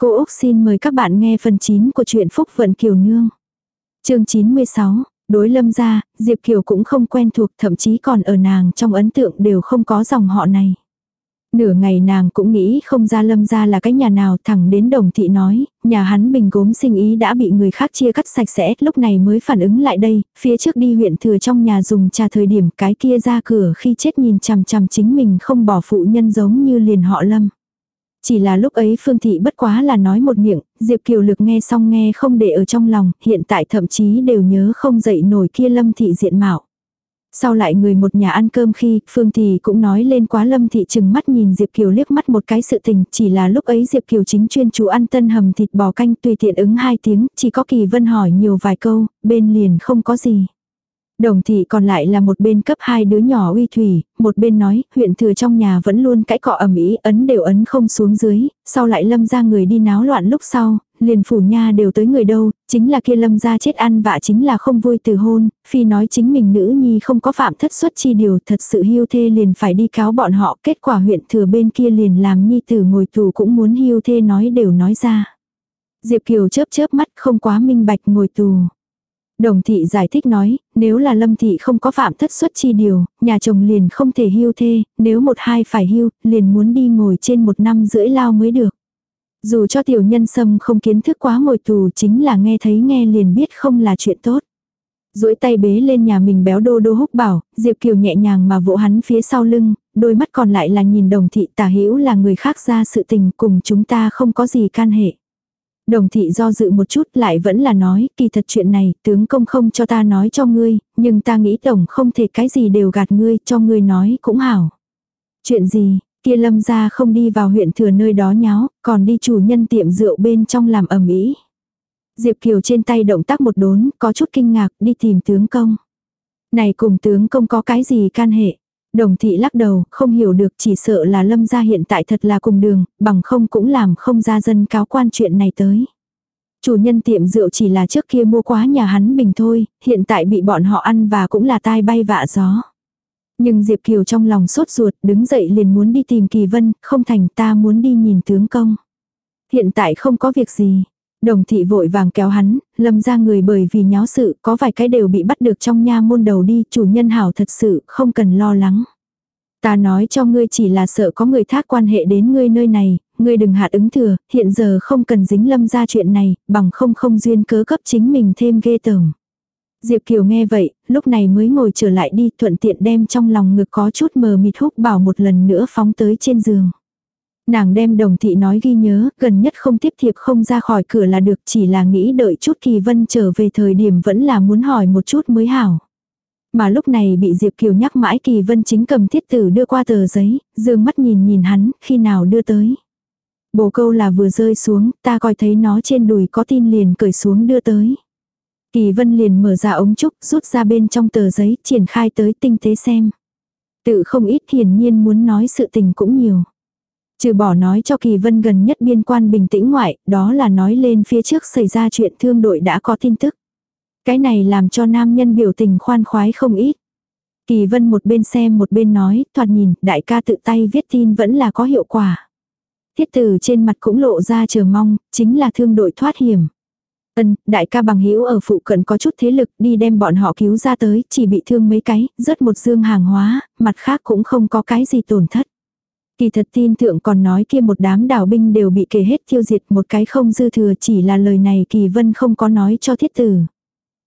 Cô Úc xin mời các bạn nghe phần 9 của truyện Phúc Vận Kiều Nương. chương 96, đối lâm gia, Diệp Kiều cũng không quen thuộc thậm chí còn ở nàng trong ấn tượng đều không có dòng họ này. Nửa ngày nàng cũng nghĩ không ra lâm gia là cái nhà nào thẳng đến đồng thị nói, nhà hắn bình gốm sinh ý đã bị người khác chia cắt sạch sẽ, lúc này mới phản ứng lại đây, phía trước đi huyện thừa trong nhà dùng trà thời điểm cái kia ra cửa khi chết nhìn chằm chằm chính mình không bỏ phụ nhân giống như liền họ lâm. Chỉ là lúc ấy Phương Thị bất quá là nói một miệng, Diệp Kiều Lực nghe xong nghe không để ở trong lòng, hiện tại thậm chí đều nhớ không dậy nổi kia Lâm Thị diện mạo. Sau lại người một nhà ăn cơm khi, Phương Thị cũng nói lên quá Lâm Thị chừng mắt nhìn Diệp Kiều liếc mắt một cái sự tình, chỉ là lúc ấy Diệp Kiều chính chuyên chú ăn tân hầm thịt bò canh tùy tiện ứng hai tiếng, chỉ có Kỳ Vân hỏi nhiều vài câu, bên liền không có gì. Đồng thị còn lại là một bên cấp hai đứa nhỏ uy thủy, một bên nói, huyện thừa trong nhà vẫn luôn cãi cọ ầm ĩ, ấn đều ấn không xuống dưới, sau lại lâm ra người đi náo loạn lúc sau, liền phủ nha đều tới người đâu, chính là kia lâm ra chết ăn vạ chính là không vui từ hôn, phi nói chính mình nữ nhi không có phạm thất xuất chi điều thật sự hưu thê liền phải đi cáo bọn họ, kết quả huyện thừa bên kia liền làm nhi tử ngồi tù cũng muốn hưu thê nói đều nói ra. Diệp Kiều chớp chớp mắt không quá minh bạch ngồi tù. Đồng thị giải thích nói, nếu là lâm thị không có phạm thất xuất chi điều, nhà chồng liền không thể hưu thê, nếu một hai phải hưu, liền muốn đi ngồi trên một năm rưỡi lao mới được. Dù cho tiểu nhân sâm không kiến thức quá ngồi tù chính là nghe thấy nghe liền biết không là chuyện tốt. duỗi tay bế lên nhà mình béo đô đô húc bảo, Diệp Kiều nhẹ nhàng mà vỗ hắn phía sau lưng, đôi mắt còn lại là nhìn đồng thị tả hữu là người khác ra sự tình cùng chúng ta không có gì can hệ. Đồng thị do dự một chút lại vẫn là nói, kỳ thật chuyện này, tướng công không cho ta nói cho ngươi, nhưng ta nghĩ tổng không thể cái gì đều gạt ngươi, cho ngươi nói cũng hảo. Chuyện gì, kia lâm ra không đi vào huyện thừa nơi đó nháo, còn đi chủ nhân tiệm rượu bên trong làm ẩm ý. Diệp Kiều trên tay động tác một đốn, có chút kinh ngạc, đi tìm tướng công. Này cùng tướng công có cái gì can hệ? Đồng thị lắc đầu, không hiểu được chỉ sợ là lâm gia hiện tại thật là cùng đường, bằng không cũng làm không ra dân cáo quan chuyện này tới. Chủ nhân tiệm rượu chỉ là trước kia mua quá nhà hắn bình thôi, hiện tại bị bọn họ ăn và cũng là tai bay vạ gió. Nhưng Diệp Kiều trong lòng sốt ruột, đứng dậy liền muốn đi tìm Kỳ Vân, không thành ta muốn đi nhìn tướng công. Hiện tại không có việc gì. Đồng thị vội vàng kéo hắn, lâm ra người bởi vì nháo sự, có vài cái đều bị bắt được trong nha môn đầu đi, chủ nhân hảo thật sự, không cần lo lắng. Ta nói cho ngươi chỉ là sợ có người thác quan hệ đến ngươi nơi này, ngươi đừng hạt ứng thừa, hiện giờ không cần dính lâm ra chuyện này, bằng không không duyên cớ cấp chính mình thêm ghê tởm. Diệp Kiều nghe vậy, lúc này mới ngồi trở lại đi thuận tiện đem trong lòng ngực có chút mờ mịt húc bảo một lần nữa phóng tới trên giường. Nàng đem đồng thị nói ghi nhớ, gần nhất không tiếp thiệp không ra khỏi cửa là được chỉ là nghĩ đợi chút kỳ vân trở về thời điểm vẫn là muốn hỏi một chút mới hảo. Mà lúc này bị Diệp Kiều nhắc mãi kỳ vân chính cầm thiết tử đưa qua tờ giấy, dương mắt nhìn nhìn hắn, khi nào đưa tới. Bồ câu là vừa rơi xuống, ta coi thấy nó trên đùi có tin liền cởi xuống đưa tới. Kỳ vân liền mở ra ống trúc, rút ra bên trong tờ giấy, triển khai tới tinh tế xem. Tự không ít hiển nhiên muốn nói sự tình cũng nhiều. Trừ bỏ nói cho Kỳ Vân gần nhất biên quan bình tĩnh ngoại, đó là nói lên phía trước xảy ra chuyện thương đội đã có tin tức. Cái này làm cho nam nhân biểu tình khoan khoái không ít. Kỳ Vân một bên xem một bên nói, thoạt nhìn, đại ca tự tay viết tin vẫn là có hiệu quả. Thiết tử trên mặt cũng lộ ra chờ mong, chính là thương đội thoát hiểm. Ân, đại ca bằng hữu ở phụ cận có chút thế lực đi đem bọn họ cứu ra tới, chỉ bị thương mấy cái, rớt một dương hàng hóa, mặt khác cũng không có cái gì tổn thất. Kỳ thật tin thượng còn nói kia một đám đảo binh đều bị kể hết tiêu diệt một cái không dư thừa chỉ là lời này kỳ vân không có nói cho thiết tử.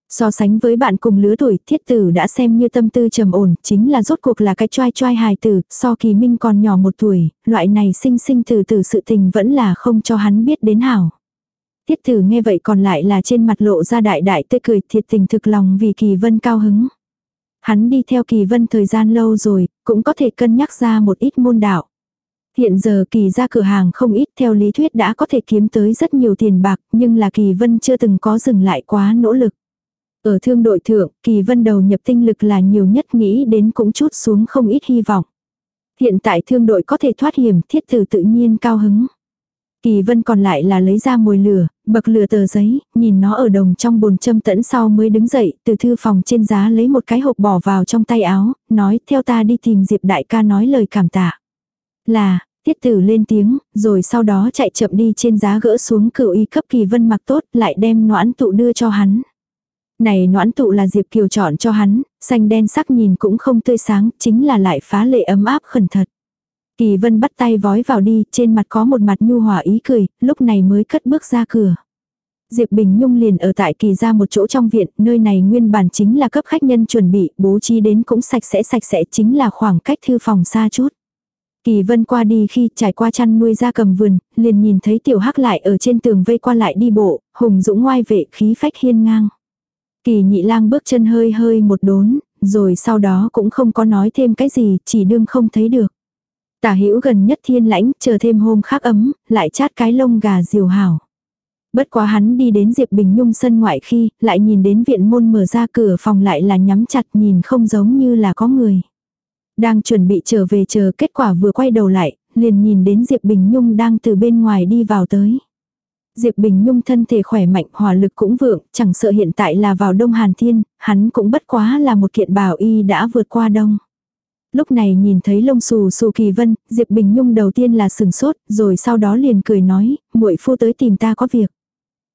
So sánh với bạn cùng lứa tuổi thiết tử đã xem như tâm tư trầm ổn, chính là rốt cuộc là cái choai choai hài tử, so kỳ minh còn nhỏ một tuổi, loại này sinh sinh từ từ sự tình vẫn là không cho hắn biết đến hảo. Thiết tử nghe vậy còn lại là trên mặt lộ ra đại đại tươi cười thiệt tình thực lòng vì kỳ vân cao hứng. Hắn đi theo kỳ vân thời gian lâu rồi, cũng có thể cân nhắc ra một ít môn đạo. Hiện giờ kỳ ra cửa hàng không ít theo lý thuyết đã có thể kiếm tới rất nhiều tiền bạc nhưng là kỳ vân chưa từng có dừng lại quá nỗ lực. Ở thương đội thượng, kỳ vân đầu nhập tinh lực là nhiều nhất nghĩ đến cũng chút xuống không ít hy vọng. Hiện tại thương đội có thể thoát hiểm thiết thử tự nhiên cao hứng. Kỳ vân còn lại là lấy ra mồi lửa, bậc lửa tờ giấy, nhìn nó ở đồng trong bồn châm tẫn sau mới đứng dậy, từ thư phòng trên giá lấy một cái hộp bỏ vào trong tay áo, nói theo ta đi tìm Diệp đại ca nói lời cảm tạ. Là, Tiết tử lên tiếng, rồi sau đó chạy chậm đi trên giá gỡ xuống cửu y cấp kỳ vân mặc tốt, lại đem noãn tụ đưa cho hắn. Này noãn tụ là Diệp Kiều chọn cho hắn, xanh đen sắc nhìn cũng không tươi sáng, chính là lại phá lệ ấm áp khẩn thật. Kỳ vân bắt tay vói vào đi, trên mặt có một mặt nhu hòa ý cười, lúc này mới cất bước ra cửa. Diệp Bình Nhung liền ở tại kỳ ra một chỗ trong viện, nơi này nguyên bản chính là cấp khách nhân chuẩn bị, bố trí đến cũng sạch sẽ sạch sẽ chính là khoảng cách thư phòng xa chút. Kỳ vân qua đi khi trải qua chăn nuôi ra cầm vườn, liền nhìn thấy tiểu hắc lại ở trên tường vây qua lại đi bộ, hùng dũng ngoai vệ khí phách hiên ngang. Kỳ nhị lang bước chân hơi hơi một đốn, rồi sau đó cũng không có nói thêm cái gì, chỉ đương không thấy được. Tả hữu gần nhất thiên lãnh, chờ thêm hôm khác ấm, lại chát cái lông gà diều hảo. Bất quá hắn đi đến Diệp Bình Nhung sân ngoại khi, lại nhìn đến viện môn mở ra cửa phòng lại là nhắm chặt nhìn không giống như là có người. Đang chuẩn bị trở về chờ kết quả vừa quay đầu lại, liền nhìn đến Diệp Bình Nhung đang từ bên ngoài đi vào tới. Diệp Bình Nhung thân thể khỏe mạnh hỏa lực cũng vượng, chẳng sợ hiện tại là vào đông hàn thiên, hắn cũng bất quá là một kiện bảo y đã vượt qua đông. Lúc này nhìn thấy lông xù xù kỳ vân, Diệp Bình Nhung đầu tiên là sừng sốt, rồi sau đó liền cười nói, muội phu tới tìm ta có việc.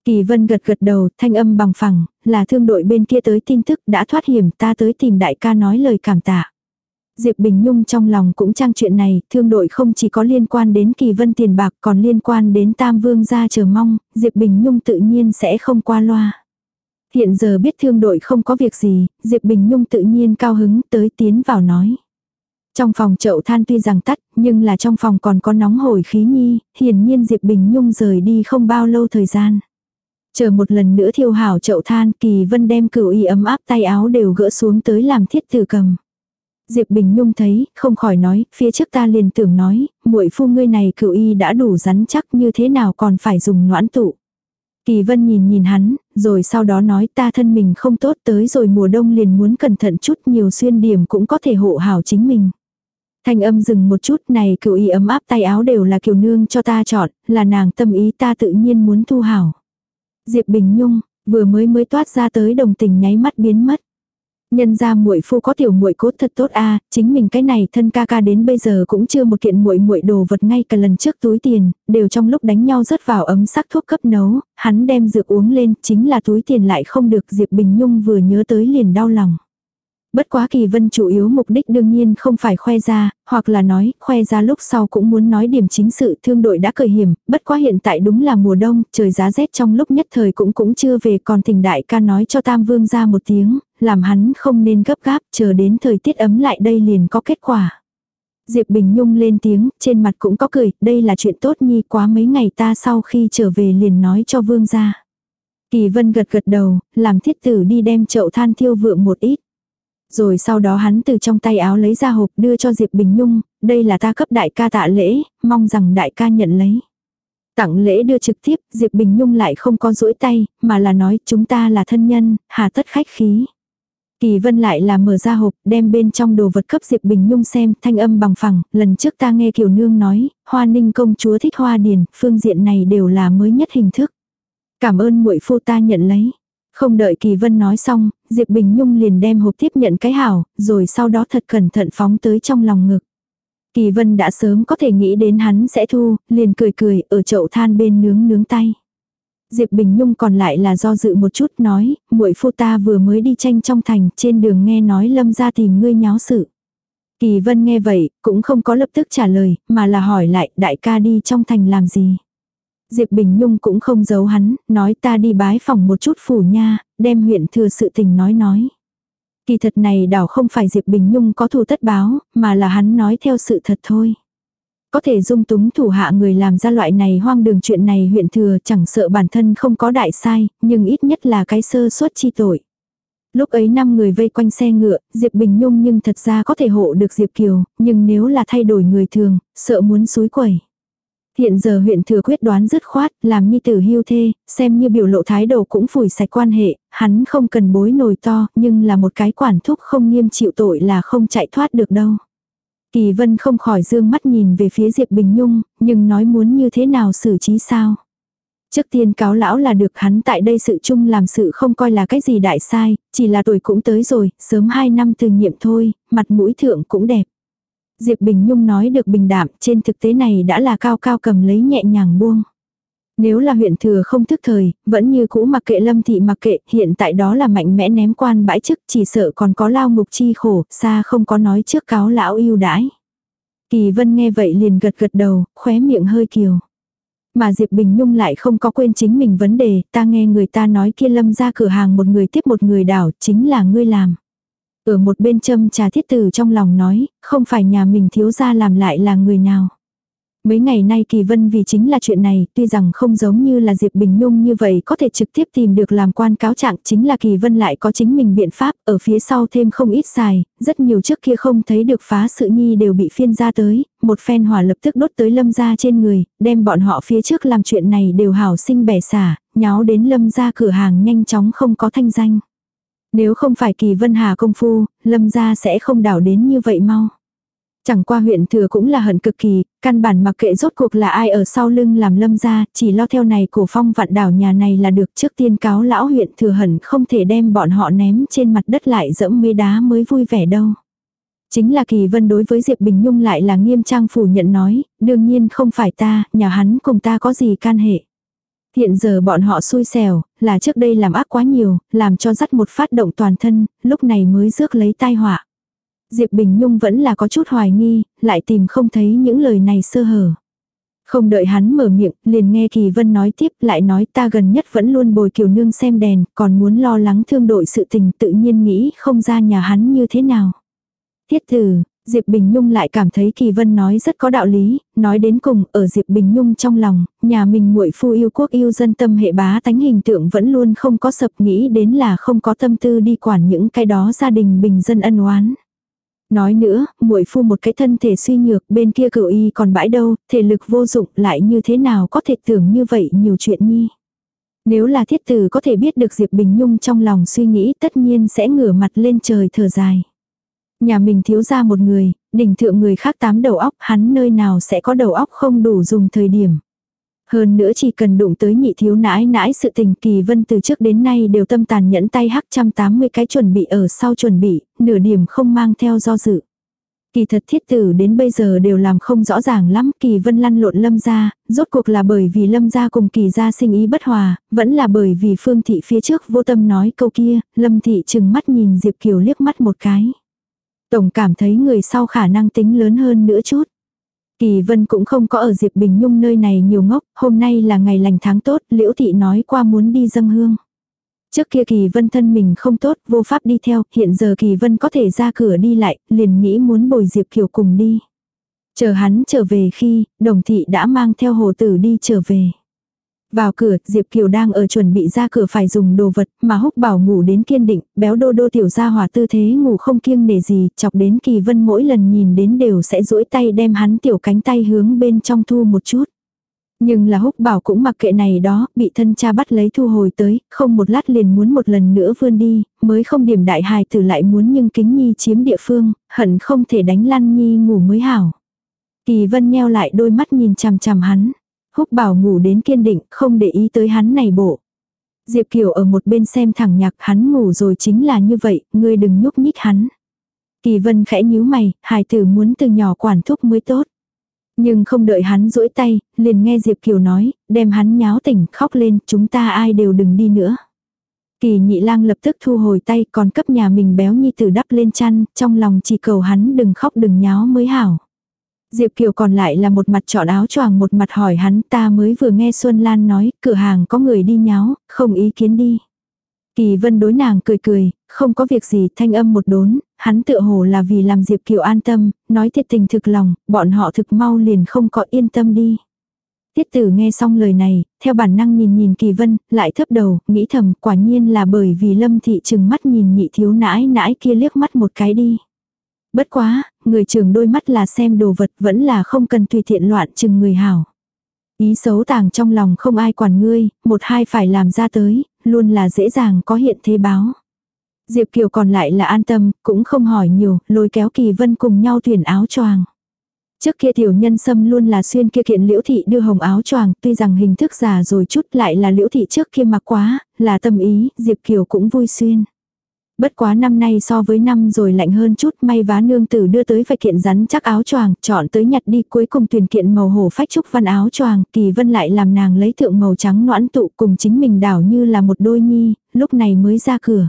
Kỳ vân gật gật đầu, thanh âm bằng phẳng, là thương đội bên kia tới tin tức đã thoát hiểm ta tới tìm đại ca nói lời cảm tạ. Diệp Bình Nhung trong lòng cũng trang chuyện này, thương đội không chỉ có liên quan đến kỳ vân tiền bạc còn liên quan đến tam vương gia chờ mong, Diệp Bình Nhung tự nhiên sẽ không qua loa. Hiện giờ biết thương đội không có việc gì, Diệp Bình Nhung tự nhiên cao hứng tới tiến vào nói. Trong phòng chậu than tuy rằng tắt, nhưng là trong phòng còn có nóng hổi khí nhi, hiển nhiên Diệp Bình Nhung rời đi không bao lâu thời gian. Chờ một lần nữa thiêu hảo chậu than, Kỳ Vân đem cửu y ấm áp tay áo đều gỡ xuống tới làm thiết tử cầm. Diệp Bình Nhung thấy, không khỏi nói, phía trước ta liền tưởng nói, muội phu ngươi này cựu y đã đủ rắn chắc như thế nào còn phải dùng noãn tụ. Kỳ Vân nhìn nhìn hắn, rồi sau đó nói ta thân mình không tốt tới rồi mùa đông liền muốn cẩn thận chút nhiều xuyên điểm cũng có thể hộ hảo chính mình. Thanh âm dừng một chút này cựu y ấm áp tay áo đều là kiều nương cho ta chọn, là nàng tâm ý ta tự nhiên muốn thu hảo. Diệp Bình Nhung, vừa mới mới toát ra tới đồng tình nháy mắt biến mất. Nhân ra muội phu có tiểu muội cốt thật tốt a, chính mình cái này thân ca ca đến bây giờ cũng chưa một kiện muội muội đồ vật ngay cả lần trước túi tiền, đều trong lúc đánh nhau rớt vào ấm sắc thuốc cấp nấu, hắn đem dược uống lên, chính là túi tiền lại không được Diệp Bình Nhung vừa nhớ tới liền đau lòng. Bất quá kỳ vân chủ yếu mục đích đương nhiên không phải khoe ra, hoặc là nói, khoe ra lúc sau cũng muốn nói điểm chính sự thương đội đã cởi hiểm, bất quá hiện tại đúng là mùa đông, trời giá rét trong lúc nhất thời cũng cũng chưa về còn thỉnh đại ca nói cho Tam Vương ra một tiếng, làm hắn không nên gấp gáp, chờ đến thời tiết ấm lại đây liền có kết quả. Diệp Bình Nhung lên tiếng, trên mặt cũng có cười, đây là chuyện tốt nhi quá mấy ngày ta sau khi trở về liền nói cho Vương ra. Kỳ vân gật gật đầu, làm thiết tử đi đem chậu than thiêu vượng một ít. Rồi sau đó hắn từ trong tay áo lấy ra hộp đưa cho Diệp Bình Nhung, đây là ta cấp đại ca tạ lễ, mong rằng đại ca nhận lấy. Tặng lễ đưa trực tiếp, Diệp Bình Nhung lại không có duỗi tay, mà là nói chúng ta là thân nhân, hà tất khách khí. Kỳ vân lại là mở ra hộp, đem bên trong đồ vật cấp Diệp Bình Nhung xem, thanh âm bằng phẳng, lần trước ta nghe Kiều Nương nói, hoa ninh công chúa thích hoa điền, phương diện này đều là mới nhất hình thức. Cảm ơn muội phu ta nhận lấy. Không đợi Kỳ Vân nói xong, Diệp Bình Nhung liền đem hộp tiếp nhận cái hảo, rồi sau đó thật cẩn thận phóng tới trong lòng ngực. Kỳ Vân đã sớm có thể nghĩ đến hắn sẽ thu, liền cười cười ở chậu than bên nướng nướng tay. Diệp Bình Nhung còn lại là do dự một chút nói, muội phu ta vừa mới đi tranh trong thành, trên đường nghe nói lâm ra tìm ngươi nháo sự. Kỳ Vân nghe vậy, cũng không có lập tức trả lời, mà là hỏi lại đại ca đi trong thành làm gì. Diệp Bình Nhung cũng không giấu hắn, nói ta đi bái phòng một chút phủ nha, đem huyện thừa sự tình nói nói. Kỳ thật này đảo không phải Diệp Bình Nhung có thù tất báo, mà là hắn nói theo sự thật thôi. Có thể dung túng thủ hạ người làm ra loại này hoang đường chuyện này huyện thừa chẳng sợ bản thân không có đại sai, nhưng ít nhất là cái sơ suất chi tội. Lúc ấy năm người vây quanh xe ngựa, Diệp Bình Nhung nhưng thật ra có thể hộ được Diệp Kiều, nhưng nếu là thay đổi người thường, sợ muốn suối quẩy. Hiện giờ huyện thừa quyết đoán dứt khoát, làm nhi tử hưu thê, xem như biểu lộ thái độ cũng phủi sạch quan hệ, hắn không cần bối nồi to, nhưng là một cái quản thúc không nghiêm chịu tội là không chạy thoát được đâu. Kỳ vân không khỏi dương mắt nhìn về phía Diệp Bình Nhung, nhưng nói muốn như thế nào xử trí sao. Trước tiên cáo lão là được hắn tại đây sự chung làm sự không coi là cái gì đại sai, chỉ là tuổi cũng tới rồi, sớm 2 năm từ nhiệm thôi, mặt mũi thượng cũng đẹp. Diệp Bình Nhung nói được bình đạm, trên thực tế này đã là cao cao cầm lấy nhẹ nhàng buông. Nếu là huyện thừa không thức thời, vẫn như cũ mặc kệ lâm thị mặc kệ, hiện tại đó là mạnh mẽ ném quan bãi chức, chỉ sợ còn có lao ngục chi khổ, xa không có nói trước cáo lão yêu đãi. Kỳ vân nghe vậy liền gật gật đầu, khóe miệng hơi kiều. Mà Diệp Bình Nhung lại không có quên chính mình vấn đề, ta nghe người ta nói kia lâm ra cửa hàng một người tiếp một người đảo, chính là ngươi làm. Ở một bên châm trà thiết tử trong lòng nói, không phải nhà mình thiếu ra làm lại là người nào. Mấy ngày nay Kỳ Vân vì chính là chuyện này, tuy rằng không giống như là Diệp Bình Nhung như vậy có thể trực tiếp tìm được làm quan cáo trạng, chính là Kỳ Vân lại có chính mình biện pháp, ở phía sau thêm không ít xài, rất nhiều trước kia không thấy được phá sự nhi đều bị phiên ra tới, một phen hỏa lập tức đốt tới lâm gia trên người, đem bọn họ phía trước làm chuyện này đều hảo sinh bẻ xả, nháo đến lâm gia cửa hàng nhanh chóng không có thanh danh. Nếu không phải Kỳ Vân Hà công phu, lâm gia sẽ không đảo đến như vậy mau. Chẳng qua huyện thừa cũng là hận cực kỳ, căn bản mặc kệ rốt cuộc là ai ở sau lưng làm lâm gia chỉ lo theo này cổ phong vạn đảo nhà này là được trước tiên cáo lão huyện thừa hận không thể đem bọn họ ném trên mặt đất lại dẫm mê đá mới vui vẻ đâu. Chính là kỳ vân đối với Diệp Bình Nhung lại là nghiêm trang phủ nhận nói, đương nhiên không phải ta, nhà hắn cùng ta có gì can hệ. Hiện giờ bọn họ xui xẻo, là trước đây làm ác quá nhiều, làm cho dắt một phát động toàn thân, lúc này mới rước lấy tai họa. Diệp Bình Nhung vẫn là có chút hoài nghi, lại tìm không thấy những lời này sơ hở. Không đợi hắn mở miệng, liền nghe Kỳ Vân nói tiếp lại nói ta gần nhất vẫn luôn bồi kiều nương xem đèn, còn muốn lo lắng thương đội sự tình tự nhiên nghĩ không ra nhà hắn như thế nào. Tiết tử, Diệp Bình Nhung lại cảm thấy Kỳ Vân nói rất có đạo lý, nói đến cùng, ở Diệp Bình Nhung trong lòng, nhà mình muội phu yêu quốc yêu dân tâm hệ bá tánh hình tượng vẫn luôn không có sập nghĩ đến là không có tâm tư đi quản những cái đó gia đình bình dân ân oán. Nói nữa, muội phu một cái thân thể suy nhược, bên kia cửu y còn bãi đâu, thể lực vô dụng lại như thế nào có thể tưởng như vậy nhiều chuyện nhi. Nếu là thiết tử có thể biết được Diệp Bình Nhung trong lòng suy nghĩ tất nhiên sẽ ngửa mặt lên trời thở dài. Nhà mình thiếu ra một người, đỉnh thượng người khác tám đầu óc, hắn nơi nào sẽ có đầu óc không đủ dùng thời điểm. Hơn nữa chỉ cần đụng tới nhị thiếu nãi nãi sự tình kỳ vân từ trước đến nay đều tâm tàn nhẫn tay hắc trăm tám mươi cái chuẩn bị ở sau chuẩn bị, nửa điểm không mang theo do dự. Kỳ thật thiết tử đến bây giờ đều làm không rõ ràng lắm, kỳ vân lăn lộn lâm gia, rốt cuộc là bởi vì lâm gia cùng kỳ gia sinh ý bất hòa, vẫn là bởi vì phương thị phía trước vô tâm nói câu kia, lâm thị chừng mắt nhìn Diệp Kiều liếc mắt một cái. Tổng cảm thấy người sau khả năng tính lớn hơn nữa chút. Kỳ vân cũng không có ở Diệp Bình Nhung nơi này nhiều ngốc, hôm nay là ngày lành tháng tốt, liễu thị nói qua muốn đi dâng hương. Trước kia kỳ vân thân mình không tốt, vô pháp đi theo, hiện giờ kỳ vân có thể ra cửa đi lại, liền nghĩ muốn bồi Diệp Kiều cùng đi. Chờ hắn trở về khi, đồng thị đã mang theo hồ tử đi trở về. Vào cửa, Diệp Kiều đang ở chuẩn bị ra cửa phải dùng đồ vật, mà húc bảo ngủ đến kiên định, béo đô đô tiểu ra hòa tư thế ngủ không kiêng nể gì, chọc đến kỳ vân mỗi lần nhìn đến đều sẽ duỗi tay đem hắn tiểu cánh tay hướng bên trong thu một chút. Nhưng là húc bảo cũng mặc kệ này đó, bị thân cha bắt lấy thu hồi tới, không một lát liền muốn một lần nữa vươn đi, mới không điểm đại hài tử lại muốn nhưng kính nhi chiếm địa phương, hận không thể đánh lăn nhi ngủ mới hảo. Kỳ vân nheo lại đôi mắt nhìn chằm chằm hắn. Húc bảo ngủ đến kiên định, không để ý tới hắn này bộ. Diệp Kiều ở một bên xem thẳng nhạc hắn ngủ rồi chính là như vậy, ngươi đừng nhúc nhích hắn. Kỳ vân khẽ nhíu mày, hài tử muốn từ nhỏ quản thúc mới tốt. Nhưng không đợi hắn duỗi tay, liền nghe Diệp Kiều nói, đem hắn nháo tỉnh, khóc lên, chúng ta ai đều đừng đi nữa. Kỳ nhị lang lập tức thu hồi tay, còn cấp nhà mình béo nhi tử đắp lên chăn, trong lòng chỉ cầu hắn đừng khóc đừng nháo mới hảo. Diệp Kiều còn lại là một mặt chọn áo choàng một mặt hỏi hắn ta mới vừa nghe Xuân Lan nói cửa hàng có người đi nháo, không ý kiến đi. Kỳ vân đối nàng cười cười, không có việc gì thanh âm một đốn, hắn tựa hồ là vì làm Diệp Kiều an tâm, nói thiệt tình thực lòng, bọn họ thực mau liền không có yên tâm đi. Tiết tử nghe xong lời này, theo bản năng nhìn nhìn kỳ vân, lại thấp đầu, nghĩ thầm quả nhiên là bởi vì lâm thị chừng mắt nhìn nhị thiếu nãi nãi kia liếc mắt một cái đi. Bất quá, người trường đôi mắt là xem đồ vật vẫn là không cần tùy thiện loạn chừng người hảo. Ý xấu tàng trong lòng không ai quản ngươi, một hai phải làm ra tới, luôn là dễ dàng có hiện thế báo. Diệp Kiều còn lại là an tâm, cũng không hỏi nhiều, lôi kéo Kỳ Vân cùng nhau tuyển áo choàng. Trước kia tiểu nhân sâm luôn là xuyên kia kiện liễu thị đưa hồng áo choàng, tuy rằng hình thức già rồi chút lại là liễu thị trước kia mặc quá, là tâm ý, Diệp Kiều cũng vui xuyên. Bất quá năm nay so với năm rồi lạnh hơn chút may vá nương tử đưa tới vài kiện rắn chắc áo choàng, chọn tới nhặt đi cuối cùng tuyển kiện màu hổ phách trúc văn áo choàng, kỳ vân lại làm nàng lấy thượng màu trắng noãn tụ cùng chính mình đảo như là một đôi nhi, lúc này mới ra cửa.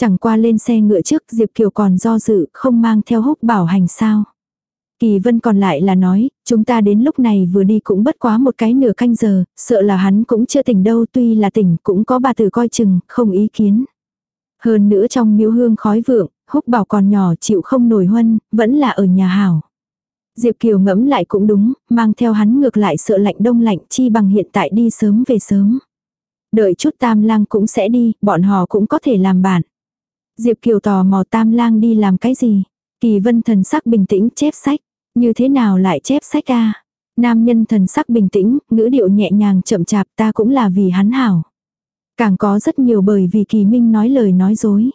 Chẳng qua lên xe ngựa trước Diệp Kiều còn do dự không mang theo húc bảo hành sao. Kỳ vân còn lại là nói, chúng ta đến lúc này vừa đi cũng bất quá một cái nửa canh giờ, sợ là hắn cũng chưa tỉnh đâu tuy là tỉnh cũng có bà tử coi chừng, không ý kiến. Hơn nữa trong miếu hương khói vượng, húc bảo còn nhỏ chịu không nổi huân, vẫn là ở nhà hảo. Diệp Kiều ngẫm lại cũng đúng, mang theo hắn ngược lại sợ lạnh đông lạnh chi bằng hiện tại đi sớm về sớm. Đợi chút tam lang cũng sẽ đi, bọn họ cũng có thể làm bạn. Diệp Kiều tò mò tam lang đi làm cái gì. Kỳ vân thần sắc bình tĩnh chép sách. Như thế nào lại chép sách a Nam nhân thần sắc bình tĩnh, ngữ điệu nhẹ nhàng chậm chạp ta cũng là vì hắn hảo. Càng có rất nhiều bởi vì kỳ minh nói lời nói dối.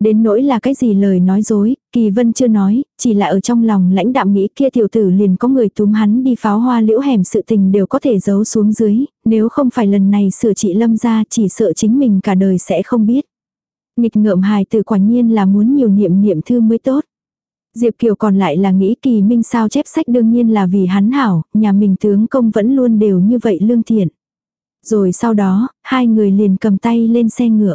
Đến nỗi là cái gì lời nói dối, kỳ vân chưa nói, chỉ là ở trong lòng lãnh đạm nghĩ kia tiểu tử liền có người túm hắn đi pháo hoa liễu hẻm sự tình đều có thể giấu xuống dưới, nếu không phải lần này sửa trị lâm ra chỉ sợ chính mình cả đời sẽ không biết. Nghịch ngợm hài từ quả nhiên là muốn nhiều niệm niệm thư mới tốt. Diệp Kiều còn lại là nghĩ kỳ minh sao chép sách đương nhiên là vì hắn hảo, nhà mình tướng công vẫn luôn đều như vậy lương thiện. Rồi sau đó, hai người liền cầm tay lên xe ngựa.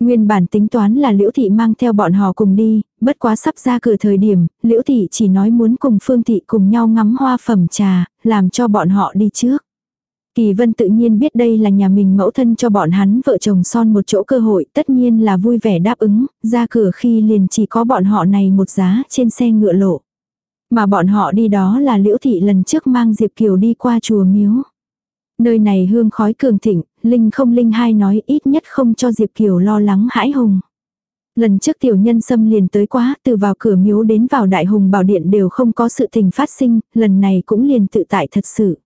Nguyên bản tính toán là Liễu Thị mang theo bọn họ cùng đi, bất quá sắp ra cửa thời điểm, Liễu Thị chỉ nói muốn cùng Phương Thị cùng nhau ngắm hoa phẩm trà, làm cho bọn họ đi trước. Kỳ Vân tự nhiên biết đây là nhà mình mẫu thân cho bọn hắn vợ chồng son một chỗ cơ hội, tất nhiên là vui vẻ đáp ứng, ra cửa khi liền chỉ có bọn họ này một giá trên xe ngựa lộ. Mà bọn họ đi đó là Liễu Thị lần trước mang Diệp Kiều đi qua chùa Miếu. Nơi này hương khói cường thịnh, Linh không Linh hai nói ít nhất không cho Diệp Kiều lo lắng hãi hùng. Lần trước tiểu nhân xâm liền tới quá, từ vào cửa miếu đến vào đại hùng bảo điện đều không có sự tình phát sinh, lần này cũng liền tự tại thật sự.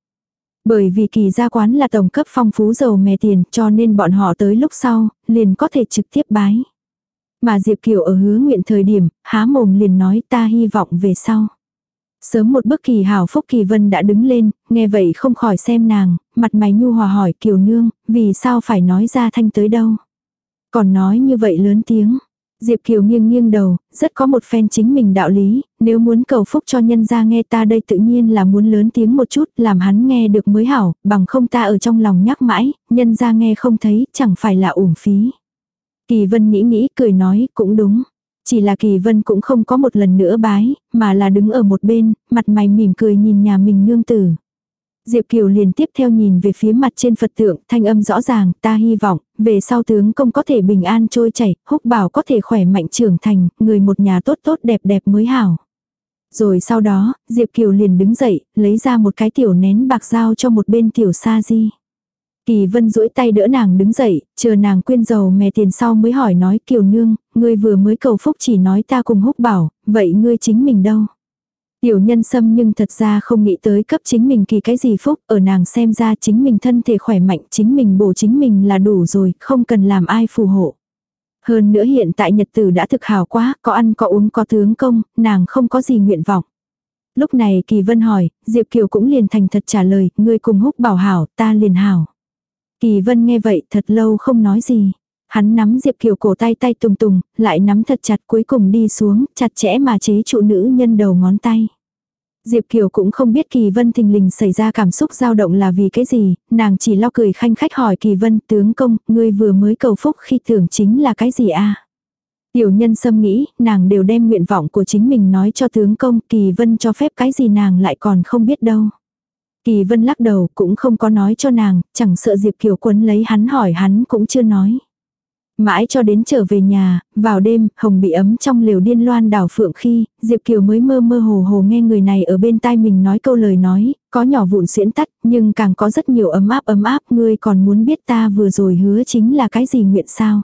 Bởi vì kỳ gia quán là tổng cấp phong phú dầu mè tiền cho nên bọn họ tới lúc sau, liền có thể trực tiếp bái. Mà Diệp Kiều ở hứa nguyện thời điểm, há mồm liền nói ta hy vọng về sau. Sớm một bước kỳ hảo phúc kỳ vân đã đứng lên, nghe vậy không khỏi xem nàng, mặt mày nhu hòa hỏi kiều nương, vì sao phải nói ra thanh tới đâu. Còn nói như vậy lớn tiếng. Diệp Kiều nghiêng nghiêng đầu, rất có một phen chính mình đạo lý, nếu muốn cầu phúc cho nhân gia nghe ta đây tự nhiên là muốn lớn tiếng một chút, làm hắn nghe được mới hảo, bằng không ta ở trong lòng nhắc mãi, nhân gia nghe không thấy, chẳng phải là uổng phí. Kỳ Vân nghĩ nghĩ, cười nói, cũng đúng. Chỉ là Kỳ Vân cũng không có một lần nữa bái, mà là đứng ở một bên, mặt mày mỉm cười nhìn nhà mình nương tử. Diệp Kiều liền tiếp theo nhìn về phía mặt trên Phật tượng, thanh âm rõ ràng, ta hy vọng, về sau tướng công có thể bình an trôi chảy, húc bảo có thể khỏe mạnh trưởng thành, người một nhà tốt tốt đẹp đẹp mới hảo. Rồi sau đó, Diệp Kiều liền đứng dậy, lấy ra một cái tiểu nén bạc dao cho một bên tiểu sa di. Kỳ vân duỗi tay đỡ nàng đứng dậy, chờ nàng quyên dầu mè tiền sau mới hỏi nói Kiều nương, ngươi vừa mới cầu phúc chỉ nói ta cùng húc bảo, vậy ngươi chính mình đâu? Tiểu nhân sâm nhưng thật ra không nghĩ tới cấp chính mình kỳ cái gì phúc, ở nàng xem ra chính mình thân thể khỏe mạnh, chính mình bổ chính mình là đủ rồi, không cần làm ai phù hộ. Hơn nữa hiện tại nhật tử đã thực hào quá, có ăn có uống có tướng công, nàng không có gì nguyện vọng. Lúc này Kỳ Vân hỏi, Diệp Kiều cũng liền thành thật trả lời, ngươi cùng húc bảo hảo, ta liền hảo. Kỳ Vân nghe vậy thật lâu không nói gì. Hắn nắm Diệp Kiều cổ tay tay tùng tùng, lại nắm thật chặt cuối cùng đi xuống, chặt chẽ mà chế trụ nữ nhân đầu ngón tay. Diệp Kiều cũng không biết Kỳ Vân thình lình xảy ra cảm xúc dao động là vì cái gì, nàng chỉ lo cười khanh khách hỏi Kỳ Vân tướng công, ngươi vừa mới cầu phúc khi tưởng chính là cái gì a Tiểu nhân xâm nghĩ, nàng đều đem nguyện vọng của chính mình nói cho tướng công, Kỳ Vân cho phép cái gì nàng lại còn không biết đâu. Kỳ Vân lắc đầu cũng không có nói cho nàng, chẳng sợ Diệp Kiều quấn lấy hắn hỏi hắn cũng chưa nói. Mãi cho đến trở về nhà, vào đêm, Hồng bị ấm trong liều điên loan đảo phượng khi, Diệp Kiều mới mơ mơ hồ hồ nghe người này ở bên tai mình nói câu lời nói, có nhỏ vụn xuyễn tắt, nhưng càng có rất nhiều ấm áp ấm áp, ngươi còn muốn biết ta vừa rồi hứa chính là cái gì nguyện sao.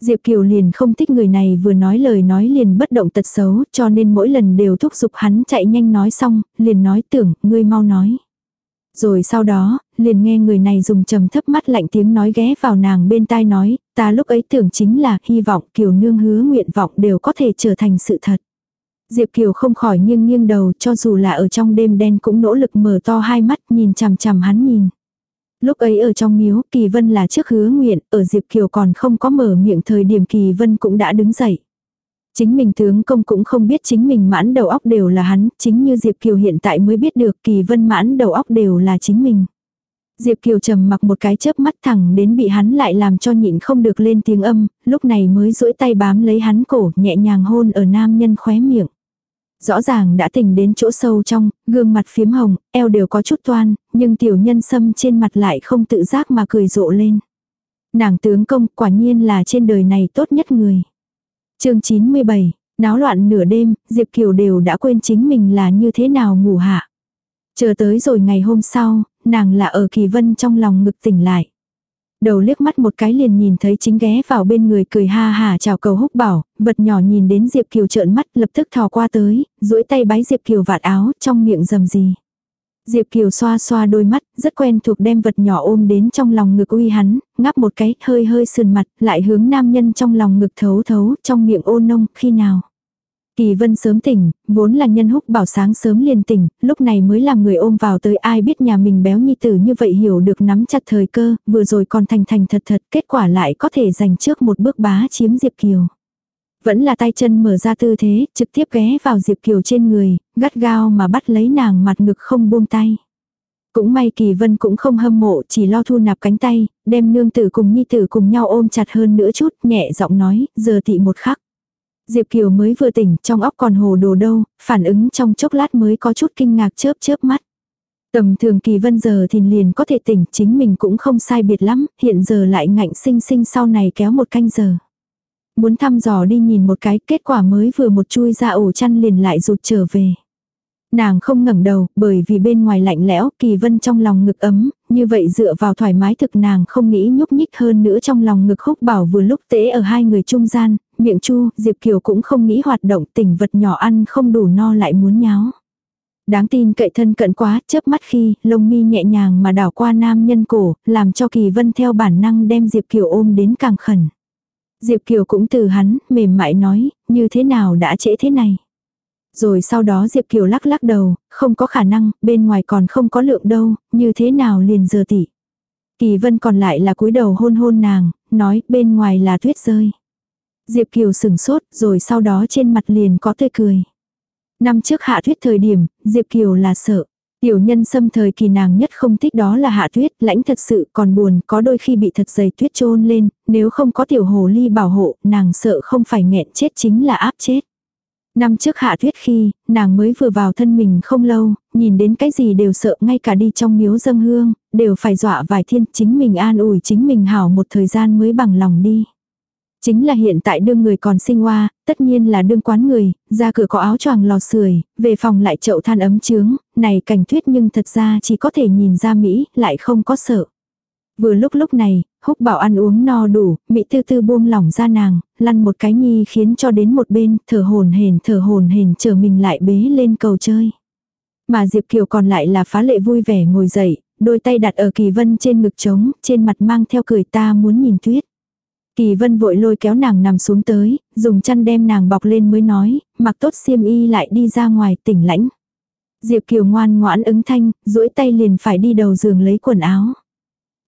Diệp Kiều liền không thích người này vừa nói lời nói liền bất động tật xấu, cho nên mỗi lần đều thúc giục hắn chạy nhanh nói xong, liền nói tưởng, ngươi mau nói. Rồi sau đó, liền nghe người này dùng trầm thấp mắt lạnh tiếng nói ghé vào nàng bên tai nói, ta lúc ấy tưởng chính là hy vọng Kiều Nương hứa nguyện vọng đều có thể trở thành sự thật. Diệp Kiều không khỏi nghiêng nghiêng đầu cho dù là ở trong đêm đen cũng nỗ lực mở to hai mắt nhìn chằm chằm hắn nhìn. Lúc ấy ở trong miếu, Kỳ Vân là trước hứa nguyện, ở Diệp Kiều còn không có mở miệng thời điểm Kỳ Vân cũng đã đứng dậy. Chính mình tướng công cũng không biết chính mình mãn đầu óc đều là hắn, chính như Diệp Kiều hiện tại mới biết được Kỳ Vân mãn đầu óc đều là chính mình. Diệp Kiều trầm mặc một cái chớp mắt thẳng đến bị hắn lại làm cho nhịn không được lên tiếng âm, lúc này mới duỗi tay bám lấy hắn cổ nhẹ nhàng hôn ở nam nhân khóe miệng. Rõ ràng đã tỉnh đến chỗ sâu trong, gương mặt phiếm hồng, eo đều có chút toan, nhưng tiểu nhân sâm trên mặt lại không tự giác mà cười rộ lên. Nàng tướng công quả nhiên là trên đời này tốt nhất người chương 97, náo loạn nửa đêm, Diệp Kiều đều đã quên chính mình là như thế nào ngủ hạ. Chờ tới rồi ngày hôm sau, nàng là ở kỳ vân trong lòng ngực tỉnh lại. Đầu liếc mắt một cái liền nhìn thấy chính ghé vào bên người cười ha hà chào cầu húc bảo, vật nhỏ nhìn đến Diệp Kiều trợn mắt lập tức thò qua tới, duỗi tay bái Diệp Kiều vạt áo trong miệng rầm gì. Diệp Kiều xoa xoa đôi mắt, rất quen thuộc đem vật nhỏ ôm đến trong lòng ngực uy hắn, ngắp một cái, hơi hơi sườn mặt, lại hướng nam nhân trong lòng ngực thấu thấu, trong miệng ôn nông, khi nào. Kỳ vân sớm tỉnh, vốn là nhân húc bảo sáng sớm liền tỉnh, lúc này mới làm người ôm vào tới ai biết nhà mình béo nhi tử như vậy hiểu được nắm chặt thời cơ, vừa rồi còn thành thành thật thật, kết quả lại có thể giành trước một bước bá chiếm Diệp Kiều. Vẫn là tay chân mở ra tư thế, trực tiếp ghé vào Diệp Kiều trên người, gắt gao mà bắt lấy nàng mặt ngực không buông tay. Cũng may Kỳ Vân cũng không hâm mộ, chỉ lo thu nạp cánh tay, đem nương tử cùng nhi tử cùng nhau ôm chặt hơn nữa chút, nhẹ giọng nói, giờ tị một khắc. Diệp Kiều mới vừa tỉnh, trong óc còn hồ đồ đâu, phản ứng trong chốc lát mới có chút kinh ngạc chớp chớp mắt. Tầm thường kỳ vân giờ thì liền có thể tỉnh, chính mình cũng không sai biệt lắm, hiện giờ lại ngạnh sinh sinh sau này kéo một canh giờ. Muốn thăm dò đi nhìn một cái, kết quả mới vừa một chui ra ổ chăn liền lại rụt trở về. Nàng không ngẩng đầu, bởi vì bên ngoài lạnh lẽo, kỳ vân trong lòng ngực ấm, như vậy dựa vào thoải mái thực nàng không nghĩ nhúc nhích hơn nữa trong lòng ngực húc bảo vừa lúc tễ ở hai người trung gian, miệng chu, Diệp Kiều cũng không nghĩ hoạt động tỉnh vật nhỏ ăn không đủ no lại muốn nháo. Đáng tin cậy thân cận quá, chớp mắt khi, lông mi nhẹ nhàng mà đảo qua nam nhân cổ, làm cho kỳ vân theo bản năng đem Diệp Kiều ôm đến càng khẩn. Diệp Kiều cũng từ hắn, mềm mại nói, như thế nào đã trễ thế này. Rồi sau đó Diệp Kiều lắc lắc đầu, không có khả năng, bên ngoài còn không có lượng đâu, như thế nào liền giờ tỷ. Kỳ vân còn lại là cúi đầu hôn hôn nàng, nói bên ngoài là tuyết rơi. Diệp Kiều sừng sốt rồi sau đó trên mặt liền có tươi cười. Năm trước hạ tuyết thời điểm, Diệp Kiều là sợ. Tiểu nhân xâm thời kỳ nàng nhất không thích đó là hạ tuyết, lãnh thật sự còn buồn, có đôi khi bị thật dày tuyết trôn lên, nếu không có tiểu hồ ly bảo hộ, nàng sợ không phải nghẹn chết chính là áp chết. Năm trước hạ tuyết khi, nàng mới vừa vào thân mình không lâu, nhìn đến cái gì đều sợ ngay cả đi trong miếu dâng hương, đều phải dọa vài thiên chính mình an ủi chính mình hảo một thời gian mới bằng lòng đi. Chính là hiện tại đương người còn sinh hoa, tất nhiên là đương quán người, ra cửa có áo choàng lò sưởi, về phòng lại chậu than ấm trướng, này cảnh thuyết nhưng thật ra chỉ có thể nhìn ra Mỹ, lại không có sợ. Vừa lúc lúc này, húc bảo ăn uống no đủ, Mỹ tư tư buông lỏng ra nàng, lăn một cái nhi khiến cho đến một bên, thở hồn hền thở hồn hền chờ mình lại bế lên cầu chơi. Mà Diệp Kiều còn lại là phá lệ vui vẻ ngồi dậy, đôi tay đặt ở kỳ vân trên ngực trống, trên mặt mang theo cười ta muốn nhìn tuyết. Kỳ vân vội lôi kéo nàng nằm xuống tới, dùng chăn đem nàng bọc lên mới nói, mặc tốt xiêm y lại đi ra ngoài tỉnh lãnh. Diệp Kiều ngoan ngoãn ứng thanh, duỗi tay liền phải đi đầu giường lấy quần áo.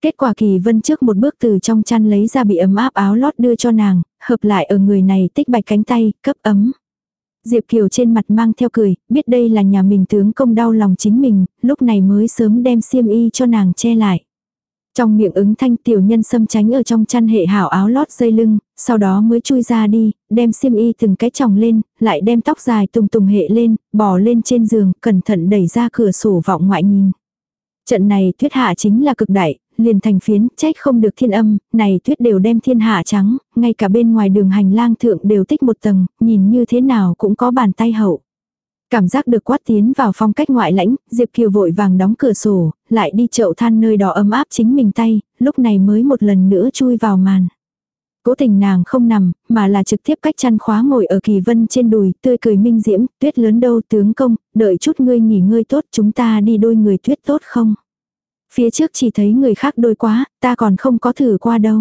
Kết quả kỳ vân trước một bước từ trong chăn lấy ra bị ấm áp áo lót đưa cho nàng, hợp lại ở người này tích bạch cánh tay, cấp ấm. Diệp Kiều trên mặt mang theo cười, biết đây là nhà mình tướng công đau lòng chính mình, lúc này mới sớm đem xiêm y cho nàng che lại. Trong miệng ứng thanh tiểu nhân xâm tránh ở trong chăn hệ hảo áo lót dây lưng, sau đó mới chui ra đi, đem xiêm y từng cái chồng lên, lại đem tóc dài tùng tùng hệ lên, bỏ lên trên giường, cẩn thận đẩy ra cửa sổ vọng ngoại nhìn. Trận này tuyết hạ chính là cực đại, liền thành phiến, trách không được thiên âm, này tuyết đều đem thiên hạ trắng, ngay cả bên ngoài đường hành lang thượng đều tích một tầng, nhìn như thế nào cũng có bàn tay hậu. Cảm giác được quát tiến vào phong cách ngoại lãnh, Diệp Kiều vội vàng đóng cửa sổ, lại đi chậu than nơi đó ấm áp chính mình tay, lúc này mới một lần nữa chui vào màn. Cố tình nàng không nằm, mà là trực tiếp cách chăn khóa ngồi ở kỳ vân trên đùi, tươi cười minh diễm, tuyết lớn đâu tướng công, đợi chút ngươi nghỉ ngơi tốt chúng ta đi đôi người tuyết tốt không. Phía trước chỉ thấy người khác đôi quá, ta còn không có thử qua đâu.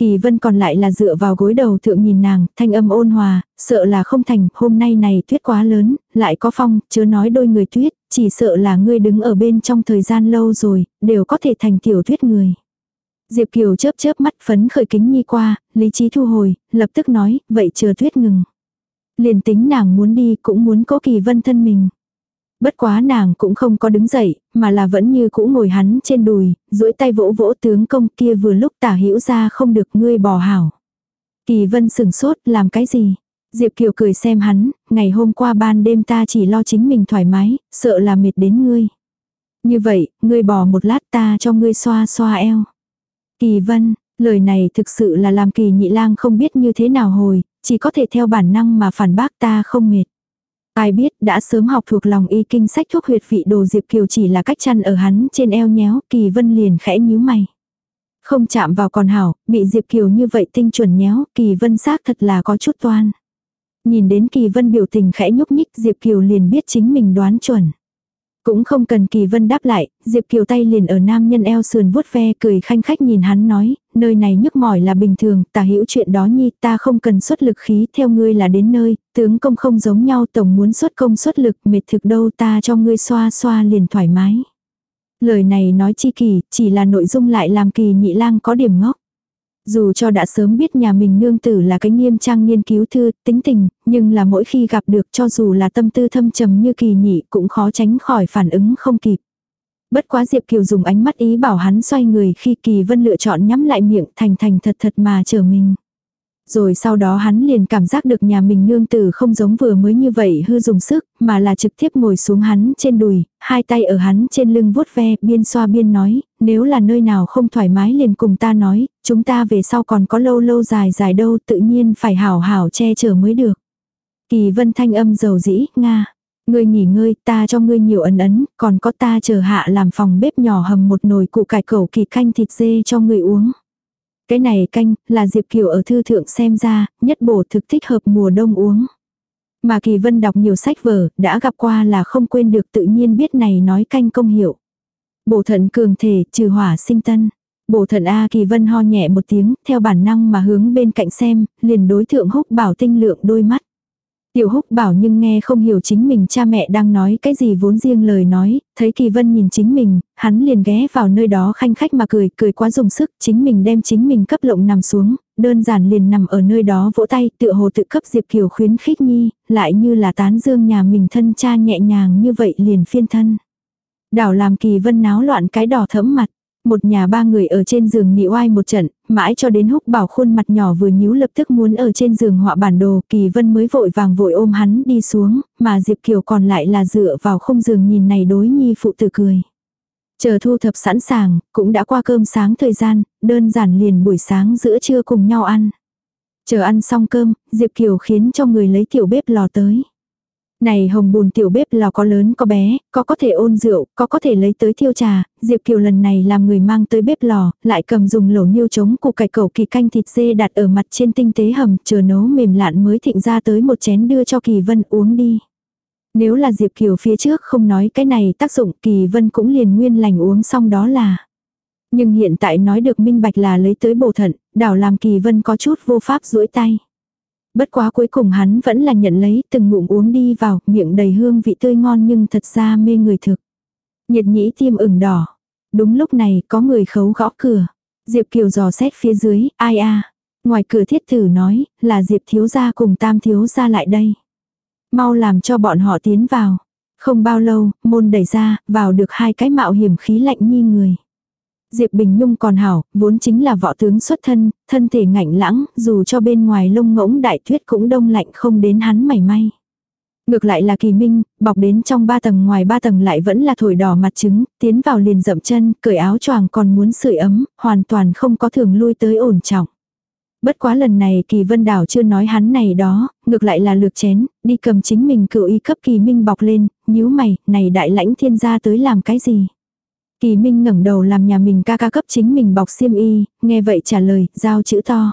Kỳ vân còn lại là dựa vào gối đầu thượng nhìn nàng, thanh âm ôn hòa, sợ là không thành, hôm nay này tuyết quá lớn, lại có phong, chớ nói đôi người tuyết, chỉ sợ là ngươi đứng ở bên trong thời gian lâu rồi, đều có thể thành tiểu tuyết người. Diệp Kiều chớp chớp mắt phấn khởi kính nhi qua, lý trí thu hồi, lập tức nói, vậy chờ tuyết ngừng. Liền tính nàng muốn đi cũng muốn có kỳ vân thân mình. Bất quá nàng cũng không có đứng dậy, mà là vẫn như cũ ngồi hắn trên đùi, duỗi tay vỗ vỗ tướng công kia vừa lúc tả hữu ra không được ngươi bỏ hảo. Kỳ vân sừng sốt, làm cái gì? Diệp Kiều cười xem hắn, ngày hôm qua ban đêm ta chỉ lo chính mình thoải mái, sợ là mệt đến ngươi. Như vậy, ngươi bỏ một lát ta cho ngươi xoa xoa eo. Kỳ vân, lời này thực sự là làm kỳ nhị lang không biết như thế nào hồi, chỉ có thể theo bản năng mà phản bác ta không mệt. Ai biết đã sớm học thuộc lòng y kinh sách thuốc huyệt vị đồ Diệp Kiều chỉ là cách chăn ở hắn trên eo nhéo, Kỳ Vân liền khẽ nhíu mày. Không chạm vào còn hảo, bị Diệp Kiều như vậy tinh chuẩn nhéo, Kỳ Vân xác thật là có chút toan. Nhìn đến Kỳ Vân biểu tình khẽ nhúc nhích Diệp Kiều liền biết chính mình đoán chuẩn. Cũng không cần Kỳ Vân đáp lại, Diệp Kiều tay liền ở nam nhân eo sườn vuốt ve cười khanh khách nhìn hắn nói, nơi này nhức mỏi là bình thường, ta hiểu chuyện đó nhi, ta không cần xuất lực khí theo ngươi là đến nơi, tướng công không giống nhau tổng muốn xuất công xuất lực mệt thực đâu ta cho ngươi xoa xoa liền thoải mái. Lời này nói chi kỳ, chỉ là nội dung lại làm kỳ nhị lang có điểm ngốc. Dù cho đã sớm biết nhà mình nương tử là cái nghiêm trang nghiên cứu thư, tính tình, nhưng là mỗi khi gặp được cho dù là tâm tư thâm trầm như kỳ nhị cũng khó tránh khỏi phản ứng không kịp. Bất quá Diệp Kiều dùng ánh mắt ý bảo hắn xoay người khi Kỳ Vân lựa chọn nhắm lại miệng thành thành thật thật mà chờ mình. Rồi sau đó hắn liền cảm giác được nhà mình nương tử không giống vừa mới như vậy hư dùng sức, mà là trực tiếp ngồi xuống hắn trên đùi, hai tay ở hắn trên lưng vuốt ve, biên xoa biên nói, nếu là nơi nào không thoải mái liền cùng ta nói, chúng ta về sau còn có lâu lâu dài dài đâu tự nhiên phải hảo hảo che chở mới được. Kỳ vân thanh âm dầu dĩ, Nga. Ngươi nghỉ ngơi, ta cho ngươi nhiều ấn ấn, còn có ta chờ hạ làm phòng bếp nhỏ hầm một nồi cụ cải cẩu kỳ canh thịt dê cho ngươi uống. Cái này canh, là Diệp Kiều ở thư thượng xem ra, nhất bổ thực thích hợp mùa đông uống. Mà Kỳ Vân đọc nhiều sách vở, đã gặp qua là không quên được tự nhiên biết này nói canh công hiệu. Bổ thận cường thể, trừ hỏa sinh tân. Bổ thận A Kỳ Vân ho nhẹ một tiếng, theo bản năng mà hướng bên cạnh xem, liền đối thượng húc bảo tinh lượng đôi mắt. Tiểu húc bảo nhưng nghe không hiểu chính mình cha mẹ đang nói cái gì vốn riêng lời nói, thấy kỳ vân nhìn chính mình, hắn liền ghé vào nơi đó khanh khách mà cười, cười quá dùng sức, chính mình đem chính mình cấp lộng nằm xuống, đơn giản liền nằm ở nơi đó vỗ tay, tựa hồ tự cấp Diệp Kiều khuyến khích nhi, lại như là tán dương nhà mình thân cha nhẹ nhàng như vậy liền phiên thân. Đảo làm kỳ vân náo loạn cái đỏ thẫm mặt. Một nhà ba người ở trên giường nị oai một trận, mãi cho đến húc bảo khuôn mặt nhỏ vừa nhíu lập tức muốn ở trên giường họa bản đồ, kỳ vân mới vội vàng vội ôm hắn đi xuống, mà Diệp Kiều còn lại là dựa vào không giường nhìn này đối nhi phụ tử cười. Chờ thu thập sẵn sàng, cũng đã qua cơm sáng thời gian, đơn giản liền buổi sáng giữa trưa cùng nhau ăn. Chờ ăn xong cơm, Diệp Kiều khiến cho người lấy tiểu bếp lò tới. Này hồng bùn tiểu bếp lò có lớn có bé, có có thể ôn rượu, có có thể lấy tới thiêu trà, Diệp Kiều lần này làm người mang tới bếp lò, lại cầm dùng lẩu niêu chống củ cải cầu kỳ canh thịt dê đặt ở mặt trên tinh tế hầm, chờ nấu mềm lạn mới thịnh ra tới một chén đưa cho Kỳ Vân uống đi. Nếu là Diệp Kiều phía trước không nói cái này tác dụng Kỳ Vân cũng liền nguyên lành uống xong đó là. Nhưng hiện tại nói được minh bạch là lấy tới bổ thận, đảo làm Kỳ Vân có chút vô pháp duỗi tay. Bất quá cuối cùng hắn vẫn là nhận lấy từng ngụm uống đi vào, miệng đầy hương vị tươi ngon nhưng thật ra mê người thực. Nhiệt nhĩ tiêm ửng đỏ. Đúng lúc này có người khấu gõ cửa. Diệp Kiều dò xét phía dưới, ai a Ngoài cửa thiết tử nói, là Diệp thiếu gia cùng tam thiếu gia lại đây. Mau làm cho bọn họ tiến vào. Không bao lâu, môn đẩy ra, vào được hai cái mạo hiểm khí lạnh như người. Diệp Bình Nhung còn hảo, vốn chính là võ tướng xuất thân, thân thể ngạnh lãng, dù cho bên ngoài lông ngỗng đại tuyết cũng đông lạnh không đến hắn mảy may. Ngược lại là kỳ minh, bọc đến trong ba tầng ngoài ba tầng lại vẫn là thổi đỏ mặt trứng, tiến vào liền dậm chân, cởi áo choàng còn muốn sưởi ấm, hoàn toàn không có thường lui tới ổn trọng. Bất quá lần này kỳ vân đảo chưa nói hắn này đó, ngược lại là lược chén, đi cầm chính mình cựu y cấp kỳ minh bọc lên, nhíu mày, này đại lãnh thiên gia tới làm cái gì. Kỳ Minh ngẩng đầu làm nhà mình ca ca cấp chính mình bọc xiêm y, nghe vậy trả lời, giao chữ to.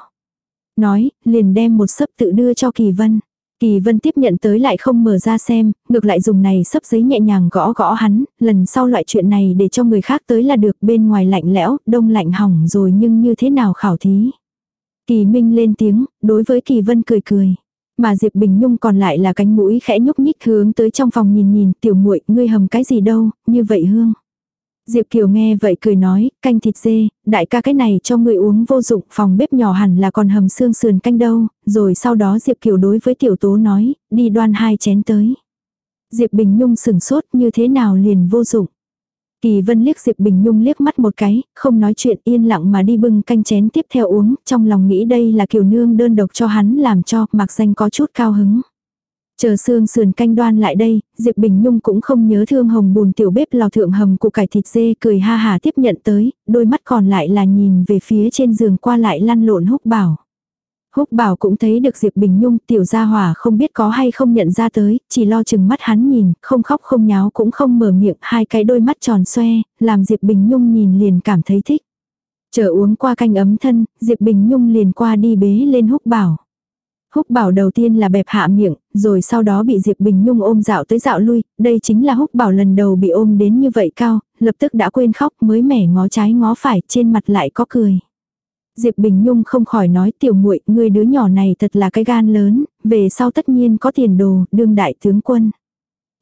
Nói, liền đem một sấp tự đưa cho Kỳ Vân. Kỳ Vân tiếp nhận tới lại không mở ra xem, ngược lại dùng này sấp giấy nhẹ nhàng gõ gõ hắn, lần sau loại chuyện này để cho người khác tới là được bên ngoài lạnh lẽo, đông lạnh hỏng rồi nhưng như thế nào khảo thí. Kỳ Minh lên tiếng, đối với Kỳ Vân cười cười. Mà Diệp Bình Nhung còn lại là cánh mũi khẽ nhúc nhích hướng tới trong phòng nhìn nhìn, tiểu muội ngươi hầm cái gì đâu, như vậy hương. Diệp Kiều nghe vậy cười nói, canh thịt dê, đại ca cái này cho người uống vô dụng, phòng bếp nhỏ hẳn là còn hầm xương sườn canh đâu, rồi sau đó Diệp Kiều đối với tiểu tố nói, đi đoan hai chén tới. Diệp Bình Nhung sừng sốt như thế nào liền vô dụng. Kỳ Vân liếc Diệp Bình Nhung liếc mắt một cái, không nói chuyện yên lặng mà đi bưng canh chén tiếp theo uống, trong lòng nghĩ đây là kiều nương đơn độc cho hắn làm cho, mặc danh có chút cao hứng. Chờ xương sườn canh đoan lại đây, Diệp Bình Nhung cũng không nhớ thương hồng bùn tiểu bếp lò thượng hầm của cải thịt dê cười ha hà tiếp nhận tới, đôi mắt còn lại là nhìn về phía trên giường qua lại lăn lộn húc bảo. Húc bảo cũng thấy được Diệp Bình Nhung tiểu gia hỏa không biết có hay không nhận ra tới, chỉ lo chừng mắt hắn nhìn, không khóc không nháo cũng không mở miệng, hai cái đôi mắt tròn xoe, làm Diệp Bình Nhung nhìn liền cảm thấy thích. Chờ uống qua canh ấm thân, Diệp Bình Nhung liền qua đi bế lên húc bảo. Húc bảo đầu tiên là bẹp hạ miệng, rồi sau đó bị Diệp Bình Nhung ôm dạo tới dạo lui, đây chính là húc bảo lần đầu bị ôm đến như vậy cao, lập tức đã quên khóc mới mẻ ngó trái ngó phải trên mặt lại có cười. Diệp Bình Nhung không khỏi nói tiểu muội người đứa nhỏ này thật là cái gan lớn, về sau tất nhiên có tiền đồ, đương đại tướng quân.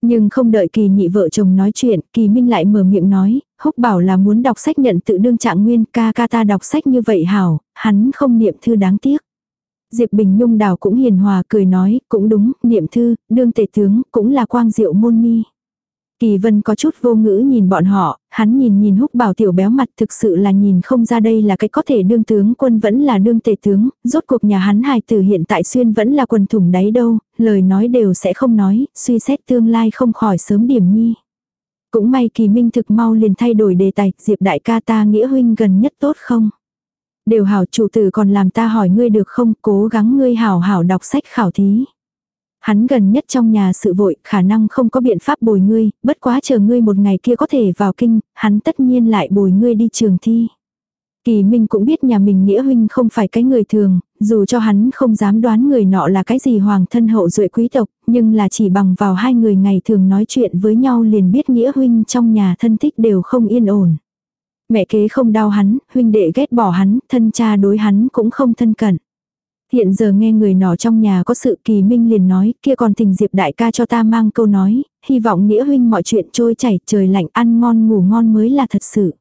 Nhưng không đợi kỳ nhị vợ chồng nói chuyện, kỳ minh lại mở miệng nói, húc bảo là muốn đọc sách nhận tự đương trạng nguyên ca ca ta đọc sách như vậy hảo, hắn không niệm thư đáng tiếc. Diệp Bình Nhung đào cũng hiền hòa cười nói, cũng đúng, niệm thư, đương tể tướng, cũng là quang diệu môn mi. Kỳ vân có chút vô ngữ nhìn bọn họ, hắn nhìn nhìn húc bảo tiểu béo mặt thực sự là nhìn không ra đây là cái có thể đương tướng quân vẫn là đương tể tướng, rốt cuộc nhà hắn hài tử hiện tại xuyên vẫn là quần thủng đáy đâu, lời nói đều sẽ không nói, suy xét tương lai không khỏi sớm điểm nhi. Cũng may kỳ minh thực mau liền thay đổi đề tài, diệp đại ca ta nghĩa huynh gần nhất tốt không? Đều hảo chủ tử còn làm ta hỏi ngươi được không, cố gắng ngươi hảo hảo đọc sách khảo thí. Hắn gần nhất trong nhà sự vội, khả năng không có biện pháp bồi ngươi, bất quá chờ ngươi một ngày kia có thể vào kinh, hắn tất nhiên lại bồi ngươi đi trường thi. Kỳ Minh cũng biết nhà mình nghĩa huynh không phải cái người thường, dù cho hắn không dám đoán người nọ là cái gì hoàng thân hậu duệ quý tộc, nhưng là chỉ bằng vào hai người ngày thường nói chuyện với nhau liền biết nghĩa huynh trong nhà thân thích đều không yên ổn. Mẹ kế không đau hắn, huynh đệ ghét bỏ hắn, thân cha đối hắn cũng không thân cận. Hiện giờ nghe người nọ trong nhà có sự kỳ minh liền nói, kia còn tình diệp đại ca cho ta mang câu nói, hy vọng nghĩa huynh mọi chuyện trôi chảy, trời lạnh ăn ngon ngủ ngon mới là thật sự.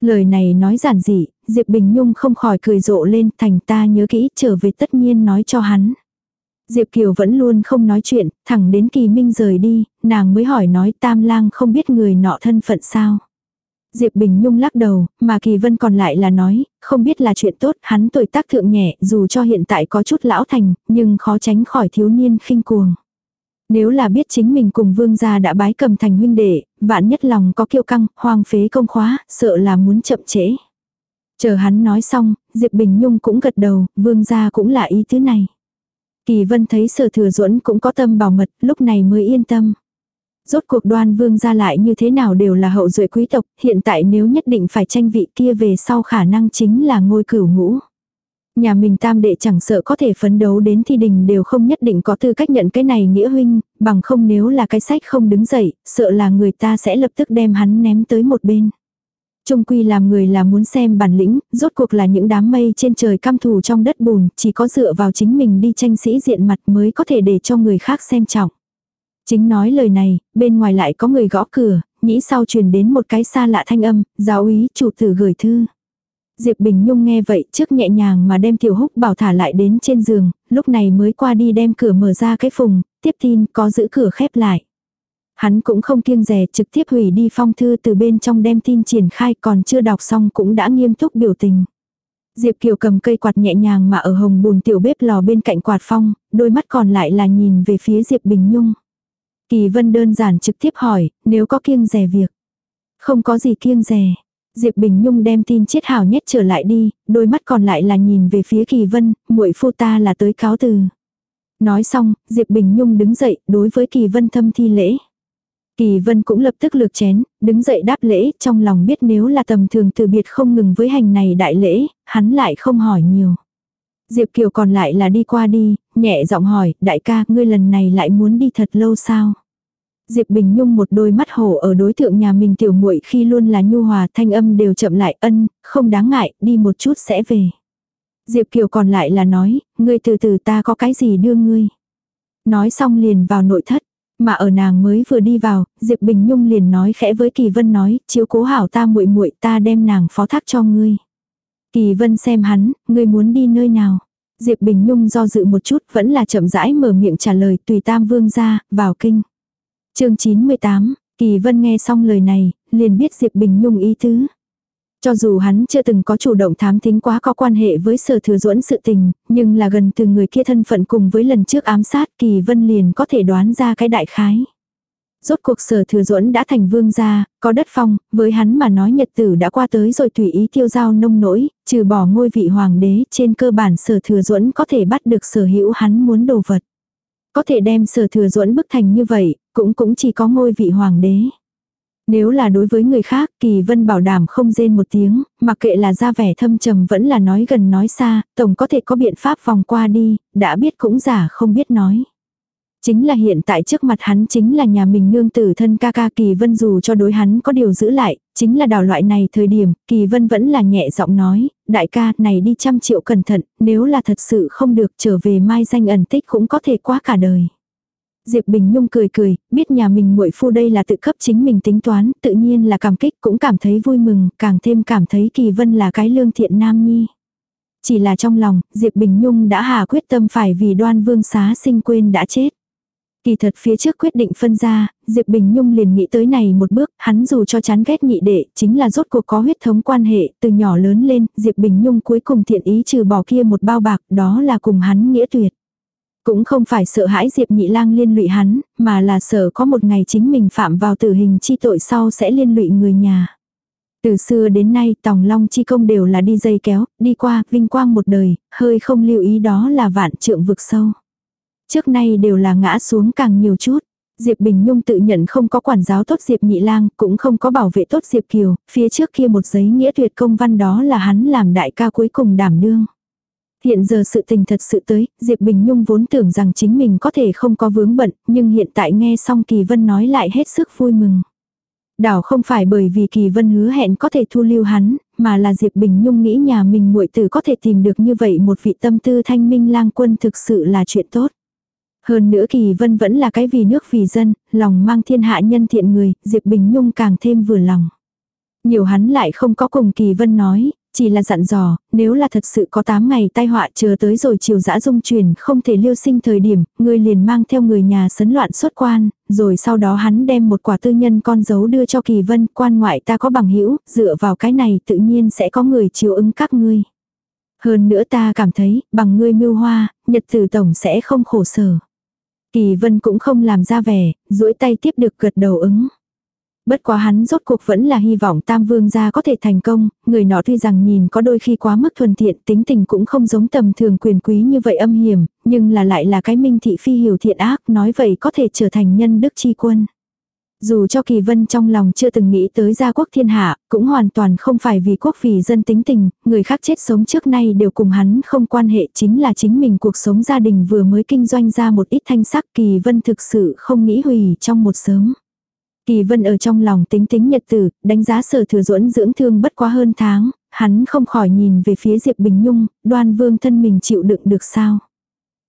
Lời này nói giản dị, Diệp Bình Nhung không khỏi cười rộ lên, thành ta nhớ kỹ trở về tất nhiên nói cho hắn. Diệp Kiều vẫn luôn không nói chuyện, thẳng đến kỳ minh rời đi, nàng mới hỏi nói tam lang không biết người nọ thân phận sao. Diệp Bình Nhung lắc đầu, mà Kỳ Vân còn lại là nói, không biết là chuyện tốt, hắn tuổi tác thượng nhẹ, dù cho hiện tại có chút lão thành, nhưng khó tránh khỏi thiếu niên khinh cuồng. Nếu là biết chính mình cùng vương gia đã bái cầm thành huynh đệ, vạn nhất lòng có kiêu căng, hoang phế công khóa, sợ là muốn chậm trễ. Chờ hắn nói xong, Diệp Bình Nhung cũng gật đầu, vương gia cũng là ý thứ này. Kỳ vân thấy sở thừa duẫn cũng có tâm bảo mật, lúc này mới yên tâm. Rốt cuộc đoan vương ra lại như thế nào đều là hậu duệ quý tộc, hiện tại nếu nhất định phải tranh vị kia về sau khả năng chính là ngôi cửu ngũ. Nhà mình tam đệ chẳng sợ có thể phấn đấu đến thi đình đều không nhất định có tư cách nhận cái này nghĩa huynh, bằng không nếu là cái sách không đứng dậy, sợ là người ta sẽ lập tức đem hắn ném tới một bên. Trung quy làm người là muốn xem bản lĩnh, rốt cuộc là những đám mây trên trời cam thù trong đất bùn, chỉ có dựa vào chính mình đi tranh sĩ diện mặt mới có thể để cho người khác xem trọng. Chính nói lời này, bên ngoài lại có người gõ cửa, nhĩ sau truyền đến một cái xa lạ thanh âm, giáo úy chủ tử gửi thư. Diệp Bình Nhung nghe vậy trước nhẹ nhàng mà đem tiểu húc bảo thả lại đến trên giường, lúc này mới qua đi đem cửa mở ra cái phùng, tiếp tin có giữ cửa khép lại. Hắn cũng không kiêng rè trực tiếp hủy đi phong thư từ bên trong đem tin triển khai còn chưa đọc xong cũng đã nghiêm túc biểu tình. Diệp Kiều cầm cây quạt nhẹ nhàng mà ở hồng bùn tiểu bếp lò bên cạnh quạt phong, đôi mắt còn lại là nhìn về phía Diệp Bình Nhung. Kỳ vân đơn giản trực tiếp hỏi, nếu có kiêng rè việc. Không có gì kiêng rè. Diệp Bình Nhung đem tin chết hào Nhất trở lại đi, đôi mắt còn lại là nhìn về phía Kỳ Vân, muội phu ta là tới cáo từ. Nói xong, Diệp Bình Nhung đứng dậy, đối với Kỳ Vân thâm thi lễ. Kỳ Vân cũng lập tức lược chén, đứng dậy đáp lễ, trong lòng biết nếu là tầm thường từ biệt không ngừng với hành này đại lễ, hắn lại không hỏi nhiều. Diệp Kiều còn lại là đi qua đi, nhẹ giọng hỏi, đại ca, ngươi lần này lại muốn đi thật lâu sao? Diệp Bình Nhung một đôi mắt hổ ở đối tượng nhà mình tiểu muội khi luôn là nhu hòa thanh âm đều chậm lại ân, không đáng ngại, đi một chút sẽ về. Diệp Kiều còn lại là nói, ngươi từ từ ta có cái gì đưa ngươi. Nói xong liền vào nội thất. Mà ở nàng mới vừa đi vào, Diệp Bình Nhung liền nói khẽ với Kỳ Vân nói, chiếu cố hảo ta muội muội ta đem nàng phó thác cho ngươi. Kỳ Vân xem hắn, ngươi muốn đi nơi nào. Diệp Bình Nhung do dự một chút vẫn là chậm rãi mở miệng trả lời tùy tam vương ra, vào kinh. chương 98, Kỳ Vân nghe xong lời này, liền biết Diệp Bình Nhung ý tứ. Cho dù hắn chưa từng có chủ động thám thính quá có quan hệ với sở thừa duẫn sự tình, nhưng là gần từ người kia thân phận cùng với lần trước ám sát Kỳ Vân liền có thể đoán ra cái đại khái. Rốt cuộc sở thừa duẫn đã thành vương gia, có đất phong, với hắn mà nói nhật tử đã qua tới rồi tùy ý tiêu giao nông nỗi, trừ bỏ ngôi vị hoàng đế, trên cơ bản sở thừa duẫn có thể bắt được sở hữu hắn muốn đồ vật. Có thể đem sở thừa duẫn bức thành như vậy, cũng cũng chỉ có ngôi vị hoàng đế. Nếu là đối với người khác, Kỳ Vân bảo đảm không rên một tiếng, mặc kệ là ra vẻ thâm trầm vẫn là nói gần nói xa, tổng có thể có biện pháp vòng qua đi, đã biết cũng giả không biết nói. Chính là hiện tại trước mặt hắn chính là nhà mình nương tử thân ca ca Kỳ Vân dù cho đối hắn có điều giữ lại, chính là đào loại này thời điểm, Kỳ Vân vẫn là nhẹ giọng nói, đại ca này đi trăm triệu cẩn thận, nếu là thật sự không được trở về mai danh ẩn tích cũng có thể quá cả đời. Diệp Bình Nhung cười cười, biết nhà mình muội phu đây là tự cấp chính mình tính toán, tự nhiên là cảm kích cũng cảm thấy vui mừng, càng thêm cảm thấy Kỳ Vân là cái lương thiện nam nhi. Chỉ là trong lòng, Diệp Bình Nhung đã hà quyết tâm phải vì đoan vương xá sinh quên đã chết. Kỳ thật phía trước quyết định phân ra, Diệp Bình Nhung liền nghĩ tới này một bước, hắn dù cho chán ghét nhị đệ, chính là rốt cuộc có huyết thống quan hệ, từ nhỏ lớn lên, Diệp Bình Nhung cuối cùng thiện ý trừ bỏ kia một bao bạc, đó là cùng hắn nghĩa tuyệt. Cũng không phải sợ hãi Diệp Nhị Lang liên lụy hắn, mà là sợ có một ngày chính mình phạm vào tử hình chi tội sau sẽ liên lụy người nhà. Từ xưa đến nay tòng long chi công đều là đi dây kéo, đi qua, vinh quang một đời, hơi không lưu ý đó là vạn trượng vực sâu. Trước nay đều là ngã xuống càng nhiều chút. Diệp Bình Nhung tự nhận không có quản giáo tốt Diệp Nhị Lang, cũng không có bảo vệ tốt Diệp Kiều, phía trước kia một giấy nghĩa tuyệt công văn đó là hắn làm đại ca cuối cùng đảm đương. Hiện giờ sự tình thật sự tới, Diệp Bình Nhung vốn tưởng rằng chính mình có thể không có vướng bận, nhưng hiện tại nghe xong Kỳ Vân nói lại hết sức vui mừng. Đảo không phải bởi vì Kỳ Vân hứa hẹn có thể thu lưu hắn, mà là Diệp Bình Nhung nghĩ nhà mình muội tử có thể tìm được như vậy một vị tâm tư thanh minh lang quân thực sự là chuyện tốt. Hơn nữa Kỳ Vân vẫn là cái vì nước vì dân, lòng mang thiên hạ nhân thiện người, Diệp Bình Nhung càng thêm vừa lòng. Nhiều hắn lại không có cùng Kỳ Vân nói, chỉ là dặn dò, nếu là thật sự có 8 ngày tai họa chờ tới rồi chiều dã dung truyền không thể liêu sinh thời điểm, người liền mang theo người nhà sấn loạn xuất quan, rồi sau đó hắn đem một quả tư nhân con dấu đưa cho kỳ vân, quan ngoại ta có bằng hữu dựa vào cái này tự nhiên sẽ có người chiều ứng các ngươi. Hơn nữa ta cảm thấy, bằng ngươi mưu hoa, nhật tử tổng sẽ không khổ sở. Kỳ vân cũng không làm ra vẻ, duỗi tay tiếp được gật đầu ứng. Bất quá hắn rốt cuộc vẫn là hy vọng tam vương gia có thể thành công, người nọ tuy rằng nhìn có đôi khi quá mức thuần thiện tính tình cũng không giống tầm thường quyền quý như vậy âm hiểm, nhưng là lại là cái minh thị phi hiểu thiện ác nói vậy có thể trở thành nhân đức chi quân. Dù cho kỳ vân trong lòng chưa từng nghĩ tới gia quốc thiên hạ, cũng hoàn toàn không phải vì quốc vì dân tính tình, người khác chết sống trước nay đều cùng hắn không quan hệ chính là chính mình cuộc sống gia đình vừa mới kinh doanh ra một ít thanh sắc kỳ vân thực sự không nghĩ hủy trong một sớm. Kỳ vân ở trong lòng tính tính nhật tử, đánh giá sở thừa duẫn dưỡng thương bất quá hơn tháng, hắn không khỏi nhìn về phía Diệp Bình Nhung, đoan vương thân mình chịu đựng được sao.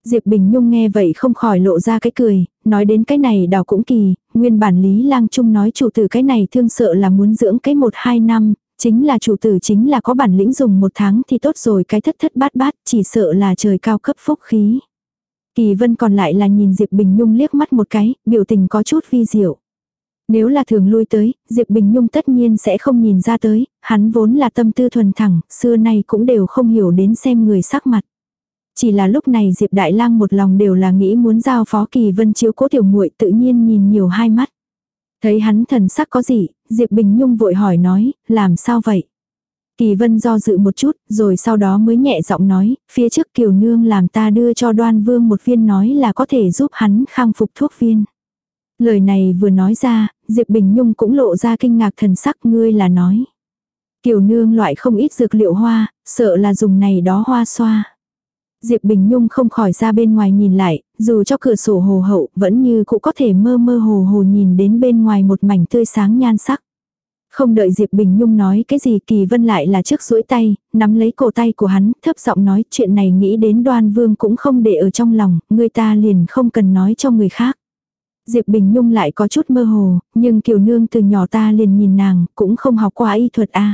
Diệp Bình Nhung nghe vậy không khỏi lộ ra cái cười, nói đến cái này đào cũng kỳ, nguyên bản Lý Lang Trung nói chủ tử cái này thương sợ là muốn dưỡng cái một hai năm, chính là chủ tử chính là có bản lĩnh dùng một tháng thì tốt rồi cái thất thất bát bát, chỉ sợ là trời cao cấp phúc khí. Kỳ vân còn lại là nhìn Diệp Bình Nhung liếc mắt một cái, biểu tình có chút vi diệu. Nếu là thường lui tới, Diệp Bình Nhung tất nhiên sẽ không nhìn ra tới, hắn vốn là tâm tư thuần thẳng, xưa nay cũng đều không hiểu đến xem người sắc mặt. Chỉ là lúc này Diệp Đại Lang một lòng đều là nghĩ muốn giao phó Kỳ Vân chiếu cố tiểu muội tự nhiên nhìn nhiều hai mắt. Thấy hắn thần sắc có gì, Diệp Bình Nhung vội hỏi nói, làm sao vậy? Kỳ Vân do dự một chút, rồi sau đó mới nhẹ giọng nói, phía trước Kiều Nương làm ta đưa cho đoan vương một viên nói là có thể giúp hắn khang phục thuốc viên. Lời này vừa nói ra, Diệp Bình Nhung cũng lộ ra kinh ngạc thần sắc ngươi là nói. Kiều nương loại không ít dược liệu hoa, sợ là dùng này đó hoa xoa. Diệp Bình Nhung không khỏi ra bên ngoài nhìn lại, dù cho cửa sổ hồ hậu vẫn như cũng có thể mơ mơ hồ hồ nhìn đến bên ngoài một mảnh tươi sáng nhan sắc. Không đợi Diệp Bình Nhung nói cái gì Kỳ Vân lại là trước duỗi tay, nắm lấy cổ tay của hắn, thấp giọng nói chuyện này nghĩ đến đoan vương cũng không để ở trong lòng, người ta liền không cần nói cho người khác. Diệp Bình Nhung lại có chút mơ hồ, nhưng Kiều Nương từ nhỏ ta liền nhìn nàng, cũng không học qua y thuật a.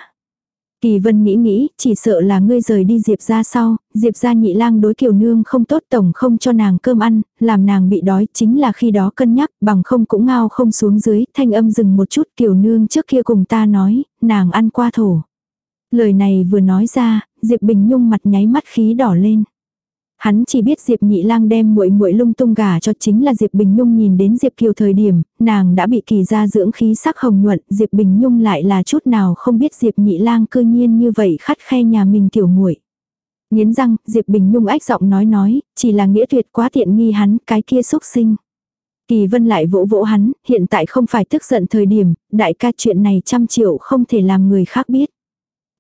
Kỳ Vân nghĩ nghĩ, chỉ sợ là ngươi rời đi Diệp ra sau, Diệp ra nhị lang đối Kiều Nương không tốt tổng không cho nàng cơm ăn, làm nàng bị đói chính là khi đó cân nhắc, bằng không cũng ngao không xuống dưới, thanh âm dừng một chút Kiều Nương trước kia cùng ta nói, nàng ăn qua thổ. Lời này vừa nói ra, Diệp Bình Nhung mặt nháy mắt khí đỏ lên. Hắn chỉ biết Diệp Nhị Lang đem muội muội lung tung gả cho chính là Diệp Bình Nhung nhìn đến Diệp Kiều thời điểm, nàng đã bị kỳ ra dưỡng khí sắc hồng nhuận, Diệp Bình Nhung lại là chút nào không biết Diệp Nhị Lang cư nhiên như vậy khắt khe nhà mình tiểu muội. Nghiến răng, Diệp Bình Nhung ách giọng nói nói, chỉ là nghĩa tuyệt quá tiện nghi hắn, cái kia xúc sinh. Kỳ vân lại vỗ vỗ hắn, hiện tại không phải tức giận thời điểm, đại ca chuyện này trăm triệu không thể làm người khác biết.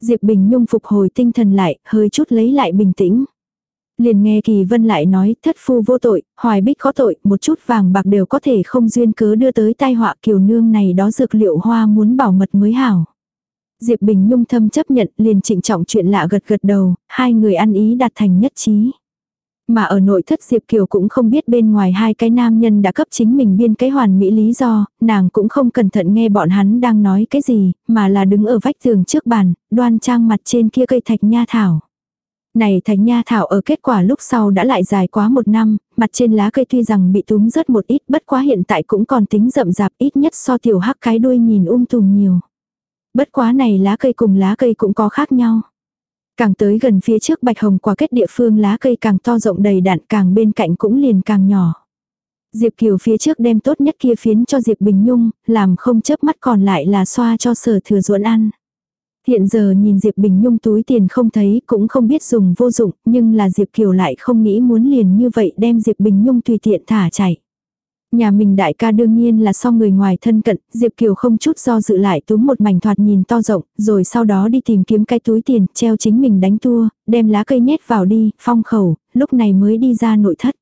Diệp Bình Nhung phục hồi tinh thần lại, hơi chút lấy lại bình tĩnh. Liền nghe Kỳ Vân lại nói, thất phu vô tội, hoài bích có tội, một chút vàng bạc đều có thể không duyên cớ đưa tới tai họa kiều nương này đó dược liệu hoa muốn bảo mật mới hảo. Diệp Bình Nhung thâm chấp nhận liền trịnh trọng chuyện lạ gật gật đầu, hai người ăn ý đạt thành nhất trí. Mà ở nội thất Diệp Kiều cũng không biết bên ngoài hai cái nam nhân đã cấp chính mình biên cái hoàn mỹ lý do, nàng cũng không cẩn thận nghe bọn hắn đang nói cái gì, mà là đứng ở vách tường trước bàn, đoan trang mặt trên kia cây thạch nha thảo. Này thạch nha thảo ở kết quả lúc sau đã lại dài quá một năm, mặt trên lá cây tuy rằng bị túm rớt một ít bất quá hiện tại cũng còn tính rậm rạp ít nhất so tiểu hắc cái đuôi nhìn um tùm nhiều. Bất quá này lá cây cùng lá cây cũng có khác nhau. Càng tới gần phía trước bạch hồng quả kết địa phương lá cây càng to rộng đầy đạn càng bên cạnh cũng liền càng nhỏ. Diệp Kiều phía trước đem tốt nhất kia phiến cho Diệp Bình Nhung, làm không chớp mắt còn lại là xoa cho sở thừa ruộn ăn. Hiện giờ nhìn Diệp Bình Nhung túi tiền không thấy cũng không biết dùng vô dụng, nhưng là Diệp Kiều lại không nghĩ muốn liền như vậy đem Diệp Bình Nhung tùy tiện thả chạy. Nhà mình đại ca đương nhiên là so người ngoài thân cận, Diệp Kiều không chút do dự lại túm một mảnh thoạt nhìn to rộng, rồi sau đó đi tìm kiếm cái túi tiền, treo chính mình đánh tua, đem lá cây nhét vào đi, phong khẩu, lúc này mới đi ra nội thất.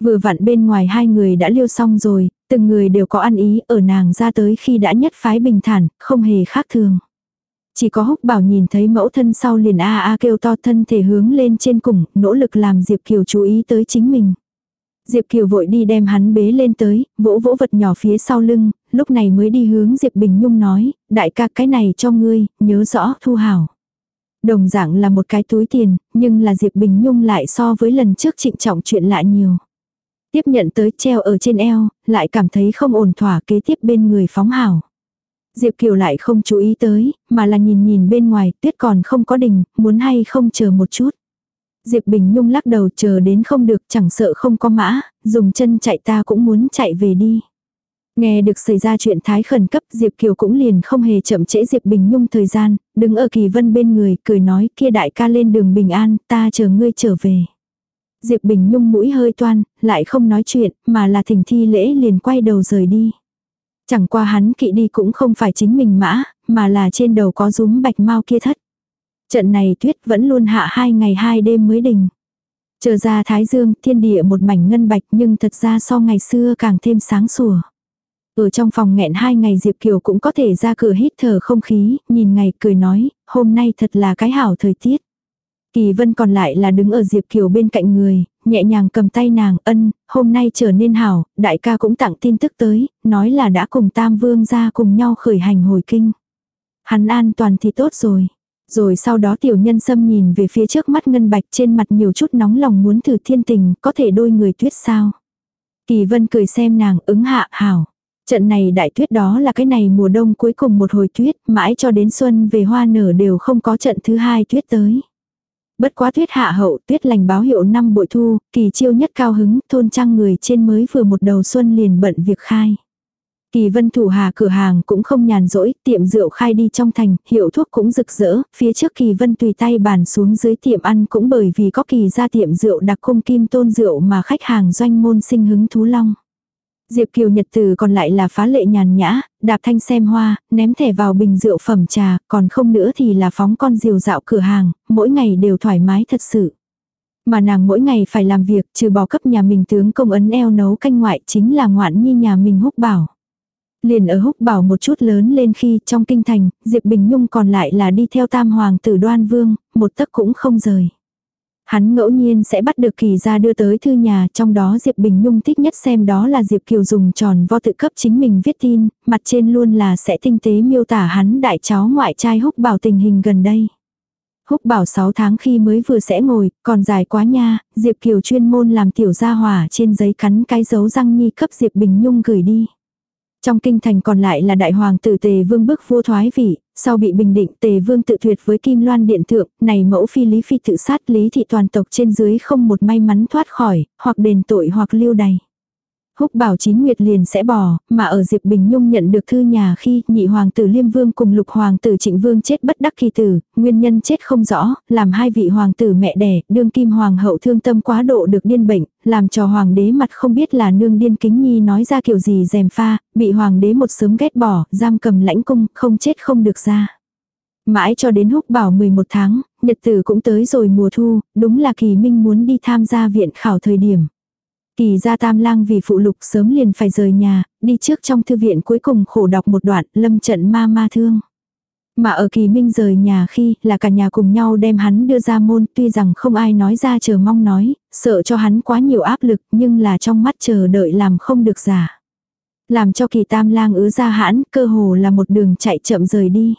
Vừa vặn bên ngoài hai người đã liêu xong rồi, từng người đều có ăn ý ở nàng ra tới khi đã nhất phái bình thản, không hề khác thường. Chỉ có húc bảo nhìn thấy mẫu thân sau liền a a kêu to thân thể hướng lên trên cùng, nỗ lực làm Diệp Kiều chú ý tới chính mình. Diệp Kiều vội đi đem hắn bế lên tới, vỗ vỗ vật nhỏ phía sau lưng, lúc này mới đi hướng Diệp Bình Nhung nói, đại ca cái này cho ngươi, nhớ rõ thu hảo. Đồng dạng là một cái túi tiền, nhưng là Diệp Bình Nhung lại so với lần trước trịnh trọng chuyện lạ nhiều. Tiếp nhận tới treo ở trên eo, lại cảm thấy không ổn thỏa kế tiếp bên người phóng hảo. Diệp Kiều lại không chú ý tới, mà là nhìn nhìn bên ngoài, tuyết còn không có đình, muốn hay không chờ một chút. Diệp Bình Nhung lắc đầu chờ đến không được chẳng sợ không có mã, dùng chân chạy ta cũng muốn chạy về đi. Nghe được xảy ra chuyện thái khẩn cấp Diệp Kiều cũng liền không hề chậm trễ Diệp Bình Nhung thời gian, đứng ở kỳ vân bên người, cười nói kia đại ca lên đường bình an, ta chờ ngươi trở về. Diệp Bình Nhung mũi hơi toan, lại không nói chuyện, mà là thỉnh thi lễ liền quay đầu rời đi. Chẳng qua hắn kỵ đi cũng không phải chính mình mã, mà là trên đầu có rúm bạch mau kia thất. Trận này tuyết vẫn luôn hạ hai ngày hai đêm mới đình. Chờ ra Thái Dương, thiên địa một mảnh ngân bạch nhưng thật ra so ngày xưa càng thêm sáng sủa. Ở trong phòng nghẹn hai ngày Diệp Kiều cũng có thể ra cửa hít thở không khí, nhìn ngày cười nói, hôm nay thật là cái hảo thời tiết. Kỳ vân còn lại là đứng ở Diệp Kiều bên cạnh người, nhẹ nhàng cầm tay nàng ân, hôm nay trở nên hảo, đại ca cũng tặng tin tức tới, nói là đã cùng Tam Vương ra cùng nhau khởi hành hồi kinh. Hắn an toàn thì tốt rồi. Rồi sau đó tiểu nhân xâm nhìn về phía trước mắt ngân bạch trên mặt nhiều chút nóng lòng muốn thử thiên tình, có thể đôi người tuyết sao. Kỳ vân cười xem nàng ứng hạ hảo. Trận này đại tuyết đó là cái này mùa đông cuối cùng một hồi tuyết, mãi cho đến xuân về hoa nở đều không có trận thứ hai tuyết tới. Bất quá tuyết hạ hậu, tuyết lành báo hiệu năm bội thu, kỳ chiêu nhất cao hứng, thôn trang người trên mới vừa một đầu xuân liền bận việc khai. Kỳ vân thủ hà cửa hàng cũng không nhàn rỗi, tiệm rượu khai đi trong thành, hiệu thuốc cũng rực rỡ, phía trước kỳ vân tùy tay bàn xuống dưới tiệm ăn cũng bởi vì có kỳ ra tiệm rượu đặc cung kim tôn rượu mà khách hàng doanh môn sinh hứng thú long. Diệp Kiều Nhật từ còn lại là phá lệ nhàn nhã, đạp thanh xem hoa, ném thẻ vào bình rượu phẩm trà, còn không nữa thì là phóng con diều dạo cửa hàng, mỗi ngày đều thoải mái thật sự. Mà nàng mỗi ngày phải làm việc, trừ bỏ cấp nhà mình tướng công ấn eo nấu canh ngoại chính là ngoạn nhi nhà mình húc bảo. Liền ở húc bảo một chút lớn lên khi trong kinh thành, Diệp Bình Nhung còn lại là đi theo tam hoàng tử đoan vương, một tấc cũng không rời. Hắn ngẫu nhiên sẽ bắt được kỳ ra đưa tới thư nhà, trong đó Diệp Bình Nhung thích nhất xem đó là Diệp Kiều dùng tròn vo tự cấp chính mình viết tin, mặt trên luôn là sẽ tinh tế miêu tả hắn đại cháu ngoại trai húc bảo tình hình gần đây. Húc bảo 6 tháng khi mới vừa sẽ ngồi, còn dài quá nha, Diệp Kiều chuyên môn làm tiểu gia hỏa trên giấy cắn cái dấu răng nhi cấp Diệp Bình Nhung gửi đi. Trong kinh thành còn lại là đại hoàng tử tề vương bức vua thoái vị, sau bị bình định tề vương tự tuyệt với kim loan điện thượng, này mẫu phi lý phi tự sát lý thị toàn tộc trên dưới không một may mắn thoát khỏi, hoặc đền tội hoặc lưu đày. Húc bảo chín nguyệt liền sẽ bỏ, mà ở Diệp Bình Nhung nhận được thư nhà khi nhị hoàng tử Liêm Vương cùng lục hoàng tử Trịnh Vương chết bất đắc kỳ tử, nguyên nhân chết không rõ, làm hai vị hoàng tử mẹ đẻ, đương kim hoàng hậu thương tâm quá độ được điên bệnh, làm cho hoàng đế mặt không biết là nương điên kính nhi nói ra kiểu gì dèm pha, bị hoàng đế một sớm ghét bỏ, giam cầm lãnh cung, không chết không được ra. Mãi cho đến húc bảo 11 tháng, nhật tử cũng tới rồi mùa thu, đúng là kỳ minh muốn đi tham gia viện khảo thời điểm. Kỳ ra tam lang vì phụ lục sớm liền phải rời nhà, đi trước trong thư viện cuối cùng khổ đọc một đoạn lâm trận ma ma thương. Mà ở kỳ minh rời nhà khi là cả nhà cùng nhau đem hắn đưa ra môn tuy rằng không ai nói ra chờ mong nói, sợ cho hắn quá nhiều áp lực nhưng là trong mắt chờ đợi làm không được giả. Làm cho kỳ tam lang ứa ra hãn cơ hồ là một đường chạy chậm rời đi.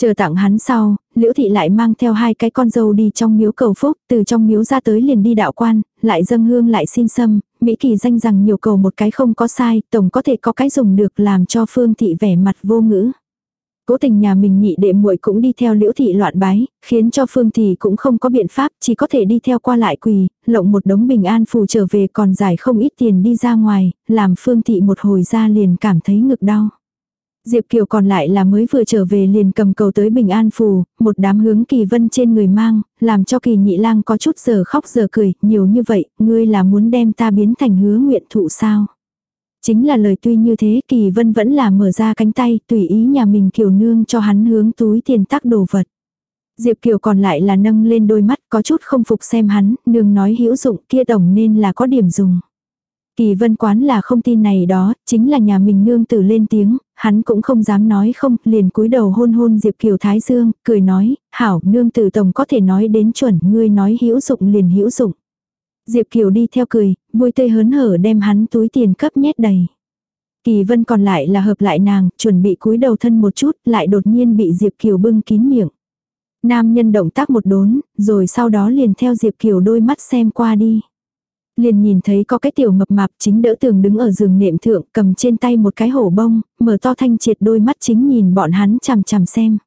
Chờ tặng hắn sau, liễu thị lại mang theo hai cái con dâu đi trong miếu cầu phúc, từ trong miếu ra tới liền đi đạo quan, lại dâng hương lại xin xâm, Mỹ kỳ danh rằng nhiều cầu một cái không có sai, tổng có thể có cái dùng được làm cho phương thị vẻ mặt vô ngữ. Cố tình nhà mình nhị đệ muội cũng đi theo liễu thị loạn bái, khiến cho phương thị cũng không có biện pháp, chỉ có thể đi theo qua lại quỳ, lộng một đống bình an phù trở về còn giải không ít tiền đi ra ngoài, làm phương thị một hồi ra liền cảm thấy ngực đau. Diệp Kiều còn lại là mới vừa trở về liền cầm cầu tới Bình An Phù, một đám hướng kỳ vân trên người mang, làm cho kỳ nhị lang có chút giờ khóc giờ cười, nhiều như vậy, ngươi là muốn đem ta biến thành hứa nguyện thụ sao. Chính là lời tuy như thế kỳ vân vẫn là mở ra cánh tay tùy ý nhà mình kiều nương cho hắn hướng túi tiền tắc đồ vật. Diệp Kiều còn lại là nâng lên đôi mắt có chút không phục xem hắn, nương nói hữu dụng kia đồng nên là có điểm dùng. Kỳ vân quán là không tin này đó, chính là nhà mình nương tử lên tiếng, hắn cũng không dám nói không, liền cúi đầu hôn hôn Diệp Kiều Thái Dương, cười nói, hảo, nương tử tổng có thể nói đến chuẩn, ngươi nói hữu dụng liền hữu dụng. Diệp Kiều đi theo cười, vui tươi hớn hở đem hắn túi tiền cấp nhét đầy. Kỳ vân còn lại là hợp lại nàng, chuẩn bị cúi đầu thân một chút, lại đột nhiên bị Diệp Kiều bưng kín miệng. Nam nhân động tác một đốn, rồi sau đó liền theo Diệp Kiều đôi mắt xem qua đi liền nhìn thấy có cái tiểu mập mạp chính đỡ tường đứng ở giường nệm thượng cầm trên tay một cái hổ bông, mở to thanh triệt đôi mắt chính nhìn bọn hắn chằm chằm xem.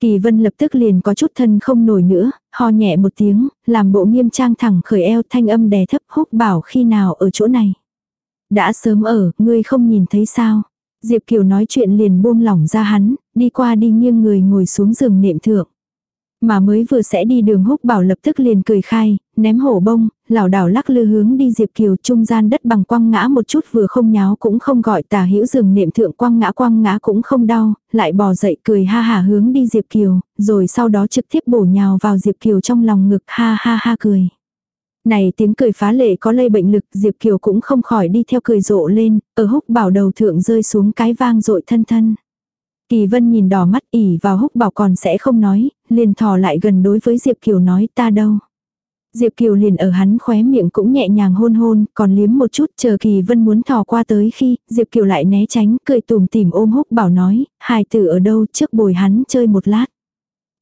Kỳ vân lập tức liền có chút thân không nổi nữa, ho nhẹ một tiếng, làm bộ nghiêm trang thẳng khởi eo thanh âm đè thấp húc bảo khi nào ở chỗ này. Đã sớm ở, ngươi không nhìn thấy sao. Diệp Kiều nói chuyện liền buông lỏng ra hắn, đi qua đi nghiêng người ngồi xuống giường nệm thượng. Mà mới vừa sẽ đi đường húc bảo lập tức liền cười khai, ném hổ bông, lảo đảo lắc lư hướng đi Diệp Kiều trung gian đất bằng quăng ngã một chút vừa không nháo cũng không gọi tà hữu rừng niệm thượng quăng ngã quăng ngã cũng không đau, lại bò dậy cười ha ha hướng đi Diệp Kiều, rồi sau đó trực tiếp bổ nhào vào Diệp Kiều trong lòng ngực ha ha ha cười. Này tiếng cười phá lệ có lây bệnh lực Diệp Kiều cũng không khỏi đi theo cười rộ lên, ở húc bảo đầu thượng rơi xuống cái vang rội thân thân. Kỳ vân nhìn đỏ mắt ỉ vào húc bảo còn sẽ không nói, liền thò lại gần đối với Diệp Kiều nói ta đâu. Diệp Kiều liền ở hắn khóe miệng cũng nhẹ nhàng hôn hôn, còn liếm một chút chờ Kỳ Vân muốn thò qua tới khi, Diệp Kiều lại né tránh, cười tùm tìm ôm húc bảo nói, hài tử ở đâu trước bồi hắn chơi một lát.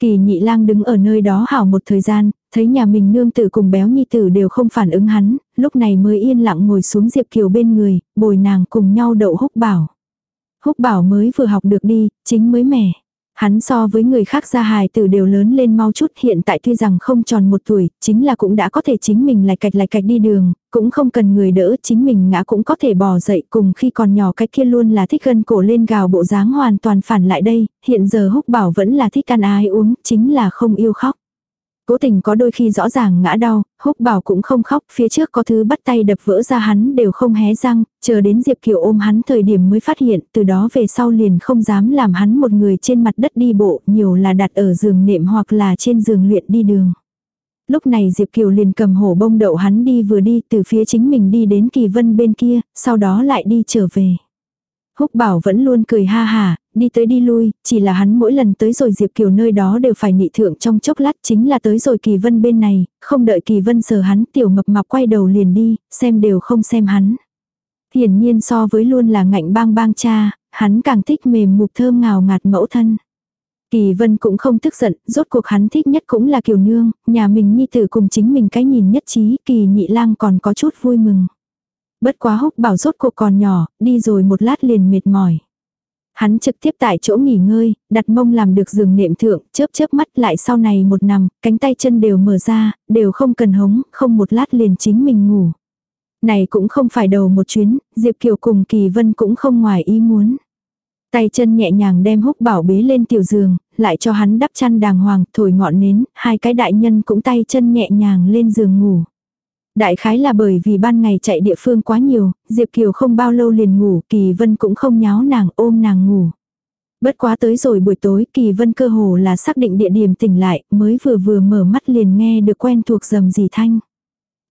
Kỳ nhị lang đứng ở nơi đó hảo một thời gian, thấy nhà mình nương tử cùng béo nhi tử đều không phản ứng hắn, lúc này mới yên lặng ngồi xuống Diệp Kiều bên người, bồi nàng cùng nhau đậu húc bảo. Húc bảo mới vừa học được đi, chính mới mẻ. Hắn so với người khác gia hài tử đều lớn lên mau chút hiện tại tuy rằng không tròn một tuổi, chính là cũng đã có thể chính mình lạch cạch lạch cạch đi đường, cũng không cần người đỡ chính mình ngã cũng có thể bò dậy cùng khi còn nhỏ cái kia luôn là thích gân cổ lên gào bộ dáng hoàn toàn phản lại đây, hiện giờ húc bảo vẫn là thích ăn ái uống, chính là không yêu khóc. Cố tình có đôi khi rõ ràng ngã đau, húc bảo cũng không khóc, phía trước có thứ bắt tay đập vỡ ra hắn đều không hé răng, chờ đến Diệp Kiều ôm hắn thời điểm mới phát hiện, từ đó về sau liền không dám làm hắn một người trên mặt đất đi bộ, nhiều là đặt ở giường nệm hoặc là trên giường luyện đi đường. Lúc này Diệp Kiều liền cầm hổ bông đậu hắn đi vừa đi từ phía chính mình đi đến kỳ vân bên kia, sau đó lại đi trở về. Húc bảo vẫn luôn cười ha hà, đi tới đi lui, chỉ là hắn mỗi lần tới rồi Diệp Kiều nơi đó đều phải nị thượng trong chốc lát chính là tới rồi Kỳ Vân bên này, không đợi Kỳ Vân sờ hắn tiểu mập mạp quay đầu liền đi, xem đều không xem hắn. Hiển nhiên so với luôn là ngạnh bang bang cha, hắn càng thích mềm mục thơm ngào ngạt mẫu thân. Kỳ Vân cũng không tức giận, rốt cuộc hắn thích nhất cũng là Kiều Nương, nhà mình nhi tử cùng chính mình cái nhìn nhất trí, Kỳ Nhị Lang còn có chút vui mừng. Bất quá húc bảo rốt cuộc còn nhỏ, đi rồi một lát liền mệt mỏi. Hắn trực tiếp tại chỗ nghỉ ngơi, đặt mông làm được giường nệm thượng, chớp chớp mắt lại sau này một nằm, cánh tay chân đều mở ra, đều không cần hống, không một lát liền chính mình ngủ. Này cũng không phải đầu một chuyến, Diệp Kiều cùng Kỳ Vân cũng không ngoài ý muốn. Tay chân nhẹ nhàng đem húc bảo bế lên tiểu giường, lại cho hắn đắp chăn đàng hoàng, thổi ngọn nến, hai cái đại nhân cũng tay chân nhẹ nhàng lên giường ngủ. Đại khái là bởi vì ban ngày chạy địa phương quá nhiều, Diệp Kiều không bao lâu liền ngủ, Kỳ Vân cũng không nháo nàng ôm nàng ngủ. Bất quá tới rồi buổi tối Kỳ Vân cơ hồ là xác định địa điểm tỉnh lại, mới vừa vừa mở mắt liền nghe được quen thuộc rầm gì thanh.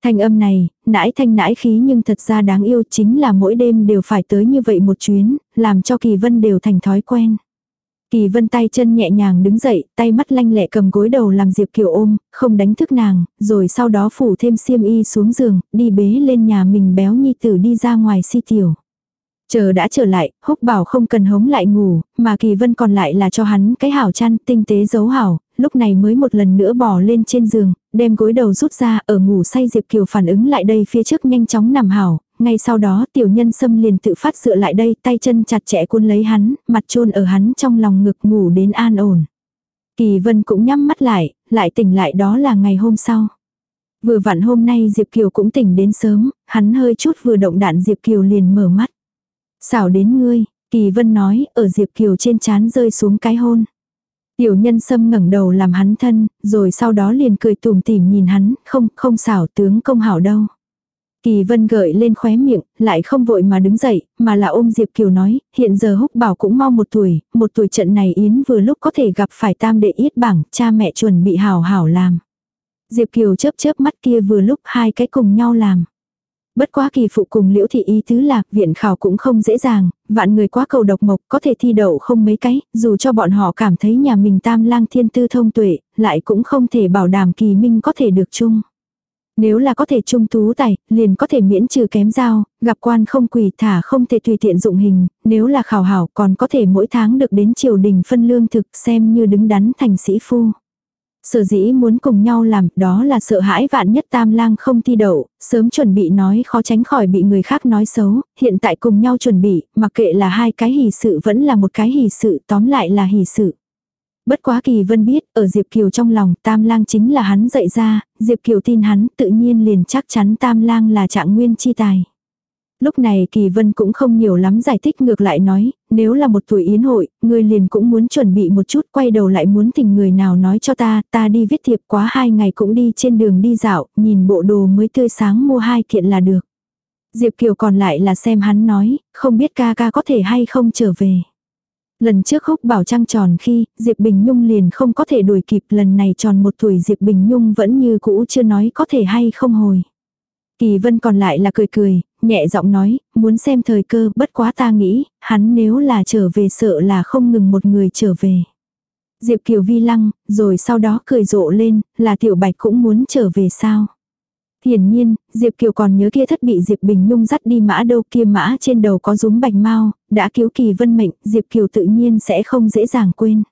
Thanh âm này, nãi thanh nãi khí nhưng thật ra đáng yêu chính là mỗi đêm đều phải tới như vậy một chuyến, làm cho Kỳ Vân đều thành thói quen. Kỳ vân tay chân nhẹ nhàng đứng dậy, tay mắt lanh lẹ cầm gối đầu làm Diệp Kiều ôm, không đánh thức nàng, rồi sau đó phủ thêm xiêm y xuống giường, đi bế lên nhà mình béo nhi tử đi ra ngoài si tiểu. Chờ đã trở lại, húc bảo không cần hống lại ngủ, mà kỳ vân còn lại là cho hắn cái hảo chăn tinh tế giấu hảo, lúc này mới một lần nữa bỏ lên trên giường, đem gối đầu rút ra ở ngủ say Diệp Kiều phản ứng lại đây phía trước nhanh chóng nằm hảo, ngay sau đó tiểu nhân xâm liền tự phát dựa lại đây tay chân chặt chẽ cuốn lấy hắn, mặt trôn ở hắn trong lòng ngực ngủ đến an ổn. Kỳ vân cũng nhắm mắt lại, lại tỉnh lại đó là ngày hôm sau. Vừa vặn hôm nay Diệp Kiều cũng tỉnh đến sớm, hắn hơi chút vừa động đạn Diệp Kiều liền mở mắt. Xảo đến ngươi, Kỳ Vân nói, ở Diệp Kiều trên chán rơi xuống cái hôn. Tiểu nhân sâm ngẩng đầu làm hắn thân, rồi sau đó liền cười tùm tỉm nhìn hắn, không, không xảo tướng công hảo đâu. Kỳ vân gợi lên khóe miệng, lại không vội mà đứng dậy, mà là ôm Diệp Kiều nói, hiện giờ húc bảo cũng mau một tuổi, một tuổi trận này Yến vừa lúc có thể gặp phải tam đệ yết bảng, cha mẹ chuẩn bị hào hảo làm. Diệp Kiều chớp chớp mắt kia vừa lúc hai cái cùng nhau làm. Bất quá kỳ phụ cùng liễu thị ý tứ là viện khảo cũng không dễ dàng, vạn người quá cầu độc mộc có thể thi đậu không mấy cái, dù cho bọn họ cảm thấy nhà mình tam lang thiên tư thông tuệ, lại cũng không thể bảo đảm kỳ minh có thể được chung. Nếu là có thể trung tú tài, liền có thể miễn trừ kém giao, gặp quan không quỳ thả không thể tùy tiện dụng hình, nếu là khảo hảo còn có thể mỗi tháng được đến triều đình phân lương thực xem như đứng đắn thành sĩ phu. Sở dĩ muốn cùng nhau làm đó là sợ hãi vạn nhất tam lang không thi đậu, sớm chuẩn bị nói khó tránh khỏi bị người khác nói xấu, hiện tại cùng nhau chuẩn bị, mặc kệ là hai cái hỷ sự vẫn là một cái hỷ sự tóm lại là hỷ sự. Bất quá Kỳ Vân biết, ở Diệp Kiều trong lòng Tam Lang chính là hắn dạy ra, Diệp Kiều tin hắn tự nhiên liền chắc chắn Tam Lang là trạng nguyên chi tài. Lúc này Kỳ Vân cũng không nhiều lắm giải thích ngược lại nói, nếu là một tuổi yến hội, người liền cũng muốn chuẩn bị một chút quay đầu lại muốn tình người nào nói cho ta, ta đi viết thiệp quá hai ngày cũng đi trên đường đi dạo, nhìn bộ đồ mới tươi sáng mua hai kiện là được. Diệp Kiều còn lại là xem hắn nói, không biết ca ca có thể hay không trở về. Lần trước húc bảo trăng tròn khi, Diệp Bình Nhung liền không có thể đuổi kịp lần này tròn một tuổi Diệp Bình Nhung vẫn như cũ chưa nói có thể hay không hồi. Kỳ vân còn lại là cười cười, nhẹ giọng nói, muốn xem thời cơ, bất quá ta nghĩ, hắn nếu là trở về sợ là không ngừng một người trở về. Diệp Kiều vi lăng, rồi sau đó cười rộ lên, là tiểu bạch cũng muốn trở về sao. Hiển nhiên, Diệp Kiều còn nhớ kia thất bị Diệp Bình Nhung dắt đi mã đâu kia mã trên đầu có rúm bạch mau, đã cứu Kỳ Vân mệnh, Diệp Kiều tự nhiên sẽ không dễ dàng quên.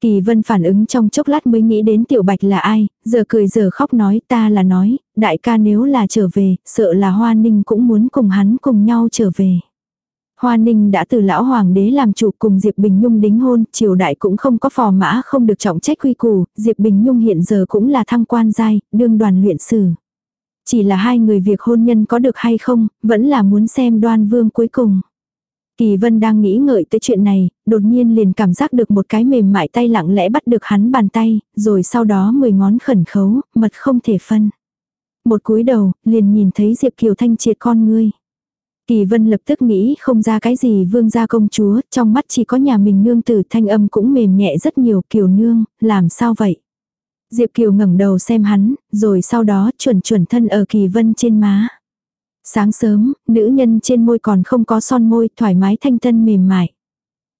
Kỳ Vân phản ứng trong chốc lát mới nghĩ đến Tiểu Bạch là ai, giờ cười giờ khóc nói ta là nói, đại ca nếu là trở về, sợ là Hoa Ninh cũng muốn cùng hắn cùng nhau trở về. Hoa Ninh đã từ lão hoàng đế làm chủ cùng Diệp Bình Nhung đính hôn, triều đại cũng không có phò mã không được trọng trách quy củ, Diệp Bình Nhung hiện giờ cũng là thăng quan giai, đương đoàn luyện sử. Chỉ là hai người việc hôn nhân có được hay không, vẫn là muốn xem đoan vương cuối cùng. Kỳ vân đang nghĩ ngợi tới chuyện này, đột nhiên liền cảm giác được một cái mềm mại tay lặng lẽ bắt được hắn bàn tay, rồi sau đó mười ngón khẩn khấu, mật không thể phân. Một cúi đầu, liền nhìn thấy Diệp Kiều Thanh triệt con ngươi. Kỳ vân lập tức nghĩ không ra cái gì vương gia công chúa, trong mắt chỉ có nhà mình nương tử thanh âm cũng mềm nhẹ rất nhiều kiều nương, làm sao vậy? Diệp Kiều ngẩng đầu xem hắn, rồi sau đó chuẩn chuẩn thân ở kỳ vân trên má. Sáng sớm, nữ nhân trên môi còn không có son môi, thoải mái thanh tân mềm mại.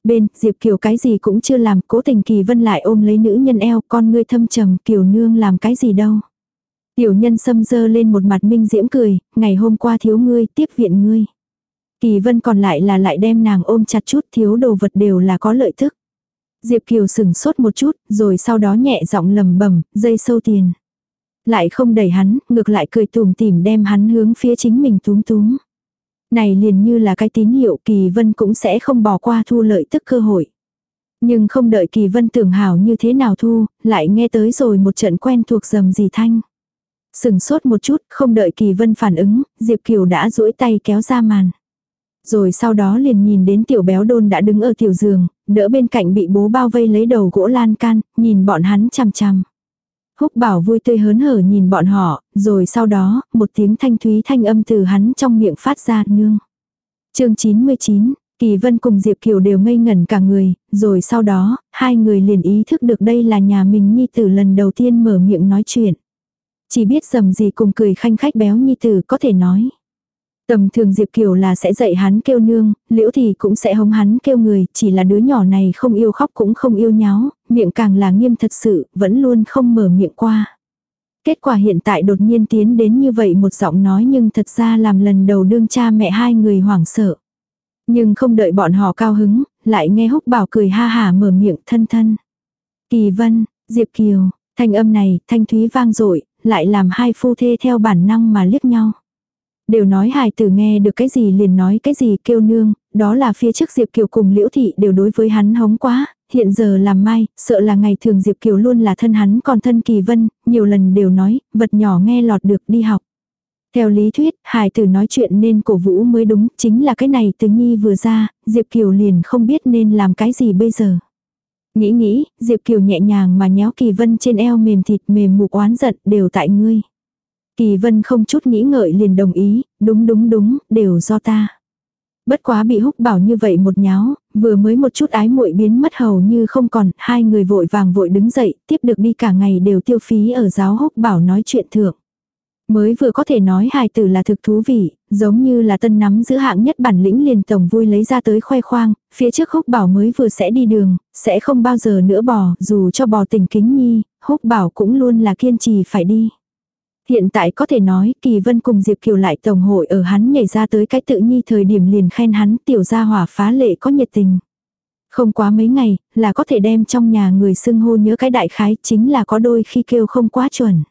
Bên, Diệp Kiều cái gì cũng chưa làm, cố tình Kỳ Vân lại ôm lấy nữ nhân eo, con ngươi thâm trầm, Kiều nương làm cái gì đâu. Tiểu nhân xâm dơ lên một mặt minh diễm cười, ngày hôm qua thiếu ngươi, tiếp viện ngươi. Kỳ Vân còn lại là lại đem nàng ôm chặt chút, thiếu đồ vật đều là có lợi tức. Diệp Kiều sừng sốt một chút, rồi sau đó nhẹ giọng lầm bẩm dây sâu tiền. Lại không đẩy hắn, ngược lại cười tùm tìm đem hắn hướng phía chính mình túm túm. Này liền như là cái tín hiệu Kỳ Vân cũng sẽ không bỏ qua thu lợi tức cơ hội. Nhưng không đợi Kỳ Vân tưởng hảo như thế nào thu, lại nghe tới rồi một trận quen thuộc dầm gì thanh. Sừng sốt một chút, không đợi Kỳ Vân phản ứng, Diệp Kiều đã duỗi tay kéo ra màn. Rồi sau đó liền nhìn đến tiểu béo đôn đã đứng ở tiểu giường, đỡ bên cạnh bị bố bao vây lấy đầu gỗ lan can, nhìn bọn hắn chằm chằm. Húc bảo vui tươi hớn hở nhìn bọn họ, rồi sau đó, một tiếng thanh thúy thanh âm từ hắn trong miệng phát ra nương. chương 99, Kỳ Vân cùng Diệp Kiều đều ngây ngẩn cả người, rồi sau đó, hai người liền ý thức được đây là nhà mình Nhi Tử lần đầu tiên mở miệng nói chuyện. Chỉ biết dầm gì cùng cười khanh khách béo Nhi Tử có thể nói. Tầm thường Diệp Kiều là sẽ dạy hắn kêu nương, liễu thì cũng sẽ hống hắn kêu người, chỉ là đứa nhỏ này không yêu khóc cũng không yêu nháo, miệng càng là nghiêm thật sự, vẫn luôn không mở miệng qua. Kết quả hiện tại đột nhiên tiến đến như vậy một giọng nói nhưng thật ra làm lần đầu đương cha mẹ hai người hoảng sợ. Nhưng không đợi bọn họ cao hứng, lại nghe húc bảo cười ha hà mở miệng thân thân. Kỳ vân, Diệp Kiều, thanh âm này, thanh thúy vang dội lại làm hai phu thê theo bản năng mà liếc nhau. Đều nói hài tử nghe được cái gì liền nói cái gì kêu nương, đó là phía trước Diệp Kiều cùng Liễu Thị đều đối với hắn hống quá, hiện giờ làm mai, sợ là ngày thường Diệp Kiều luôn là thân hắn còn thân Kỳ Vân, nhiều lần đều nói, vật nhỏ nghe lọt được đi học. Theo lý thuyết, hài tử nói chuyện nên cổ vũ mới đúng, chính là cái này từ nhi vừa ra, Diệp Kiều liền không biết nên làm cái gì bây giờ. Nghĩ nghĩ, Diệp Kiều nhẹ nhàng mà nhéo Kỳ Vân trên eo mềm thịt mềm mục oán giận đều tại ngươi. Kỳ vân không chút nghĩ ngợi liền đồng ý, đúng đúng đúng, đều do ta. Bất quá bị húc bảo như vậy một nháo, vừa mới một chút ái muội biến mất hầu như không còn, hai người vội vàng vội đứng dậy, tiếp được đi cả ngày đều tiêu phí ở giáo húc bảo nói chuyện thượng. Mới vừa có thể nói hài tử là thực thú vị, giống như là tân nắm giữ hạng nhất bản lĩnh liền tổng vui lấy ra tới khoe khoang, phía trước húc bảo mới vừa sẽ đi đường, sẽ không bao giờ nữa bò, dù cho bò tình kính nhi, húc bảo cũng luôn là kiên trì phải đi. Hiện tại có thể nói Kỳ Vân cùng Diệp Kiều lại tổng hội ở hắn nhảy ra tới cái tự nhi thời điểm liền khen hắn tiểu gia hỏa phá lệ có nhiệt tình. Không quá mấy ngày là có thể đem trong nhà người xưng hô nhớ cái đại khái chính là có đôi khi kêu không quá chuẩn.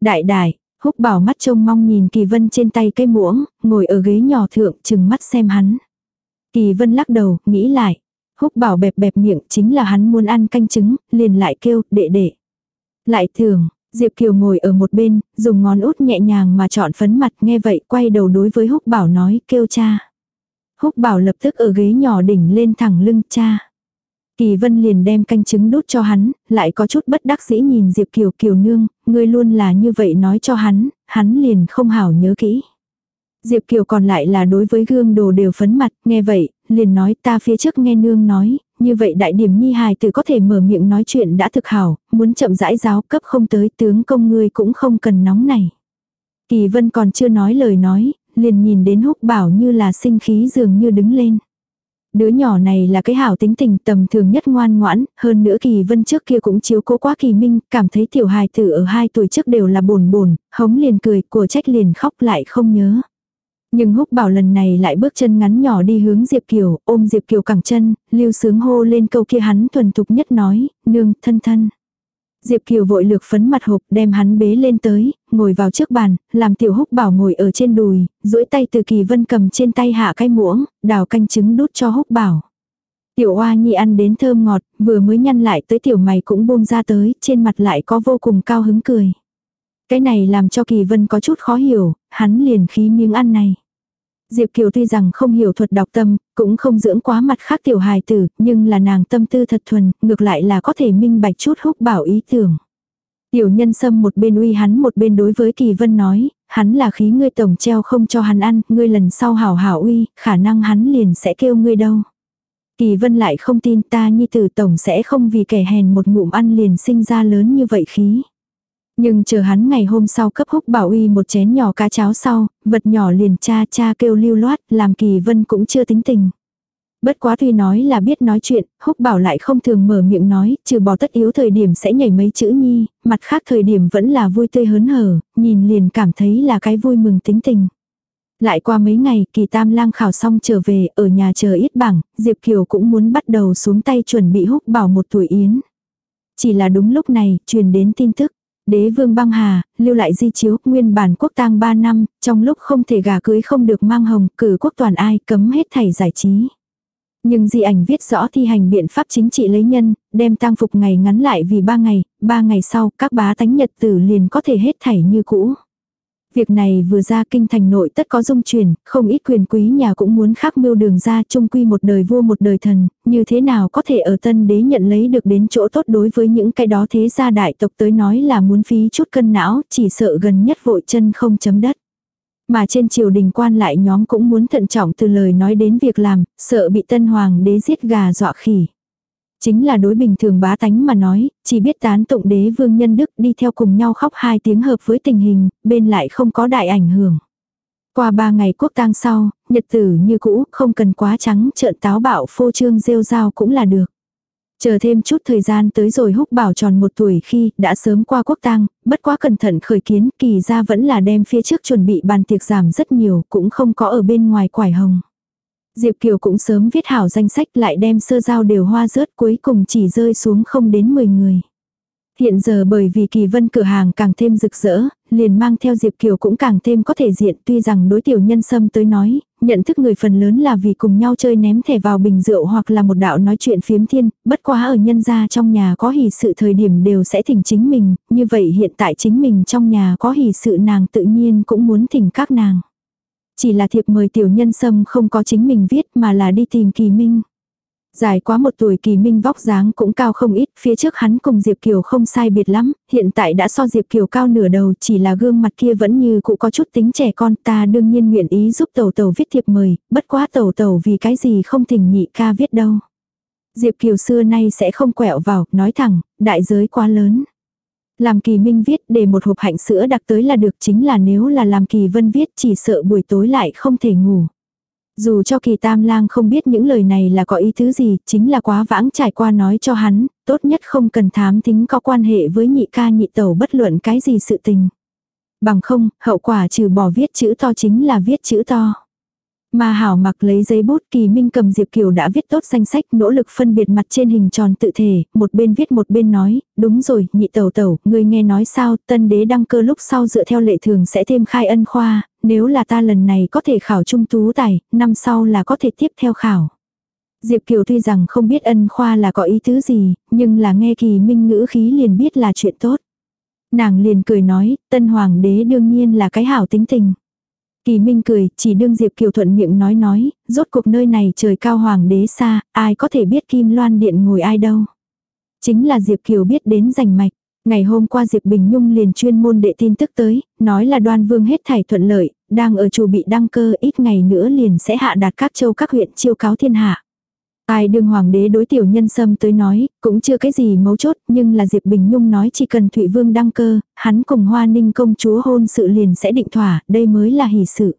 Đại đại, húc bảo mắt trông mong nhìn Kỳ Vân trên tay cây muỗng, ngồi ở ghế nhỏ thượng chừng mắt xem hắn. Kỳ Vân lắc đầu, nghĩ lại. Húc bảo bẹp bẹp miệng chính là hắn muốn ăn canh trứng, liền lại kêu, đệ đệ. Lại thường, Diệp Kiều ngồi ở một bên, dùng ngón út nhẹ nhàng mà chọn phấn mặt nghe vậy quay đầu đối với Húc Bảo nói kêu cha. Húc Bảo lập tức ở ghế nhỏ đỉnh lên thẳng lưng cha. Kỳ Vân liền đem canh trứng đút cho hắn, lại có chút bất đắc dĩ nhìn Diệp Kiều Kiều nương, ngươi luôn là như vậy nói cho hắn, hắn liền không hảo nhớ kỹ. Diệp Kiều còn lại là đối với gương đồ đều phấn mặt, nghe vậy, liền nói ta phía trước nghe nương nói, như vậy đại điểm nhi hài tử có thể mở miệng nói chuyện đã thực hảo, muốn chậm rãi giáo cấp không tới tướng công ngươi cũng không cần nóng này. Kỳ vân còn chưa nói lời nói, liền nhìn đến húc bảo như là sinh khí dường như đứng lên. Đứa nhỏ này là cái hảo tính tình tầm thường nhất ngoan ngoãn, hơn nữa kỳ vân trước kia cũng chiếu cố quá kỳ minh, cảm thấy tiểu hài tử ở hai tuổi trước đều là bồn bồn, hống liền cười, của trách liền khóc lại không nhớ. Nhưng húc bảo lần này lại bước chân ngắn nhỏ đi hướng Diệp Kiều, ôm Diệp Kiều cẳng chân, lưu sướng hô lên câu kia hắn thuần thục nhất nói, nương, thân thân. Diệp Kiều vội lược phấn mặt hộp đem hắn bế lên tới, ngồi vào trước bàn, làm tiểu húc bảo ngồi ở trên đùi, duỗi tay từ kỳ vân cầm trên tay hạ cái muỗng, đào canh trứng đút cho húc bảo. Tiểu oa nhi ăn đến thơm ngọt, vừa mới nhăn lại tới tiểu mày cũng buông ra tới, trên mặt lại có vô cùng cao hứng cười. Cái này làm cho Kỳ Vân có chút khó hiểu, hắn liền khí miếng ăn này. Diệp Kiều tuy rằng không hiểu thuật đọc tâm, cũng không dưỡng quá mặt khác tiểu hài tử, nhưng là nàng tâm tư thật thuần, ngược lại là có thể minh bạch chút húc bảo ý tưởng. Tiểu nhân sâm một bên uy hắn một bên đối với Kỳ Vân nói, hắn là khí ngươi tổng treo không cho hắn ăn, ngươi lần sau hảo hảo uy, khả năng hắn liền sẽ kêu ngươi đâu. Kỳ Vân lại không tin ta nhi tử tổng sẽ không vì kẻ hèn một ngụm ăn liền sinh ra lớn như vậy khí. Nhưng chờ hắn ngày hôm sau cấp húc bảo uy một chén nhỏ cá cháo sau, vật nhỏ liền cha cha kêu lưu loát, làm kỳ vân cũng chưa tính tình. Bất quá tuy nói là biết nói chuyện, húc bảo lại không thường mở miệng nói, trừ bỏ tất yếu thời điểm sẽ nhảy mấy chữ nhi, mặt khác thời điểm vẫn là vui tươi hớn hở, nhìn liền cảm thấy là cái vui mừng tính tình. Lại qua mấy ngày, kỳ tam lang khảo xong trở về, ở nhà chờ ít bảng, Diệp Kiều cũng muốn bắt đầu xuống tay chuẩn bị húc bảo một tuổi yến. Chỉ là đúng lúc này, truyền đến tin tức. Đế vương băng hà, lưu lại di chiếu, nguyên bản quốc tang 3 năm, trong lúc không thể gả cưới không được mang hồng, cử quốc toàn ai, cấm hết thảy giải trí. Nhưng di ảnh viết rõ thi hành biện pháp chính trị lấy nhân, đem tang phục ngày ngắn lại vì ba ngày, ba ngày sau các bá tánh nhật tử liền có thể hết thảy như cũ. Việc này vừa ra kinh thành nội tất có dung chuyển, không ít quyền quý nhà cũng muốn khắc mưu đường ra chung quy một đời vua một đời thần, như thế nào có thể ở tân đế nhận lấy được đến chỗ tốt đối với những cái đó thế gia đại tộc tới nói là muốn phí chút cân não, chỉ sợ gần nhất vội chân không chấm đất. Mà trên triều đình quan lại nhóm cũng muốn thận trọng từ lời nói đến việc làm, sợ bị tân hoàng đế giết gà dọa khỉ. Chính là đối bình thường bá tánh mà nói, chỉ biết tán tụng đế vương nhân đức đi theo cùng nhau khóc hai tiếng hợp với tình hình, bên lại không có đại ảnh hưởng. Qua ba ngày quốc tang sau, nhật tử như cũ, không cần quá trắng trợn táo bạo phô trương rêu rao cũng là được. Chờ thêm chút thời gian tới rồi húc bảo tròn một tuổi khi đã sớm qua quốc tang, bất quá cẩn thận khởi kiến kỳ ra vẫn là đem phía trước chuẩn bị bàn tiệc giảm rất nhiều cũng không có ở bên ngoài quải hồng. Diệp Kiều cũng sớm viết hảo danh sách lại đem sơ giao đều hoa rớt cuối cùng chỉ rơi xuống không đến 10 người. Hiện giờ bởi vì kỳ vân cửa hàng càng thêm rực rỡ, liền mang theo Diệp Kiều cũng càng thêm có thể diện tuy rằng đối tiểu nhân sâm tới nói, nhận thức người phần lớn là vì cùng nhau chơi ném thẻ vào bình rượu hoặc là một đạo nói chuyện phiếm thiên, bất quá ở nhân gia trong nhà có hỷ sự thời điểm đều sẽ thỉnh chính mình, như vậy hiện tại chính mình trong nhà có hỷ sự nàng tự nhiên cũng muốn thỉnh các nàng. Chỉ là thiệp mời tiểu nhân sâm không có chính mình viết mà là đi tìm kỳ minh. Dài quá một tuổi kỳ minh vóc dáng cũng cao không ít, phía trước hắn cùng Diệp Kiều không sai biệt lắm, hiện tại đã so Diệp Kiều cao nửa đầu, chỉ là gương mặt kia vẫn như cũ có chút tính trẻ con, ta đương nhiên nguyện ý giúp tẩu tẩu viết thiệp mời, bất quá tẩu tẩu vì cái gì không thỉnh nhị ca viết đâu. Diệp Kiều xưa nay sẽ không quẹo vào, nói thẳng, đại giới quá lớn. Làm kỳ minh viết để một hộp hạnh sữa đặc tới là được chính là nếu là làm kỳ vân viết chỉ sợ buổi tối lại không thể ngủ. Dù cho kỳ tam lang không biết những lời này là có ý thứ gì, chính là quá vãng trải qua nói cho hắn, tốt nhất không cần thám tính có quan hệ với nhị ca nhị tẩu bất luận cái gì sự tình. Bằng không, hậu quả trừ bỏ viết chữ to chính là viết chữ to. Mà hảo mặc lấy giấy bút kỳ minh cầm Diệp Kiều đã viết tốt danh sách nỗ lực phân biệt mặt trên hình tròn tự thể, một bên viết một bên nói, đúng rồi, nhị tẩu tẩu, người nghe nói sao, tân đế đăng cơ lúc sau dựa theo lệ thường sẽ thêm khai ân khoa, nếu là ta lần này có thể khảo trung tú tài, năm sau là có thể tiếp theo khảo. Diệp Kiều tuy rằng không biết ân khoa là có ý tứ gì, nhưng là nghe kỳ minh ngữ khí liền biết là chuyện tốt. Nàng liền cười nói, tân hoàng đế đương nhiên là cái hảo tính tình. Kỳ Minh cười, chỉ đương Diệp Kiều thuận miệng nói nói, rốt cuộc nơi này trời cao hoàng đế xa, ai có thể biết Kim Loan Điện ngồi ai đâu. Chính là Diệp Kiều biết đến rành mạch. Ngày hôm qua Diệp Bình Nhung liền chuyên môn đệ tin tức tới, nói là đoan vương hết thảy thuận lợi, đang ở chủ bị đăng cơ ít ngày nữa liền sẽ hạ đạt các châu các huyện chiêu cáo thiên hạ. Ai đương hoàng đế đối tiểu nhân sâm tới nói, cũng chưa cái gì mấu chốt, nhưng là Diệp Bình Nhung nói chỉ cần Thụy Vương đăng cơ, hắn cùng Hoa Ninh công chúa hôn sự liền sẽ định thỏa, đây mới là hỷ sự.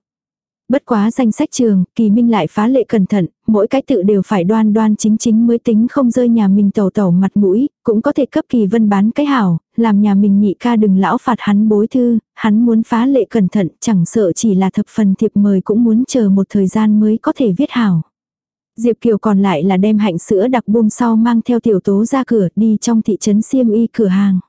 Bất quá danh sách trường, kỳ minh lại phá lệ cẩn thận, mỗi cái tự đều phải đoan đoan chính chính mới tính không rơi nhà mình tẩu tẩu mặt mũi, cũng có thể cấp kỳ vân bán cái hảo, làm nhà mình nhị ca đừng lão phạt hắn bối thư, hắn muốn phá lệ cẩn thận, chẳng sợ chỉ là thập phần thiệp mời cũng muốn chờ một thời gian mới có thể viết hảo. Diệp Kiều còn lại là đem hạnh sữa đặc buông sau mang theo tiểu tố ra cửa đi trong thị trấn Siêm Y cửa hàng.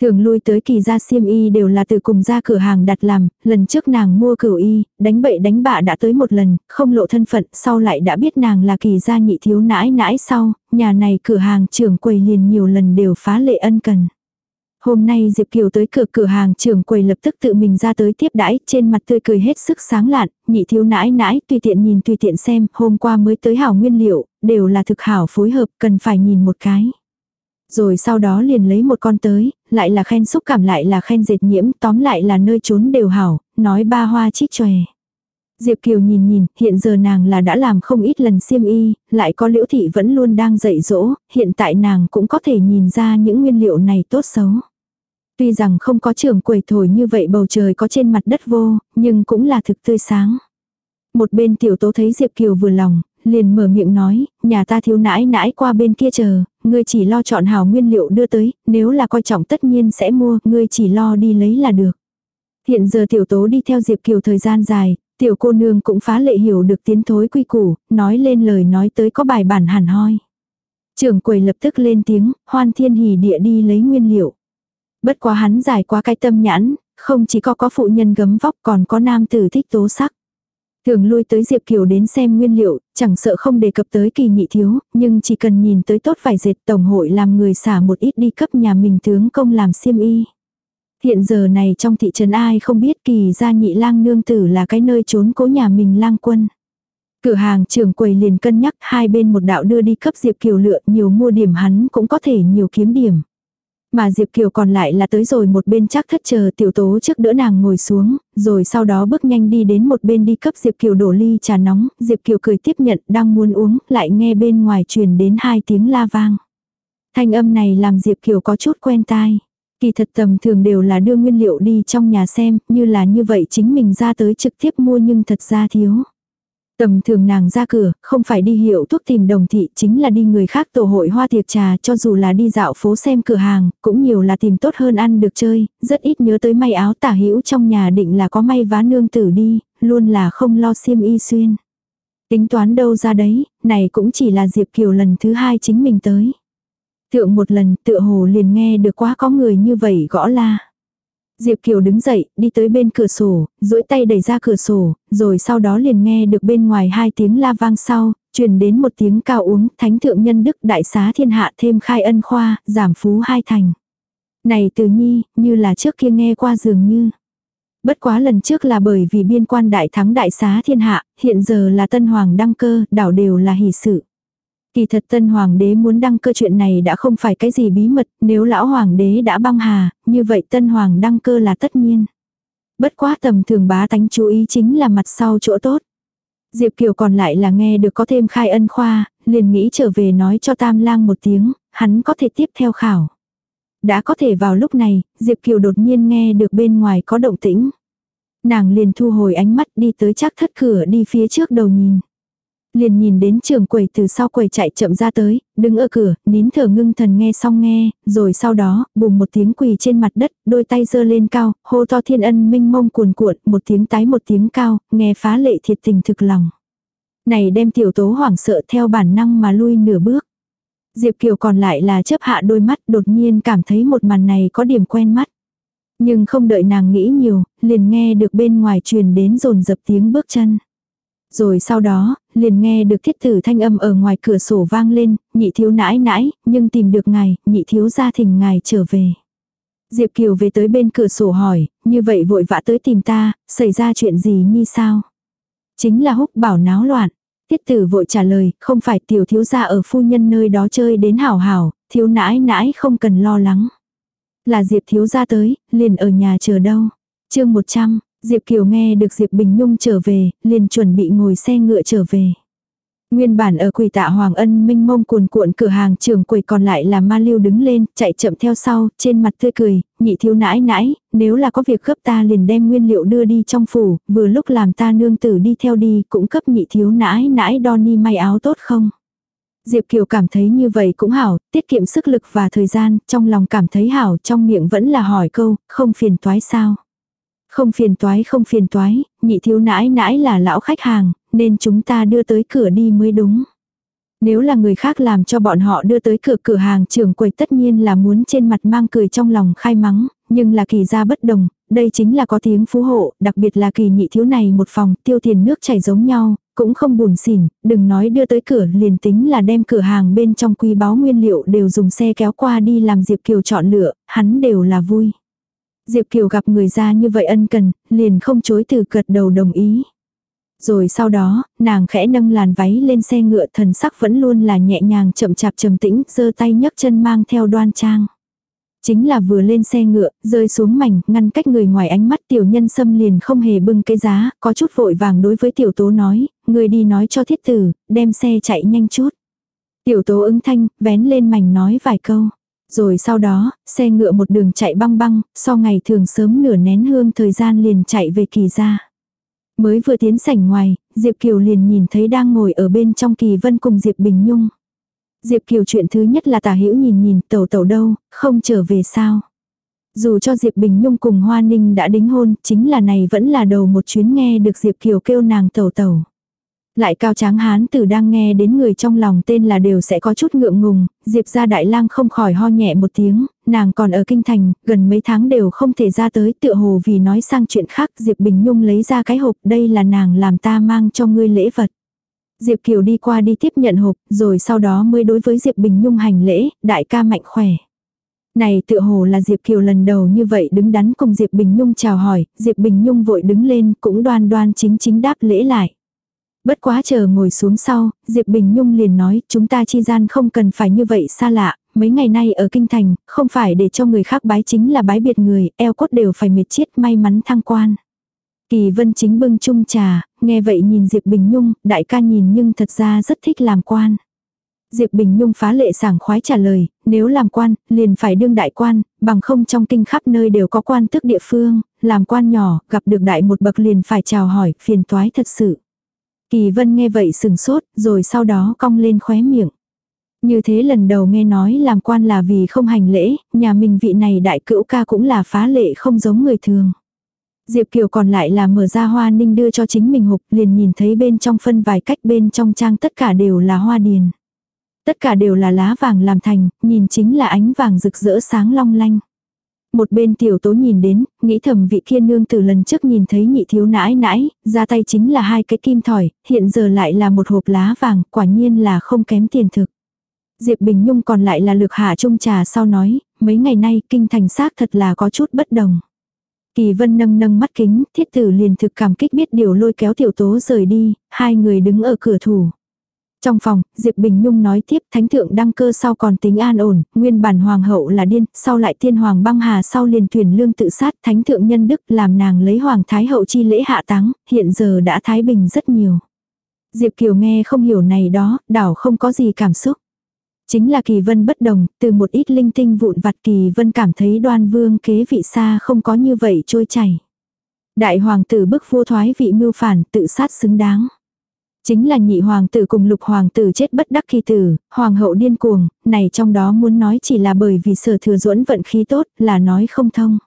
Thường lui tới kỳ gia Siêm Y đều là từ cùng ra cửa hàng đặt làm, lần trước nàng mua cửu y, đánh bậy đánh bạ đã tới một lần, không lộ thân phận, sau lại đã biết nàng là kỳ gia nhị thiếu nãi nãi sau, nhà này cửa hàng trưởng quầy liền nhiều lần đều phá lệ ân cần. Hôm nay Diệp Kiều tới cửa cửa hàng trưởng quầy lập tức tự mình ra tới tiếp đãi, trên mặt tươi cười hết sức sáng lạn, nhị thiếu nãi nãi, tùy tiện nhìn tùy tiện xem, hôm qua mới tới hảo nguyên liệu, đều là thực hảo phối hợp, cần phải nhìn một cái. Rồi sau đó liền lấy một con tới, lại là khen xúc cảm lại là khen dệt nhiễm, tóm lại là nơi trốn đều hảo, nói ba hoa chích chòe. Diệp Kiều nhìn nhìn, hiện giờ nàng là đã làm không ít lần xiêm y, lại có liễu thị vẫn luôn đang dạy dỗ, hiện tại nàng cũng có thể nhìn ra những nguyên liệu này tốt xấu. Tuy rằng không có trường quầy thổi như vậy bầu trời có trên mặt đất vô, nhưng cũng là thực tươi sáng. Một bên tiểu tố thấy Diệp Kiều vừa lòng, liền mở miệng nói, nhà ta thiếu nãi nãi qua bên kia chờ, ngươi chỉ lo chọn hào nguyên liệu đưa tới, nếu là coi trọng tất nhiên sẽ mua, ngươi chỉ lo đi lấy là được. Hiện giờ tiểu tố đi theo Diệp Kiều thời gian dài, tiểu cô nương cũng phá lệ hiểu được tiến thối quy củ, nói lên lời nói tới có bài bản hẳn hoi. Trưởng quầy lập tức lên tiếng, hoan thiên hỉ địa đi lấy nguyên liệu. Bất quá hắn giải quá cái tâm nhãn, không chỉ có có phụ nhân gấm vóc còn có nam tử thích tố sắc. Thường lui tới Diệp Kiều đến xem nguyên liệu, chẳng sợ không đề cập tới kỳ nhị thiếu, nhưng chỉ cần nhìn tới tốt vải dệt tổng hội làm người xả một ít đi cấp nhà mình tướng công làm xiêm y. Hiện giờ này trong thị trấn ai không biết kỳ gia nhị lang nương tử là cái nơi trốn cố nhà mình lang quân. Cửa hàng trưởng quầy liền cân nhắc hai bên một đạo đưa đi cấp Diệp Kiều lựa nhiều mua điểm hắn cũng có thể nhiều kiếm điểm. Mà Diệp Kiều còn lại là tới rồi một bên chắc thất chờ tiểu tố trước đỡ nàng ngồi xuống, rồi sau đó bước nhanh đi đến một bên đi cấp Diệp Kiều đổ ly trà nóng, Diệp Kiều cười tiếp nhận đang muốn uống, lại nghe bên ngoài truyền đến hai tiếng la vang. Thanh âm này làm Diệp Kiều có chút quen tai. Kỳ thật tầm thường đều là đưa nguyên liệu đi trong nhà xem, như là như vậy chính mình ra tới trực tiếp mua nhưng thật ra thiếu. Tầm thường nàng ra cửa, không phải đi hiệu thuốc tìm đồng thị, chính là đi người khác tổ hội hoa tiệc trà, cho dù là đi dạo phố xem cửa hàng, cũng nhiều là tìm tốt hơn ăn được chơi, rất ít nhớ tới may áo tả hữu trong nhà định là có may vá nương tử đi, luôn là không lo xiêm y xuyên. Tính toán đâu ra đấy, này cũng chỉ là Diệp Kiều lần thứ hai chính mình tới. Thượng một lần tựa hồ liền nghe được quá có người như vậy gõ la. Diệp Kiều đứng dậy, đi tới bên cửa sổ, duỗi tay đẩy ra cửa sổ, rồi sau đó liền nghe được bên ngoài hai tiếng la vang sau, truyền đến một tiếng cao uống, thánh thượng nhân đức đại xá thiên hạ thêm khai ân khoa, giảm phú hai thành. Này từ nhi, như là trước kia nghe qua dường như. Bất quá lần trước là bởi vì biên quan đại thắng đại xá thiên hạ, hiện giờ là tân hoàng đăng cơ, đảo đều là hỷ sự. Kỳ thật tân hoàng đế muốn đăng cơ chuyện này đã không phải cái gì bí mật, nếu lão hoàng đế đã băng hà, như vậy tân hoàng đăng cơ là tất nhiên. Bất quá tầm thường bá tánh chú ý chính là mặt sau chỗ tốt. Diệp Kiều còn lại là nghe được có thêm khai ân khoa, liền nghĩ trở về nói cho Tam Lang một tiếng, hắn có thể tiếp theo khảo. Đã có thể vào lúc này, Diệp Kiều đột nhiên nghe được bên ngoài có động tĩnh. Nàng liền thu hồi ánh mắt đi tới chắc thất cửa đi phía trước đầu nhìn. Liền nhìn đến trường quầy từ sau quầy chạy chậm ra tới, đứng ở cửa, nín thở ngưng thần nghe xong nghe, rồi sau đó, bùng một tiếng quỳ trên mặt đất, đôi tay giơ lên cao, hô to thiên ân minh mông cuồn cuộn, một tiếng tái một tiếng cao, nghe phá lệ thiệt tình thực lòng. Này đem tiểu tố hoảng sợ theo bản năng mà lui nửa bước. Diệp Kiều còn lại là chấp hạ đôi mắt đột nhiên cảm thấy một màn này có điểm quen mắt. Nhưng không đợi nàng nghĩ nhiều, liền nghe được bên ngoài truyền đến rồn dập tiếng bước chân. Rồi sau đó, liền nghe được thiết tử thanh âm ở ngoài cửa sổ vang lên, nhị thiếu nãi nãi, nhưng tìm được ngài, nhị thiếu gia thỉnh ngài trở về. Diệp Kiều về tới bên cửa sổ hỏi, như vậy vội vã tới tìm ta, xảy ra chuyện gì như sao? Chính là húc bảo náo loạn. Tiết tử vội trả lời, không phải tiểu thiếu gia ở phu nhân nơi đó chơi đến hảo hảo, thiếu nãi nãi không cần lo lắng. Là Diệp thiếu gia tới, liền ở nhà chờ đâu. chương 100, Diệp Kiều nghe được Diệp Bình Nhung trở về, liền chuẩn bị ngồi xe ngựa trở về. Nguyên bản ở quỷ tạ Hoàng Ân minh mông cuồn cuộn cửa hàng trường quầy còn lại là ma lưu đứng lên, chạy chậm theo sau, trên mặt tươi cười, nhị thiếu nãi nãi, nếu là có việc gấp ta liền đem nguyên liệu đưa đi trong phủ, vừa lúc làm ta nương tử đi theo đi, cũng cấp nhị thiếu nãi nãi đo ni may áo tốt không. Diệp Kiều cảm thấy như vậy cũng hảo, tiết kiệm sức lực và thời gian, trong lòng cảm thấy hảo, trong miệng vẫn là hỏi câu, không phiền toái sao. Không phiền toái không phiền toái, nhị thiếu nãi nãi là lão khách hàng, nên chúng ta đưa tới cửa đi mới đúng. Nếu là người khác làm cho bọn họ đưa tới cửa cửa hàng trưởng quầy tất nhiên là muốn trên mặt mang cười trong lòng khai mắng, nhưng là kỳ gia bất đồng, đây chính là có tiếng phú hộ, đặc biệt là kỳ nhị thiếu này một phòng tiêu tiền nước chảy giống nhau, cũng không buồn xỉn, đừng nói đưa tới cửa liền tính là đem cửa hàng bên trong quý báo nguyên liệu đều dùng xe kéo qua đi làm Diệp Kiều chọn lựa, hắn đều là vui. Diệp Kiều gặp người ra như vậy ân cần, liền không chối từ gật đầu đồng ý. Rồi sau đó, nàng khẽ nâng làn váy lên xe ngựa thần sắc vẫn luôn là nhẹ nhàng chậm chạp trầm tĩnh, giơ tay nhấc chân mang theo đoan trang. Chính là vừa lên xe ngựa, rơi xuống mảnh, ngăn cách người ngoài ánh mắt tiểu nhân xâm liền không hề bưng cái giá, có chút vội vàng đối với tiểu tố nói, người đi nói cho thiết tử, đem xe chạy nhanh chút. Tiểu tố ứng thanh, vén lên mảnh nói vài câu. Rồi sau đó, xe ngựa một đường chạy băng băng, sau ngày thường sớm nửa nén hương thời gian liền chạy về kỳ ra. Mới vừa tiến sảnh ngoài, Diệp Kiều liền nhìn thấy đang ngồi ở bên trong kỳ vân cùng Diệp Bình Nhung. Diệp Kiều chuyện thứ nhất là tả hữu nhìn nhìn tẩu tẩu đâu, không trở về sao. Dù cho Diệp Bình Nhung cùng Hoa Ninh đã đính hôn, chính là này vẫn là đầu một chuyến nghe được Diệp Kiều kêu nàng tẩu tẩu. Lại cao tráng hán tử đang nghe đến người trong lòng tên là đều sẽ có chút ngượng ngùng, Diệp ra đại lang không khỏi ho nhẹ một tiếng, nàng còn ở kinh thành, gần mấy tháng đều không thể ra tới tựa hồ vì nói sang chuyện khác Diệp Bình Nhung lấy ra cái hộp đây là nàng làm ta mang cho ngươi lễ vật. Diệp Kiều đi qua đi tiếp nhận hộp, rồi sau đó mới đối với Diệp Bình Nhung hành lễ, đại ca mạnh khỏe. Này tựa hồ là Diệp Kiều lần đầu như vậy đứng đắn cùng Diệp Bình Nhung chào hỏi, Diệp Bình Nhung vội đứng lên cũng đoan đoan chính chính đáp lễ lại. Bất quá chờ ngồi xuống sau, Diệp Bình Nhung liền nói chúng ta chi gian không cần phải như vậy xa lạ, mấy ngày nay ở kinh thành, không phải để cho người khác bái chính là bái biệt người, eo cốt đều phải miệt chết may mắn thăng quan. Kỳ vân chính bưng chung trà, nghe vậy nhìn Diệp Bình Nhung, đại ca nhìn nhưng thật ra rất thích làm quan. Diệp Bình Nhung phá lệ sảng khoái trả lời, nếu làm quan, liền phải đương đại quan, bằng không trong kinh khắp nơi đều có quan tức địa phương, làm quan nhỏ, gặp được đại một bậc liền phải chào hỏi, phiền toái thật sự. Kỳ vân nghe vậy sừng sốt, rồi sau đó cong lên khóe miệng. Như thế lần đầu nghe nói làm quan là vì không hành lễ, nhà mình vị này đại cữu ca cũng là phá lệ không giống người thường. Diệp Kiều còn lại là mở ra hoa ninh đưa cho chính mình hộp liền nhìn thấy bên trong phân vài cách bên trong trang tất cả đều là hoa điền. Tất cả đều là lá vàng làm thành, nhìn chính là ánh vàng rực rỡ sáng long lanh. Một bên tiểu tố nhìn đến, nghĩ thầm vị kia nương từ lần trước nhìn thấy nhị thiếu nãi nãi, ra tay chính là hai cái kim thỏi, hiện giờ lại là một hộp lá vàng, quả nhiên là không kém tiền thực. Diệp Bình Nhung còn lại là lực hạ trung trà sau nói, mấy ngày nay kinh thành xác thật là có chút bất đồng. Kỳ vân nâng nâng mắt kính, thiết tử liền thực cảm kích biết điều lôi kéo tiểu tố rời đi, hai người đứng ở cửa thủ. Trong phòng, Diệp Bình Nhung nói tiếp thánh thượng đăng cơ sau còn tính an ổn, nguyên bản hoàng hậu là điên, sau lại tiên hoàng băng hà sau liền tuyển lương tự sát thánh thượng nhân đức làm nàng lấy hoàng thái hậu chi lễ hạ táng, hiện giờ đã thái bình rất nhiều. Diệp Kiều nghe không hiểu này đó, đảo không có gì cảm xúc. Chính là kỳ vân bất đồng, từ một ít linh tinh vụn vặt kỳ vân cảm thấy đoan vương kế vị xa không có như vậy trôi chảy. Đại hoàng tử bức vua thoái vị mưu phản tự sát xứng đáng. Chính là nhị hoàng tử cùng lục hoàng tử chết bất đắc khi tử, hoàng hậu điên cuồng, này trong đó muốn nói chỉ là bởi vì sở thừa duẫn vận khí tốt, là nói không thông.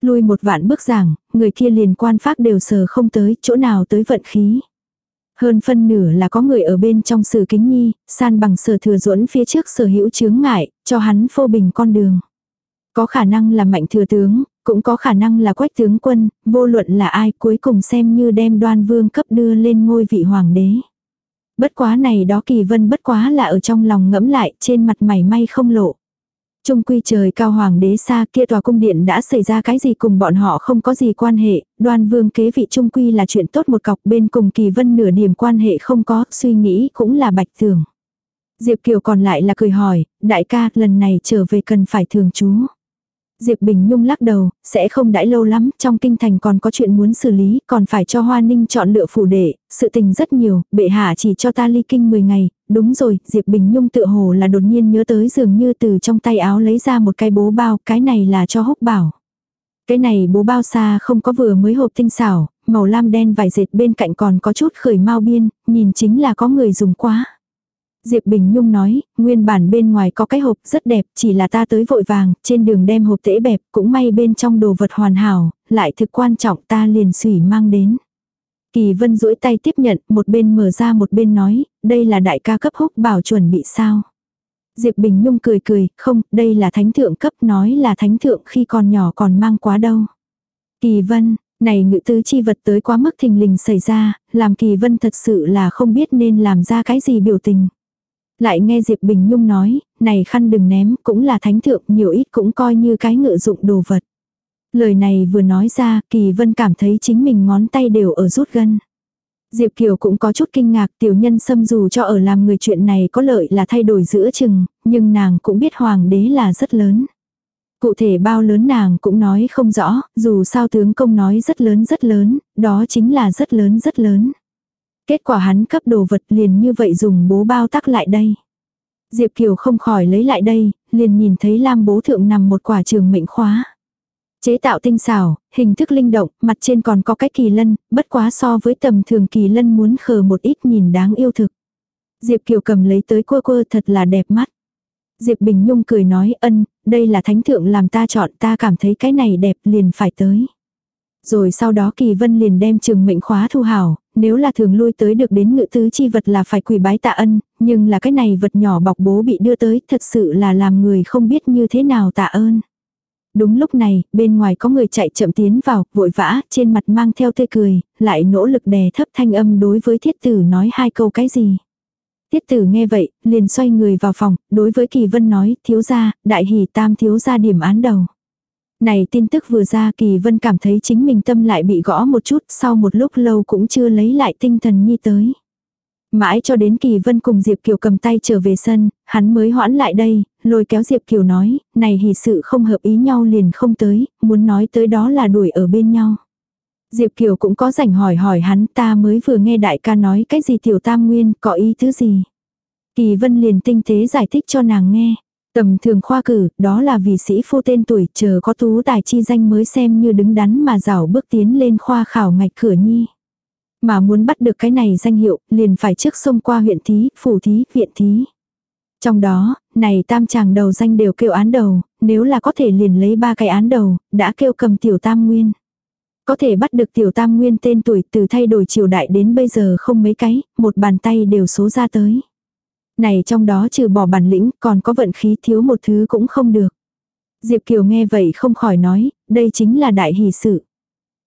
Lui một vạn bước giảng, người kia liền quan phát đều sờ không tới, chỗ nào tới vận khí. Hơn phân nửa là có người ở bên trong sử kính nhi, san bằng sở thừa duẫn phía trước sở hữu chướng ngại, cho hắn phô bình con đường. Có khả năng là mạnh thừa tướng, cũng có khả năng là quách tướng quân, vô luận là ai cuối cùng xem như đem đoan vương cấp đưa lên ngôi vị hoàng đế. Bất quá này đó kỳ vân bất quá là ở trong lòng ngẫm lại trên mặt mày may không lộ. Trung quy trời cao hoàng đế xa kia tòa cung điện đã xảy ra cái gì cùng bọn họ không có gì quan hệ, đoan vương kế vị trung quy là chuyện tốt một cọc bên cùng kỳ vân nửa điểm quan hệ không có, suy nghĩ cũng là bạch thường. Diệp Kiều còn lại là cười hỏi, đại ca lần này trở về cần phải thường chú. Diệp Bình Nhung lắc đầu, sẽ không đãi lâu lắm, trong kinh thành còn có chuyện muốn xử lý, còn phải cho Hoa Ninh chọn lựa phủ đệ, sự tình rất nhiều, bệ hạ chỉ cho ta ly kinh 10 ngày, đúng rồi, Diệp Bình Nhung tự hồ là đột nhiên nhớ tới dường như từ trong tay áo lấy ra một cái bố bao, cái này là cho húc bảo. Cái này bố bao xa không có vừa mới hộp tinh xảo, màu lam đen vải dệt bên cạnh còn có chút khởi mau biên, nhìn chính là có người dùng quá. Diệp Bình Nhung nói, nguyên bản bên ngoài có cái hộp rất đẹp, chỉ là ta tới vội vàng, trên đường đem hộp tễ bẹp, cũng may bên trong đồ vật hoàn hảo, lại thực quan trọng ta liền sủy mang đến. Kỳ Vân duỗi tay tiếp nhận, một bên mở ra một bên nói, đây là đại ca cấp húc bảo chuẩn bị sao. Diệp Bình Nhung cười cười, không, đây là thánh thượng cấp nói là thánh thượng khi còn nhỏ còn mang quá đâu. Kỳ Vân, này ngự tứ chi vật tới quá mức thình lình xảy ra, làm Kỳ Vân thật sự là không biết nên làm ra cái gì biểu tình. Lại nghe Diệp Bình Nhung nói, này khăn đừng ném, cũng là thánh thượng, nhiều ít cũng coi như cái ngự dụng đồ vật. Lời này vừa nói ra, Kỳ Vân cảm thấy chính mình ngón tay đều ở rút gân. Diệp Kiều cũng có chút kinh ngạc tiểu nhân xâm dù cho ở làm người chuyện này có lợi là thay đổi giữa chừng, nhưng nàng cũng biết hoàng đế là rất lớn. Cụ thể bao lớn nàng cũng nói không rõ, dù sao tướng công nói rất lớn rất lớn, đó chính là rất lớn rất lớn. Kết quả hắn cấp đồ vật liền như vậy dùng bố bao tắc lại đây. Diệp Kiều không khỏi lấy lại đây, liền nhìn thấy lam bố thượng nằm một quả trường mệnh khóa. Chế tạo tinh xảo, hình thức linh động, mặt trên còn có cái kỳ lân, bất quá so với tầm thường kỳ lân muốn khờ một ít nhìn đáng yêu thực. Diệp Kiều cầm lấy tới cua cua thật là đẹp mắt. Diệp Bình Nhung cười nói ân, đây là thánh thượng làm ta chọn ta cảm thấy cái này đẹp liền phải tới. Rồi sau đó Kỳ Vân liền đem trường mệnh khóa thu hảo, nếu là thường lui tới được đến ngự tứ chi vật là phải quỳ bái tạ ân, nhưng là cái này vật nhỏ bọc bố bị đưa tới thật sự là làm người không biết như thế nào tạ ơn. Đúng lúc này, bên ngoài có người chạy chậm tiến vào, vội vã, trên mặt mang theo tươi cười, lại nỗ lực đè thấp thanh âm đối với thiết tử nói hai câu cái gì. Tiết tử nghe vậy, liền xoay người vào phòng, đối với Kỳ Vân nói, thiếu gia, đại hỷ tam thiếu gia điểm án đầu. Này tin tức vừa ra Kỳ Vân cảm thấy chính mình tâm lại bị gõ một chút, sau một lúc lâu cũng chưa lấy lại tinh thần nhi tới. Mãi cho đến Kỳ Vân cùng Diệp Kiều cầm tay trở về sân, hắn mới hoãn lại đây, lôi kéo Diệp Kiều nói, này hỷ sự không hợp ý nhau liền không tới, muốn nói tới đó là đuổi ở bên nhau. Diệp Kiều cũng có rảnh hỏi hỏi hắn ta mới vừa nghe đại ca nói cái gì tiểu tam nguyên có ý thứ gì. Kỳ Vân liền tinh tế giải thích cho nàng nghe. Tầm thường khoa cử, đó là vì sĩ phu tên tuổi chờ có tú tài chi danh mới xem như đứng đắn mà rảo bước tiến lên khoa khảo ngạch cửa nhi. Mà muốn bắt được cái này danh hiệu, liền phải trước sông qua huyện thí, phủ thí, viện thí. Trong đó, này tam chàng đầu danh đều kêu án đầu, nếu là có thể liền lấy ba cái án đầu, đã kêu cầm tiểu tam nguyên. Có thể bắt được tiểu tam nguyên tên tuổi từ thay đổi triều đại đến bây giờ không mấy cái, một bàn tay đều số ra tới. Này trong đó trừ bỏ bản lĩnh còn có vận khí thiếu một thứ cũng không được. Diệp Kiều nghe vậy không khỏi nói, đây chính là đại hỷ sự.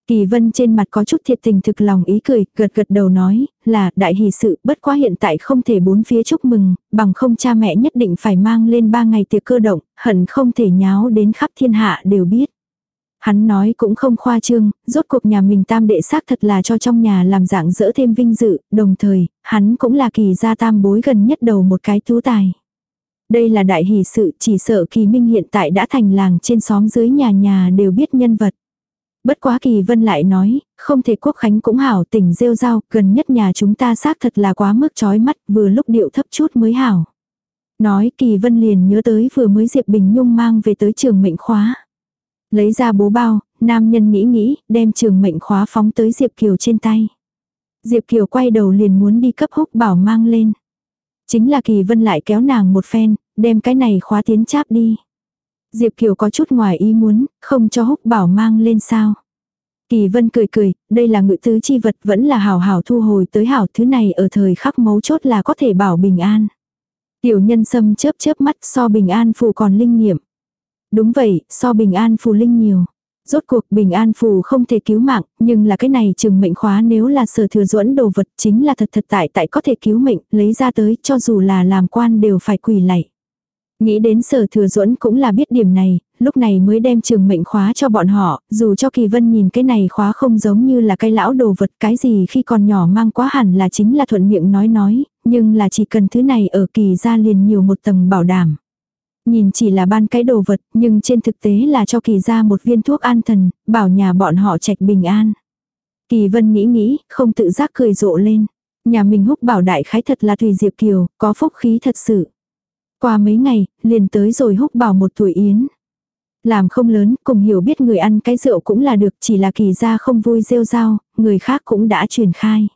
Kỳ vân trên mặt có chút thiệt tình thực lòng ý cười, gật gật đầu nói, là đại hỷ sự, bất quá hiện tại không thể bốn phía chúc mừng, bằng không cha mẹ nhất định phải mang lên ba ngày tiệc cơ động, hận không thể nháo đến khắp thiên hạ đều biết. Hắn nói cũng không khoa trương, rốt cuộc nhà mình tam đệ xác thật là cho trong nhà làm dạng dỡ thêm vinh dự, đồng thời, hắn cũng là kỳ gia tam bối gần nhất đầu một cái tú tài. Đây là đại hỷ sự chỉ sợ kỳ minh hiện tại đã thành làng trên xóm dưới nhà nhà đều biết nhân vật. Bất quá kỳ vân lại nói, không thể quốc khánh cũng hảo tỉnh rêu rao, gần nhất nhà chúng ta xác thật là quá mức chói mắt, vừa lúc điệu thấp chút mới hảo. Nói kỳ vân liền nhớ tới vừa mới Diệp Bình Nhung mang về tới trường mệnh khóa. Lấy ra bố bao, nam nhân nghĩ nghĩ, đem trường mệnh khóa phóng tới Diệp Kiều trên tay. Diệp Kiều quay đầu liền muốn đi cấp húc bảo mang lên. Chính là Kỳ Vân lại kéo nàng một phen, đem cái này khóa tiến cháp đi. Diệp Kiều có chút ngoài ý muốn, không cho húc bảo mang lên sao. Kỳ Vân cười cười, đây là ngự tứ chi vật vẫn là hảo hảo thu hồi tới hảo thứ này ở thời khắc mấu chốt là có thể bảo bình an. Tiểu nhân sâm chớp chớp mắt so bình an phù còn linh nghiệm. Đúng vậy, so bình an phù linh nhiều. Rốt cuộc bình an phù không thể cứu mạng, nhưng là cái này trường mệnh khóa nếu là sở thừa duẫn đồ vật chính là thật thật tại tại có thể cứu mệnh, lấy ra tới cho dù là làm quan đều phải quỳ lạy. Nghĩ đến sở thừa duẫn cũng là biết điểm này, lúc này mới đem trường mệnh khóa cho bọn họ, dù cho kỳ vân nhìn cái này khóa không giống như là cái lão đồ vật cái gì khi còn nhỏ mang quá hẳn là chính là thuận miệng nói nói, nhưng là chỉ cần thứ này ở kỳ ra liền nhiều một tầng bảo đảm. Nhìn chỉ là ban cái đồ vật, nhưng trên thực tế là cho kỳ ra một viên thuốc an thần, bảo nhà bọn họ trạch bình an. Kỳ vân nghĩ nghĩ, không tự giác cười rộ lên. Nhà mình húc bảo đại khái thật là Thùy diệp kiều, có phúc khí thật sự. Qua mấy ngày, liền tới rồi húc bảo một tuổi yến. Làm không lớn, cùng hiểu biết người ăn cái rượu cũng là được, chỉ là kỳ ra không vui rêu rao, người khác cũng đã truyền khai.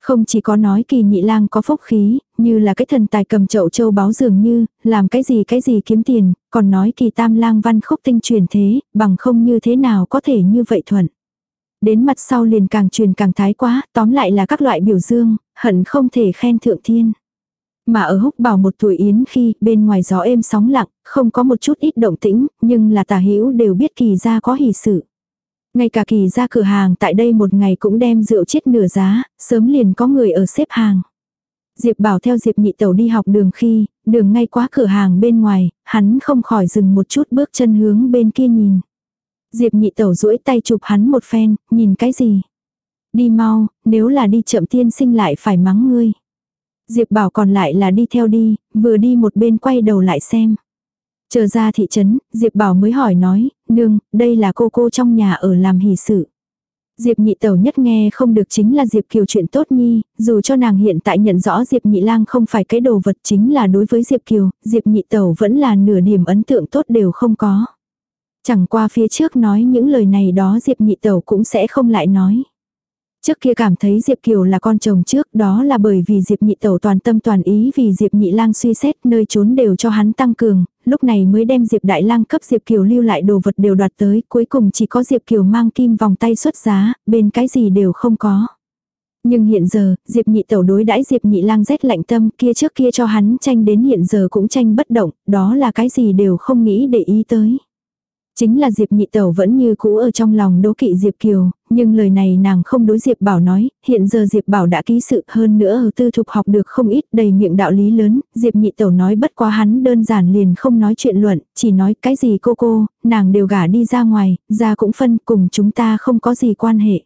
Không chỉ có nói kỳ nhị lang có phúc khí, như là cái thần tài cầm chậu châu báo dường như, làm cái gì cái gì kiếm tiền, còn nói kỳ tam lang văn khúc tinh truyền thế, bằng không như thế nào có thể như vậy thuận. Đến mặt sau liền càng truyền càng thái quá, tóm lại là các loại biểu dương, hận không thể khen thượng thiên. Mà ở húc bảo một tuổi yến khi bên ngoài gió êm sóng lặng, không có một chút ít động tĩnh, nhưng là tà hữu đều biết kỳ ra có hỷ sự. Ngay cả kỳ ra cửa hàng tại đây một ngày cũng đem rượu chết nửa giá, sớm liền có người ở xếp hàng. Diệp bảo theo Diệp nhị tẩu đi học đường khi, đường ngay quá cửa hàng bên ngoài, hắn không khỏi dừng một chút bước chân hướng bên kia nhìn. Diệp nhị tẩu duỗi tay chụp hắn một phen, nhìn cái gì? Đi mau, nếu là đi chậm tiên sinh lại phải mắng ngươi. Diệp bảo còn lại là đi theo đi, vừa đi một bên quay đầu lại xem. Chờ ra thị trấn, Diệp Bảo mới hỏi nói, nương, đây là cô cô trong nhà ở làm hỷ sự. Diệp nhị tẩu nhất nghe không được chính là Diệp Kiều chuyện tốt nhi, dù cho nàng hiện tại nhận rõ Diệp nhị lang không phải cái đồ vật chính là đối với Diệp Kiều, Diệp nhị tẩu vẫn là nửa điểm ấn tượng tốt đều không có. Chẳng qua phía trước nói những lời này đó Diệp nhị tẩu cũng sẽ không lại nói. Trước kia cảm thấy Diệp Kiều là con chồng trước đó là bởi vì Diệp nhị tẩu toàn tâm toàn ý vì Diệp nhị lang suy xét nơi trốn đều cho hắn tăng cường, lúc này mới đem Diệp đại lang cấp Diệp Kiều lưu lại đồ vật đều đoạt tới, cuối cùng chỉ có Diệp Kiều mang kim vòng tay xuất giá, bên cái gì đều không có. Nhưng hiện giờ, Diệp nhị tẩu đối đãi Diệp nhị lang rét lạnh tâm kia trước kia cho hắn tranh đến hiện giờ cũng tranh bất động, đó là cái gì đều không nghĩ để ý tới. Chính là Diệp nhị tẩu vẫn như cũ ở trong lòng đố kỵ Diệp Kiều, nhưng lời này nàng không đối Diệp Bảo nói, hiện giờ Diệp Bảo đã ký sự hơn nữa ở tư thục học được không ít đầy miệng đạo lý lớn, Diệp nhị tẩu nói bất quá hắn đơn giản liền không nói chuyện luận, chỉ nói cái gì cô cô, nàng đều gả đi ra ngoài, ra cũng phân cùng chúng ta không có gì quan hệ.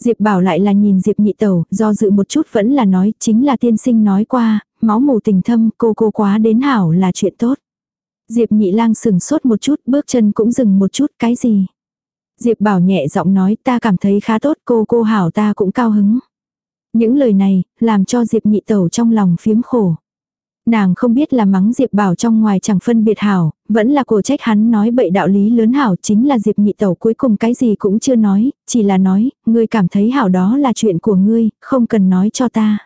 Diệp Bảo lại là nhìn Diệp nhị tẩu, do dự một chút vẫn là nói, chính là tiên sinh nói qua, máu mù tình thâm, cô cô quá đến hảo là chuyện tốt. Diệp nhị lang sừng sốt một chút, bước chân cũng dừng một chút, cái gì? Diệp bảo nhẹ giọng nói ta cảm thấy khá tốt cô cô hảo ta cũng cao hứng. Những lời này, làm cho Diệp nhị tẩu trong lòng phiếm khổ. Nàng không biết là mắng Diệp bảo trong ngoài chẳng phân biệt hảo, vẫn là cổ trách hắn nói bậy đạo lý lớn hảo chính là Diệp nhị tẩu cuối cùng cái gì cũng chưa nói, chỉ là nói, ngươi cảm thấy hảo đó là chuyện của ngươi, không cần nói cho ta.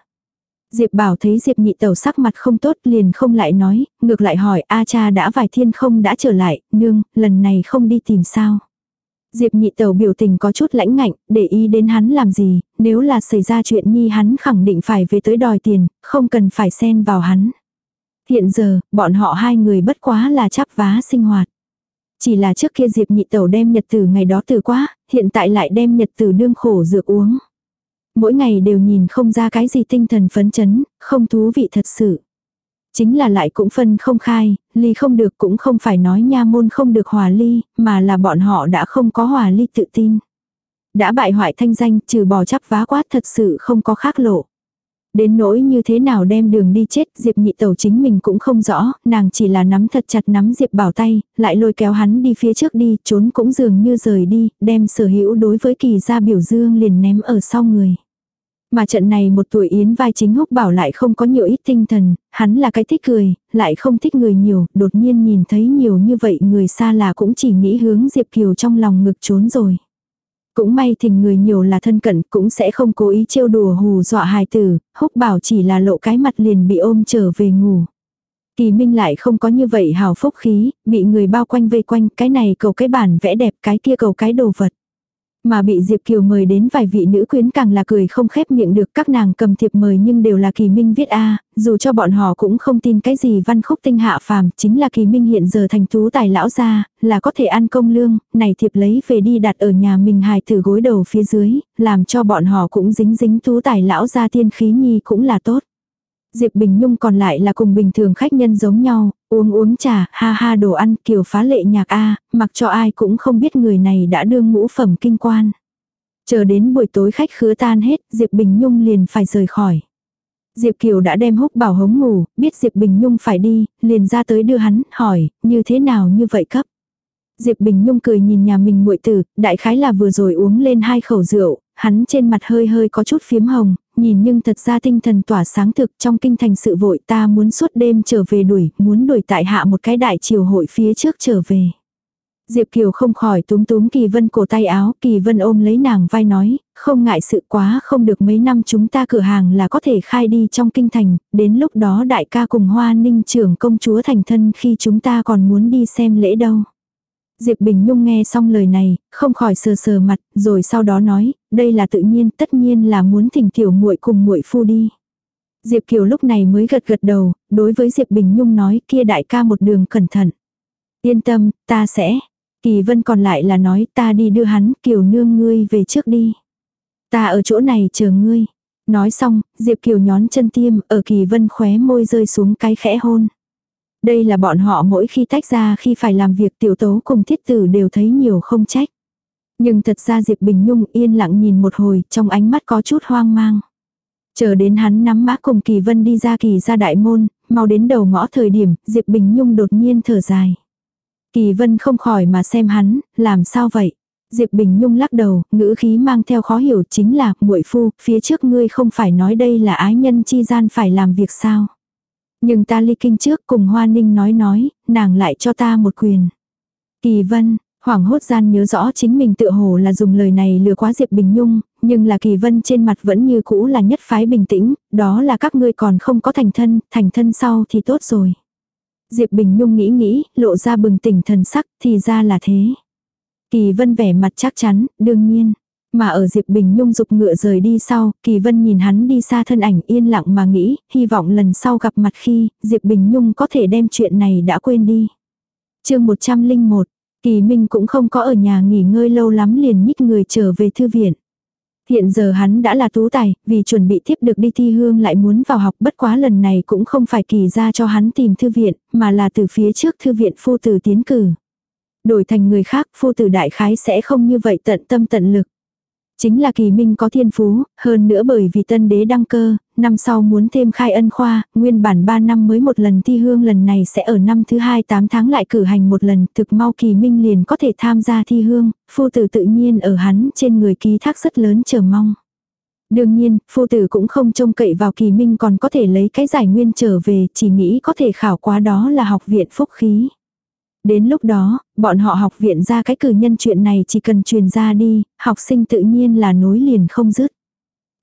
Diệp bảo thấy Diệp nhị tẩu sắc mặt không tốt liền không lại nói, ngược lại hỏi A cha đã vài thiên không đã trở lại, nương, lần này không đi tìm sao. Diệp nhị tẩu biểu tình có chút lãnh ngạnh, để ý đến hắn làm gì, nếu là xảy ra chuyện nhi hắn khẳng định phải về tới đòi tiền, không cần phải xen vào hắn. Hiện giờ, bọn họ hai người bất quá là chắp vá sinh hoạt. Chỉ là trước kia Diệp nhị tẩu đem nhật tử ngày đó từ quá, hiện tại lại đem nhật tử đương khổ dược uống. Mỗi ngày đều nhìn không ra cái gì tinh thần phấn chấn, không thú vị thật sự. Chính là lại cũng phân không khai, ly không được cũng không phải nói nha môn không được hòa ly, mà là bọn họ đã không có hòa ly tự tin. Đã bại hoại thanh danh trừ bò chắp vá quát thật sự không có khác lộ. Đến nỗi như thế nào đem đường đi chết Diệp nhị tẩu chính mình cũng không rõ, nàng chỉ là nắm thật chặt nắm Diệp bảo tay, lại lôi kéo hắn đi phía trước đi, trốn cũng dường như rời đi, đem sở hữu đối với kỳ gia biểu dương liền ném ở sau người. Mà trận này một tuổi yến vai chính húc bảo lại không có nhiều ít tinh thần, hắn là cái thích cười, lại không thích người nhiều, đột nhiên nhìn thấy nhiều như vậy người xa là cũng chỉ nghĩ hướng Diệp Kiều trong lòng ngực trốn rồi. Cũng may thình người nhiều là thân cận cũng sẽ không cố ý trêu đùa hù dọa hài tử, húc bảo chỉ là lộ cái mặt liền bị ôm trở về ngủ. Kỳ Minh lại không có như vậy hào phúc khí, bị người bao quanh vây quanh, cái này cầu cái bản vẽ đẹp, cái kia cầu cái đồ vật. Mà bị Diệp Kiều mời đến vài vị nữ quyến càng là cười không khép miệng được các nàng cầm thiệp mời nhưng đều là kỳ minh viết A, dù cho bọn họ cũng không tin cái gì văn khúc tinh hạ phàm, chính là kỳ minh hiện giờ thành tú tài lão gia, là có thể ăn công lương, này thiệp lấy về đi đặt ở nhà mình hài thử gối đầu phía dưới, làm cho bọn họ cũng dính dính tú tài lão gia tiên khí nhi cũng là tốt. Diệp Bình Nhung còn lại là cùng bình thường khách nhân giống nhau, uống uống trà, ha ha đồ ăn, kiều phá lệ nhạc A, mặc cho ai cũng không biết người này đã đương ngũ phẩm kinh quan. Chờ đến buổi tối khách khứa tan hết, Diệp Bình Nhung liền phải rời khỏi. Diệp Kiều đã đem húc bảo hống ngủ, biết Diệp Bình Nhung phải đi, liền ra tới đưa hắn, hỏi, như thế nào như vậy cấp. Diệp Bình Nhung cười nhìn nhà mình muội tử, đại khái là vừa rồi uống lên hai khẩu rượu, hắn trên mặt hơi hơi có chút phiếm hồng, nhìn nhưng thật ra tinh thần tỏa sáng thực trong kinh thành sự vội ta muốn suốt đêm trở về đuổi, muốn đuổi tại hạ một cái đại triều hội phía trước trở về. Diệp Kiều không khỏi túm túm Kỳ Vân cổ tay áo, Kỳ Vân ôm lấy nàng vai nói, không ngại sự quá không được mấy năm chúng ta cửa hàng là có thể khai đi trong kinh thành, đến lúc đó đại ca cùng hoa ninh trưởng công chúa thành thân khi chúng ta còn muốn đi xem lễ đâu. Diệp Bình Nhung nghe xong lời này, không khỏi sờ sờ mặt, rồi sau đó nói, đây là tự nhiên, tất nhiên là muốn thỉnh tiểu muội cùng muội phu đi. Diệp Kiều lúc này mới gật gật đầu, đối với Diệp Bình Nhung nói kia đại ca một đường cẩn thận. Yên tâm, ta sẽ. Kỳ Vân còn lại là nói ta đi đưa hắn, Kiều nương ngươi về trước đi. Ta ở chỗ này chờ ngươi. Nói xong, Diệp Kiều nhón chân tiêm, ở Kỳ Vân khóe môi rơi xuống cái khẽ hôn. Đây là bọn họ mỗi khi tách ra khi phải làm việc tiểu tấu cùng thiết tử đều thấy nhiều không trách. Nhưng thật ra Diệp Bình Nhung yên lặng nhìn một hồi, trong ánh mắt có chút hoang mang. Chờ đến hắn nắm má cùng Kỳ Vân đi ra kỳ ra đại môn, mau đến đầu ngõ thời điểm, Diệp Bình Nhung đột nhiên thở dài. Kỳ Vân không khỏi mà xem hắn, làm sao vậy? Diệp Bình Nhung lắc đầu, ngữ khí mang theo khó hiểu chính là, muội phu, phía trước ngươi không phải nói đây là ái nhân chi gian phải làm việc sao. Nhưng ta ly kinh trước cùng Hoa Ninh nói nói, nàng lại cho ta một quyền. Kỳ vân, hoảng hốt gian nhớ rõ chính mình tự hồ là dùng lời này lừa quá Diệp Bình Nhung, nhưng là kỳ vân trên mặt vẫn như cũ là nhất phái bình tĩnh, đó là các ngươi còn không có thành thân, thành thân sau thì tốt rồi. Diệp Bình Nhung nghĩ nghĩ, lộ ra bừng tỉnh thần sắc, thì ra là thế. Kỳ vân vẻ mặt chắc chắn, đương nhiên. Mà ở Diệp Bình Nhung dục ngựa rời đi sau, Kỳ Vân nhìn hắn đi xa thân ảnh yên lặng mà nghĩ, hy vọng lần sau gặp mặt khi, Diệp Bình Nhung có thể đem chuyện này đã quên đi. chương 101, Kỳ Minh cũng không có ở nhà nghỉ ngơi lâu lắm liền nhích người trở về thư viện. Hiện giờ hắn đã là tú tài, vì chuẩn bị tiếp được đi thi hương lại muốn vào học bất quá lần này cũng không phải kỳ ra cho hắn tìm thư viện, mà là từ phía trước thư viện phu tử tiến cử. Đổi thành người khác phu tử đại khái sẽ không như vậy tận tâm tận lực. Chính là kỳ minh có thiên phú, hơn nữa bởi vì tân đế đăng cơ, năm sau muốn thêm khai ân khoa, nguyên bản 3 năm mới một lần thi hương lần này sẽ ở năm thứ hai 8 tháng lại cử hành một lần, thực mau kỳ minh liền có thể tham gia thi hương, phu tử tự nhiên ở hắn trên người ký thác rất lớn chờ mong. Đương nhiên, phu tử cũng không trông cậy vào kỳ minh còn có thể lấy cái giải nguyên trở về, chỉ nghĩ có thể khảo quá đó là học viện phúc khí. Đến lúc đó, bọn họ học viện ra cái cử nhân chuyện này chỉ cần truyền ra đi, học sinh tự nhiên là nối liền không dứt.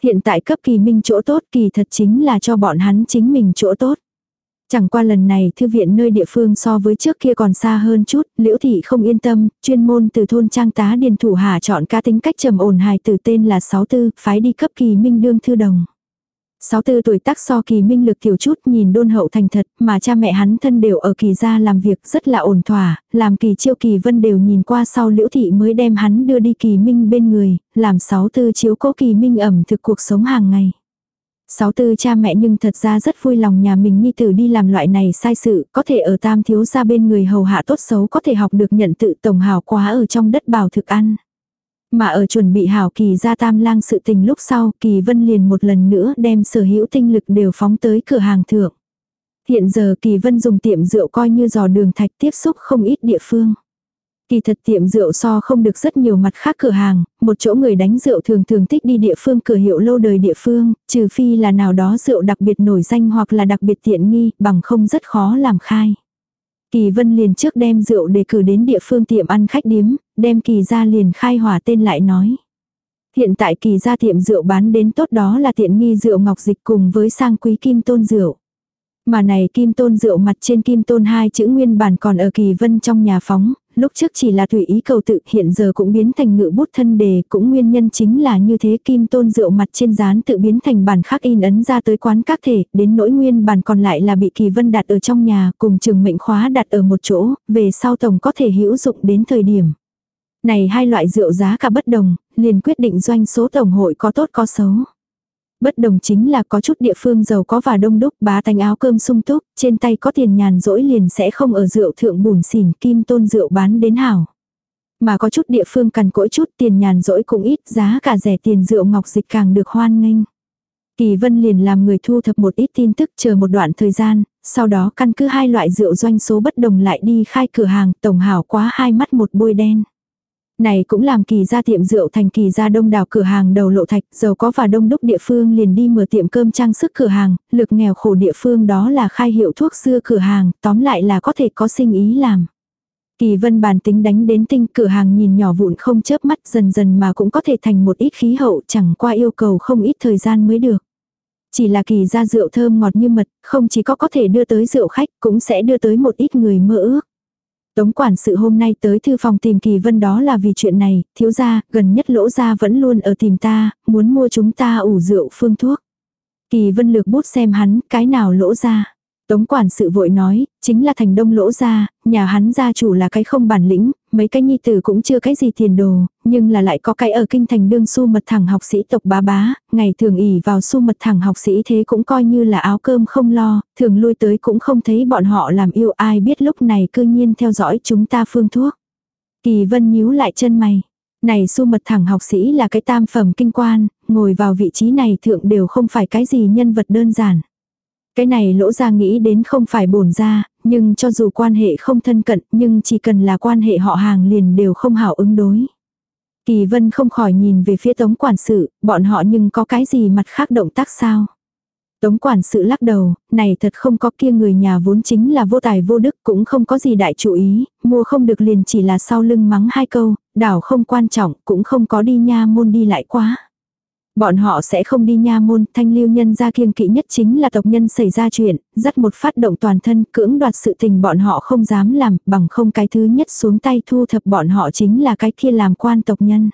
Hiện tại cấp kỳ minh chỗ tốt kỳ thật chính là cho bọn hắn chính mình chỗ tốt. Chẳng qua lần này thư viện nơi địa phương so với trước kia còn xa hơn chút, liễu thị không yên tâm, chuyên môn từ thôn trang tá điền thủ hà chọn ca tính cách trầm ổn hài từ tên là sáu tư, phái đi cấp kỳ minh đương thư đồng. Sáu tư tuổi tác so kỳ minh lực tiểu chút nhìn đôn hậu thành thật, mà cha mẹ hắn thân đều ở kỳ gia làm việc rất là ổn thỏa, làm kỳ chiêu kỳ vân đều nhìn qua sau liễu thị mới đem hắn đưa đi kỳ minh bên người, làm sáu tư chiếu cố kỳ minh ẩm thực cuộc sống hàng ngày. Sáu tư cha mẹ nhưng thật ra rất vui lòng nhà mình nhi tử đi làm loại này sai sự, có thể ở tam thiếu gia bên người hầu hạ tốt xấu có thể học được nhận tự tổng hào quá ở trong đất bảo thực ăn. Mà ở chuẩn bị hảo kỳ ra tam lang sự tình lúc sau, kỳ vân liền một lần nữa đem sở hữu tinh lực đều phóng tới cửa hàng thượng. Hiện giờ kỳ vân dùng tiệm rượu coi như dò đường thạch tiếp xúc không ít địa phương. Kỳ thật tiệm rượu so không được rất nhiều mặt khác cửa hàng, một chỗ người đánh rượu thường thường thích đi địa phương cửa hiệu lâu đời địa phương, trừ phi là nào đó rượu đặc biệt nổi danh hoặc là đặc biệt tiện nghi, bằng không rất khó làm khai. Kỳ Vân liền trước đem rượu để cử đến địa phương tiệm ăn khách điếm, đem kỳ ra liền khai hỏa tên lại nói. Hiện tại kỳ ra tiệm rượu bán đến tốt đó là tiện nghi rượu ngọc dịch cùng với sang quý kim tôn rượu. Mà này kim tôn rượu mặt trên kim tôn hai chữ nguyên bản còn ở kỳ vân trong nhà phóng, lúc trước chỉ là tùy ý cầu tự hiện giờ cũng biến thành ngự bút thân đề, cũng nguyên nhân chính là như thế kim tôn rượu mặt trên dán tự biến thành bản khắc in ấn ra tới quán các thể, đến nỗi nguyên bản còn lại là bị kỳ vân đặt ở trong nhà, cùng trường mệnh khóa đặt ở một chỗ, về sau tổng có thể hữu dụng đến thời điểm. Này hai loại rượu giá cả bất đồng, liền quyết định doanh số tổng hội có tốt có xấu. Bất đồng chính là có chút địa phương giàu có và đông đúc bá tánh áo cơm sung túc, trên tay có tiền nhàn rỗi liền sẽ không ở rượu thượng bùn xỉn kim tôn rượu bán đến hảo. Mà có chút địa phương cần cỗi chút tiền nhàn rỗi cũng ít giá cả rẻ tiền rượu ngọc dịch càng được hoan nghênh. Kỳ Vân liền làm người thu thập một ít tin tức chờ một đoạn thời gian, sau đó căn cứ hai loại rượu doanh số bất đồng lại đi khai cửa hàng tổng hảo quá hai mắt một bôi đen. Này cũng làm kỳ ra tiệm rượu thành kỳ ra đông đảo cửa hàng đầu lộ thạch, giàu có và đông đúc địa phương liền đi mở tiệm cơm trang sức cửa hàng, lực nghèo khổ địa phương đó là khai hiệu thuốc xưa cửa hàng, tóm lại là có thể có sinh ý làm. Kỳ vân bàn tính đánh đến tinh cửa hàng nhìn nhỏ vụn không chớp mắt dần dần mà cũng có thể thành một ít khí hậu chẳng qua yêu cầu không ít thời gian mới được. Chỉ là kỳ ra rượu thơm ngọt như mật, không chỉ có có thể đưa tới rượu khách cũng sẽ đưa tới một ít người mơ ước. Tống quản sự hôm nay tới thư phòng tìm Kỳ Vân đó là vì chuyện này, thiếu gia, gần nhất lỗ gia vẫn luôn ở tìm ta, muốn mua chúng ta ủ rượu phương thuốc. Kỳ Vân lược bút xem hắn, cái nào lỗ gia. Tống quản sự vội nói, chính là thành đông lỗ gia, nhà hắn gia chủ là cái không bản lĩnh, mấy cái nhi tử cũng chưa cái gì tiền đồ, nhưng là lại có cái ở kinh thành đương su mật thẳng học sĩ tộc bá bá, ngày thường ỉ vào su mật thẳng học sĩ thế cũng coi như là áo cơm không lo, thường lui tới cũng không thấy bọn họ làm yêu ai biết lúc này cư nhiên theo dõi chúng ta phương thuốc. Kỳ vân nhíu lại chân mày. Này su mật thẳng học sĩ là cái tam phẩm kinh quan, ngồi vào vị trí này thượng đều không phải cái gì nhân vật đơn giản. Cái này lỗ ra nghĩ đến không phải bổn ra, nhưng cho dù quan hệ không thân cận, nhưng chỉ cần là quan hệ họ hàng liền đều không hảo ứng đối. Kỳ Vân không khỏi nhìn về phía tống quản sự, bọn họ nhưng có cái gì mặt khác động tác sao? Tống quản sự lắc đầu, này thật không có kia người nhà vốn chính là vô tài vô đức cũng không có gì đại chú ý, mua không được liền chỉ là sau lưng mắng hai câu, đảo không quan trọng cũng không có đi nha môn đi lại quá. Bọn họ sẽ không đi nha môn, thanh lưu nhân gia kiêng kỵ nhất chính là tộc nhân xảy ra chuyện, dắt một phát động toàn thân, cưỡng đoạt sự tình bọn họ không dám làm, bằng không cái thứ nhất xuống tay thu thập bọn họ chính là cái kia làm quan tộc nhân.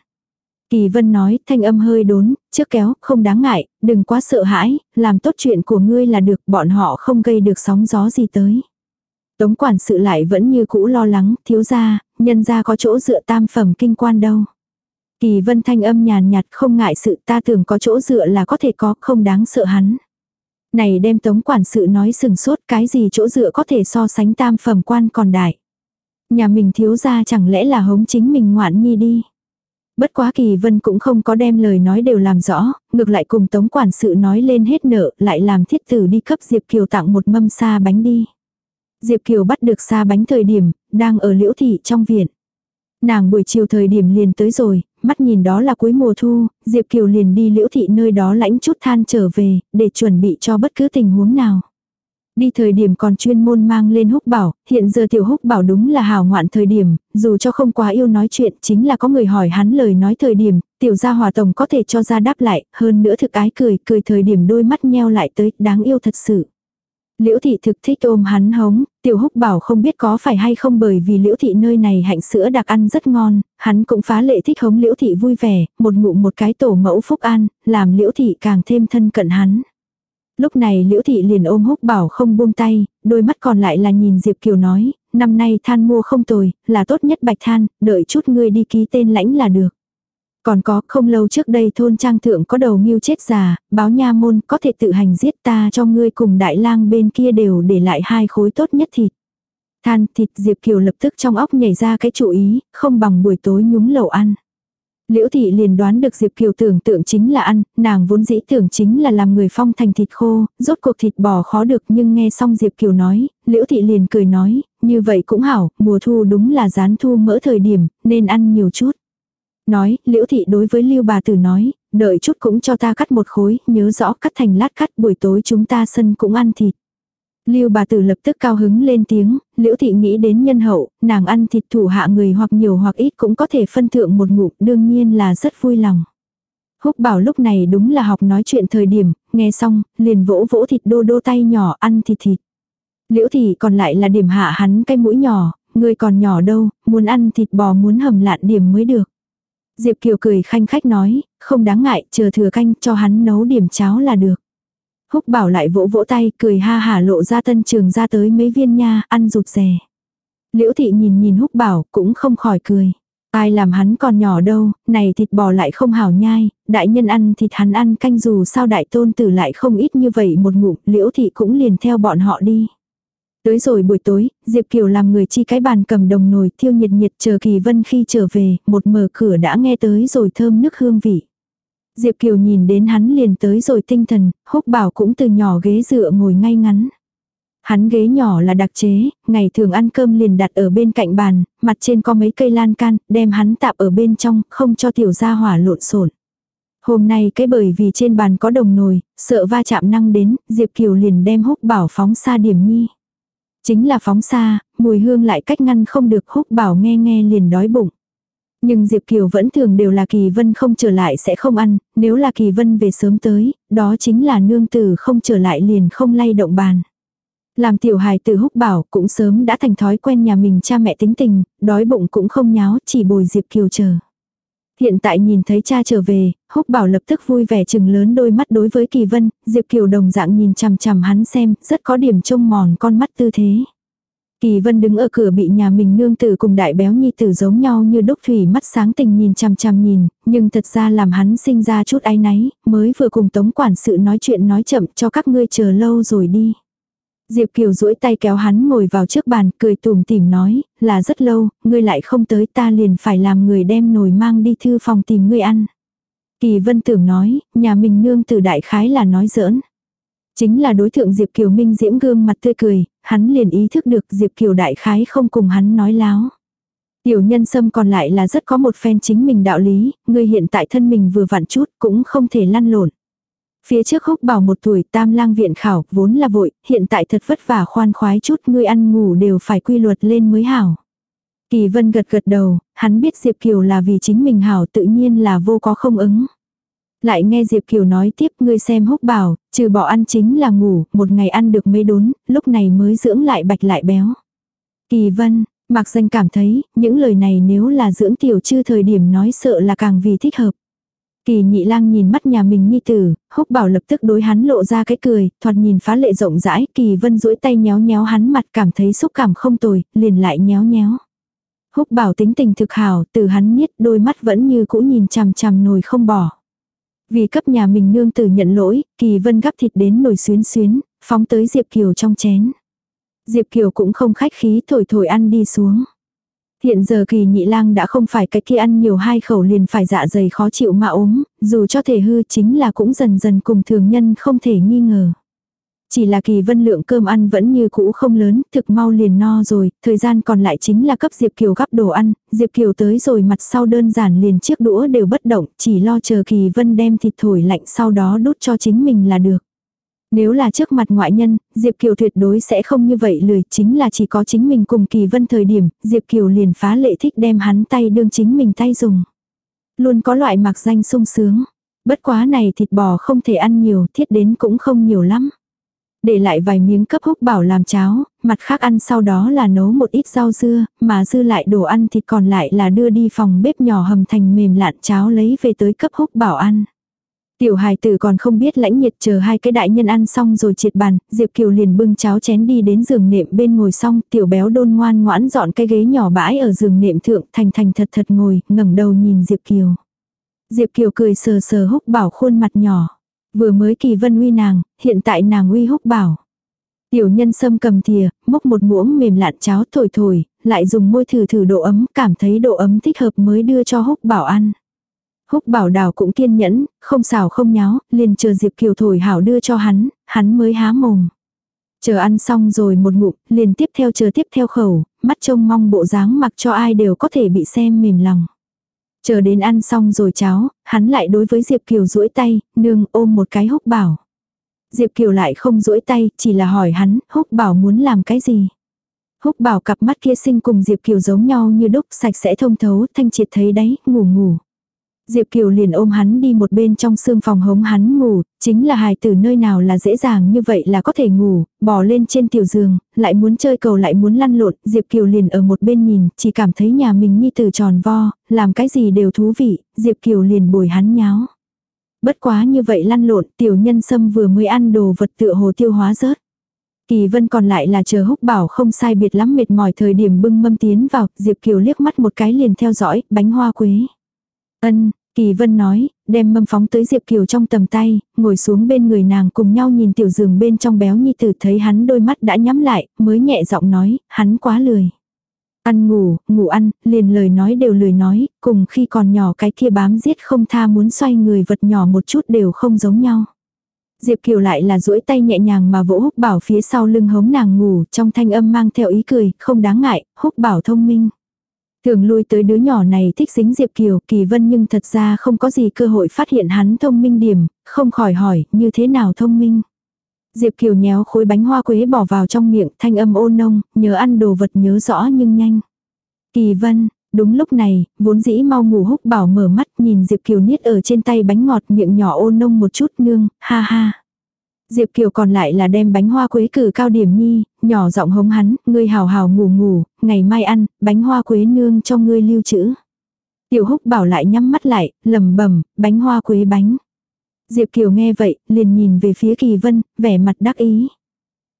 Kỳ vân nói, thanh âm hơi đốn, trước kéo, không đáng ngại, đừng quá sợ hãi, làm tốt chuyện của ngươi là được, bọn họ không gây được sóng gió gì tới. Tống quản sự lại vẫn như cũ lo lắng, thiếu gia, nhân gia có chỗ dựa tam phẩm kinh quan đâu. Kỳ vân thanh âm nhàn nhạt không ngại sự ta tưởng có chỗ dựa là có thể có, không đáng sợ hắn. Này đem tống quản sự nói sừng sốt cái gì chỗ dựa có thể so sánh tam phẩm quan còn đại. Nhà mình thiếu gia chẳng lẽ là hống chính mình ngoạn nhi đi. Bất quá kỳ vân cũng không có đem lời nói đều làm rõ, ngược lại cùng tống quản sự nói lên hết nợ, lại làm thiết tử đi cấp Diệp Kiều tặng một mâm sa bánh đi. Diệp Kiều bắt được sa bánh thời điểm, đang ở liễu thị trong viện. Nàng buổi chiều thời điểm liền tới rồi, mắt nhìn đó là cuối mùa thu, Diệp Kiều liền đi liễu thị nơi đó lãnh chút than trở về, để chuẩn bị cho bất cứ tình huống nào. Đi thời điểm còn chuyên môn mang lên húc bảo, hiện giờ tiểu húc bảo đúng là hào ngoạn thời điểm, dù cho không quá yêu nói chuyện chính là có người hỏi hắn lời nói thời điểm, tiểu gia hòa tổng có thể cho ra đáp lại, hơn nữa thực ái cười, cười thời điểm đôi mắt nheo lại tới, đáng yêu thật sự. Liễu thị thực thích ôm hắn hống, tiểu húc bảo không biết có phải hay không bởi vì liễu thị nơi này hạnh sữa đặc ăn rất ngon, hắn cũng phá lệ thích hống liễu thị vui vẻ, một ngụm một cái tổ mẫu phúc an, làm liễu thị càng thêm thân cận hắn. Lúc này liễu thị liền ôm húc bảo không buông tay, đôi mắt còn lại là nhìn Diệp Kiều nói, năm nay than mua không tồi, là tốt nhất bạch than, đợi chút ngươi đi ký tên lãnh là được. Còn có, không lâu trước đây thôn trang thượng có đầu nghiêu chết già, báo nha môn có thể tự hành giết ta cho ngươi cùng đại lang bên kia đều để lại hai khối tốt nhất thịt. Than thịt Diệp Kiều lập tức trong óc nhảy ra cái chủ ý, không bằng buổi tối nhúng lẩu ăn. Liễu thị liền đoán được Diệp Kiều tưởng tượng chính là ăn, nàng vốn dĩ tưởng chính là làm người phong thành thịt khô, rốt cuộc thịt bò khó được nhưng nghe xong Diệp Kiều nói, Liễu thị liền cười nói, như vậy cũng hảo, mùa thu đúng là gián thu mỡ thời điểm, nên ăn nhiều chút. Nói, Liễu thị đối với Lưu bà tử nói, đợi chút cũng cho ta cắt một khối, nhớ rõ cắt thành lát cắt buổi tối chúng ta sân cũng ăn thịt. Lưu bà tử lập tức cao hứng lên tiếng, liễu thị nghĩ đến nhân hậu, nàng ăn thịt thủ hạ người hoặc nhiều hoặc ít cũng có thể phân thượng một ngụm, đương nhiên là rất vui lòng. Húc bảo lúc này đúng là học nói chuyện thời điểm, nghe xong, liền vỗ vỗ thịt đô đô tay nhỏ ăn thịt thịt. Liễu thị còn lại là điểm hạ hắn cái mũi nhỏ, người còn nhỏ đâu, muốn ăn thịt bò muốn hầm lạn điểm mới được. Diệp Kiều cười khanh khách nói, không đáng ngại, chờ thừa canh cho hắn nấu điểm cháo là được. Húc bảo lại vỗ vỗ tay, cười ha hả lộ ra tân trường ra tới mấy viên nha, ăn rụt rè. Liễu thị nhìn nhìn húc bảo, cũng không khỏi cười. Ai làm hắn còn nhỏ đâu, này thịt bò lại không hảo nhai, đại nhân ăn thịt hắn ăn canh dù sao đại tôn tử lại không ít như vậy một ngụm, liễu thị cũng liền theo bọn họ đi. Tới rồi buổi tối, Diệp Kiều làm người chi cái bàn cầm đồng nồi thiêu nhiệt nhiệt chờ Kỳ Vân khi trở về, một mở cửa đã nghe tới rồi thơm nước hương vị. Diệp Kiều nhìn đến hắn liền tới rồi tinh thần, húc bảo cũng từ nhỏ ghế dựa ngồi ngay ngắn. Hắn ghế nhỏ là đặc chế, ngày thường ăn cơm liền đặt ở bên cạnh bàn, mặt trên có mấy cây lan can, đem hắn tạp ở bên trong, không cho tiểu gia hỏa lộn xộn. Hôm nay cái bởi vì trên bàn có đồng nồi, sợ va chạm năng đến, Diệp Kiều liền đem húc bảo phóng xa điểm nhi. Chính là phóng xa, mùi hương lại cách ngăn không được húc bảo nghe nghe liền đói bụng. Nhưng Diệp Kiều vẫn thường đều là Kỳ Vân không trở lại sẽ không ăn, nếu là Kỳ Vân về sớm tới, đó chính là nương tử không trở lại liền không lay động bàn. Làm tiểu hài tử húc bảo cũng sớm đã thành thói quen nhà mình cha mẹ tính tình, đói bụng cũng không nháo, chỉ bồi Diệp Kiều chờ. Hiện tại nhìn thấy cha trở về, húc bảo lập tức vui vẻ chừng lớn đôi mắt đối với Kỳ Vân, Diệp Kiều đồng dạng nhìn chằm chằm hắn xem, rất có điểm trông mòn con mắt tư thế. Kỳ vân đứng ở cửa bị nhà mình nương tử cùng đại béo nhi tử giống nhau như đúc thủy mắt sáng tình nhìn chằm chằm nhìn, nhưng thật ra làm hắn sinh ra chút áy náy, mới vừa cùng tống quản sự nói chuyện nói chậm cho các ngươi chờ lâu rồi đi. Diệp Kiều duỗi tay kéo hắn ngồi vào trước bàn, cười tùm tìm nói, là rất lâu, ngươi lại không tới ta liền phải làm người đem nồi mang đi thư phòng tìm ngươi ăn. Kỳ vân tưởng nói, nhà mình nương từ đại khái là nói giỡn. Chính là đối tượng Diệp Kiều Minh diễm gương mặt tươi cười, hắn liền ý thức được Diệp Kiều đại khái không cùng hắn nói láo. Tiểu nhân sâm còn lại là rất có một phen chính mình đạo lý, ngươi hiện tại thân mình vừa vặn chút cũng không thể lăn lộn. Phía trước húc bảo một tuổi tam lang viện khảo vốn là vội, hiện tại thật vất vả khoan khoái chút ngươi ăn ngủ đều phải quy luật lên mới hảo. Kỳ vân gật gật đầu, hắn biết Diệp Kiều là vì chính mình hảo tự nhiên là vô có không ứng. Lại nghe Diệp Kiều nói tiếp ngươi xem húc bảo, trừ bỏ ăn chính là ngủ, một ngày ăn được mấy đốn, lúc này mới dưỡng lại bạch lại béo. Kỳ vân, Mạc danh cảm thấy, những lời này nếu là dưỡng tiểu chư thời điểm nói sợ là càng vì thích hợp. Kỳ nhị lang nhìn mắt nhà mình nhi tử, húc bảo lập tức đối hắn lộ ra cái cười, thoạt nhìn phá lệ rộng rãi, kỳ vân duỗi tay nhéo nhéo hắn mặt cảm thấy xúc cảm không tồi, liền lại nhéo nhéo. Húc bảo tính tình thực hảo, từ hắn niết đôi mắt vẫn như cũ nhìn chằm chằm nồi không bỏ. Vì cấp nhà mình nương tử nhận lỗi, kỳ vân gắp thịt đến nồi xuyến xuyến, phóng tới Diệp Kiều trong chén. Diệp Kiều cũng không khách khí thổi thổi ăn đi xuống. Hiện giờ kỳ nhị lang đã không phải cái kia ăn nhiều hai khẩu liền phải dạ dày khó chịu mà ốm, dù cho thể hư chính là cũng dần dần cùng thường nhân không thể nghi ngờ. Chỉ là kỳ vân lượng cơm ăn vẫn như cũ không lớn, thực mau liền no rồi, thời gian còn lại chính là cấp Diệp Kiều gắp đồ ăn, Diệp Kiều tới rồi mặt sau đơn giản liền chiếc đũa đều bất động, chỉ lo chờ kỳ vân đem thịt thổi lạnh sau đó đút cho chính mình là được. Nếu là trước mặt ngoại nhân, Diệp Kiều tuyệt đối sẽ không như vậy lười, chính là chỉ có chính mình cùng Kỳ Vân thời điểm, Diệp Kiều liền phá lệ thích đem hắn tay đương chính mình tay dùng. Luôn có loại mặc danh sung sướng. Bất quá này thịt bò không thể ăn nhiều, thiết đến cũng không nhiều lắm. Để lại vài miếng cấp húc bảo làm cháo, mặt khác ăn sau đó là nấu một ít rau dưa, mà dư lại đồ ăn thịt còn lại là đưa đi phòng bếp nhỏ hầm thành mềm lạn cháo lấy về tới cấp húc bảo ăn. Tiểu hài tử còn không biết lãnh nhiệt chờ hai cái đại nhân ăn xong rồi triệt bàn, Diệp Kiều liền bưng cháo chén đi đến giường nệm bên ngồi xong, tiểu béo đôn ngoan ngoãn dọn cái ghế nhỏ bãi ở giường nệm thượng thành thành thật thật ngồi, ngẩng đầu nhìn Diệp Kiều. Diệp Kiều cười sờ sờ húc bảo khuôn mặt nhỏ. Vừa mới kỳ vân uy nàng, hiện tại nàng uy húc bảo. Tiểu nhân sâm cầm thìa, múc một muỗng mềm lạn cháo thổi thổi, lại dùng môi thử thử độ ấm, cảm thấy độ ấm thích hợp mới đưa cho húc bảo ăn. Húc bảo đào cũng kiên nhẫn, không xào không nháo, liền chờ Diệp Kiều thổi hảo đưa cho hắn, hắn mới há mồm. Chờ ăn xong rồi một ngụm, liền tiếp theo chờ tiếp theo khẩu, mắt trông mong bộ dáng mặc cho ai đều có thể bị xem mềm lòng. Chờ đến ăn xong rồi cháo, hắn lại đối với Diệp Kiều duỗi tay, nương ôm một cái húc bảo. Diệp Kiều lại không duỗi tay, chỉ là hỏi hắn, húc bảo muốn làm cái gì. Húc bảo cặp mắt kia sinh cùng Diệp Kiều giống nhau như đúc, sạch sẽ thông thấu, thanh triệt thấy đấy, ngủ ngủ. Diệp Kiều liền ôm hắn đi một bên trong xương phòng hống hắn ngủ, chính là hài tử nơi nào là dễ dàng như vậy là có thể ngủ, bò lên trên tiểu giường, lại muốn chơi cầu lại muốn lăn lộn, Diệp Kiều liền ở một bên nhìn, chỉ cảm thấy nhà mình như từ tròn vo, làm cái gì đều thú vị, Diệp Kiều liền bồi hắn nháo. Bất quá như vậy lăn lộn, tiểu nhân sâm vừa mới ăn đồ vật tựa hồ tiêu hóa rớt. Kỳ vân còn lại là chờ húc bảo không sai biệt lắm mệt mỏi thời điểm bưng mâm tiến vào, Diệp Kiều liếc mắt một cái liền theo dõi, bánh hoa quế. Ân, Kỳ Vân nói, đem mâm phóng tới Diệp Kiều trong tầm tay, ngồi xuống bên người nàng cùng nhau nhìn tiểu giường bên trong béo nhi tử thấy hắn đôi mắt đã nhắm lại, mới nhẹ giọng nói, hắn quá lười. Ăn ngủ, ngủ ăn, liền lời nói đều lười nói, cùng khi còn nhỏ cái kia bám giết không tha muốn xoay người vật nhỏ một chút đều không giống nhau. Diệp Kiều lại là duỗi tay nhẹ nhàng mà vỗ húc bảo phía sau lưng hống nàng ngủ, trong thanh âm mang theo ý cười, không đáng ngại, húc bảo thông minh. Thường lui tới đứa nhỏ này thích dính Diệp Kiều, Kỳ Vân nhưng thật ra không có gì cơ hội phát hiện hắn thông minh điểm, không khỏi hỏi, như thế nào thông minh. Diệp Kiều nhéo khối bánh hoa quế bỏ vào trong miệng, thanh âm ôn nông, nhớ ăn đồ vật nhớ rõ nhưng nhanh. Kỳ Vân, đúng lúc này, vốn dĩ mau ngủ húc bảo mở mắt nhìn Diệp Kiều niết ở trên tay bánh ngọt miệng nhỏ ôn nông một chút nương, ha ha. Diệp Kiều còn lại là đem bánh hoa quế cử cao điểm nhi, nhỏ giọng hống hắn, ngươi hào hào ngủ ngủ, ngày mai ăn, bánh hoa quế nương cho ngươi lưu trữ. Tiểu húc bảo lại nhắm mắt lại, lầm bẩm bánh hoa quế bánh. Diệp Kiều nghe vậy, liền nhìn về phía Kỳ Vân, vẻ mặt đắc ý.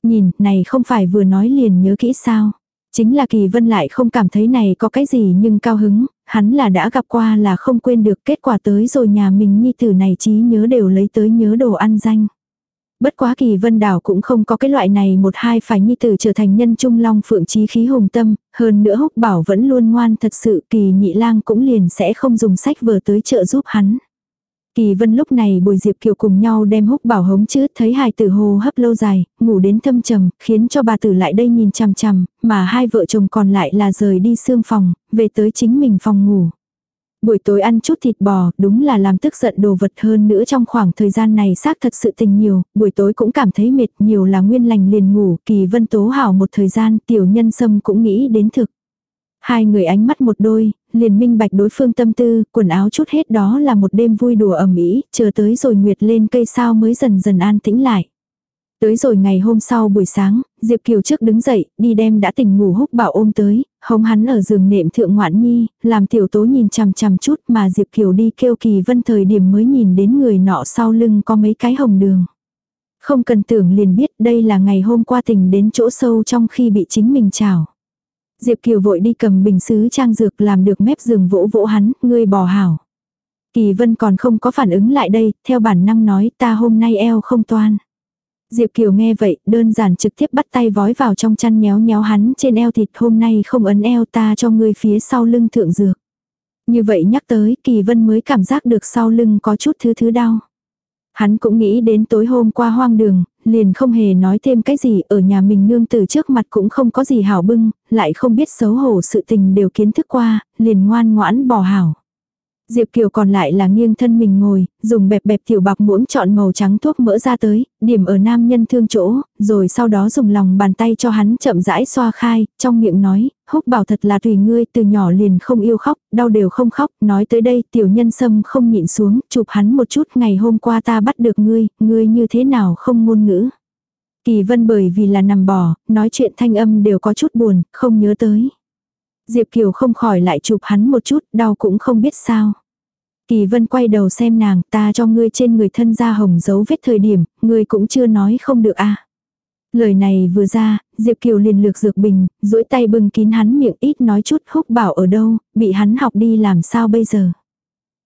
Nhìn, này không phải vừa nói liền nhớ kỹ sao. Chính là Kỳ Vân lại không cảm thấy này có cái gì nhưng cao hứng, hắn là đã gặp qua là không quên được kết quả tới rồi nhà mình nhi tử này trí nhớ đều lấy tới nhớ đồ ăn danh. Bất quá kỳ vân đảo cũng không có cái loại này một hai phải nhi tử trở thành nhân trung long phượng trí khí hùng tâm, hơn nữa húc bảo vẫn luôn ngoan thật sự kỳ nhị lang cũng liền sẽ không dùng sách vở tới trợ giúp hắn. Kỳ vân lúc này bồi Diệp Kiều cùng nhau đem húc bảo hống chứ, thấy hài tử hồ hấp lâu dài, ngủ đến thâm trầm, khiến cho bà tử lại đây nhìn chằm chằm, mà hai vợ chồng còn lại là rời đi xương phòng, về tới chính mình phòng ngủ. Buổi tối ăn chút thịt bò, đúng là làm tức giận đồ vật hơn nữa trong khoảng thời gian này xác thật sự tình nhiều, buổi tối cũng cảm thấy mệt nhiều là nguyên lành liền ngủ, kỳ vân tố hảo một thời gian, tiểu nhân sâm cũng nghĩ đến thực. Hai người ánh mắt một đôi, liền minh bạch đối phương tâm tư, quần áo chút hết đó là một đêm vui đùa ẩm ý, chờ tới rồi nguyệt lên cây sao mới dần dần an tĩnh lại. Tới rồi ngày hôm sau buổi sáng, Diệp Kiều trước đứng dậy, đi đem đã tỉnh ngủ húc bảo ôm tới, hống hắn ở giường nệm thượng ngoạn nhi, làm tiểu tố nhìn chằm chằm chút mà Diệp Kiều đi kêu kỳ vân thời điểm mới nhìn đến người nọ sau lưng có mấy cái hồng đường. Không cần tưởng liền biết đây là ngày hôm qua tình đến chỗ sâu trong khi bị chính mình chào. Diệp Kiều vội đi cầm bình sứ trang dược làm được mép giường vỗ vỗ hắn, ngươi bỏ hảo. Kỳ vân còn không có phản ứng lại đây, theo bản năng nói ta hôm nay eo không toan. Diệp Kiều nghe vậy, đơn giản trực tiếp bắt tay vói vào trong chăn nhéo nhéo hắn trên eo thịt hôm nay không ấn eo ta cho ngươi phía sau lưng thượng dược. Như vậy nhắc tới, Kỳ Vân mới cảm giác được sau lưng có chút thứ thứ đau. Hắn cũng nghĩ đến tối hôm qua hoang đường, liền không hề nói thêm cái gì ở nhà mình nương từ trước mặt cũng không có gì hảo bưng, lại không biết xấu hổ sự tình đều kiến thức qua, liền ngoan ngoãn bỏ hảo. Diệp Kiều còn lại là nghiêng thân mình ngồi, dùng bẹp bẹp tiểu bạc muỗng chọn màu trắng thuốc mỡ ra tới, điểm ở nam nhân thương chỗ, rồi sau đó dùng lòng bàn tay cho hắn chậm rãi xoa khai, trong miệng nói, húc bảo thật là tùy ngươi từ nhỏ liền không yêu khóc, đau đều không khóc, nói tới đây tiểu nhân sâm không nhịn xuống, chụp hắn một chút ngày hôm qua ta bắt được ngươi, ngươi như thế nào không ngôn ngữ. Kỳ vân bởi vì là nằm bò, nói chuyện thanh âm đều có chút buồn, không nhớ tới. Diệp Kiều không khỏi lại chụp hắn một chút, đau cũng không biết sao. Kỳ vân quay đầu xem nàng, ta cho ngươi trên người thân ra hồng dấu vết thời điểm, ngươi cũng chưa nói không được à. Lời này vừa ra, Diệp Kiều liền lược dược bình, duỗi tay bưng kín hắn miệng ít nói chút húc bảo ở đâu, bị hắn học đi làm sao bây giờ.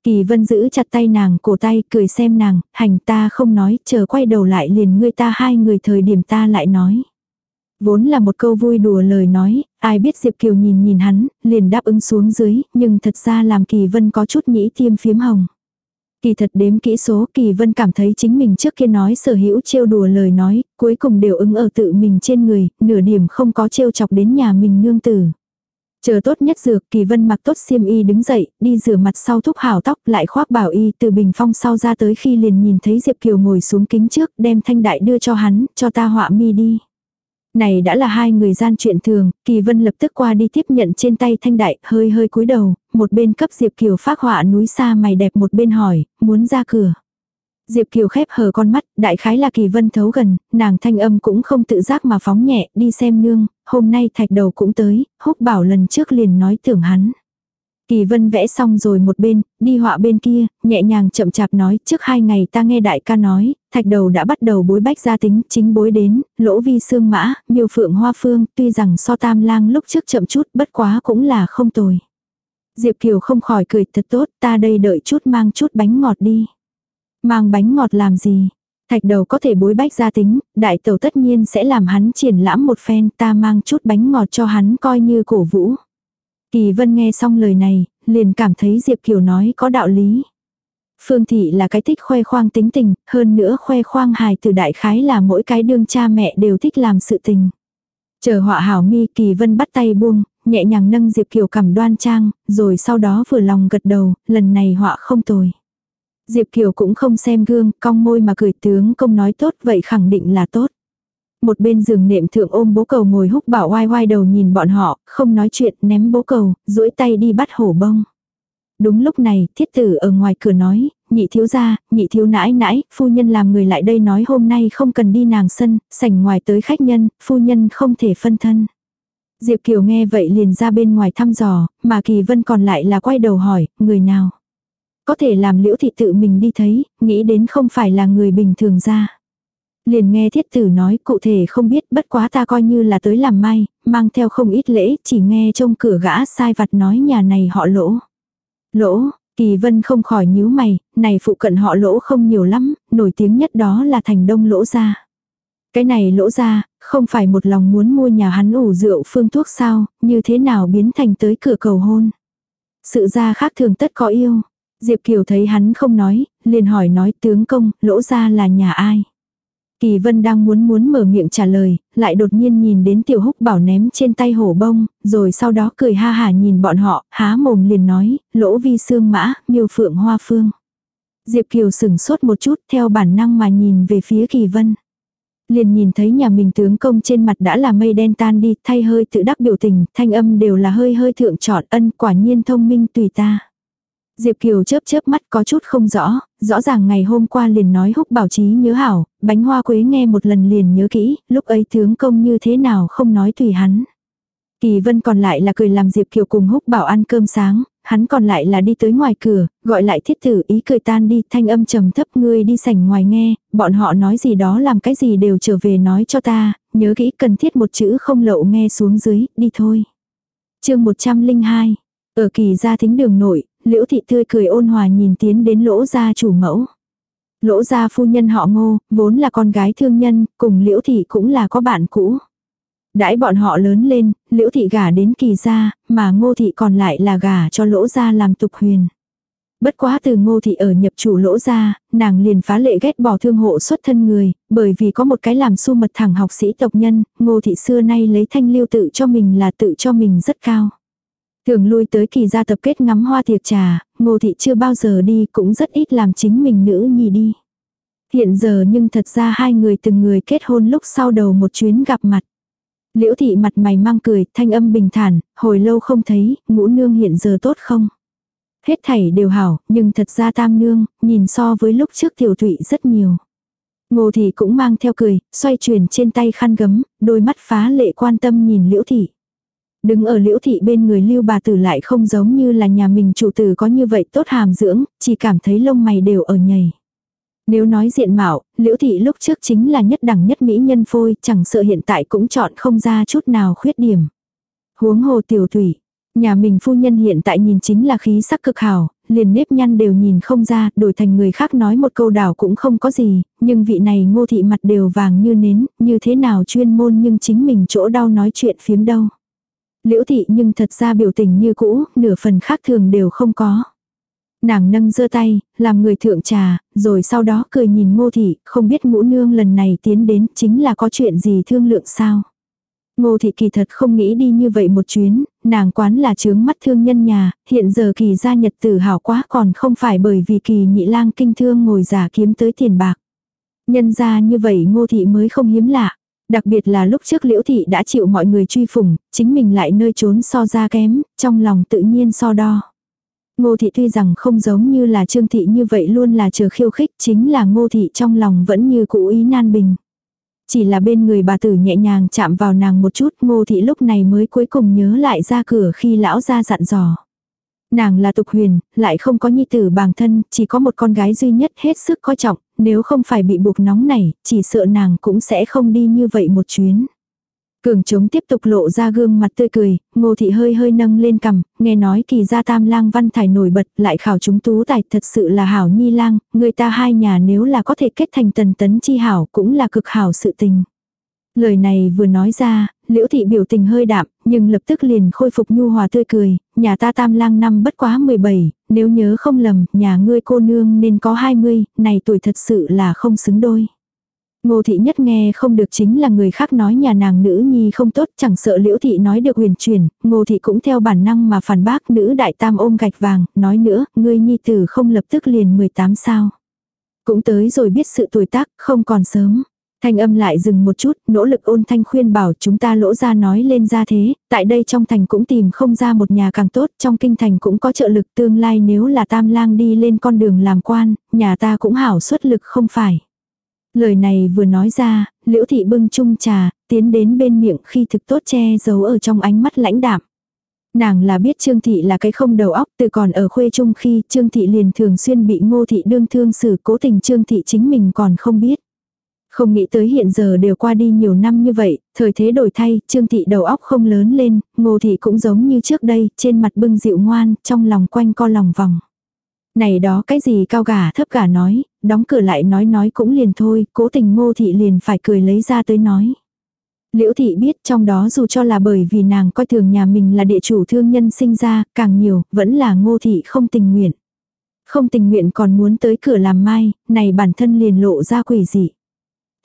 Kỳ vân giữ chặt tay nàng, cổ tay, cười xem nàng, hành ta không nói, chờ quay đầu lại liền ngươi ta hai người thời điểm ta lại nói. Vốn là một câu vui đùa lời nói, ai biết Diệp Kiều nhìn nhìn hắn, liền đáp ứng xuống dưới, nhưng thật ra làm Kỳ Vân có chút nhĩ tiêm phiếm hồng. Kỳ thật đếm kỹ số Kỳ Vân cảm thấy chính mình trước kia nói sở hữu trêu đùa lời nói, cuối cùng đều ứng ở tự mình trên người, nửa điểm không có trêu chọc đến nhà mình nương tử. Chờ tốt nhất dược, Kỳ Vân mặc tốt xiêm y đứng dậy, đi rửa mặt sau thúc hảo tóc, lại khoác bảo y từ bình phong sau ra tới khi liền nhìn thấy Diệp Kiều ngồi xuống kính trước, đem thanh đại đưa cho hắn, cho ta họa mi đi. Này đã là hai người gian chuyện thường, Kỳ Vân lập tức qua đi tiếp nhận trên tay thanh đại, hơi hơi cúi đầu, một bên cấp Diệp Kiều phác họa núi xa mày đẹp một bên hỏi, muốn ra cửa. Diệp Kiều khép hờ con mắt, đại khái là Kỳ Vân thấu gần, nàng thanh âm cũng không tự giác mà phóng nhẹ, đi xem nương, hôm nay thạch đầu cũng tới, húc bảo lần trước liền nói tưởng hắn. Kỳ vân vẽ xong rồi một bên, đi họa bên kia, nhẹ nhàng chậm chạp nói, trước hai ngày ta nghe đại ca nói, thạch đầu đã bắt đầu bối bách gia tính, chính bối đến, lỗ vi xương mã, miêu phượng hoa phương, tuy rằng so tam lang lúc trước chậm chút, bất quá cũng là không tồi. Diệp Kiều không khỏi cười thật tốt, ta đây đợi chút mang chút bánh ngọt đi. Mang bánh ngọt làm gì? Thạch đầu có thể bối bách gia tính, đại tẩu tất nhiên sẽ làm hắn triển lãm một phen, ta mang chút bánh ngọt cho hắn coi như cổ vũ. Kỳ vân nghe xong lời này, liền cảm thấy Diệp Kiều nói có đạo lý. Phương Thị là cái thích khoe khoang tính tình, hơn nữa khoe khoang hài từ đại khái là mỗi cái đương cha mẹ đều thích làm sự tình. Chờ họa hảo mi kỳ vân bắt tay buông, nhẹ nhàng nâng Diệp Kiều cầm đoan trang, rồi sau đó vừa lòng gật đầu, lần này họa không tồi. Diệp Kiều cũng không xem gương, cong môi mà cười tướng công nói tốt vậy khẳng định là tốt. Một bên giường nệm thượng ôm bố cầu ngồi húc bảo oai oai đầu nhìn bọn họ, không nói chuyện, ném bố cầu, duỗi tay đi bắt hổ bông. Đúng lúc này, thiết tử ở ngoài cửa nói, nhị thiếu gia, nhị thiếu nãi nãi, phu nhân làm người lại đây nói hôm nay không cần đi nàng sân, sảnh ngoài tới khách nhân, phu nhân không thể phân thân. Diệp Kiều nghe vậy liền ra bên ngoài thăm dò, mà Kỳ Vân còn lại là quay đầu hỏi, người nào? Có thể làm liễu thị tự mình đi thấy, nghĩ đến không phải là người bình thường ra. Liền nghe thiết tử nói cụ thể không biết bất quá ta coi như là tới làm may, mang theo không ít lễ, chỉ nghe trông cửa gã sai vặt nói nhà này họ lỗ. Lỗ, kỳ vân không khỏi nhíu mày, này phụ cận họ lỗ không nhiều lắm, nổi tiếng nhất đó là thành đông lỗ gia. Cái này lỗ gia không phải một lòng muốn mua nhà hắn ủ rượu phương thuốc sao, như thế nào biến thành tới cửa cầu hôn. Sự gia khác thường tất có yêu. Diệp Kiều thấy hắn không nói, liền hỏi nói tướng công, lỗ gia là nhà ai. Kỳ vân đang muốn muốn mở miệng trả lời, lại đột nhiên nhìn đến tiểu húc bảo ném trên tay hổ bông, rồi sau đó cười ha hả nhìn bọn họ, há mồm liền nói, lỗ vi xương mã, miêu phượng hoa phương. Diệp Kiều sửng sốt một chút theo bản năng mà nhìn về phía kỳ vân. Liền nhìn thấy nhà mình tướng công trên mặt đã là mây đen tan đi, thay hơi tự đắc biểu tình, thanh âm đều là hơi hơi thượng trọn ân quả nhiên thông minh tùy ta. Diệp Kiều chớp chớp mắt có chút không rõ, rõ ràng ngày hôm qua liền nói húc bảo trí nhớ hảo, bánh hoa quế nghe một lần liền nhớ kỹ, lúc ấy tướng công như thế nào không nói tùy hắn. Kỳ vân còn lại là cười làm Diệp Kiều cùng húc bảo ăn cơm sáng, hắn còn lại là đi tới ngoài cửa, gọi lại thiết tử ý cười tan đi, thanh âm trầm thấp ngươi đi sảnh ngoài nghe, bọn họ nói gì đó làm cái gì đều trở về nói cho ta, nhớ kỹ cần thiết một chữ không lậu nghe xuống dưới, đi thôi. chương 102, ở kỳ gia thính đường nội, liễu thị tươi cười ôn hòa nhìn tiến đến lỗ gia chủ mẫu. Lỗ gia phu nhân họ ngô, vốn là con gái thương nhân, cùng liễu thị cũng là có bạn cũ. Đãi bọn họ lớn lên, liễu thị gả đến kỳ gia, mà ngô thị còn lại là gả cho lỗ gia làm tục huyền. Bất quá từ ngô thị ở nhập chủ lỗ gia, nàng liền phá lệ ghét bỏ thương hộ xuất thân người, bởi vì có một cái làm su mật thẳng học sĩ tộc nhân, ngô thị xưa nay lấy thanh lưu tự cho mình là tự cho mình rất cao. Thường lui tới kỳ gia tập kết ngắm hoa tiệc trà, ngô thị chưa bao giờ đi cũng rất ít làm chính mình nữ nhì đi. Hiện giờ nhưng thật ra hai người từng người kết hôn lúc sau đầu một chuyến gặp mặt. Liễu thị mặt mày mang cười, thanh âm bình thản, hồi lâu không thấy, ngũ nương hiện giờ tốt không? Hết thảy đều hảo, nhưng thật ra tam nương, nhìn so với lúc trước tiểu thụy rất nhiều. Ngô thị cũng mang theo cười, xoay chuyển trên tay khăn gấm, đôi mắt phá lệ quan tâm nhìn liễu thị. Đứng ở liễu thị bên người lưu bà tử lại không giống như là nhà mình chủ tử có như vậy tốt hàm dưỡng, chỉ cảm thấy lông mày đều ở nhầy. Nếu nói diện mạo, liễu thị lúc trước chính là nhất đẳng nhất mỹ nhân phôi, chẳng sợ hiện tại cũng chọn không ra chút nào khuyết điểm. Huống hồ tiểu thủy, nhà mình phu nhân hiện tại nhìn chính là khí sắc cực hảo, liền nếp nhăn đều nhìn không ra, đổi thành người khác nói một câu đảo cũng không có gì, nhưng vị này ngô thị mặt đều vàng như nến, như thế nào chuyên môn nhưng chính mình chỗ đau nói chuyện phiếm đâu. Liễu thị nhưng thật ra biểu tình như cũ, nửa phần khác thường đều không có. Nàng nâng giơ tay, làm người thượng trà, rồi sau đó cười nhìn ngô thị, không biết ngũ nương lần này tiến đến chính là có chuyện gì thương lượng sao. Ngô thị kỳ thật không nghĩ đi như vậy một chuyến, nàng quán là chướng mắt thương nhân nhà, hiện giờ kỳ gia nhật tử hảo quá còn không phải bởi vì kỳ nhị lang kinh thương ngồi giả kiếm tới tiền bạc. Nhân ra như vậy ngô thị mới không hiếm lạ. Đặc biệt là lúc trước liễu thị đã chịu mọi người truy phủng, chính mình lại nơi trốn so ra kém, trong lòng tự nhiên so đo. Ngô thị tuy rằng không giống như là trương thị như vậy luôn là chờ khiêu khích, chính là ngô thị trong lòng vẫn như cũ ý nan bình. Chỉ là bên người bà tử nhẹ nhàng chạm vào nàng một chút, ngô thị lúc này mới cuối cùng nhớ lại ra cửa khi lão ra dặn dò. Nàng là tục huyền, lại không có nhi tử bằng thân, chỉ có một con gái duy nhất hết sức coi trọng, nếu không phải bị buộc nóng này, chỉ sợ nàng cũng sẽ không đi như vậy một chuyến. Cường trống tiếp tục lộ ra gương mặt tươi cười, ngô thị hơi hơi nâng lên cằm, nghe nói kỳ gia tam lang văn thải nổi bật, lại khảo chúng tú tài thật sự là hảo nhi lang, người ta hai nhà nếu là có thể kết thành tần tấn chi hảo cũng là cực hảo sự tình. Lời này vừa nói ra, liễu thị biểu tình hơi đạm, nhưng lập tức liền khôi phục nhu hòa tươi cười, nhà ta tam lang năm bất quá 17, nếu nhớ không lầm, nhà ngươi cô nương nên có 20, này tuổi thật sự là không xứng đôi. Ngô thị nhất nghe không được chính là người khác nói nhà nàng nữ nhi không tốt, chẳng sợ liễu thị nói được huyền truyền, ngô thị cũng theo bản năng mà phản bác nữ đại tam ôm gạch vàng, nói nữa, ngươi nhi tử không lập tức liền 18 sao. Cũng tới rồi biết sự tuổi tác, không còn sớm. Thanh âm lại dừng một chút, nỗ lực ôn thanh khuyên bảo chúng ta lỗ ra nói lên ra thế, tại đây trong thành cũng tìm không ra một nhà càng tốt, trong kinh thành cũng có trợ lực tương lai nếu là tam lang đi lên con đường làm quan, nhà ta cũng hảo xuất lực không phải. Lời này vừa nói ra, liễu thị bưng chung trà, tiến đến bên miệng khi thực tốt che giấu ở trong ánh mắt lãnh đạm. Nàng là biết Trương Thị là cái không đầu óc từ còn ở khuê trung khi Trương Thị liền thường xuyên bị ngô thị đương thương xử cố tình Trương Thị chính mình còn không biết. Không nghĩ tới hiện giờ đều qua đi nhiều năm như vậy, thời thế đổi thay, Trương Thị đầu óc không lớn lên, Ngô Thị cũng giống như trước đây, trên mặt bưng dịu ngoan, trong lòng quanh co lòng vòng. Này đó cái gì cao gà thấp gà nói, đóng cửa lại nói nói cũng liền thôi, cố tình Ngô Thị liền phải cười lấy ra tới nói. Liễu Thị biết trong đó dù cho là bởi vì nàng coi thường nhà mình là địa chủ thương nhân sinh ra, càng nhiều, vẫn là Ngô Thị không tình nguyện. Không tình nguyện còn muốn tới cửa làm mai, này bản thân liền lộ ra quỷ dị.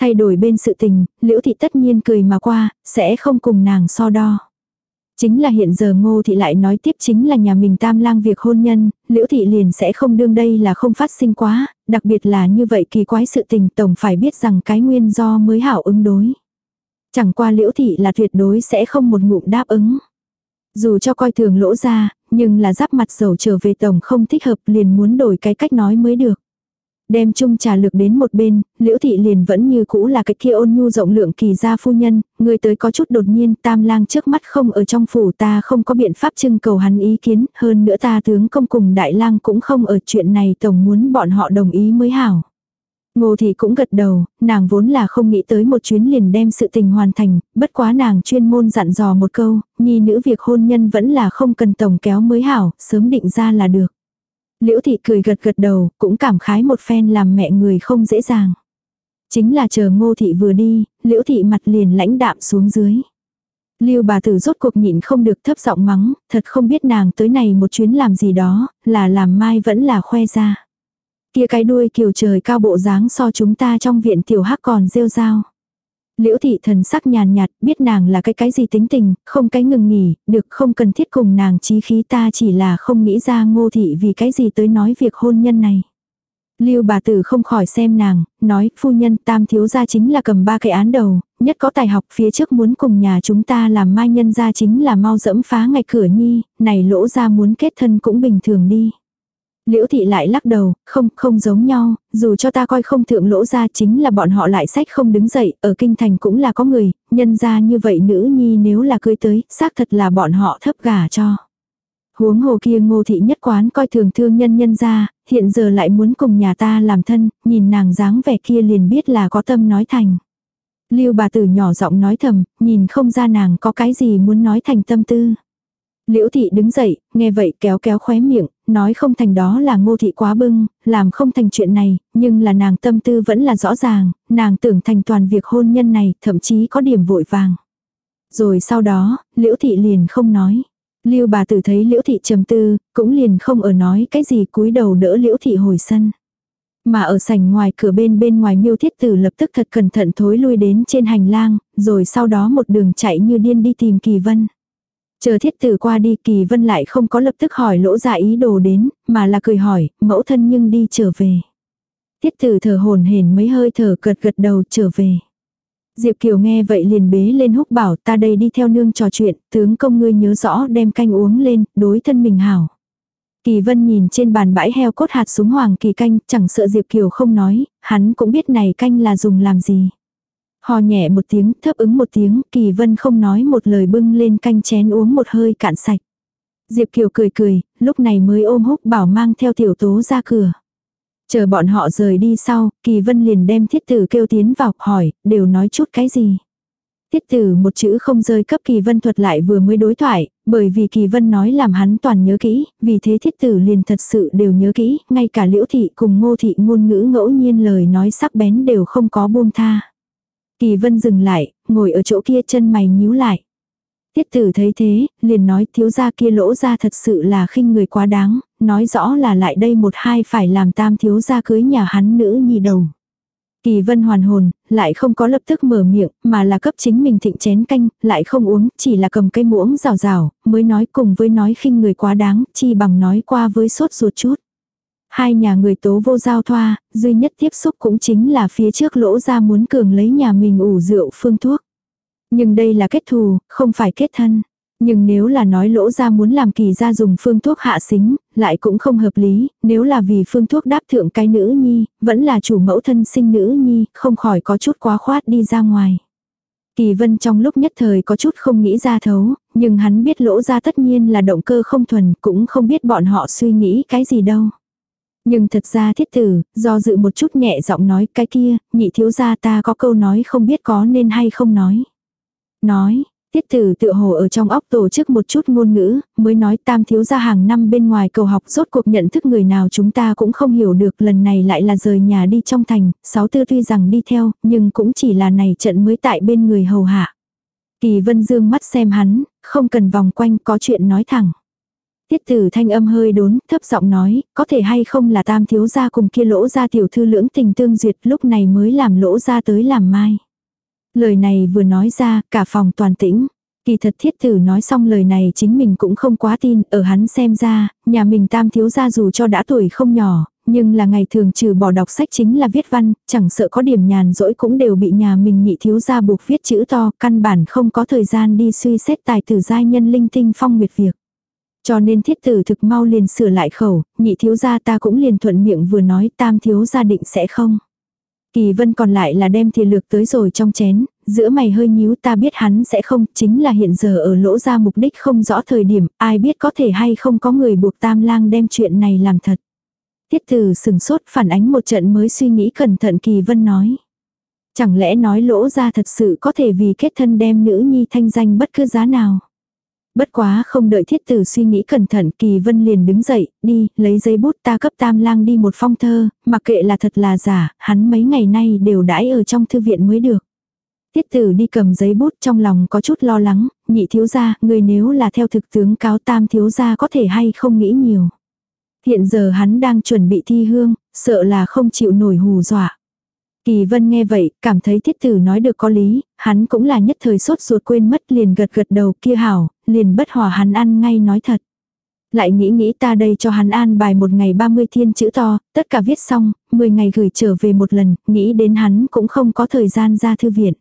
Thay đổi bên sự tình, liễu thị tất nhiên cười mà qua, sẽ không cùng nàng so đo. Chính là hiện giờ ngô thị lại nói tiếp chính là nhà mình tam lang việc hôn nhân, liễu thị liền sẽ không đương đây là không phát sinh quá, đặc biệt là như vậy kỳ quái sự tình tổng phải biết rằng cái nguyên do mới hảo ứng đối. Chẳng qua liễu thị là tuyệt đối sẽ không một ngụm đáp ứng. Dù cho coi thường lỗ ra, nhưng là giáp mặt dầu trở về tổng không thích hợp liền muốn đổi cái cách nói mới được. Đem chung trà lực đến một bên, liễu thị liền vẫn như cũ là cái kia ôn nhu rộng lượng kỳ gia phu nhân, người tới có chút đột nhiên tam lang trước mắt không ở trong phủ ta không có biện pháp trưng cầu hắn ý kiến, hơn nữa ta tướng công cùng đại lang cũng không ở chuyện này tổng muốn bọn họ đồng ý mới hảo. Ngô thị cũng gật đầu, nàng vốn là không nghĩ tới một chuyến liền đem sự tình hoàn thành, bất quá nàng chuyên môn dặn dò một câu, nhi nữ việc hôn nhân vẫn là không cần tổng kéo mới hảo, sớm định ra là được. Liễu thị cười gật gật đầu, cũng cảm khái một phen làm mẹ người không dễ dàng. Chính là chờ ngô thị vừa đi, liễu thị mặt liền lãnh đạm xuống dưới. Lưu bà tử rốt cuộc nhịn không được thấp giọng mắng, thật không biết nàng tới này một chuyến làm gì đó, là làm mai vẫn là khoe ra. Kia cái đuôi kiều trời cao bộ dáng so chúng ta trong viện tiểu hắc còn rêu rao. Liễu thị thần sắc nhàn nhạt, biết nàng là cái cái gì tính tình, không cái ngừng nghỉ, được không cần thiết cùng nàng chí khí ta chỉ là không nghĩ ra ngô thị vì cái gì tới nói việc hôn nhân này. Lưu bà tử không khỏi xem nàng, nói, phu nhân tam thiếu gia chính là cầm ba cái án đầu, nhất có tài học phía trước muốn cùng nhà chúng ta làm mai nhân gia chính là mau dẫm phá ngạch cửa nhi, này lỗ ra muốn kết thân cũng bình thường đi. Liễu thị lại lắc đầu, không, không giống nhau, dù cho ta coi không thượng lỗ ra chính là bọn họ lại sách không đứng dậy, ở kinh thành cũng là có người, nhân ra như vậy nữ nhi nếu là cưới tới, xác thật là bọn họ thấp gà cho. Huống hồ kia ngô thị nhất quán coi thường thương nhân nhân ra, hiện giờ lại muốn cùng nhà ta làm thân, nhìn nàng dáng vẻ kia liền biết là có tâm nói thành. Lưu bà tử nhỏ giọng nói thầm, nhìn không ra nàng có cái gì muốn nói thành tâm tư. Liễu thị đứng dậy, nghe vậy kéo kéo khóe miệng, nói không thành đó là ngô thị quá bưng, làm không thành chuyện này, nhưng là nàng tâm tư vẫn là rõ ràng, nàng tưởng thành toàn việc hôn nhân này, thậm chí có điểm vội vàng. Rồi sau đó, liễu thị liền không nói. Lưu bà tử thấy liễu thị trầm tư, cũng liền không ở nói cái gì cúi đầu đỡ liễu thị hồi sân. Mà ở sảnh ngoài cửa bên bên ngoài miêu thiết tử lập tức thật cẩn thận thối lui đến trên hành lang, rồi sau đó một đường chạy như điên đi tìm kỳ vân. Chờ thiết tử qua đi kỳ vân lại không có lập tức hỏi lỗ dạ ý đồ đến, mà là cười hỏi, mẫu thân nhưng đi trở về. Thiết tử thở hồn hển mấy hơi thở gật gật đầu trở về. Diệp Kiều nghe vậy liền bế lên húc bảo ta đây đi theo nương trò chuyện, tướng công ngươi nhớ rõ đem canh uống lên, đối thân mình hảo. Kỳ vân nhìn trên bàn bãi heo cốt hạt súng hoàng kỳ canh, chẳng sợ Diệp Kiều không nói, hắn cũng biết này canh là dùng làm gì. Hò nhẹ một tiếng, thấp ứng một tiếng, Kỳ Vân không nói một lời bưng lên canh chén uống một hơi cạn sạch. Diệp Kiều cười cười, lúc này mới ôm húc bảo mang theo tiểu tố ra cửa. Chờ bọn họ rời đi sau, Kỳ Vân liền đem thiết tử kêu tiến vào, hỏi, đều nói chút cái gì. Thiết tử một chữ không rơi cấp Kỳ Vân thuật lại vừa mới đối thoại, bởi vì Kỳ Vân nói làm hắn toàn nhớ kỹ, vì thế thiết tử liền thật sự đều nhớ kỹ, ngay cả liễu thị cùng ngô thị ngôn ngữ ngẫu nhiên lời nói sắc bén đều không có buông tha. Kỳ vân dừng lại, ngồi ở chỗ kia chân mày nhíu lại. Tiết tử thấy thế, liền nói thiếu gia kia lỗ ra thật sự là khinh người quá đáng, nói rõ là lại đây một hai phải làm tam thiếu gia cưới nhà hắn nữ nhi đầu. Kỳ vân hoàn hồn, lại không có lập tức mở miệng, mà là cấp chính mình thịnh chén canh, lại không uống, chỉ là cầm cây muỗng rào rào, mới nói cùng với nói khinh người quá đáng, chi bằng nói qua với sốt ruột chút. Hai nhà người tố vô giao thoa, duy nhất tiếp xúc cũng chính là phía trước lỗ ra muốn cường lấy nhà mình ủ rượu phương thuốc. Nhưng đây là kết thù, không phải kết thân. Nhưng nếu là nói lỗ ra muốn làm kỳ ra dùng phương thuốc hạ xính, lại cũng không hợp lý, nếu là vì phương thuốc đáp thượng cái nữ nhi, vẫn là chủ mẫu thân sinh nữ nhi, không khỏi có chút quá khoát đi ra ngoài. Kỳ vân trong lúc nhất thời có chút không nghĩ ra thấu, nhưng hắn biết lỗ ra tất nhiên là động cơ không thuần, cũng không biết bọn họ suy nghĩ cái gì đâu. Nhưng thật ra thiết tử, do dự một chút nhẹ giọng nói cái kia, nhị thiếu gia ta có câu nói không biết có nên hay không nói. Nói, Tiết tử tự hồ ở trong óc tổ chức một chút ngôn ngữ, mới nói tam thiếu gia hàng năm bên ngoài cầu học rốt cuộc nhận thức người nào chúng ta cũng không hiểu được lần này lại là rời nhà đi trong thành, sáu tư tuy rằng đi theo, nhưng cũng chỉ là này trận mới tại bên người hầu hạ. Kỳ vân dương mắt xem hắn, không cần vòng quanh có chuyện nói thẳng. Tiết tử thanh âm hơi đốn, thấp giọng nói, có thể hay không là tam thiếu gia cùng kia lỗ gia tiểu thư lưỡng tình tương duyệt lúc này mới làm lỗ gia tới làm mai. Lời này vừa nói ra, cả phòng toàn tĩnh. Kỳ thật thiết tử nói xong lời này chính mình cũng không quá tin, ở hắn xem ra, nhà mình tam thiếu gia dù cho đã tuổi không nhỏ, nhưng là ngày thường trừ bỏ đọc sách chính là viết văn, chẳng sợ có điểm nhàn rỗi cũng đều bị nhà mình nhị thiếu gia buộc viết chữ to, căn bản không có thời gian đi suy xét tài tử giai nhân linh tinh phong nguyệt việc. Cho nên thiết tử thực mau liền sửa lại khẩu, nhị thiếu gia ta cũng liền thuận miệng vừa nói tam thiếu gia định sẽ không. Kỳ vân còn lại là đem thìa lược tới rồi trong chén, giữa mày hơi nhíu ta biết hắn sẽ không, chính là hiện giờ ở lỗ ra mục đích không rõ thời điểm, ai biết có thể hay không có người buộc tam lang đem chuyện này làm thật. Tiết tử sừng sốt phản ánh một trận mới suy nghĩ cẩn thận kỳ vân nói. Chẳng lẽ nói lỗ ra thật sự có thể vì kết thân đem nữ nhi thanh danh bất cứ giá nào. Bất quá không đợi thiết tử suy nghĩ cẩn thận kỳ vân liền đứng dậy, đi, lấy giấy bút ta cấp tam lang đi một phong thơ, mặc kệ là thật là giả, hắn mấy ngày nay đều đãi ở trong thư viện mới được. Tiết tử đi cầm giấy bút trong lòng có chút lo lắng, nhị thiếu gia, người nếu là theo thực tướng cáo tam thiếu gia có thể hay không nghĩ nhiều. Hiện giờ hắn đang chuẩn bị thi hương, sợ là không chịu nổi hù dọa. Kỳ vân nghe vậy, cảm thấy thiết tử nói được có lý, hắn cũng là nhất thời sốt ruột quên mất liền gật gật đầu kia hảo, liền bất hòa hắn ăn ngay nói thật. Lại nghĩ nghĩ ta đây cho hắn an bài một ngày 30 thiên chữ to, tất cả viết xong, 10 ngày gửi trở về một lần, nghĩ đến hắn cũng không có thời gian ra thư viện.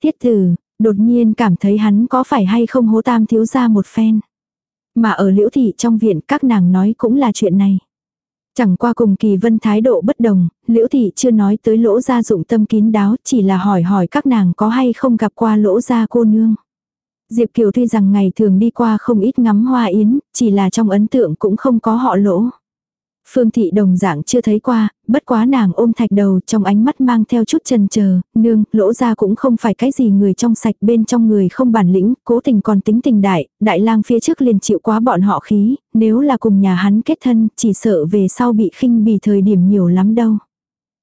Tiết tử, đột nhiên cảm thấy hắn có phải hay không hố tam thiếu ra một phen. Mà ở liễu thị trong viện các nàng nói cũng là chuyện này. Chẳng qua cùng kỳ vân thái độ bất đồng, liễu thị chưa nói tới lỗ gia dụng tâm kín đáo, chỉ là hỏi hỏi các nàng có hay không gặp qua lỗ gia cô nương. Diệp Kiều tuy rằng ngày thường đi qua không ít ngắm hoa yến, chỉ là trong ấn tượng cũng không có họ lỗ. Phương thị đồng dạng chưa thấy qua, bất quá nàng ôm thạch đầu trong ánh mắt mang theo chút chần chờ, nương, lỗ ra cũng không phải cái gì người trong sạch bên trong người không bản lĩnh, cố tình còn tính tình đại, đại lang phía trước liền chịu quá bọn họ khí, nếu là cùng nhà hắn kết thân, chỉ sợ về sau bị khinh bì thời điểm nhiều lắm đâu.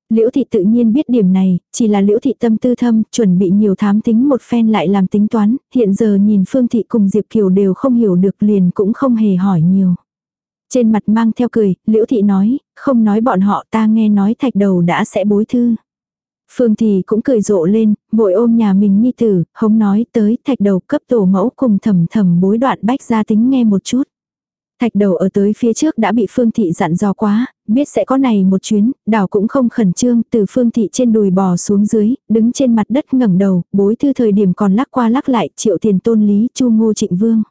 Liễu thị tự nhiên biết điểm này, chỉ là liễu thị tâm tư thâm, chuẩn bị nhiều thám tính một phen lại làm tính toán, hiện giờ nhìn Phương thị cùng Diệp Kiều đều không hiểu được liền cũng không hề hỏi nhiều. Trên mặt mang theo cười, liễu thị nói, không nói bọn họ ta nghe nói thạch đầu đã sẽ bối thư. Phương Thị cũng cười rộ lên, vội ôm nhà mình nhi tử, hống nói tới thạch đầu cấp tổ mẫu cùng thầm thầm bối đoạn bách ra tính nghe một chút. Thạch đầu ở tới phía trước đã bị Phương Thị dặn dò quá, biết sẽ có này một chuyến, đảo cũng không khẩn trương, từ Phương Thị trên đùi bò xuống dưới, đứng trên mặt đất ngẩng đầu, bối thư thời điểm còn lắc qua lắc lại, triệu tiền tôn lý chu ngô trịnh vương.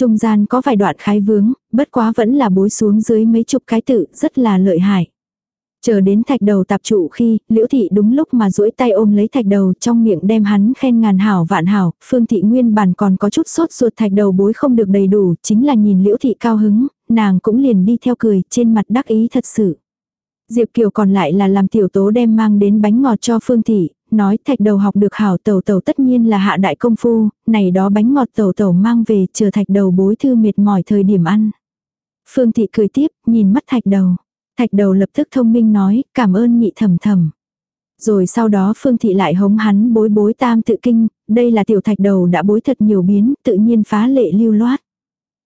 Trung gian có vài đoạn khái vướng, bất quá vẫn là bối xuống dưới mấy chục cái tự, rất là lợi hại. Chờ đến thạch đầu tạp trụ khi, liễu thị đúng lúc mà duỗi tay ôm lấy thạch đầu trong miệng đem hắn khen ngàn hảo vạn hảo, phương thị nguyên bản còn có chút sốt ruột thạch đầu bối không được đầy đủ, chính là nhìn liễu thị cao hứng, nàng cũng liền đi theo cười, trên mặt đắc ý thật sự. Diệp Kiều còn lại là làm tiểu tố đem mang đến bánh ngọt cho Phương Thị, nói thạch đầu học được hảo tẩu tẩu tất nhiên là hạ đại công phu, này đó bánh ngọt tẩu tẩu mang về chờ thạch đầu bối thư mệt mỏi thời điểm ăn. Phương Thị cười tiếp, nhìn mắt thạch đầu. Thạch đầu lập tức thông minh nói, cảm ơn nhị thầm thầm. Rồi sau đó Phương Thị lại hống hắn bối bối tam tự kinh, đây là tiểu thạch đầu đã bối thật nhiều biến, tự nhiên phá lệ lưu loát.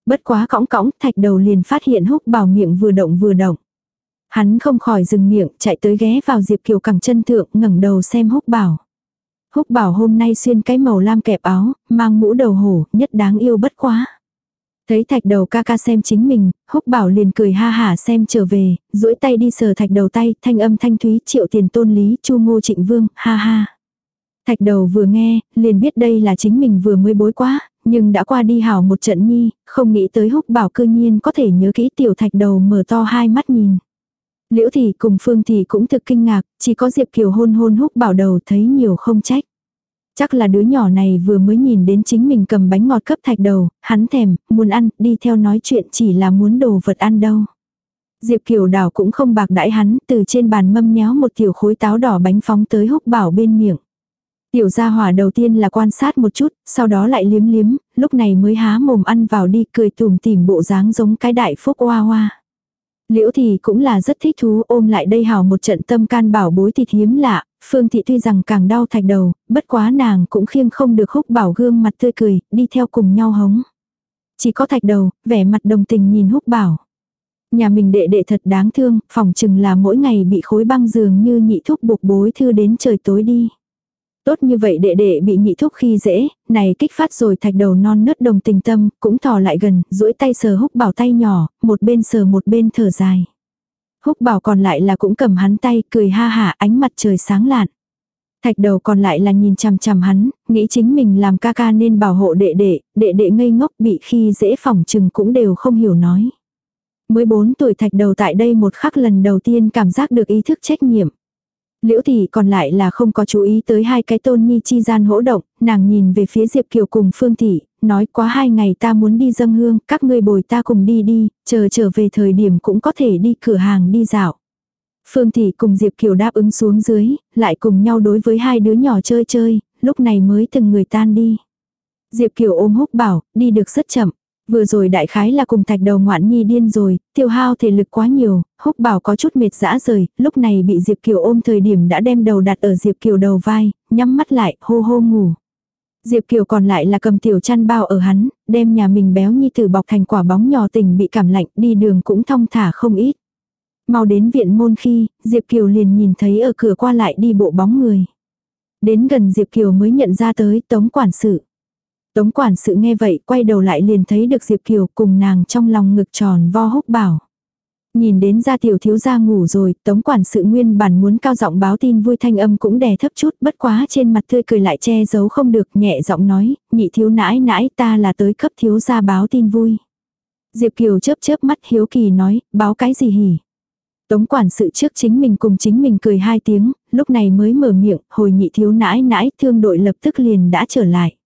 Bất quá cõng cõng, thạch đầu liền phát hiện húc bảo miệng vừa động vừa động. Hắn không khỏi dừng miệng, chạy tới ghé vào Diệp Kiều cẳng chân thượng, ngẩng đầu xem húc bảo. Húc bảo hôm nay xuyên cái màu lam kẹp áo, mang mũ đầu hổ, nhất đáng yêu bất quá. Thấy thạch đầu ca ca xem chính mình, húc bảo liền cười ha hả xem trở về, duỗi tay đi sờ thạch đầu tay, thanh âm thanh thúy triệu tiền tôn lý, chu ngô trịnh vương, ha ha. Thạch đầu vừa nghe, liền biết đây là chính mình vừa mới bối quá, nhưng đã qua đi hảo một trận nhi, không nghĩ tới húc bảo cư nhiên có thể nhớ kỹ tiểu thạch đầu mở to hai mắt nhìn. Liễu thì cùng Phương thì cũng thực kinh ngạc, chỉ có Diệp Kiều hôn hôn húc bảo đầu thấy nhiều không trách. Chắc là đứa nhỏ này vừa mới nhìn đến chính mình cầm bánh ngọt cấp thạch đầu, hắn thèm, muốn ăn, đi theo nói chuyện chỉ là muốn đồ vật ăn đâu. Diệp Kiều đào cũng không bạc đãi hắn, từ trên bàn mâm nhéo một tiểu khối táo đỏ bánh phóng tới húc bảo bên miệng. Tiểu gia hỏa đầu tiên là quan sát một chút, sau đó lại liếm liếm, lúc này mới há mồm ăn vào đi cười tùm tìm bộ dáng giống cái đại phúc hoa hoa. Liễu thì cũng là rất thích thú ôm lại đây hào một trận tâm can bảo bối thịt hiếm lạ, Phương thị tuy rằng càng đau thạch đầu, bất quá nàng cũng khiêng không được húc bảo gương mặt tươi cười, đi theo cùng nhau hống. chỉ có thạch đầu, vẻ mặt đồng tình nhìn húc bảo. Nhà mình đệ đệ thật đáng thương, phòng chừng là mỗi ngày bị khối băng giường như nhị thúc buộc bối thư đến trời tối đi. Tốt như vậy đệ đệ bị nhị thúc khi dễ, này kích phát rồi thạch đầu non nớt đồng tình tâm, cũng thò lại gần, duỗi tay sờ húc bảo tay nhỏ, một bên sờ một bên thở dài. Húc bảo còn lại là cũng cầm hắn tay, cười ha hả ánh mặt trời sáng lạn. Thạch đầu còn lại là nhìn chằm chằm hắn, nghĩ chính mình làm ca ca nên bảo hộ đệ đệ, đệ đệ ngây ngốc bị khi dễ phỏng chừng cũng đều không hiểu nói. Mới 4 tuổi thạch đầu tại đây một khắc lần đầu tiên cảm giác được ý thức trách nhiệm. Liễu tỷ còn lại là không có chú ý tới hai cái tôn nhi chi gian hỗ động, nàng nhìn về phía Diệp Kiều cùng Phương Thị, nói quá hai ngày ta muốn đi dâng hương, các ngươi bồi ta cùng đi đi, chờ trở về thời điểm cũng có thể đi cửa hàng đi dạo. Phương Thị cùng Diệp Kiều đáp ứng xuống dưới, lại cùng nhau đối với hai đứa nhỏ chơi chơi, lúc này mới từng người tan đi. Diệp Kiều ôm húc bảo, đi được rất chậm. Vừa rồi đại khái là cùng thạch đầu ngoạn nhi điên rồi, tiêu hao thể lực quá nhiều, húc bảo có chút mệt dã rời, lúc này bị Diệp Kiều ôm thời điểm đã đem đầu đặt ở Diệp Kiều đầu vai, nhắm mắt lại, hô hô ngủ. Diệp Kiều còn lại là cầm tiểu chăn bao ở hắn, đem nhà mình béo nhi tử bọc thành quả bóng nhỏ tình bị cảm lạnh, đi đường cũng thong thả không ít. Mau đến viện môn khi, Diệp Kiều liền nhìn thấy ở cửa qua lại đi bộ bóng người. Đến gần Diệp Kiều mới nhận ra tới tống quản sự. Tống quản sự nghe vậy quay đầu lại liền thấy được Diệp Kiều cùng nàng trong lòng ngực tròn vo húc bảo. Nhìn đến ra tiểu thiếu gia ngủ rồi, tống quản sự nguyên bản muốn cao giọng báo tin vui thanh âm cũng đè thấp chút, bất quá trên mặt tươi cười lại che giấu không được, nhẹ giọng nói, nhị thiếu nãi nãi ta là tới cấp thiếu gia báo tin vui. Diệp Kiều chớp chớp mắt hiếu kỳ nói, báo cái gì hỉ. Tống quản sự trước chính mình cùng chính mình cười hai tiếng, lúc này mới mở miệng, hồi nhị thiếu nãi nãi thương đội lập tức liền đã trở lại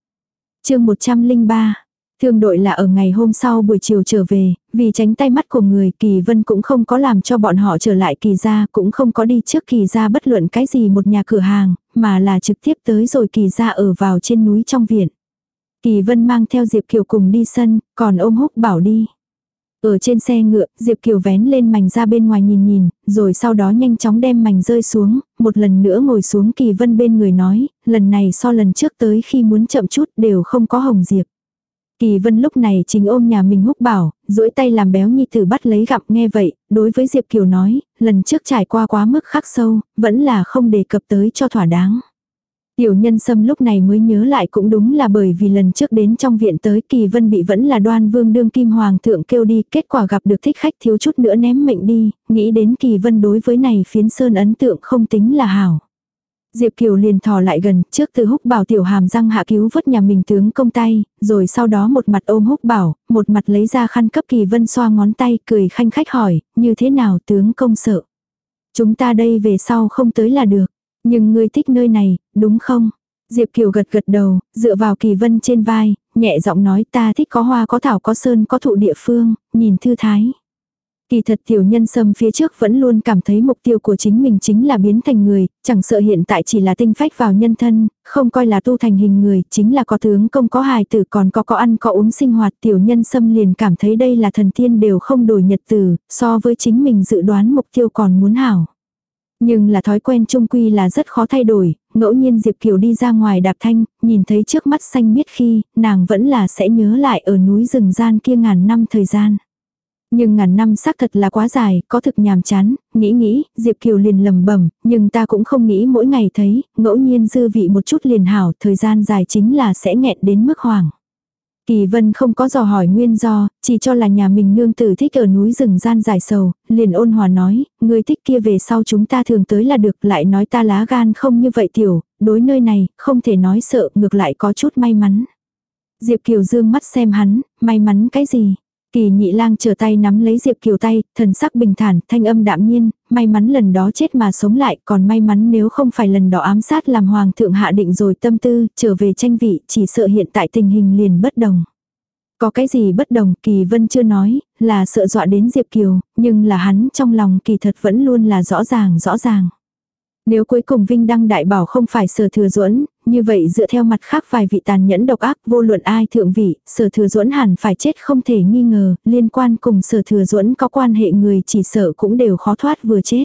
chương 103 Thương đội là ở ngày hôm sau buổi chiều trở về, vì tránh tay mắt của người Kỳ Vân cũng không có làm cho bọn họ trở lại Kỳ gia, cũng không có đi trước Kỳ gia bất luận cái gì một nhà cửa hàng, mà là trực tiếp tới rồi Kỳ gia ở vào trên núi trong viện. Kỳ Vân mang theo Diệp Kiều cùng đi sân, còn ôm húc bảo đi. Ở trên xe ngựa, Diệp Kiều vén lên mảnh ra bên ngoài nhìn nhìn, rồi sau đó nhanh chóng đem mảnh rơi xuống, một lần nữa ngồi xuống Kỳ Vân bên người nói, lần này so lần trước tới khi muốn chậm chút đều không có hồng Diệp. Kỳ Vân lúc này chính ôm nhà mình húc bảo, duỗi tay làm béo nhi tử bắt lấy gặp nghe vậy, đối với Diệp Kiều nói, lần trước trải qua quá mức khắc sâu, vẫn là không đề cập tới cho thỏa đáng. Tiểu nhân sâm lúc này mới nhớ lại cũng đúng là bởi vì lần trước đến trong viện tới kỳ vân bị vẫn là đoan vương đương kim hoàng thượng kêu đi, kết quả gặp được thích khách thiếu chút nữa ném mệnh đi, nghĩ đến kỳ vân đối với này phiến sơn ấn tượng không tính là hảo. Diệp Kiều liền thò lại gần, trước từ húc bảo tiểu hàm răng hạ cứu vớt nhà mình tướng công tay, rồi sau đó một mặt ôm húc bảo, một mặt lấy ra khăn cấp kỳ vân xoa ngón tay, cười khanh khách hỏi, như thế nào tướng công sợ. Chúng ta đây về sau không tới là được. Nhưng ngươi thích nơi này, đúng không? Diệp Kiều gật gật đầu, dựa vào kỳ vân trên vai, nhẹ giọng nói ta thích có hoa có thảo có sơn có thụ địa phương, nhìn thư thái. Kỳ thật tiểu nhân sâm phía trước vẫn luôn cảm thấy mục tiêu của chính mình chính là biến thành người, chẳng sợ hiện tại chỉ là tinh phách vào nhân thân, không coi là tu thành hình người, chính là có tướng công có hài tử còn có có ăn có uống sinh hoạt tiểu nhân sâm liền cảm thấy đây là thần tiên đều không đổi nhật tử, so với chính mình dự đoán mục tiêu còn muốn hảo. Nhưng là thói quen trung quy là rất khó thay đổi, ngẫu nhiên Diệp Kiều đi ra ngoài đạp thanh, nhìn thấy trước mắt xanh miết khi, nàng vẫn là sẽ nhớ lại ở núi rừng gian kia ngàn năm thời gian. Nhưng ngàn năm xác thật là quá dài, có thực nhàm chán, nghĩ nghĩ, Diệp Kiều liền lầm bẩm nhưng ta cũng không nghĩ mỗi ngày thấy, ngẫu nhiên dư vị một chút liền hảo, thời gian dài chính là sẽ nghẹn đến mức hoàng. Kỳ vân không có dò hỏi nguyên do, chỉ cho là nhà mình nương tử thích ở núi rừng gian dài sầu, liền ôn hòa nói, người thích kia về sau chúng ta thường tới là được lại nói ta lá gan không như vậy tiểu, đối nơi này, không thể nói sợ, ngược lại có chút may mắn. Diệp Kiều dương mắt xem hắn, may mắn cái gì? Kỳ nhị lang trở tay nắm lấy Diệp Kiều tay, thần sắc bình thản, thanh âm đạm nhiên, may mắn lần đó chết mà sống lại, còn may mắn nếu không phải lần đó ám sát làm hoàng thượng hạ định rồi tâm tư, trở về tranh vị, chỉ sợ hiện tại tình hình liền bất đồng. Có cái gì bất đồng, Kỳ Vân chưa nói, là sợ dọa đến Diệp Kiều, nhưng là hắn trong lòng kỳ thật vẫn luôn là rõ ràng rõ ràng. Nếu cuối cùng Vinh Đăng Đại Bảo không phải sở thừa duẫn như vậy dựa theo mặt khác vài vị tàn nhẫn độc ác vô luận ai thượng vị, sở thừa duẫn hẳn phải chết không thể nghi ngờ, liên quan cùng sở thừa duẫn có quan hệ người chỉ sợ cũng đều khó thoát vừa chết.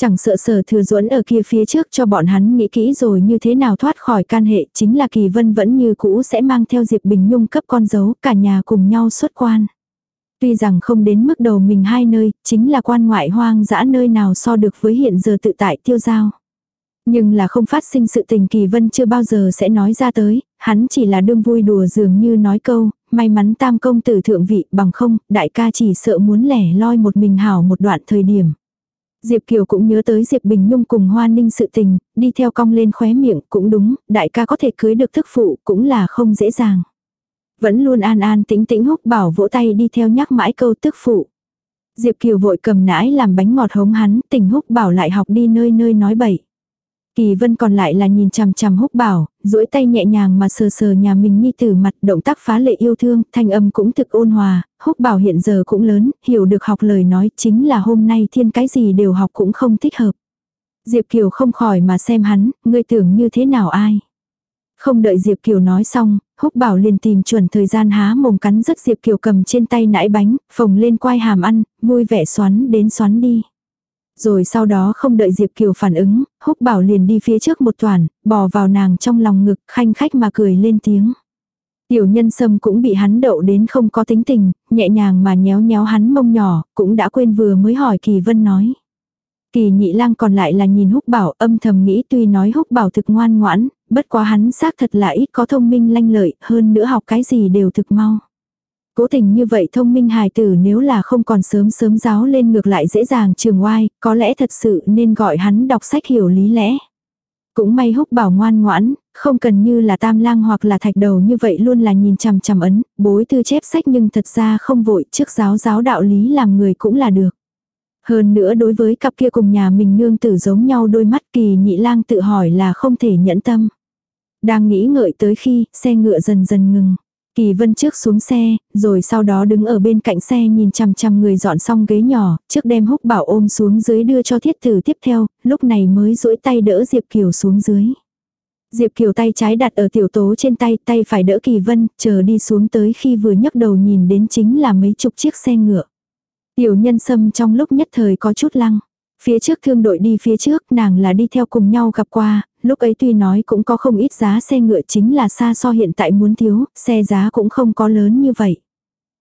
Chẳng sợ sở thừa duẫn ở kia phía trước cho bọn hắn nghĩ kỹ rồi như thế nào thoát khỏi can hệ chính là kỳ vân vẫn như cũ sẽ mang theo Diệp Bình Nhung cấp con dấu cả nhà cùng nhau xuất quan. Tuy rằng không đến mức đầu mình hai nơi, chính là quan ngoại hoang dã nơi nào so được với hiện giờ tự tại tiêu giao. Nhưng là không phát sinh sự tình kỳ vân chưa bao giờ sẽ nói ra tới, hắn chỉ là đương vui đùa dường như nói câu, may mắn tam công tử thượng vị bằng không, đại ca chỉ sợ muốn lẻ loi một mình hảo một đoạn thời điểm. Diệp Kiều cũng nhớ tới Diệp Bình Nhung cùng Hoa Ninh sự tình, đi theo cong lên khóe miệng, cũng đúng, đại ca có thể cưới được thức phụ, cũng là không dễ dàng. Vẫn luôn an an tĩnh tĩnh húc bảo vỗ tay đi theo nhắc mãi câu tức phụ. Diệp Kiều vội cầm nãi làm bánh ngọt hống hắn, tình húc bảo lại học đi nơi nơi nói bậy. Kỳ vân còn lại là nhìn chằm chằm húc bảo, duỗi tay nhẹ nhàng mà sờ sờ nhà mình nhi tử mặt động tác phá lệ yêu thương, thanh âm cũng thực ôn hòa, húc bảo hiện giờ cũng lớn, hiểu được học lời nói chính là hôm nay thiên cái gì đều học cũng không thích hợp. Diệp Kiều không khỏi mà xem hắn, ngươi tưởng như thế nào ai. Không đợi Diệp Kiều nói xong, húc bảo liền tìm chuẩn thời gian há mồm cắn rất Diệp Kiều cầm trên tay nãi bánh, phồng lên quai hàm ăn, vui vẻ xoắn đến xoắn đi. Rồi sau đó không đợi Diệp Kiều phản ứng, húc bảo liền đi phía trước một toàn, bò vào nàng trong lòng ngực, khanh khách mà cười lên tiếng. Tiểu nhân sâm cũng bị hắn đậu đến không có tính tình, nhẹ nhàng mà nhéo nhéo hắn mông nhỏ, cũng đã quên vừa mới hỏi Kỳ Vân nói. Kỳ nhị lang còn lại là nhìn húc bảo âm thầm nghĩ tuy nói húc bảo thực ngoan ngoãn, bất quá hắn xác thật là ít có thông minh lanh lợi, hơn nữa học cái gì đều thực mau. Cố tình như vậy thông minh hài tử nếu là không còn sớm sớm giáo lên ngược lại dễ dàng trường oai, có lẽ thật sự nên gọi hắn đọc sách hiểu lý lẽ. Cũng may húc bảo ngoan ngoãn, không cần như là tam lang hoặc là thạch đầu như vậy luôn là nhìn chằm chằm ấn, bối tư chép sách nhưng thật ra không vội trước giáo giáo đạo lý làm người cũng là được. Hơn nữa đối với cặp kia cùng nhà mình nương tử giống nhau đôi mắt kỳ nhị lang tự hỏi là không thể nhẫn tâm. Đang nghĩ ngợi tới khi xe ngựa dần dần ngừng. Kỳ vân trước xuống xe, rồi sau đó đứng ở bên cạnh xe nhìn chằm chằm người dọn xong ghế nhỏ, trước đem húc bảo ôm xuống dưới đưa cho thiết tử tiếp theo, lúc này mới duỗi tay đỡ Diệp Kiều xuống dưới. Diệp Kiều tay trái đặt ở tiểu tố trên tay, tay phải đỡ Kỳ Vân, chờ đi xuống tới khi vừa nhấc đầu nhìn đến chính là mấy chục chiếc xe ngựa. Tiểu nhân sâm trong lúc nhất thời có chút lăng. Phía trước thương đội đi phía trước nàng là đi theo cùng nhau gặp qua, lúc ấy tuy nói cũng có không ít giá xe ngựa chính là xa so hiện tại muốn thiếu, xe giá cũng không có lớn như vậy.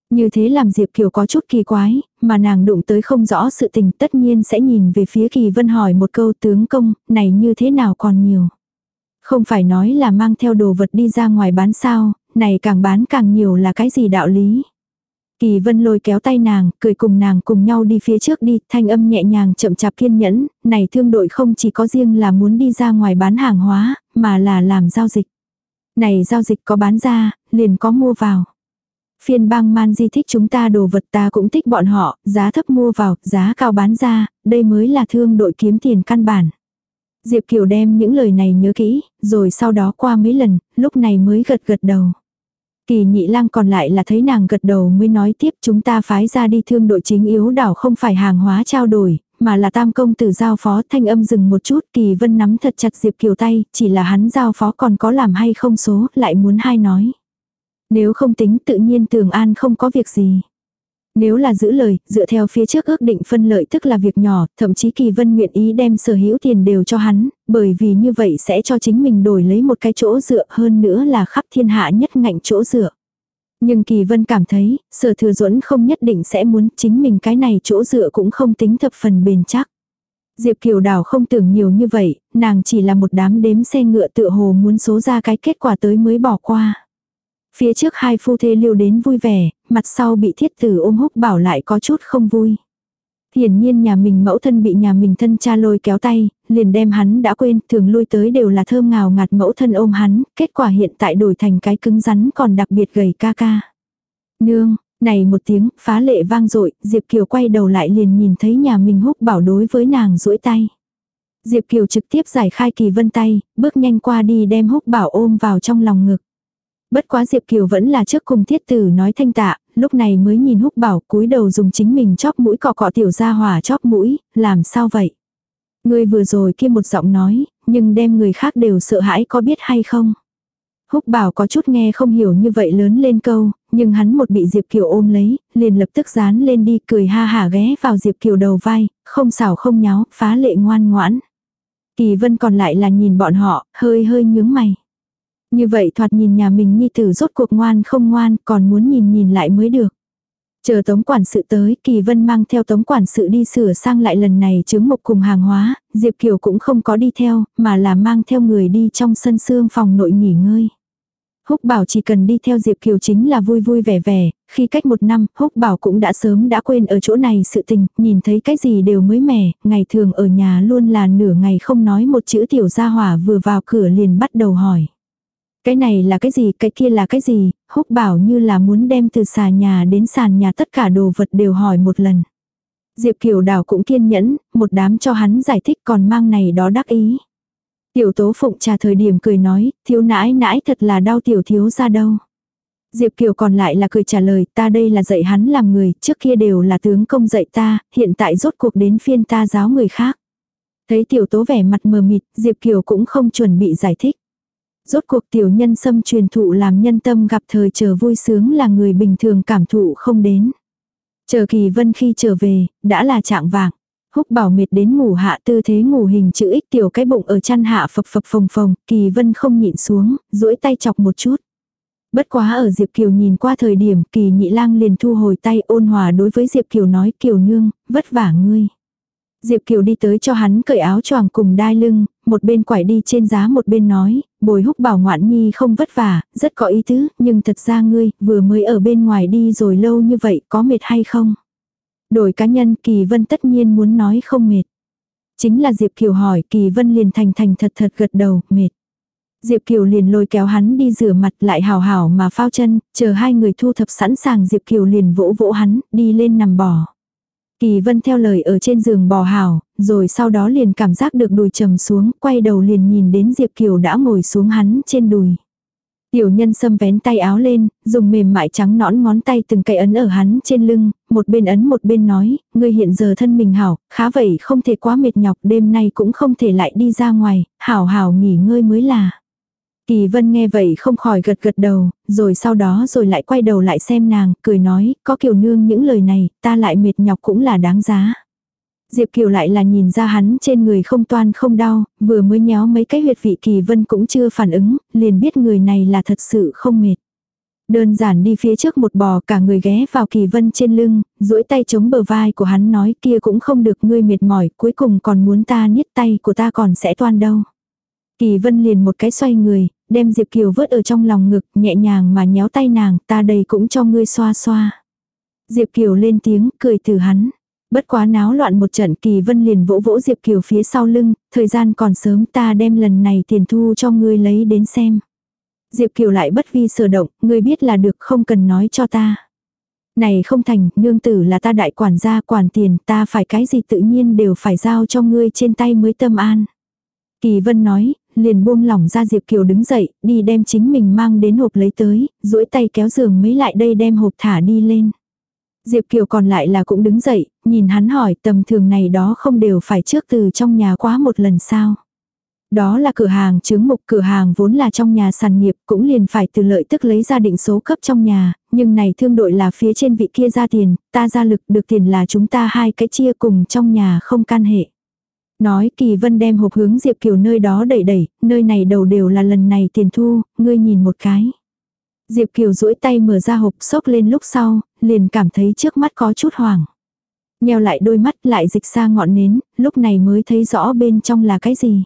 Như thế làm Diệp Kiều có chút kỳ quái, mà nàng đụng tới không rõ sự tình tất nhiên sẽ nhìn về phía Kỳ Vân hỏi một câu tướng công, này như thế nào còn nhiều. Không phải nói là mang theo đồ vật đi ra ngoài bán sao, này càng bán càng nhiều là cái gì đạo lý. Kỳ vân lôi kéo tay nàng, cười cùng nàng cùng nhau đi phía trước đi, thanh âm nhẹ nhàng chậm chạp kiên nhẫn, này thương đội không chỉ có riêng là muốn đi ra ngoài bán hàng hóa, mà là làm giao dịch. Này giao dịch có bán ra, liền có mua vào. Phiên bang man di thích chúng ta đồ vật ta cũng thích bọn họ, giá thấp mua vào, giá cao bán ra, đây mới là thương đội kiếm tiền căn bản. Diệp Kiều đem những lời này nhớ kỹ, rồi sau đó qua mấy lần, lúc này mới gật gật đầu. Kỳ nhị lang còn lại là thấy nàng gật đầu mới nói tiếp chúng ta phái ra đi thương đội chính yếu đảo không phải hàng hóa trao đổi, mà là tam công tử giao phó thanh âm dừng một chút kỳ vân nắm thật chặt Diệp Kiều tay, chỉ là hắn giao phó còn có làm hay không số, lại muốn hai nói. Nếu không tính tự nhiên tường an không có việc gì. Nếu là giữ lời, dựa theo phía trước ước định phân lợi tức là việc nhỏ, thậm chí Kỳ Vân nguyện ý đem sở hữu tiền đều cho hắn, bởi vì như vậy sẽ cho chính mình đổi lấy một cái chỗ dựa hơn nữa là khắp thiên hạ nhất ngạnh chỗ dựa. Nhưng Kỳ Vân cảm thấy, sở thừa duẫn không nhất định sẽ muốn chính mình cái này chỗ dựa cũng không tính thập phần bền chắc. Diệp Kiều Đào không tưởng nhiều như vậy, nàng chỉ là một đám đếm xe ngựa tựa hồ muốn số ra cái kết quả tới mới bỏ qua. Phía trước hai phu thê liêu đến vui vẻ, mặt sau bị thiết tử ôm húc bảo lại có chút không vui. Hiển nhiên nhà mình mẫu thân bị nhà mình thân cha lôi kéo tay, liền đem hắn đã quên, thường lui tới đều là thơm ngào ngạt mẫu thân ôm hắn, kết quả hiện tại đổi thành cái cứng rắn còn đặc biệt gầy ca ca. Nương, này một tiếng, phá lệ vang dội Diệp Kiều quay đầu lại liền nhìn thấy nhà mình húc bảo đối với nàng duỗi tay. Diệp Kiều trực tiếp giải khai kỳ vân tay, bước nhanh qua đi đem húc bảo ôm vào trong lòng ngực. Bất quá Diệp Kiều vẫn là trước cùng thiết tử nói thanh tạ, lúc này mới nhìn húc bảo cúi đầu dùng chính mình chóp mũi cọ cọ tiểu ra hỏa chóp mũi, làm sao vậy? Người vừa rồi kia một giọng nói, nhưng đem người khác đều sợ hãi có biết hay không? Húc bảo có chút nghe không hiểu như vậy lớn lên câu, nhưng hắn một bị Diệp Kiều ôm lấy, liền lập tức dán lên đi cười ha hả ghé vào Diệp Kiều đầu vai, không xảo không nháo, phá lệ ngoan ngoãn. Kỳ vân còn lại là nhìn bọn họ, hơi hơi nhướng mày. Như vậy thoạt nhìn nhà mình nhi tử rốt cuộc ngoan không ngoan, còn muốn nhìn nhìn lại mới được. Chờ tống quản sự tới, Kỳ Vân mang theo tống quản sự đi sửa sang lại lần này chứng mục cùng hàng hóa, Diệp Kiều cũng không có đi theo, mà là mang theo người đi trong sân xương phòng nội nghỉ ngơi. Húc Bảo chỉ cần đi theo Diệp Kiều chính là vui vui vẻ vẻ, khi cách một năm, Húc Bảo cũng đã sớm đã quên ở chỗ này sự tình, nhìn thấy cái gì đều mới mẻ, ngày thường ở nhà luôn là nửa ngày không nói một chữ tiểu gia hỏa vừa vào cửa liền bắt đầu hỏi. Cái này là cái gì, cái kia là cái gì, Húc Bảo như là muốn đem từ xà nhà đến sàn nhà tất cả đồ vật đều hỏi một lần. Diệp Kiều Đào cũng kiên nhẫn, một đám cho hắn giải thích còn mang này đó đắc ý. Tiểu tố phụng trà thời điểm cười nói, thiếu nãi nãi thật là đau tiểu thiếu ra đâu. Diệp Kiều còn lại là cười trả lời, ta đây là dạy hắn làm người, trước kia đều là tướng công dạy ta, hiện tại rốt cuộc đến phiên ta giáo người khác. Thấy tiểu tố vẻ mặt mờ mịt, Diệp Kiều cũng không chuẩn bị giải thích. Rốt cuộc tiểu nhân xâm truyền thụ làm nhân tâm gặp thời chờ vui sướng là người bình thường cảm thụ không đến. Chờ kỳ vân khi trở về, đã là trạng vàng. Húc bảo mệt đến ngủ hạ tư thế ngủ hình chữ ích tiểu cái bụng ở chăn hạ phập phập phồng phồng, kỳ vân không nhịn xuống, duỗi tay chọc một chút. Bất quá ở Diệp Kiều nhìn qua thời điểm kỳ nhị lang liền thu hồi tay ôn hòa đối với Diệp Kiều nói Kiều nương, vất vả ngươi. Diệp Kiều đi tới cho hắn cởi áo choàng cùng đai lưng, một bên quải đi trên giá một bên nói, bồi húc bảo ngoạn nhi không vất vả, rất có ý tứ, nhưng thật ra ngươi, vừa mới ở bên ngoài đi rồi lâu như vậy, có mệt hay không? Đổi cá nhân Kỳ Vân tất nhiên muốn nói không mệt. Chính là Diệp Kiều hỏi Kỳ Vân liền thành thành thật thật gật đầu, mệt. Diệp Kiều liền lôi kéo hắn đi rửa mặt lại hào hảo mà phao chân, chờ hai người thu thập sẵn sàng Diệp Kiều liền vỗ vỗ hắn, đi lên nằm bò. Kỳ Vân theo lời ở trên giường bò hảo, rồi sau đó liền cảm giác được đùi trầm xuống, quay đầu liền nhìn đến Diệp Kiều đã ngồi xuống hắn trên đùi. Tiểu nhân xâm vén tay áo lên, dùng mềm mại trắng nõn ngón tay từng cây ấn ở hắn trên lưng, một bên ấn một bên nói, ngươi hiện giờ thân mình hảo, khá vậy không thể quá mệt nhọc, đêm nay cũng không thể lại đi ra ngoài, hảo hảo nghỉ ngơi mới là. Kỳ vân nghe vậy không khỏi gật gật đầu, rồi sau đó rồi lại quay đầu lại xem nàng, cười nói, có kiều nương những lời này, ta lại mệt nhọc cũng là đáng giá. Diệp Kiều lại là nhìn ra hắn trên người không toan không đau, vừa mới nhéo mấy cái huyệt vị kỳ vân cũng chưa phản ứng, liền biết người này là thật sự không mệt. Đơn giản đi phía trước một bò cả người ghé vào kỳ vân trên lưng, duỗi tay chống bờ vai của hắn nói kia cũng không được ngươi mệt mỏi, cuối cùng còn muốn ta niết tay của ta còn sẽ toan đâu. Kỳ vân liền một cái xoay người, đem Diệp Kiều vớt ở trong lòng ngực, nhẹ nhàng mà nhéo tay nàng, ta đây cũng cho ngươi xoa xoa. Diệp Kiều lên tiếng, cười từ hắn. Bất quá náo loạn một trận kỳ vân liền vỗ vỗ Diệp Kiều phía sau lưng, thời gian còn sớm ta đem lần này tiền thu cho ngươi lấy đến xem. Diệp Kiều lại bất vi sở động, ngươi biết là được không cần nói cho ta. Này không thành, nương tử là ta đại quản gia quản tiền, ta phải cái gì tự nhiên đều phải giao cho ngươi trên tay mới tâm an. Kỳ vân nói, liền buông lỏng ra Diệp Kiều đứng dậy, đi đem chính mình mang đến hộp lấy tới, duỗi tay kéo giường mấy lại đây đem hộp thả đi lên. Diệp Kiều còn lại là cũng đứng dậy, nhìn hắn hỏi tầm thường này đó không đều phải trước từ trong nhà quá một lần sao. Đó là cửa hàng chứng mục cửa hàng vốn là trong nhà sàn nghiệp cũng liền phải từ lợi tức lấy ra định số cấp trong nhà, nhưng này thương đội là phía trên vị kia ra tiền, ta ra lực được tiền là chúng ta hai cái chia cùng trong nhà không can hệ. Nói kỳ vân đem hộp hướng Diệp Kiều nơi đó đẩy đẩy, nơi này đầu đều là lần này tiền thu, ngươi nhìn một cái. Diệp Kiều duỗi tay mở ra hộp sốc lên lúc sau, liền cảm thấy trước mắt có chút hoảng. Nheo lại đôi mắt lại dịch xa ngọn nến, lúc này mới thấy rõ bên trong là cái gì.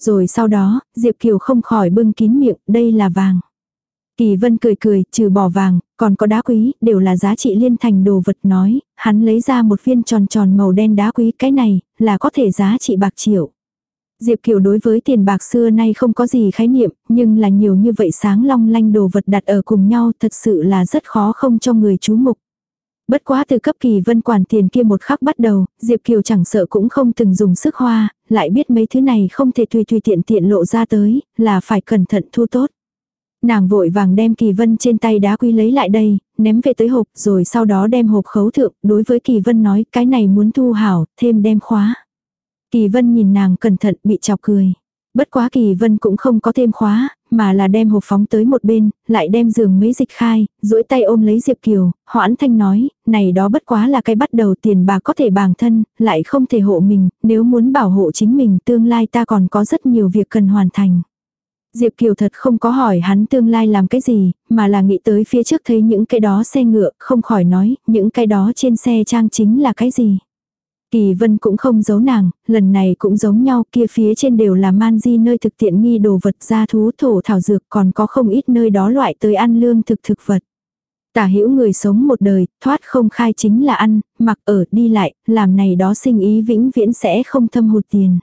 Rồi sau đó, Diệp Kiều không khỏi bưng kín miệng, đây là vàng. Kỳ Vân cười cười, trừ bỏ vàng, còn có đá quý, đều là giá trị liên thành đồ vật nói, hắn lấy ra một viên tròn tròn màu đen đá quý, cái này, là có thể giá trị bạc triệu. Diệp Kiều đối với tiền bạc xưa nay không có gì khái niệm, nhưng là nhiều như vậy sáng long lanh đồ vật đặt ở cùng nhau thật sự là rất khó không cho người chú mục. Bất quá từ cấp kỳ vân quản tiền kia một khắc bắt đầu, Diệp Kiều chẳng sợ cũng không từng dùng sức hoa, lại biết mấy thứ này không thể tùy tùy tiện tiện lộ ra tới, là phải cẩn thận thu tốt. Nàng vội vàng đem kỳ vân trên tay đá quý lấy lại đây, ném về tới hộp rồi sau đó đem hộp khấu thượng, đối với kỳ vân nói cái này muốn thu hảo, thêm đem khóa. Kỳ vân nhìn nàng cẩn thận bị chọc cười. Bất quá kỳ vân cũng không có thêm khóa, mà là đem hộp phóng tới một bên, lại đem giường mấy dịch khai, duỗi tay ôm lấy Diệp Kiều, hoãn thanh nói, này đó bất quá là cái bắt đầu tiền bà có thể bản thân, lại không thể hộ mình, nếu muốn bảo hộ chính mình tương lai ta còn có rất nhiều việc cần hoàn thành. Diệp Kiều thật không có hỏi hắn tương lai làm cái gì, mà là nghĩ tới phía trước thấy những cái đó xe ngựa, không khỏi nói, những cái đó trên xe trang chính là cái gì. Kỳ vân cũng không giấu nàng, lần này cũng giống nhau kia phía trên đều là man di nơi thực tiện nghi đồ vật gia thú thổ thảo dược còn có không ít nơi đó loại tới ăn lương thực thực vật. Tả hữu người sống một đời, thoát không khai chính là ăn, mặc ở, đi lại, làm này đó sinh ý vĩnh viễn sẽ không thâm hụt tiền.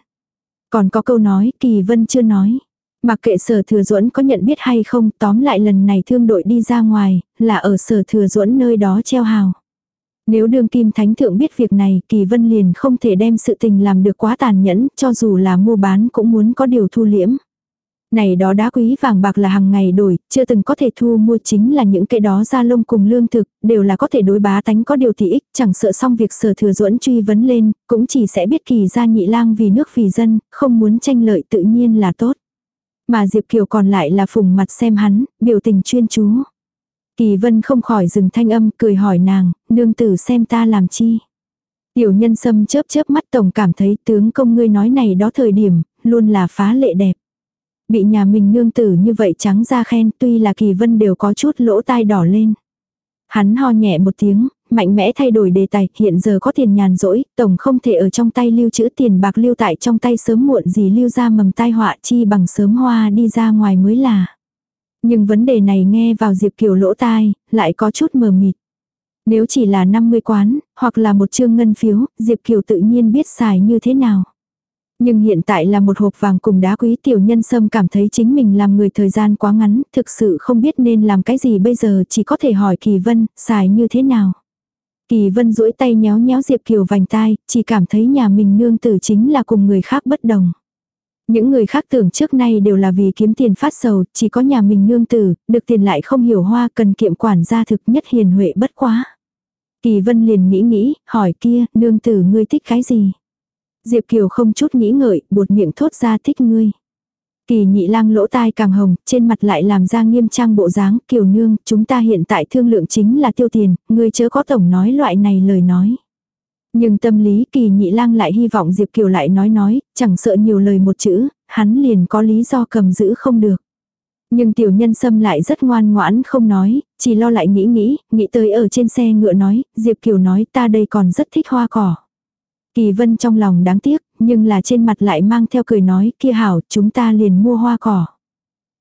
Còn có câu nói, kỳ vân chưa nói. Mặc kệ sở thừa duẫn có nhận biết hay không, tóm lại lần này thương đội đi ra ngoài, là ở sở thừa duẫn nơi đó treo hào. Nếu đương kim thánh thượng biết việc này, kỳ vân liền không thể đem sự tình làm được quá tàn nhẫn, cho dù là mua bán cũng muốn có điều thu liễm. Này đó đá quý vàng bạc là hàng ngày đổi, chưa từng có thể thu mua chính là những cái đó ra lông cùng lương thực, đều là có thể đối bá tánh có điều thị ích, chẳng sợ xong việc sở thừa duẫn truy vấn lên, cũng chỉ sẽ biết kỳ ra nhị lang vì nước vì dân, không muốn tranh lợi tự nhiên là tốt. Mà Diệp Kiều còn lại là phùng mặt xem hắn, biểu tình chuyên chú. Kỳ vân không khỏi dừng thanh âm cười hỏi nàng, nương tử xem ta làm chi. Tiểu nhân sâm chớp chớp mắt tổng cảm thấy tướng công ngươi nói này đó thời điểm, luôn là phá lệ đẹp. Bị nhà mình nương tử như vậy trắng ra khen tuy là kỳ vân đều có chút lỗ tai đỏ lên. Hắn ho nhẹ một tiếng, mạnh mẽ thay đổi đề tài, hiện giờ có tiền nhàn rỗi, tổng không thể ở trong tay lưu trữ tiền bạc lưu tại trong tay sớm muộn gì lưu ra mầm tai họa chi bằng sớm hoa đi ra ngoài mới là. Nhưng vấn đề này nghe vào Diệp Kiều lỗ tai, lại có chút mờ mịt. Nếu chỉ là 50 quán, hoặc là một chương ngân phiếu, Diệp Kiều tự nhiên biết xài như thế nào. Nhưng hiện tại là một hộp vàng cùng đá quý tiểu nhân sâm cảm thấy chính mình làm người thời gian quá ngắn, thực sự không biết nên làm cái gì bây giờ chỉ có thể hỏi Kỳ Vân, xài như thế nào. Kỳ Vân duỗi tay nhéo nhéo Diệp Kiều vành tai, chỉ cảm thấy nhà mình nương tử chính là cùng người khác bất đồng. Những người khác tưởng trước nay đều là vì kiếm tiền phát sầu, chỉ có nhà mình nương tử, được tiền lại không hiểu hoa cần kiệm quản gia thực nhất hiền huệ bất quá. Kỳ Vân liền nghĩ nghĩ, hỏi kia, nương tử ngươi thích cái gì? Diệp Kiều không chút nghĩ ngợi, buột miệng thốt ra thích ngươi. Kỳ nhị lang lỗ tai càng hồng, trên mặt lại làm ra nghiêm trang bộ dáng, kiều nương, chúng ta hiện tại thương lượng chính là tiêu tiền, người chớ có tổng nói loại này lời nói. Nhưng tâm lý kỳ nhị lang lại hy vọng Diệp Kiều lại nói nói, chẳng sợ nhiều lời một chữ, hắn liền có lý do cầm giữ không được. Nhưng tiểu nhân sâm lại rất ngoan ngoãn không nói, chỉ lo lại nghĩ nghĩ, nghĩ tới ở trên xe ngựa nói, Diệp Kiều nói ta đây còn rất thích hoa cỏ. Kỳ vân trong lòng đáng tiếc, nhưng là trên mặt lại mang theo cười nói kia hảo chúng ta liền mua hoa cỏ.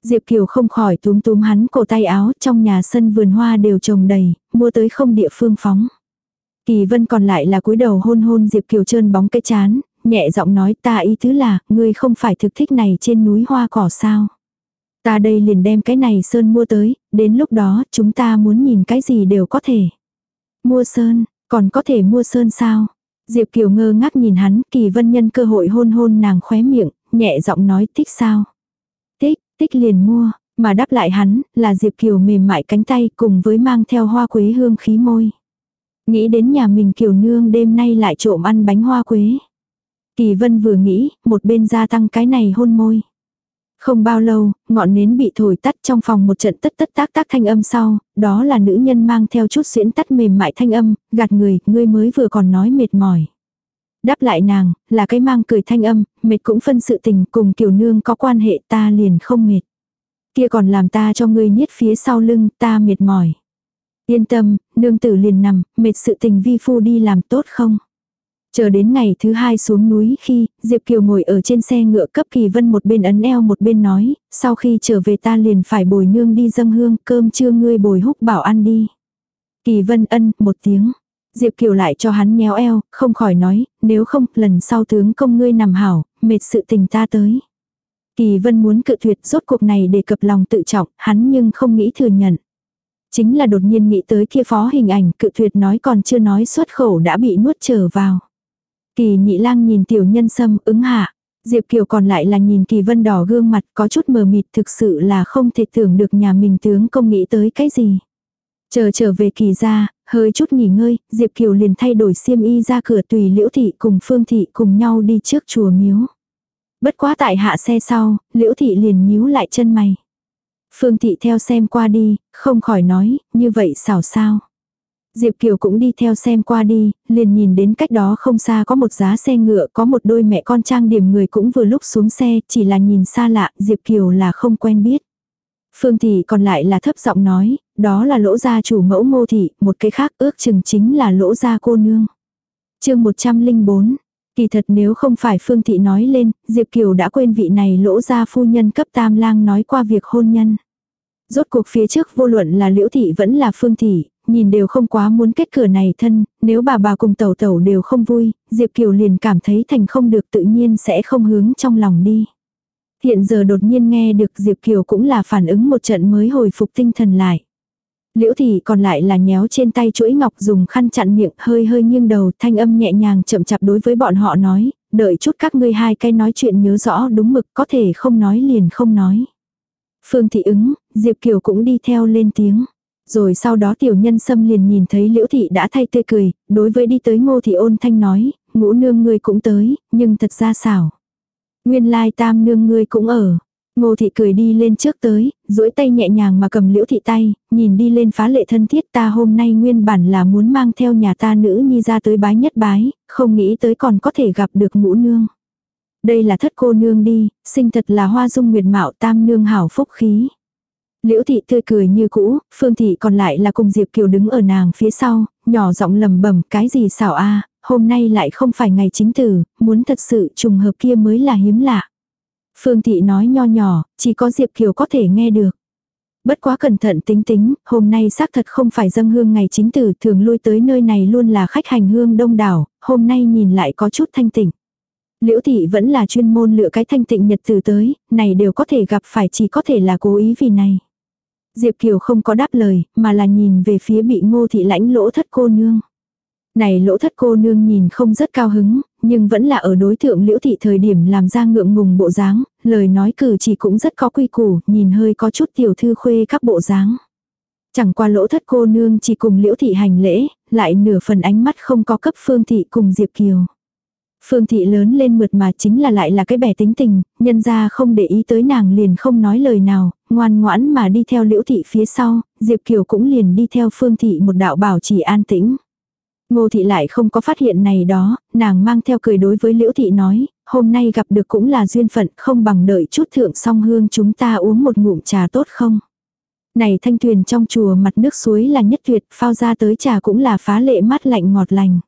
Diệp Kiều không khỏi túm túm hắn cổ tay áo trong nhà sân vườn hoa đều trồng đầy, mua tới không địa phương phóng. Kỳ vân còn lại là cúi đầu hôn hôn Diệp Kiều trơn bóng cái chán, nhẹ giọng nói ta ý thứ là, ngươi không phải thực thích này trên núi hoa cỏ sao. Ta đây liền đem cái này sơn mua tới, đến lúc đó chúng ta muốn nhìn cái gì đều có thể. Mua sơn, còn có thể mua sơn sao? Diệp Kiều ngơ ngác nhìn hắn, kỳ vân nhân cơ hội hôn hôn nàng khóe miệng, nhẹ giọng nói thích sao. Thích, thích liền mua, mà đáp lại hắn, là Diệp Kiều mềm mại cánh tay cùng với mang theo hoa quế hương khí môi. Nghĩ đến nhà mình Kiều nương đêm nay lại trộm ăn bánh hoa quế. Kỳ vân vừa nghĩ, một bên gia tăng cái này hôn môi. Không bao lâu, ngọn nến bị thổi tắt trong phòng một trận tất tất tác tác thanh âm sau, đó là nữ nhân mang theo chút xuyễn tắt mềm mại thanh âm, gạt người, ngươi mới vừa còn nói mệt mỏi. Đáp lại nàng, là cái mang cười thanh âm, mệt cũng phân sự tình cùng kiểu nương có quan hệ ta liền không mệt. Kia còn làm ta cho ngươi niết phía sau lưng, ta mệt mỏi. Yên tâm, nương tử liền nằm, mệt sự tình vi phu đi làm tốt không? Chờ đến ngày thứ hai xuống núi khi, Diệp Kiều ngồi ở trên xe ngựa cấp kỳ vân một bên ấn eo một bên nói, sau khi trở về ta liền phải bồi nương đi dâng hương, cơm trưa ngươi bồi húc bảo ăn đi. Kỳ vân ân, một tiếng. Diệp Kiều lại cho hắn nhéo eo, không khỏi nói, nếu không, lần sau tướng công ngươi nằm hảo, mệt sự tình ta tới. Kỳ vân muốn cự tuyệt rốt cuộc này để cập lòng tự trọng, hắn nhưng không nghĩ thừa nhận. Chính là đột nhiên nghĩ tới kia phó hình ảnh cự tuyệt nói còn chưa nói xuất khẩu đã bị nuốt trở vào. Kỳ nhị lang nhìn tiểu nhân sâm ứng hạ. Diệp Kiều còn lại là nhìn kỳ vân đỏ gương mặt có chút mờ mịt thực sự là không thể tưởng được nhà mình tướng công nghĩ tới cái gì. Chờ trở về kỳ ra, hơi chút nghỉ ngơi, Diệp Kiều liền thay đổi xiêm y ra cửa tùy liễu thị cùng phương thị cùng nhau đi trước chùa miếu. Bất quá tại hạ xe sau, liễu thị liền nhíu lại chân mày. Phương thị theo xem qua đi, không khỏi nói, như vậy xảo sao. Diệp Kiều cũng đi theo xem qua đi, liền nhìn đến cách đó không xa có một giá xe ngựa, có một đôi mẹ con trang điểm người cũng vừa lúc xuống xe, chỉ là nhìn xa lạ, Diệp Kiều là không quen biết. Phương Thị còn lại là thấp giọng nói, đó là lỗ gia chủ mẫu ngô thị, một cái khác ước chừng chính là lỗ gia cô nương. chương 104, kỳ thật nếu không phải Phương Thị nói lên, Diệp Kiều đã quên vị này lỗ gia phu nhân cấp tam lang nói qua việc hôn nhân. Rốt cuộc phía trước vô luận là liễu thị vẫn là phương thị, nhìn đều không quá muốn kết cửa này thân, nếu bà bà cùng tẩu tẩu đều không vui, Diệp Kiều liền cảm thấy thành không được tự nhiên sẽ không hướng trong lòng đi. Hiện giờ đột nhiên nghe được Diệp Kiều cũng là phản ứng một trận mới hồi phục tinh thần lại. Liễu thị còn lại là nhéo trên tay chuỗi ngọc dùng khăn chặn miệng hơi hơi nghiêng đầu thanh âm nhẹ nhàng chậm chạp đối với bọn họ nói, đợi chút các ngươi hai cái nói chuyện nhớ rõ đúng mực có thể không nói liền không nói. Phương thị ứng, Diệp Kiều cũng đi theo lên tiếng. Rồi sau đó tiểu nhân xâm liền nhìn thấy liễu thị đã thay tươi cười, đối với đi tới ngô thị ôn thanh nói, ngũ nương ngươi cũng tới, nhưng thật ra xảo. Nguyên lai tam nương ngươi cũng ở. Ngô thị cười đi lên trước tới, duỗi tay nhẹ nhàng mà cầm liễu thị tay, nhìn đi lên phá lệ thân thiết ta hôm nay nguyên bản là muốn mang theo nhà ta nữ nhi ra tới bái nhất bái, không nghĩ tới còn có thể gặp được ngũ nương. Đây là thất cô nương đi, sinh thật là hoa dung nguyệt mạo tam nương hảo phúc khí. Liễu thị tươi cười như cũ, Phương thị còn lại là cùng Diệp Kiều đứng ở nàng phía sau, nhỏ giọng lầm bẩm cái gì xảo a, hôm nay lại không phải ngày chính tử, muốn thật sự trùng hợp kia mới là hiếm lạ. Phương thị nói nho nhỏ, chỉ có Diệp Kiều có thể nghe được. Bất quá cẩn thận tính tính, hôm nay xác thật không phải dâng hương ngày chính tử, thường lui tới nơi này luôn là khách hành hương đông đảo, hôm nay nhìn lại có chút thanh tịnh. Liễu thị vẫn là chuyên môn lựa cái thanh tịnh nhật từ tới, này đều có thể gặp phải chỉ có thể là cố ý vì này. Diệp Kiều không có đáp lời, mà là nhìn về phía bị ngô thị lãnh lỗ thất cô nương. Này lỗ thất cô nương nhìn không rất cao hứng, nhưng vẫn là ở đối tượng liễu thị thời điểm làm ra ngượng ngùng bộ dáng, lời nói cử chỉ cũng rất có quy củ, nhìn hơi có chút tiểu thư khuê các bộ dáng. Chẳng qua lỗ thất cô nương chỉ cùng liễu thị hành lễ, lại nửa phần ánh mắt không có cấp phương thị cùng Diệp Kiều. Phương thị lớn lên mượt mà chính là lại là cái bẻ tính tình, nhân ra không để ý tới nàng liền không nói lời nào, ngoan ngoãn mà đi theo liễu thị phía sau, Diệp Kiều cũng liền đi theo phương thị một đạo bảo trì an tĩnh. Ngô thị lại không có phát hiện này đó, nàng mang theo cười đối với liễu thị nói, hôm nay gặp được cũng là duyên phận không bằng đợi chút thượng song hương chúng ta uống một ngụm trà tốt không. Này thanh tuyền trong chùa mặt nước suối là nhất tuyệt, phao ra tới trà cũng là phá lệ mát lạnh ngọt lành.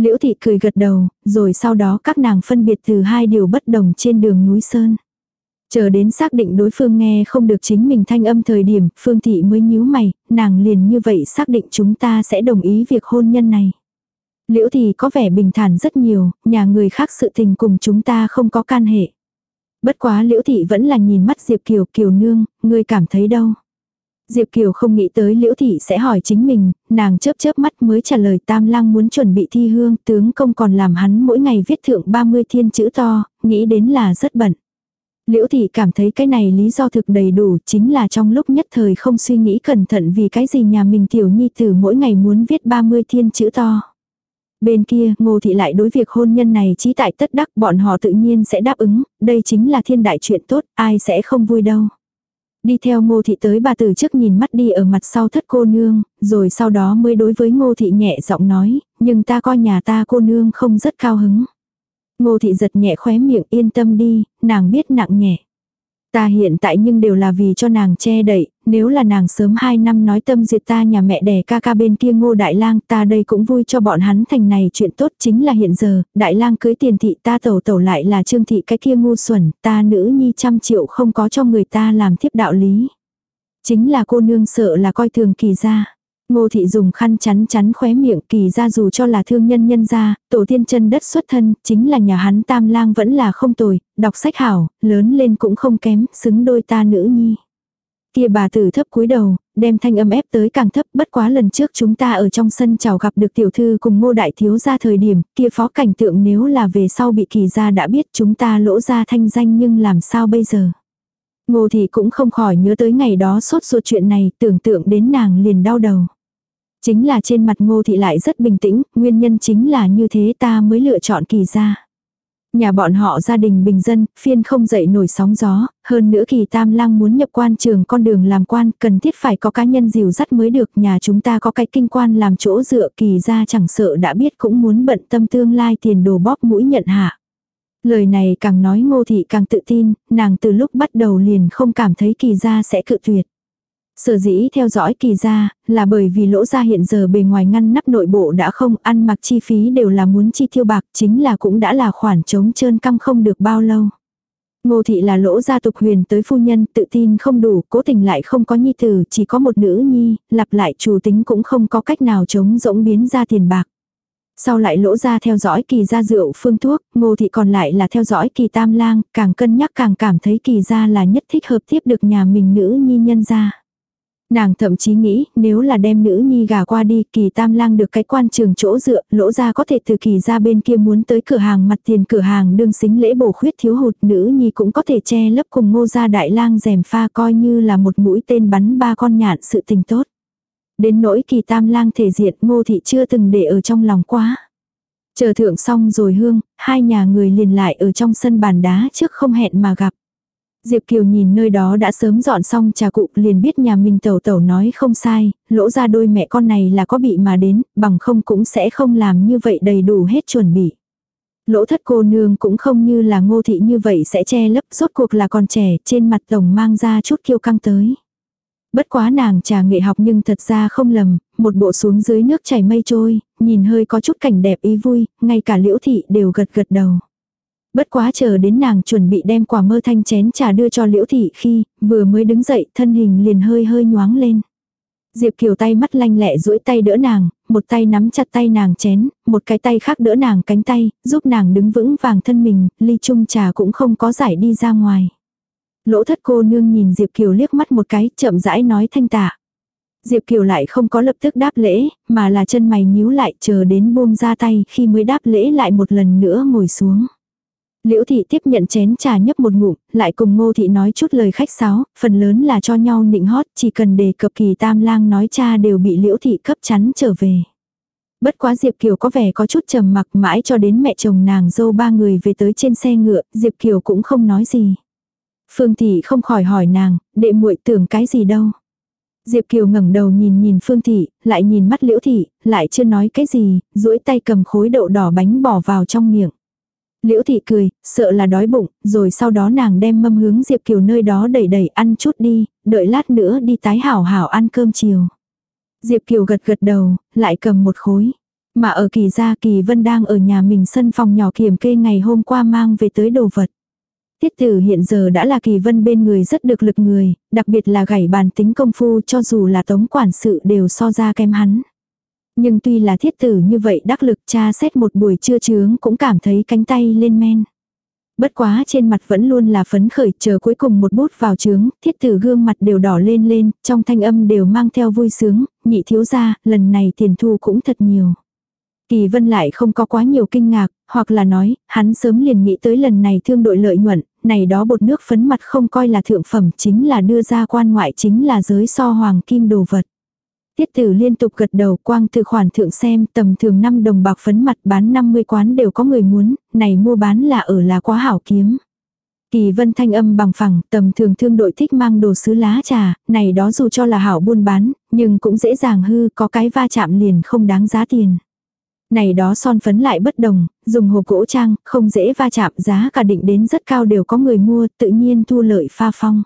Liễu thị cười gật đầu, rồi sau đó các nàng phân biệt từ hai điều bất đồng trên đường núi Sơn. Chờ đến xác định đối phương nghe không được chính mình thanh âm thời điểm, Phương Thị mới nhíu mày, nàng liền như vậy xác định chúng ta sẽ đồng ý việc hôn nhân này. Liễu Thị có vẻ bình thản rất nhiều, nhà người khác sự tình cùng chúng ta không có can hệ. Bất quá Liễu Thị vẫn là nhìn mắt Diệp Kiều, Kiều Nương, ngươi cảm thấy đâu. Diệp Kiều không nghĩ tới Liễu Thị sẽ hỏi chính mình, nàng chớp chớp mắt mới trả lời Tam Lăng muốn chuẩn bị thi hương, tướng công còn làm hắn mỗi ngày viết thượng 30 thiên chữ to, nghĩ đến là rất bận. Liễu Thị cảm thấy cái này lý do thực đầy đủ chính là trong lúc nhất thời không suy nghĩ cẩn thận vì cái gì nhà mình tiểu nhi tử mỗi ngày muốn viết 30 thiên chữ to. Bên kia, ngô thị lại đối việc hôn nhân này trí tại tất đắc bọn họ tự nhiên sẽ đáp ứng, đây chính là thiên đại chuyện tốt, ai sẽ không vui đâu. Đi theo ngô thị tới bà tử trước nhìn mắt đi ở mặt sau thất cô nương, rồi sau đó mới đối với ngô thị nhẹ giọng nói, nhưng ta coi nhà ta cô nương không rất cao hứng. Ngô thị giật nhẹ khóe miệng yên tâm đi, nàng biết nặng nhẹ. Ta hiện tại nhưng đều là vì cho nàng che đậy, nếu là nàng sớm 2 năm nói tâm diệt ta nhà mẹ đẻ ca ca bên kia ngô đại lang ta đây cũng vui cho bọn hắn thành này chuyện tốt chính là hiện giờ, đại lang cưới tiền thị ta tẩu tẩu lại là trương thị cái kia ngu xuẩn, ta nữ nhi trăm triệu không có cho người ta làm thiếp đạo lý. Chính là cô nương sợ là coi thường kỳ ra. Ngô thị dùng khăn chắn chắn khóe miệng kỳ ra dù cho là thương nhân nhân gia, tổ tiên chân đất xuất thân, chính là nhà hắn tam lang vẫn là không tồi, đọc sách hảo, lớn lên cũng không kém, xứng đôi ta nữ nhi. Kia bà tử thấp cúi đầu, đem thanh âm ép tới càng thấp bất quá lần trước chúng ta ở trong sân chào gặp được tiểu thư cùng ngô đại thiếu ra thời điểm, kia phó cảnh tượng nếu là về sau bị kỳ ra đã biết chúng ta lỗ ra thanh danh nhưng làm sao bây giờ. Ngô thì cũng không khỏi nhớ tới ngày đó sốt ruột chuyện này, tưởng tượng đến nàng liền đau đầu. Chính là trên mặt ngô thị lại rất bình tĩnh, nguyên nhân chính là như thế ta mới lựa chọn kỳ ra. Nhà bọn họ gia đình bình dân, phiên không dậy nổi sóng gió, hơn nữa kỳ tam lang muốn nhập quan trường con đường làm quan, cần thiết phải có cá nhân dìu dắt mới được, nhà chúng ta có cái kinh quan làm chỗ dựa kỳ ra chẳng sợ đã biết cũng muốn bận tâm tương lai tiền đồ bóp mũi nhận hạ. Lời này càng nói ngô thị càng tự tin, nàng từ lúc bắt đầu liền không cảm thấy kỳ gia sẽ cự tuyệt. Sở dĩ theo dõi kỳ gia, là bởi vì lỗ gia hiện giờ bề ngoài ngăn nắp nội bộ đã không ăn mặc chi phí đều là muốn chi tiêu bạc chính là cũng đã là khoản chống trơn căng không được bao lâu. Ngô thị là lỗ gia tục huyền tới phu nhân tự tin không đủ, cố tình lại không có nhi tử, chỉ có một nữ nhi, lặp lại chủ tính cũng không có cách nào chống rỗng biến ra tiền bạc. Sau lại lỗ ra theo dõi kỳ gia rượu phương thuốc, ngô thị còn lại là theo dõi kỳ tam lang, càng cân nhắc càng cảm thấy kỳ gia là nhất thích hợp tiếp được nhà mình nữ nhi nhân gia. Nàng thậm chí nghĩ nếu là đem nữ nhi gà qua đi kỳ tam lang được cái quan trường chỗ dựa, lỗ ra có thể từ kỳ ra bên kia muốn tới cửa hàng mặt tiền cửa hàng đương xính lễ bổ khuyết thiếu hụt nữ nhi cũng có thể che lấp cùng ngô gia đại lang rèm pha coi như là một mũi tên bắn ba con nhạn sự tình tốt. Đến nỗi kỳ tam lang thể diện ngô thị chưa từng để ở trong lòng quá. Chờ thượng xong rồi hương, hai nhà người liền lại ở trong sân bàn đá trước không hẹn mà gặp. Diệp Kiều nhìn nơi đó đã sớm dọn xong trà cụ liền biết nhà mình tẩu tẩu nói không sai, lỗ ra đôi mẹ con này là có bị mà đến, bằng không cũng sẽ không làm như vậy đầy đủ hết chuẩn bị. Lỗ thất cô nương cũng không như là ngô thị như vậy sẽ che lấp, rốt cuộc là còn trẻ, trên mặt tổng mang ra chút kiêu căng tới. Bất quá nàng trà nghệ học nhưng thật ra không lầm, một bộ xuống dưới nước chảy mây trôi, nhìn hơi có chút cảnh đẹp ý vui, ngay cả liễu thị đều gật gật đầu. Bất quá chờ đến nàng chuẩn bị đem quả mơ thanh chén trà đưa cho liễu thị khi, vừa mới đứng dậy thân hình liền hơi hơi nhoáng lên. Diệp Kiều tay mắt lanh lẹ duỗi tay đỡ nàng, một tay nắm chặt tay nàng chén, một cái tay khác đỡ nàng cánh tay, giúp nàng đứng vững vàng thân mình, ly chung trà cũng không có giải đi ra ngoài. Lỗ thất cô nương nhìn Diệp Kiều liếc mắt một cái, chậm rãi nói thanh tạ. Diệp Kiều lại không có lập tức đáp lễ, mà là chân mày nhíu lại chờ đến buông ra tay khi mới đáp lễ lại một lần nữa ngồi xuống. Liễu thị tiếp nhận chén trà nhấp một ngụm, lại cùng ngô thị nói chút lời khách sáo, phần lớn là cho nhau nịnh hót, chỉ cần đề cập kỳ tam lang nói cha đều bị liễu thị cấp chắn trở về. Bất quá Diệp Kiều có vẻ có chút trầm mặc mãi cho đến mẹ chồng nàng dâu ba người về tới trên xe ngựa, Diệp Kiều cũng không nói gì. Phương Thị không khỏi hỏi nàng, đệ muội tưởng cái gì đâu. Diệp Kiều ngẩng đầu nhìn nhìn Phương Thị, lại nhìn mắt Liễu Thị, lại chưa nói cái gì, duỗi tay cầm khối đậu đỏ bánh bỏ vào trong miệng. Liễu Thị cười, sợ là đói bụng, rồi sau đó nàng đem mâm hướng Diệp Kiều nơi đó đẩy đẩy ăn chút đi, đợi lát nữa đi tái hảo hảo ăn cơm chiều. Diệp Kiều gật gật đầu, lại cầm một khối. Mà ở kỳ gia kỳ vân đang ở nhà mình sân phòng nhỏ kiểm kê ngày hôm qua mang về tới đồ vật. Tiết tử hiện giờ đã là kỳ vân bên người rất được lực người, đặc biệt là gảy bàn tính công phu cho dù là tống quản sự đều so ra kém hắn. Nhưng tuy là thiết tử như vậy đắc lực cha xét một buổi trưa trướng cũng cảm thấy cánh tay lên men. Bất quá trên mặt vẫn luôn là phấn khởi chờ cuối cùng một bút vào trướng, thiết tử gương mặt đều đỏ lên lên, trong thanh âm đều mang theo vui sướng, nhị thiếu ra, lần này tiền thu cũng thật nhiều. Kỳ vân lại không có quá nhiều kinh ngạc, hoặc là nói, hắn sớm liền nghĩ tới lần này thương đội lợi nhuận, này đó bột nước phấn mặt không coi là thượng phẩm chính là đưa ra quan ngoại chính là giới so hoàng kim đồ vật. Tiết tử liên tục gật đầu quang từ khoản thượng xem tầm thường 5 đồng bạc phấn mặt bán 50 quán đều có người muốn, này mua bán là ở là quá hảo kiếm. Kỳ vân thanh âm bằng phẳng, tầm thường thương đội thích mang đồ sứ lá trà, này đó dù cho là hảo buôn bán, nhưng cũng dễ dàng hư, có cái va chạm liền không đáng giá tiền. Này đó son phấn lại bất đồng, dùng hộp gỗ trang, không dễ va chạm giá cả định đến rất cao đều có người mua, tự nhiên thu lợi pha phong.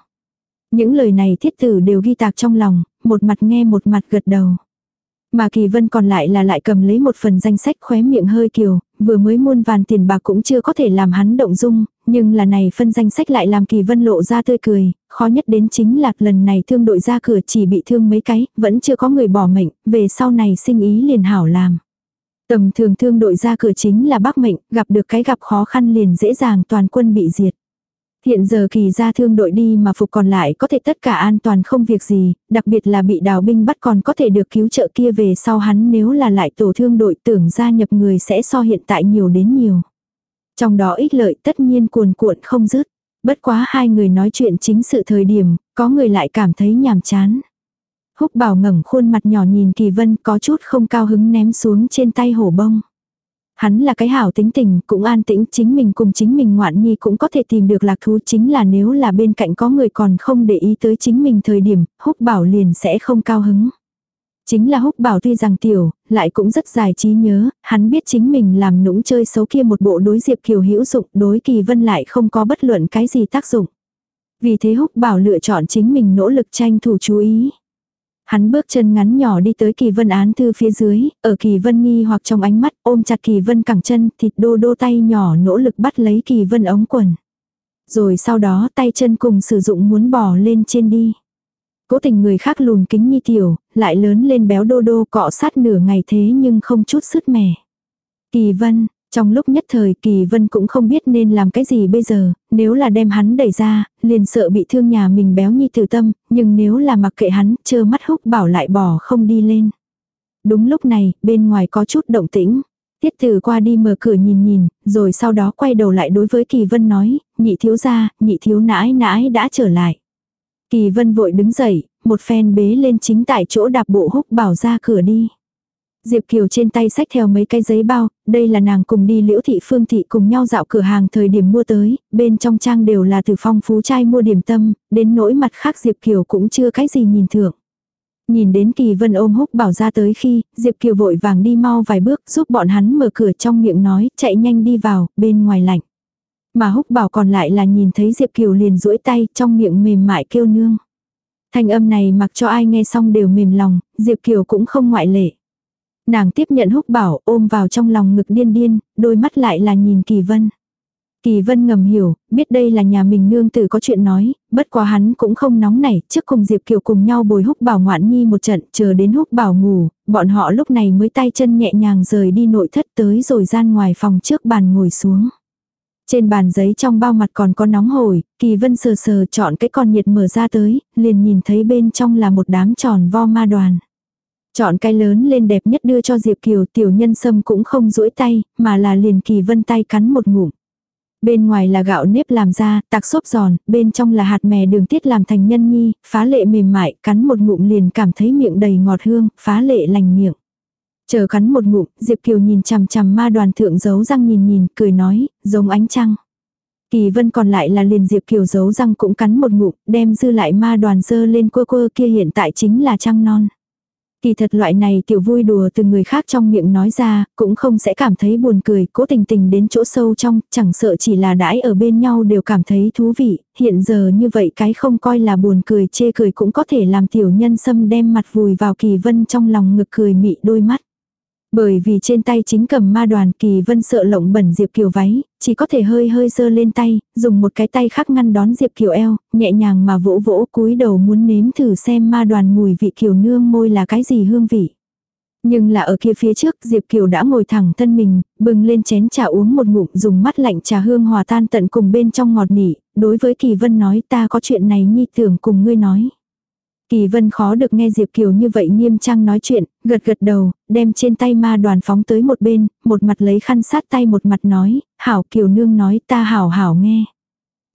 Những lời này thiết tử đều ghi tạc trong lòng, một mặt nghe một mặt gật đầu. Mà Kỳ Vân còn lại là lại cầm lấy một phần danh sách khóe miệng hơi kiều, vừa mới muôn vàn tiền bạc cũng chưa có thể làm hắn động dung, nhưng là này phân danh sách lại làm Kỳ Vân lộ ra tươi cười, khó nhất đến chính là lần này thương đội ra cửa chỉ bị thương mấy cái, vẫn chưa có người bỏ mệnh, về sau này sinh ý liền hảo làm. Tầm thường thương đội ra cửa chính là bác mệnh, gặp được cái gặp khó khăn liền dễ dàng toàn quân bị diệt. Hiện giờ kỳ ra thương đội đi mà phục còn lại có thể tất cả an toàn không việc gì, đặc biệt là bị đào binh bắt còn có thể được cứu trợ kia về sau hắn nếu là lại tổ thương đội tưởng gia nhập người sẽ so hiện tại nhiều đến nhiều. Trong đó ích lợi tất nhiên cuồn cuộn không dứt. Bất quá hai người nói chuyện chính sự thời điểm, có người lại cảm thấy nhàm chán. Húc bảo ngẩng khuôn mặt nhỏ nhìn kỳ vân có chút không cao hứng ném xuống trên tay hổ bông. Hắn là cái hảo tính tình, cũng an tĩnh, chính mình cùng chính mình ngoạn nhi cũng có thể tìm được lạc thú chính là nếu là bên cạnh có người còn không để ý tới chính mình thời điểm, húc bảo liền sẽ không cao hứng. Chính là húc bảo tuy rằng tiểu, lại cũng rất dài trí nhớ, hắn biết chính mình làm nũng chơi xấu kia một bộ đối diệp kiều hữu dụng, đối kỳ vân lại không có bất luận cái gì tác dụng. Vì thế húc bảo lựa chọn chính mình nỗ lực tranh thủ chú ý. Hắn bước chân ngắn nhỏ đi tới kỳ vân án thư phía dưới, ở kỳ vân nghi hoặc trong ánh mắt ôm chặt kỳ vân cẳng chân, thịt đô đô tay nhỏ nỗ lực bắt lấy kỳ vân ống quần. Rồi sau đó tay chân cùng sử dụng muốn bỏ lên trên đi. Cố tình người khác lùn kính nhi tiểu, lại lớn lên béo đô đô cọ sát nửa ngày thế nhưng không chút sứt mẻ. Kỳ vân, trong lúc nhất thời Kỳ Vân cũng không biết nên làm cái gì bây giờ, nếu là đem hắn đẩy ra, liền sợ bị thương nhà mình béo nhi tử tâm, nhưng nếu là mặc kệ hắn, chơ mắt húc bảo lại bỏ không đi lên. Đúng lúc này, bên ngoài có chút động tĩnh. Tiết tử qua đi mở cửa nhìn nhìn, rồi sau đó quay đầu lại đối với Kỳ Vân nói, nhị thiếu gia, nhị thiếu nãi nãi đã trở lại. Kỳ Vân vội đứng dậy, một phen bế lên chính tại chỗ đạp bộ húc bảo ra cửa đi. Diệp Kiều trên tay xách theo mấy cái giấy bao, đây là nàng cùng đi liễu thị phương thị cùng nhau dạo cửa hàng thời điểm mua tới, bên trong trang đều là từ phong phú trai mua điểm tâm, đến nỗi mặt khác Diệp Kiều cũng chưa cái gì nhìn thưởng. Nhìn đến Kỳ Vân ôm húc bảo ra tới khi, Diệp Kiều vội vàng đi mau vài bước giúp bọn hắn mở cửa trong miệng nói, chạy nhanh đi vào, bên ngoài lạnh. Mà húc bảo còn lại là nhìn thấy Diệp Kiều liền duỗi tay, trong miệng mềm mại kêu nương. Thanh âm này mặc cho ai nghe xong đều mềm lòng, Diệp Kiều cũng không ngoại lệ. Nàng tiếp nhận húc bảo ôm vào trong lòng ngực điên điên, đôi mắt lại là nhìn Kỳ Vân. Kỳ Vân ngầm hiểu, biết đây là nhà mình nương tử có chuyện nói, bất quá hắn cũng không nóng nảy, trước cùng Diệp Kiều cùng nhau bồi húc bảo ngoạn nhi một trận, chờ đến húc bảo ngủ, bọn họ lúc này mới tay chân nhẹ nhàng rời đi nội thất tới rồi gian ngoài phòng trước bàn ngồi xuống. Trên bàn giấy trong bao mặt còn có nóng hổi, Kỳ Vân sờ sờ chọn cái con nhiệt mở ra tới, liền nhìn thấy bên trong là một đám tròn vo ma đoàn. Chọn cái lớn lên đẹp nhất đưa cho Diệp Kiều tiểu nhân sâm cũng không duỗi tay, mà là liền kỳ vân tay cắn một ngụm. Bên ngoài là gạo nếp làm ra, tạc xốp giòn, bên trong là hạt mè đường tiết làm thành nhân nhi, phá lệ mềm mại, cắn một ngụm liền cảm thấy miệng đầy ngọt hương, phá lệ lành miệng. Chờ cắn một ngụm, Diệp Kiều nhìn chằm chằm ma đoàn thượng giấu răng nhìn nhìn, cười nói, giống ánh trăng. Kỳ vân còn lại là liền Diệp Kiều giấu răng cũng cắn một ngụm, đem dư lại ma đoàn dơ lên quơ quơ kia hiện tại chính là trăng non. Kỳ thật loại này tiểu vui đùa từ người khác trong miệng nói ra, cũng không sẽ cảm thấy buồn cười, cố tình tình đến chỗ sâu trong, chẳng sợ chỉ là đãi ở bên nhau đều cảm thấy thú vị, hiện giờ như vậy cái không coi là buồn cười chê cười cũng có thể làm tiểu nhân xâm đem mặt vùi vào kỳ vân trong lòng ngực cười mị đôi mắt. Bởi vì trên tay chính cầm ma đoàn kỳ vân sợ lộng bẩn Diệp Kiều váy, chỉ có thể hơi hơi dơ lên tay, dùng một cái tay khác ngăn đón Diệp Kiều eo, nhẹ nhàng mà vỗ vỗ cúi đầu muốn nếm thử xem ma đoàn mùi vị Kiều nương môi là cái gì hương vị. Nhưng là ở kia phía trước Diệp Kiều đã ngồi thẳng thân mình, bừng lên chén trà uống một ngụm dùng mắt lạnh trà hương hòa tan tận cùng bên trong ngọt nỉ, đối với Kỳ Vân nói ta có chuyện này nhi tưởng cùng ngươi nói. Kỳ vân khó được nghe Diệp Kiều như vậy nghiêm trang nói chuyện, gật gật đầu, đem trên tay ma đoàn phóng tới một bên, một mặt lấy khăn sát tay một mặt nói, hảo Kiều nương nói ta hảo hảo nghe.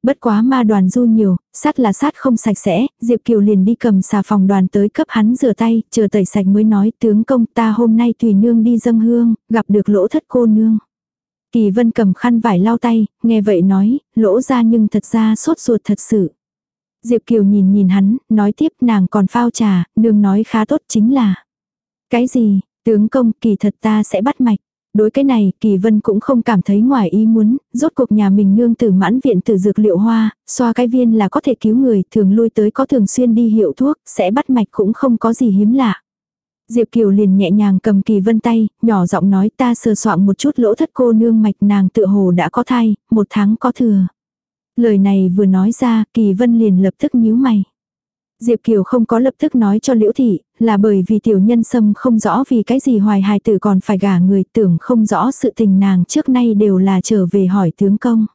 Bất quá ma đoàn du nhiều, sát là sát không sạch sẽ, Diệp Kiều liền đi cầm xà phòng đoàn tới cấp hắn rửa tay, chờ tẩy sạch mới nói tướng công ta hôm nay tùy nương đi dâng hương, gặp được lỗ thất cô nương. Kỳ vân cầm khăn vải lau tay, nghe vậy nói, lỗ ra nhưng thật ra sốt ruột thật sự. Diệp Kiều nhìn nhìn hắn, nói tiếp nàng còn phao trà, nương nói khá tốt chính là. Cái gì, tướng công kỳ thật ta sẽ bắt mạch. Đối cái này, Kỳ Vân cũng không cảm thấy ngoài ý muốn, rốt cuộc nhà mình nương tử mãn viện tử dược liệu hoa, xoa cái viên là có thể cứu người, thường lui tới có thường xuyên đi hiệu thuốc, sẽ bắt mạch cũng không có gì hiếm lạ. Diệp Kiều liền nhẹ nhàng cầm Kỳ Vân tay, nhỏ giọng nói ta sờ soạn một chút lỗ thất cô nương mạch nàng tự hồ đã có thai, một tháng có thừa. Lời này vừa nói ra, Kỳ Vân liền lập tức nhíu mày. Diệp Kiều không có lập tức nói cho Liễu Thị, là bởi vì tiểu nhân sâm không rõ vì cái gì hoài hài tử còn phải gả người tưởng không rõ sự tình nàng trước nay đều là trở về hỏi tướng công.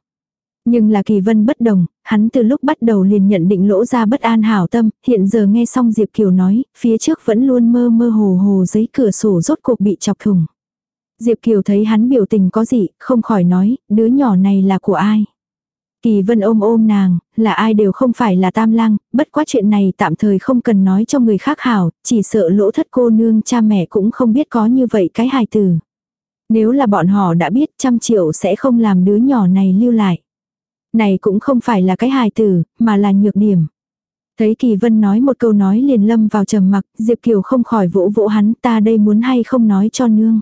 Nhưng là kỳ vân bất đồng, hắn từ lúc bắt đầu liền nhận định lỗ ra bất an hảo tâm, hiện giờ nghe xong Diệp Kiều nói, phía trước vẫn luôn mơ mơ hồ hồ giấy cửa sổ rốt cuộc bị chọc thủng. Diệp Kiều thấy hắn biểu tình có gì, không khỏi nói, đứa nhỏ này là của ai. Kỳ vân ôm ôm nàng, là ai đều không phải là tam lang, bất quá chuyện này tạm thời không cần nói cho người khác hảo, chỉ sợ lỗ thất cô nương cha mẹ cũng không biết có như vậy cái hài tử. Nếu là bọn họ đã biết trăm triệu sẽ không làm đứa nhỏ này lưu lại. Này cũng không phải là cái hài tử, mà là nhược điểm. Thấy Kỳ Vân nói một câu nói liền lâm vào trầm mặc, Diệp Kiều không khỏi vỗ vỗ hắn ta đây muốn hay không nói cho nương.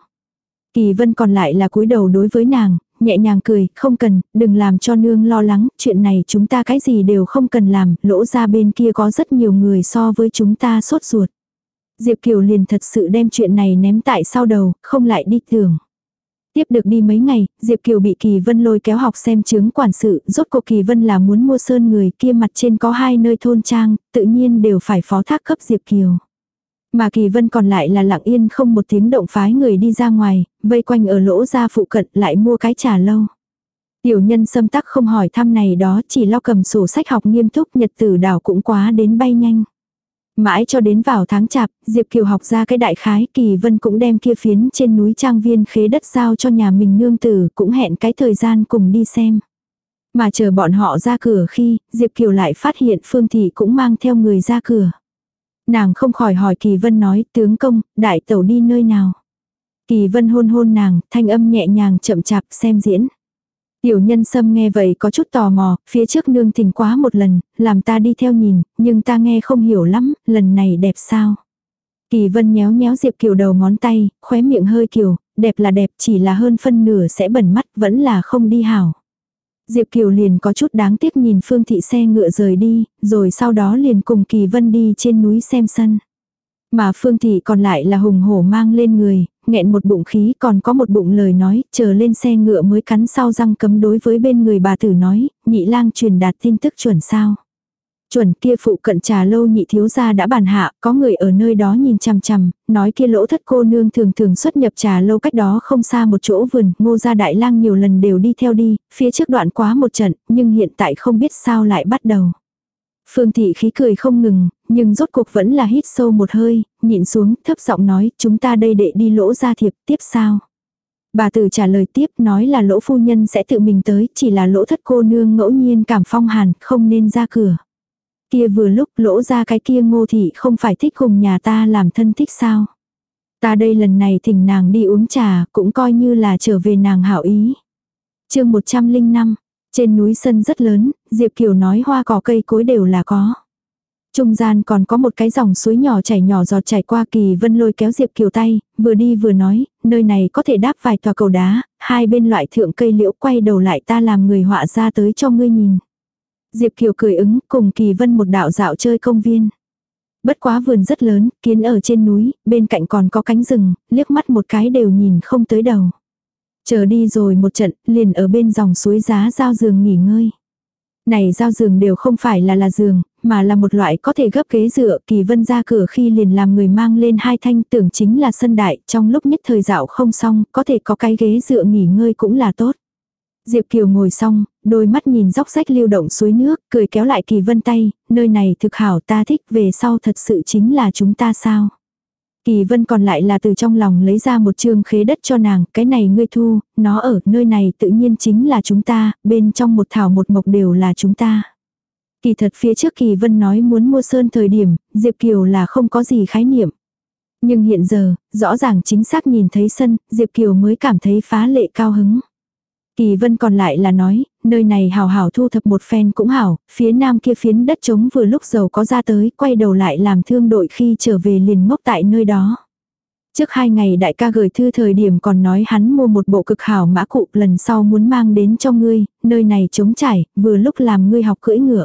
Kỳ Vân còn lại là cúi đầu đối với nàng, nhẹ nhàng cười, không cần, đừng làm cho nương lo lắng, chuyện này chúng ta cái gì đều không cần làm, lỗ ra bên kia có rất nhiều người so với chúng ta sốt ruột. Diệp Kiều liền thật sự đem chuyện này ném tại sau đầu, không lại đi tưởng. Tiếp được đi mấy ngày, Diệp Kiều bị Kỳ Vân lôi kéo học xem chứng quản sự, rốt cuộc Kỳ Vân là muốn mua sơn người kia mặt trên có hai nơi thôn trang, tự nhiên đều phải phó thác cấp Diệp Kiều. Mà Kỳ Vân còn lại là lặng yên không một tiếng động phái người đi ra ngoài, vây quanh ở lỗ ra phụ cận lại mua cái trà lâu. Tiểu nhân xâm tắc không hỏi thăm này đó chỉ lo cầm sổ sách học nghiêm túc nhật tử đảo cũng quá đến bay nhanh. Mãi cho đến vào tháng chạp, Diệp Kiều học ra cái đại khái Kỳ Vân cũng đem kia phiến trên núi trang viên khế đất giao cho nhà mình nương tử cũng hẹn cái thời gian cùng đi xem. Mà chờ bọn họ ra cửa khi, Diệp Kiều lại phát hiện Phương Thị cũng mang theo người ra cửa. Nàng không khỏi hỏi Kỳ Vân nói, tướng công, đại tẩu đi nơi nào. Kỳ Vân hôn hôn nàng, thanh âm nhẹ nhàng chậm chạp xem diễn. Tiểu nhân sâm nghe vậy có chút tò mò, phía trước nương thỉnh quá một lần, làm ta đi theo nhìn, nhưng ta nghe không hiểu lắm, lần này đẹp sao. Kỳ vân nhéo nhéo Diệp Kiều đầu ngón tay, khóe miệng hơi kiều, đẹp là đẹp chỉ là hơn phân nửa sẽ bẩn mắt, vẫn là không đi hảo. Diệp Kiều liền có chút đáng tiếc nhìn Phương Thị xe ngựa rời đi, rồi sau đó liền cùng Kỳ Vân đi trên núi xem sân. Mà Phương Thị còn lại là hùng hổ mang lên người, nghẹn một bụng khí còn có một bụng lời nói, chờ lên xe ngựa mới cắn sau răng cấm đối với bên người bà tử nói, nhị lang truyền đạt tin tức chuẩn sao. Chuẩn kia phụ cận trà lâu nhị thiếu gia đã bàn hạ, có người ở nơi đó nhìn chằm chằm, nói kia lỗ thất cô nương thường thường xuất nhập trà lâu cách đó không xa một chỗ vườn, ngô gia đại lang nhiều lần đều đi theo đi, phía trước đoạn quá một trận, nhưng hiện tại không biết sao lại bắt đầu. Phương thị khí cười không ngừng, nhưng rốt cuộc vẫn là hít sâu một hơi, nhịn xuống, thấp giọng nói, chúng ta đây đệ đi lỗ gia thiệp, tiếp sao? Bà tử trả lời tiếp nói là lỗ phu nhân sẽ tự mình tới, chỉ là lỗ thất cô nương ngẫu nhiên cảm phong hàn, không nên ra cửa. Kia vừa lúc lỗ ra cái kia ngô thị không phải thích cùng nhà ta làm thân thích sao? Ta đây lần này thỉnh nàng đi uống trà, cũng coi như là trở về nàng hảo ý. chương 105, trên núi sân rất lớn, Diệp Kiều nói hoa cỏ cây cối đều là có. Trung gian còn có một cái dòng suối nhỏ chảy nhỏ giọt chảy qua kỳ vân lôi kéo Diệp Kiều tay, vừa đi vừa nói, nơi này có thể đáp vài tòa cầu đá, hai bên loại thượng cây liễu quay đầu lại ta làm người họa ra tới cho ngươi nhìn. Diệp Kiều cười ứng cùng kỳ vân một đạo dạo chơi công viên. Bất quá vườn rất lớn, kiến ở trên núi, bên cạnh còn có cánh rừng, liếc mắt một cái đều nhìn không tới đầu. Chờ đi rồi một trận, liền ở bên dòng suối giá giao giường nghỉ ngơi. Này giao giường đều không phải là là giường, mà là một loại có thể gấp ghế dựa, kỳ vân ra cửa khi liền làm người mang lên hai thanh tưởng chính là sân đại, trong lúc nhất thời dạo không xong, có thể có cái ghế dựa nghỉ ngơi cũng là tốt. Diệp Kiều ngồi xong, đôi mắt nhìn dốc sách lưu động suối nước, cười kéo lại kỳ vân tay, nơi này thực hảo ta thích về sau thật sự chính là chúng ta sao. Kỳ vân còn lại là từ trong lòng lấy ra một trường khế đất cho nàng, cái này ngươi thu, nó ở nơi này tự nhiên chính là chúng ta, bên trong một thảo một mộc đều là chúng ta. Kỳ thật phía trước Kỳ Vân nói muốn mua sơn thời điểm, Diệp Kiều là không có gì khái niệm. Nhưng hiện giờ, rõ ràng chính xác nhìn thấy sân, Diệp Kiều mới cảm thấy phá lệ cao hứng. Kỳ Vân còn lại là nói, nơi này hào hảo thu thập một phen cũng hảo, phía nam kia phiến đất trống vừa lúc giàu có ra tới, quay đầu lại làm thương đội khi trở về liền ngốc tại nơi đó. Trước hai ngày đại ca gửi thư thời điểm còn nói hắn mua một bộ cực hảo mã cụ lần sau muốn mang đến cho ngươi, nơi này trống trải, vừa lúc làm ngươi học cưỡi ngựa.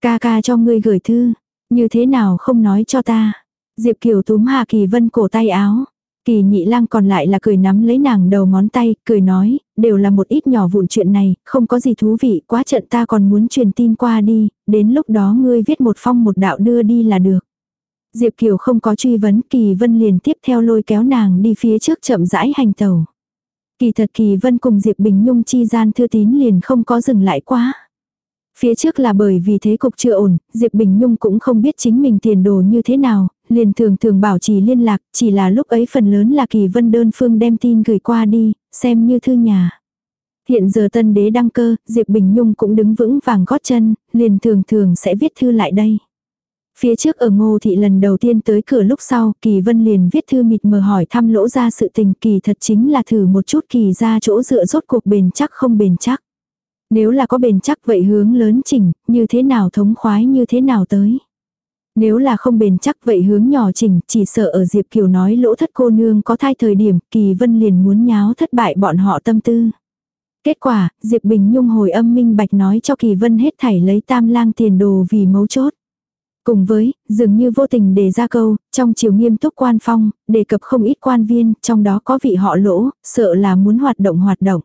Ca ca cho ngươi gửi thư, như thế nào không nói cho ta. Diệp Kiều túm Hà Kỳ Vân cổ tay áo. Kỳ nhị lang còn lại là cười nắm lấy nàng đầu ngón tay, cười nói, đều là một ít nhỏ vụn chuyện này, không có gì thú vị, quá trận ta còn muốn truyền tin qua đi, đến lúc đó ngươi viết một phong một đạo đưa đi là được. Diệp Kiều không có truy vấn, Kỳ Vân liền tiếp theo lôi kéo nàng đi phía trước chậm rãi hành tàu. Kỳ thật Kỳ Vân cùng Diệp Bình Nhung chi gian thư tín liền không có dừng lại quá. Phía trước là bởi vì thế cục chưa ổn, Diệp Bình Nhung cũng không biết chính mình tiền đồ như thế nào, liền thường thường bảo trì liên lạc, chỉ là lúc ấy phần lớn là kỳ vân đơn phương đem tin gửi qua đi, xem như thư nhà. Hiện giờ tân đế đăng cơ, Diệp Bình Nhung cũng đứng vững vàng gót chân, liền thường thường sẽ viết thư lại đây. Phía trước ở ngô thị lần đầu tiên tới cửa lúc sau, Kỳ Vân liền viết thư mịt mờ hỏi thăm lỗ ra sự tình kỳ thật chính là thử một chút kỳ ra chỗ dựa rốt cuộc bền chắc không bền chắc. Nếu là có bền chắc vậy hướng lớn chỉnh, như thế nào thống khoái như thế nào tới. Nếu là không bền chắc vậy hướng nhỏ chỉnh, chỉ sợ ở Diệp Kiều nói lỗ thất cô nương có thai thời điểm, Kỳ Vân liền muốn nháo thất bại bọn họ tâm tư. Kết quả, Diệp Bình Nhung hồi âm minh bạch nói cho Kỳ Vân hết thảy lấy tam lang tiền đồ vì mấu chốt. Cùng với, dường như vô tình đề ra câu, trong chiều nghiêm túc quan phong, đề cập không ít quan viên, trong đó có vị họ lỗ, sợ là muốn hoạt động hoạt động.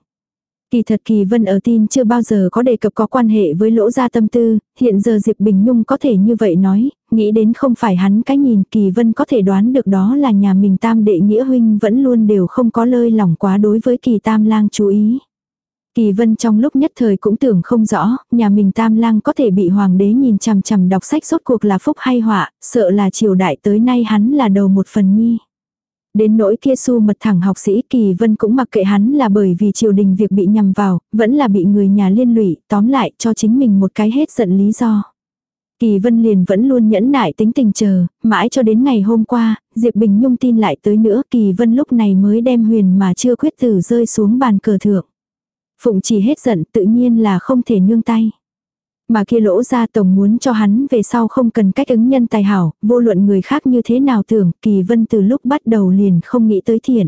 Kỳ thật Kỳ Vân ở tin chưa bao giờ có đề cập có quan hệ với lỗ gia tâm tư, hiện giờ Diệp Bình Nhung có thể như vậy nói, nghĩ đến không phải hắn cái nhìn Kỳ Vân có thể đoán được đó là nhà mình tam đệ nghĩa huynh vẫn luôn đều không có lơi lỏng quá đối với Kỳ Tam lang chú ý. Kỳ vân trong lúc nhất thời cũng tưởng không rõ, nhà mình tam lang có thể bị hoàng đế nhìn chằm chằm đọc sách rốt cuộc là phúc hay họa, sợ là triều đại tới nay hắn là đầu một phần nhi. Đến nỗi kia su mật thẳng học sĩ Kỳ Vân cũng mặc kệ hắn là bởi vì triều đình việc bị nhầm vào, vẫn là bị người nhà liên lụy, tóm lại cho chính mình một cái hết giận lý do. Kỳ Vân liền vẫn luôn nhẫn nại tính tình chờ, mãi cho đến ngày hôm qua, Diệp Bình Nhung tin lại tới nữa Kỳ Vân lúc này mới đem huyền mà chưa quyết tử rơi xuống bàn cờ thượng. Phụng chỉ hết giận tự nhiên là không thể nương tay. Mà kia lỗ ra tổng muốn cho hắn về sau không cần cách ứng nhân tài hảo, vô luận người khác như thế nào tưởng, kỳ vân từ lúc bắt đầu liền không nghĩ tới thiện.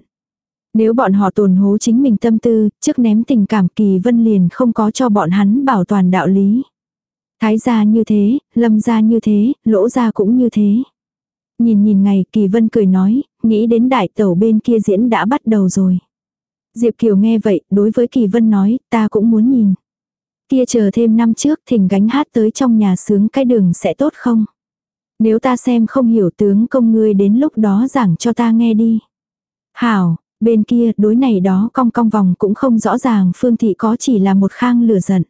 Nếu bọn họ tồn hố chính mình tâm tư, trước ném tình cảm kỳ vân liền không có cho bọn hắn bảo toàn đạo lý. Thái gia như thế, lâm gia như thế, lỗ gia cũng như thế. Nhìn nhìn ngày kỳ vân cười nói, nghĩ đến đại tẩu bên kia diễn đã bắt đầu rồi. Diệp Kiều nghe vậy, đối với Kỳ Vân nói, ta cũng muốn nhìn. Kia chờ thêm năm trước thỉnh gánh hát tới trong nhà sướng cái đường sẽ tốt không? Nếu ta xem không hiểu tướng công ngươi đến lúc đó giảng cho ta nghe đi. Hảo, bên kia đối này đó cong cong vòng cũng không rõ ràng Phương Thị có chỉ là một khang lửa giận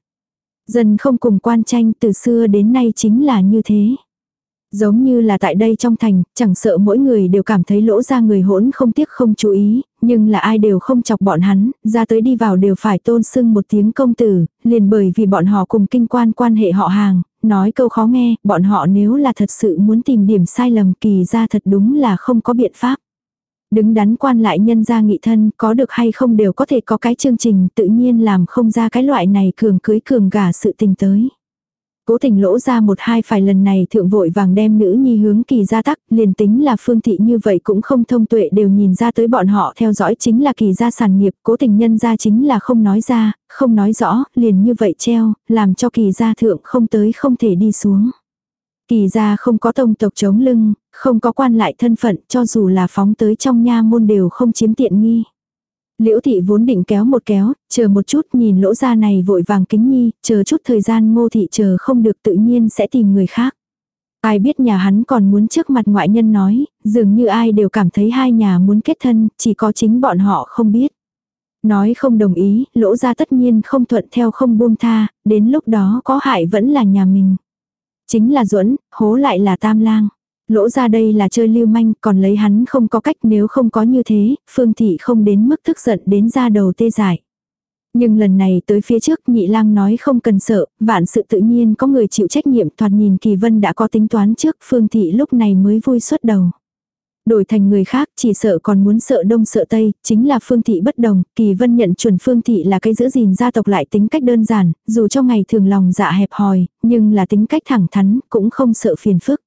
dân không cùng quan tranh từ xưa đến nay chính là như thế. Giống như là tại đây trong thành, chẳng sợ mỗi người đều cảm thấy lỗ ra người hỗn không tiếc không chú ý, nhưng là ai đều không chọc bọn hắn, ra tới đi vào đều phải tôn sưng một tiếng công tử, liền bởi vì bọn họ cùng kinh quan quan hệ họ hàng, nói câu khó nghe, bọn họ nếu là thật sự muốn tìm điểm sai lầm kỳ ra thật đúng là không có biện pháp. Đứng đắn quan lại nhân ra nghị thân, có được hay không đều có thể có cái chương trình tự nhiên làm không ra cái loại này cường cưới cường gả sự tình tới. Cố tình lỗ ra một hai phải lần này thượng vội vàng đem nữ nhi hướng kỳ gia tắc, liền tính là phương thị như vậy cũng không thông tuệ đều nhìn ra tới bọn họ theo dõi chính là kỳ gia sản nghiệp, cố tình nhân ra chính là không nói ra, không nói rõ, liền như vậy treo, làm cho kỳ gia thượng không tới không thể đi xuống. Kỳ gia không có tông tộc chống lưng, không có quan lại thân phận cho dù là phóng tới trong nha môn đều không chiếm tiện nghi. Liễu thị vốn định kéo một kéo, chờ một chút nhìn lỗ ra này vội vàng kính nhi, chờ chút thời gian ngô thị chờ không được tự nhiên sẽ tìm người khác. Ai biết nhà hắn còn muốn trước mặt ngoại nhân nói, dường như ai đều cảm thấy hai nhà muốn kết thân, chỉ có chính bọn họ không biết. Nói không đồng ý, lỗ ra tất nhiên không thuận theo không buông tha, đến lúc đó có hại vẫn là nhà mình. Chính là duẫn hố lại là tam lang. Lỗ ra đây là chơi lưu manh, còn lấy hắn không có cách nếu không có như thế, Phương Thị không đến mức tức giận đến ra đầu tê dại Nhưng lần này tới phía trước nhị lang nói không cần sợ, vạn sự tự nhiên có người chịu trách nhiệm thoạt nhìn kỳ vân đã có tính toán trước Phương Thị lúc này mới vui suốt đầu. Đổi thành người khác chỉ sợ còn muốn sợ đông sợ tây, chính là phương thị bất đồng, kỳ vân nhận chuẩn phương thị là cái giữ gìn gia tộc lại tính cách đơn giản, dù trong ngày thường lòng dạ hẹp hòi, nhưng là tính cách thẳng thắn, cũng không sợ phiền phức.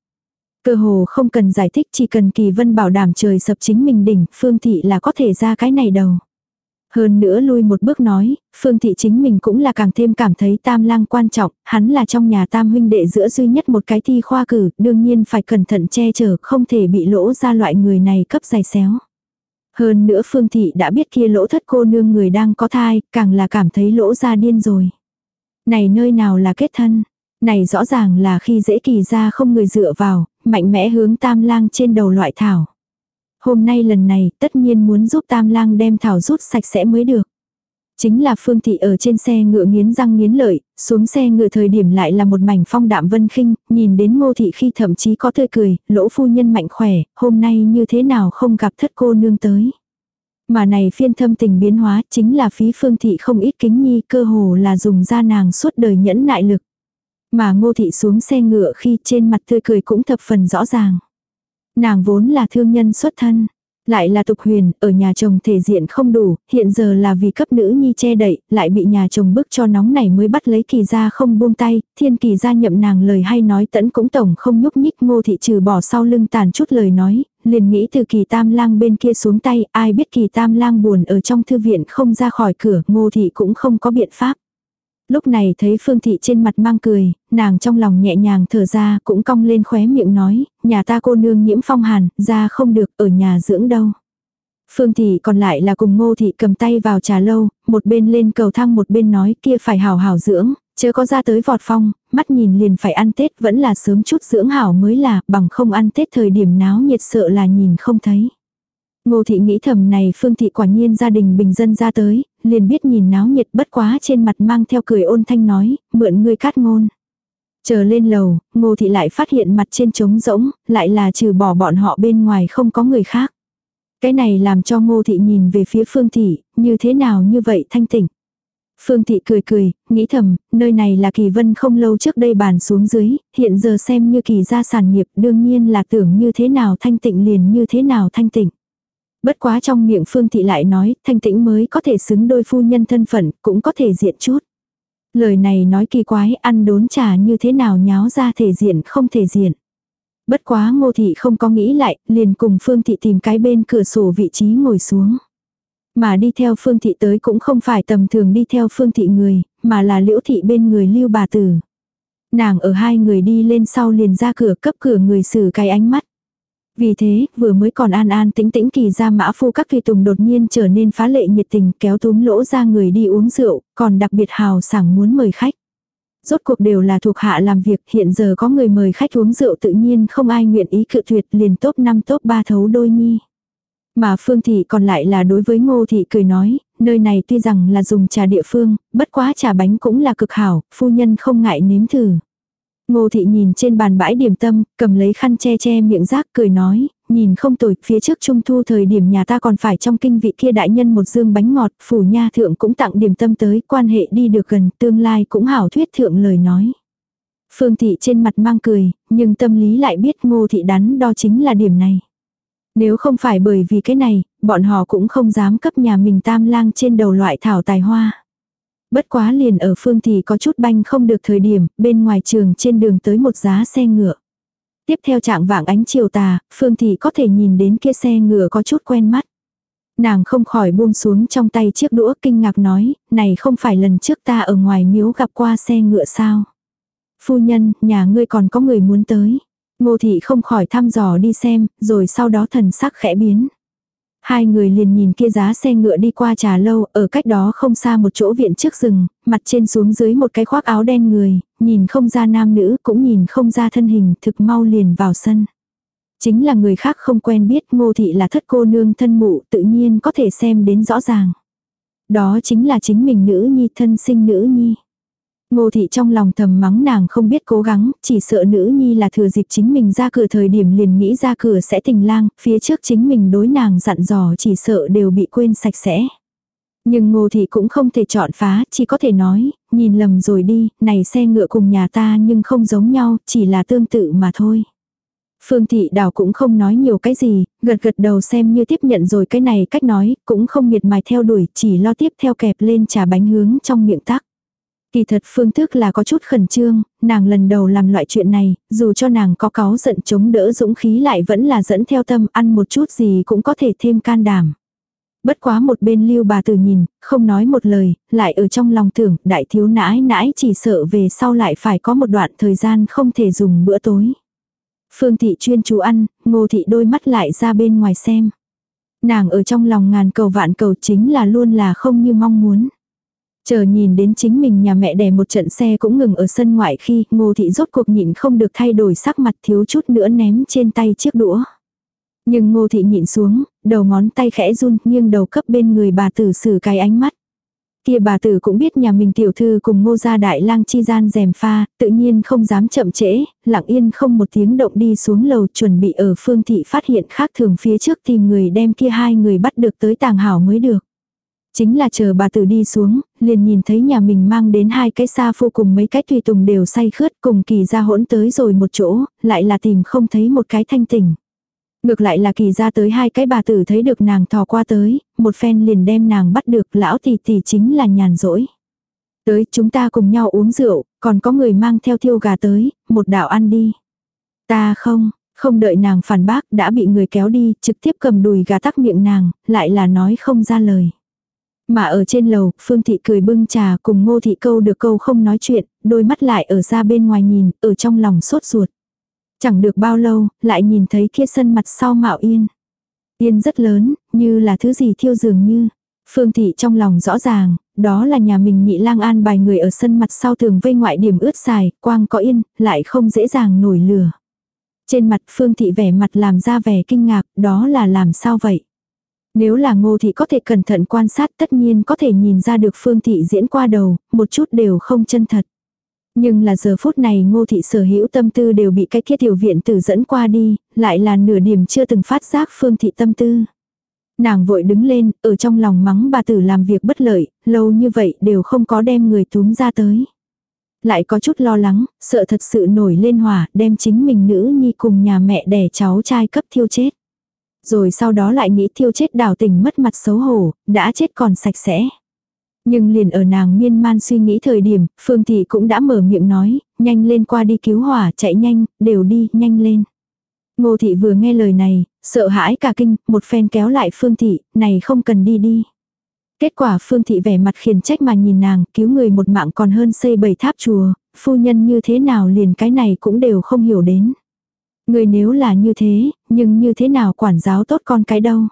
Cơ hồ không cần giải thích chỉ cần kỳ vân bảo đảm trời sập chính mình đỉnh, phương thị là có thể ra cái này đầu. Hơn nữa lui một bước nói, phương thị chính mình cũng là càng thêm cảm thấy tam lang quan trọng, hắn là trong nhà tam huynh đệ giữa duy nhất một cái thi khoa cử, đương nhiên phải cẩn thận che chở, không thể bị lỗ ra loại người này cấp dày xéo. Hơn nữa phương thị đã biết kia lỗ thất cô nương người đang có thai, càng là cảm thấy lỗ ra điên rồi. Này nơi nào là kết thân, này rõ ràng là khi dễ kỳ ra không người dựa vào, mạnh mẽ hướng tam lang trên đầu loại thảo. Hôm nay lần này tất nhiên muốn giúp tam lang đem thảo rút sạch sẽ mới được. Chính là Phương Thị ở trên xe ngựa nghiến răng nghiến lợi, xuống xe ngựa thời điểm lại là một mảnh phong đạm vân khinh, nhìn đến ngô thị khi thậm chí có tươi cười, lỗ phu nhân mạnh khỏe, hôm nay như thế nào không gặp thất cô nương tới. Mà này phiên thâm tình biến hóa chính là phí Phương Thị không ít kính nhi cơ hồ là dùng ra nàng suốt đời nhẫn nại lực. Mà ngô thị xuống xe ngựa khi trên mặt tươi cười cũng thập phần rõ ràng. Nàng vốn là thương nhân xuất thân. Lại là tục huyền, ở nhà chồng thể diện không đủ, hiện giờ là vì cấp nữ nhi che đậy, lại bị nhà chồng bức cho nóng này mới bắt lấy kỳ ra không buông tay, thiên kỳ ra nhậm nàng lời hay nói tẫn cũng tổng không nhúc nhích ngô thị trừ bỏ sau lưng tàn chút lời nói, liền nghĩ từ kỳ tam lang bên kia xuống tay, ai biết kỳ tam lang buồn ở trong thư viện không ra khỏi cửa, ngô thị cũng không có biện pháp. Lúc này thấy Phương Thị trên mặt mang cười, nàng trong lòng nhẹ nhàng thở ra cũng cong lên khóe miệng nói, nhà ta cô nương nhiễm phong hàn, ra không được ở nhà dưỡng đâu. Phương Thị còn lại là cùng Ngô Thị cầm tay vào trà lâu, một bên lên cầu thang một bên nói kia phải hào hào dưỡng, chớ có ra tới vọt phong, mắt nhìn liền phải ăn Tết vẫn là sớm chút dưỡng hảo mới là, bằng không ăn Tết thời điểm náo nhiệt sợ là nhìn không thấy. Ngô thị nghĩ thầm này phương thị quả nhiên gia đình bình dân ra tới, liền biết nhìn náo nhiệt bất quá trên mặt mang theo cười ôn thanh nói, mượn ngươi cát ngôn. Chờ lên lầu, ngô thị lại phát hiện mặt trên trống rỗng, lại là trừ bỏ bọn họ bên ngoài không có người khác. Cái này làm cho ngô thị nhìn về phía phương thị, như thế nào như vậy thanh tỉnh. Phương thị cười cười, nghĩ thầm, nơi này là kỳ vân không lâu trước đây bàn xuống dưới, hiện giờ xem như kỳ gia sản nghiệp đương nhiên là tưởng như thế nào thanh tịnh liền như thế nào thanh tịnh. Bất quá trong miệng Phương Thị lại nói, thanh tĩnh mới có thể xứng đôi phu nhân thân phận, cũng có thể diện chút. Lời này nói kỳ quái, ăn đốn trà như thế nào nháo ra thể diện không thể diện. Bất quá ngô thị không có nghĩ lại, liền cùng Phương Thị tìm cái bên cửa sổ vị trí ngồi xuống. Mà đi theo Phương Thị tới cũng không phải tầm thường đi theo Phương Thị người, mà là liễu thị bên người lưu bà tử. Nàng ở hai người đi lên sau liền ra cửa cấp cửa người xử cái ánh mắt. Vì thế, vừa mới còn an an tĩnh tĩnh kỳ ra mã phu các tùy tùng đột nhiên trở nên phá lệ nhiệt tình kéo túm lỗ ra người đi uống rượu, còn đặc biệt hào sảng muốn mời khách. Rốt cuộc đều là thuộc hạ làm việc, hiện giờ có người mời khách uống rượu tự nhiên không ai nguyện ý cự tuyệt liền top 5 top 3 thấu đôi nhi. Mà Phương Thị còn lại là đối với Ngô Thị cười nói, nơi này tuy rằng là dùng trà địa phương, bất quá trà bánh cũng là cực hảo, phu nhân không ngại nếm thử. Ngô thị nhìn trên bàn bãi điểm tâm, cầm lấy khăn che che miệng rác cười nói, nhìn không tồi, phía trước trung thu thời điểm nhà ta còn phải trong kinh vị kia đại nhân một dương bánh ngọt, phủ nha thượng cũng tặng điểm tâm tới, quan hệ đi được gần, tương lai cũng hảo thuyết thượng lời nói. Phương thị trên mặt mang cười, nhưng tâm lý lại biết ngô thị đắn đo chính là điểm này. Nếu không phải bởi vì cái này, bọn họ cũng không dám cấp nhà mình tam lang trên đầu loại thảo tài hoa. Bất quá liền ở phương thì có chút banh không được thời điểm, bên ngoài trường trên đường tới một giá xe ngựa. Tiếp theo trạng vạng ánh chiều tà, phương thì có thể nhìn đến kia xe ngựa có chút quen mắt. Nàng không khỏi buông xuống trong tay chiếc đũa kinh ngạc nói, này không phải lần trước ta ở ngoài miếu gặp qua xe ngựa sao. Phu nhân, nhà ngươi còn có người muốn tới. Ngô thị không khỏi thăm dò đi xem, rồi sau đó thần sắc khẽ biến. Hai người liền nhìn kia giá xe ngựa đi qua trà lâu, ở cách đó không xa một chỗ viện trước rừng, mặt trên xuống dưới một cái khoác áo đen người, nhìn không ra nam nữ cũng nhìn không ra thân hình, thực mau liền vào sân. Chính là người khác không quen biết ngô thị là thất cô nương thân mụ tự nhiên có thể xem đến rõ ràng. Đó chính là chính mình nữ nhi thân sinh nữ nhi. Ngô thị trong lòng thầm mắng nàng không biết cố gắng, chỉ sợ nữ nhi là thừa dịp chính mình ra cửa thời điểm liền nghĩ ra cửa sẽ tình lang, phía trước chính mình đối nàng dặn dò chỉ sợ đều bị quên sạch sẽ. Nhưng ngô thị cũng không thể chọn phá, chỉ có thể nói, nhìn lầm rồi đi, này xe ngựa cùng nhà ta nhưng không giống nhau, chỉ là tương tự mà thôi. Phương thị đào cũng không nói nhiều cái gì, gật gật đầu xem như tiếp nhận rồi cái này cách nói, cũng không miệt mài theo đuổi, chỉ lo tiếp theo kẹp lên trà bánh hướng trong miệng tắc. Kỳ thật phương thức là có chút khẩn trương, nàng lần đầu làm loại chuyện này, dù cho nàng có cáu giận chống đỡ dũng khí lại vẫn là dẫn theo tâm ăn một chút gì cũng có thể thêm can đảm. Bất quá một bên lưu bà tử nhìn, không nói một lời, lại ở trong lòng tưởng đại thiếu nãi nãi chỉ sợ về sau lại phải có một đoạn thời gian không thể dùng bữa tối. Phương thị chuyên chú ăn, ngô thị đôi mắt lại ra bên ngoài xem. Nàng ở trong lòng ngàn cầu vạn cầu chính là luôn là không như mong muốn. Chờ nhìn đến chính mình nhà mẹ đẻ một trận xe cũng ngừng ở sân ngoại khi ngô thị rốt cuộc nhịn không được thay đổi sắc mặt thiếu chút nữa ném trên tay chiếc đũa. Nhưng ngô thị nhịn xuống, đầu ngón tay khẽ run nghiêng đầu cấp bên người bà tử xử cái ánh mắt. Kia bà tử cũng biết nhà mình tiểu thư cùng ngô gia đại lang chi gian rèm pha, tự nhiên không dám chậm trễ, lặng yên không một tiếng động đi xuống lầu chuẩn bị ở phương thị phát hiện khác thường phía trước tìm người đem kia hai người bắt được tới tàng hảo mới được. Chính là chờ bà tử đi xuống, liền nhìn thấy nhà mình mang đến hai cái xa phu cùng mấy cái tùy tùng đều say khướt cùng kỳ ra hỗn tới rồi một chỗ, lại là tìm không thấy một cái thanh tỉnh. Ngược lại là kỳ ra tới hai cái bà tử thấy được nàng thò qua tới, một phen liền đem nàng bắt được lão tỷ tỷ chính là nhàn rỗi. Tới chúng ta cùng nhau uống rượu, còn có người mang theo thiêu gà tới, một đạo ăn đi. Ta không, không đợi nàng phản bác đã bị người kéo đi, trực tiếp cầm đùi gà tắc miệng nàng, lại là nói không ra lời. Mà ở trên lầu, Phương Thị cười bưng trà cùng Ngô Thị câu được câu không nói chuyện, đôi mắt lại ở ra bên ngoài nhìn, ở trong lòng sốt ruột. Chẳng được bao lâu, lại nhìn thấy kia sân mặt sau mạo yên. Yên rất lớn, như là thứ gì thiêu dường như. Phương Thị trong lòng rõ ràng, đó là nhà mình nhị lang an bài người ở sân mặt sau tường vây ngoại điểm ướt xài, quang có yên, lại không dễ dàng nổi lửa. Trên mặt Phương Thị vẻ mặt làm ra vẻ kinh ngạc, đó là làm sao vậy? Nếu là ngô thị có thể cẩn thận quan sát tất nhiên có thể nhìn ra được Phương Thị diễn qua đầu, một chút đều không chân thật. Nhưng là giờ phút này ngô thị sở hữu tâm tư đều bị cái kia tiểu viện tử dẫn qua đi, lại là nửa điểm chưa từng phát giác Phương Thị tâm tư. Nàng vội đứng lên, ở trong lòng mắng bà tử làm việc bất lợi, lâu như vậy đều không có đem người túm ra tới. Lại có chút lo lắng, sợ thật sự nổi lên hỏa, đem chính mình nữ nhi cùng nhà mẹ đẻ cháu trai cấp thiêu chết. Rồi sau đó lại nghĩ thiêu chết đảo tình mất mặt xấu hổ, đã chết còn sạch sẽ. Nhưng liền ở nàng miên man suy nghĩ thời điểm, Phương Thị cũng đã mở miệng nói, nhanh lên qua đi cứu hỏa, chạy nhanh, đều đi, nhanh lên. Ngô Thị vừa nghe lời này, sợ hãi cả kinh, một phen kéo lại Phương Thị, này không cần đi đi. Kết quả Phương Thị vẻ mặt khiển trách mà nhìn nàng, cứu người một mạng còn hơn xây bảy tháp chùa, phu nhân như thế nào liền cái này cũng đều không hiểu đến. Người nếu là như thế, nhưng như thế nào quản giáo tốt con cái đâu.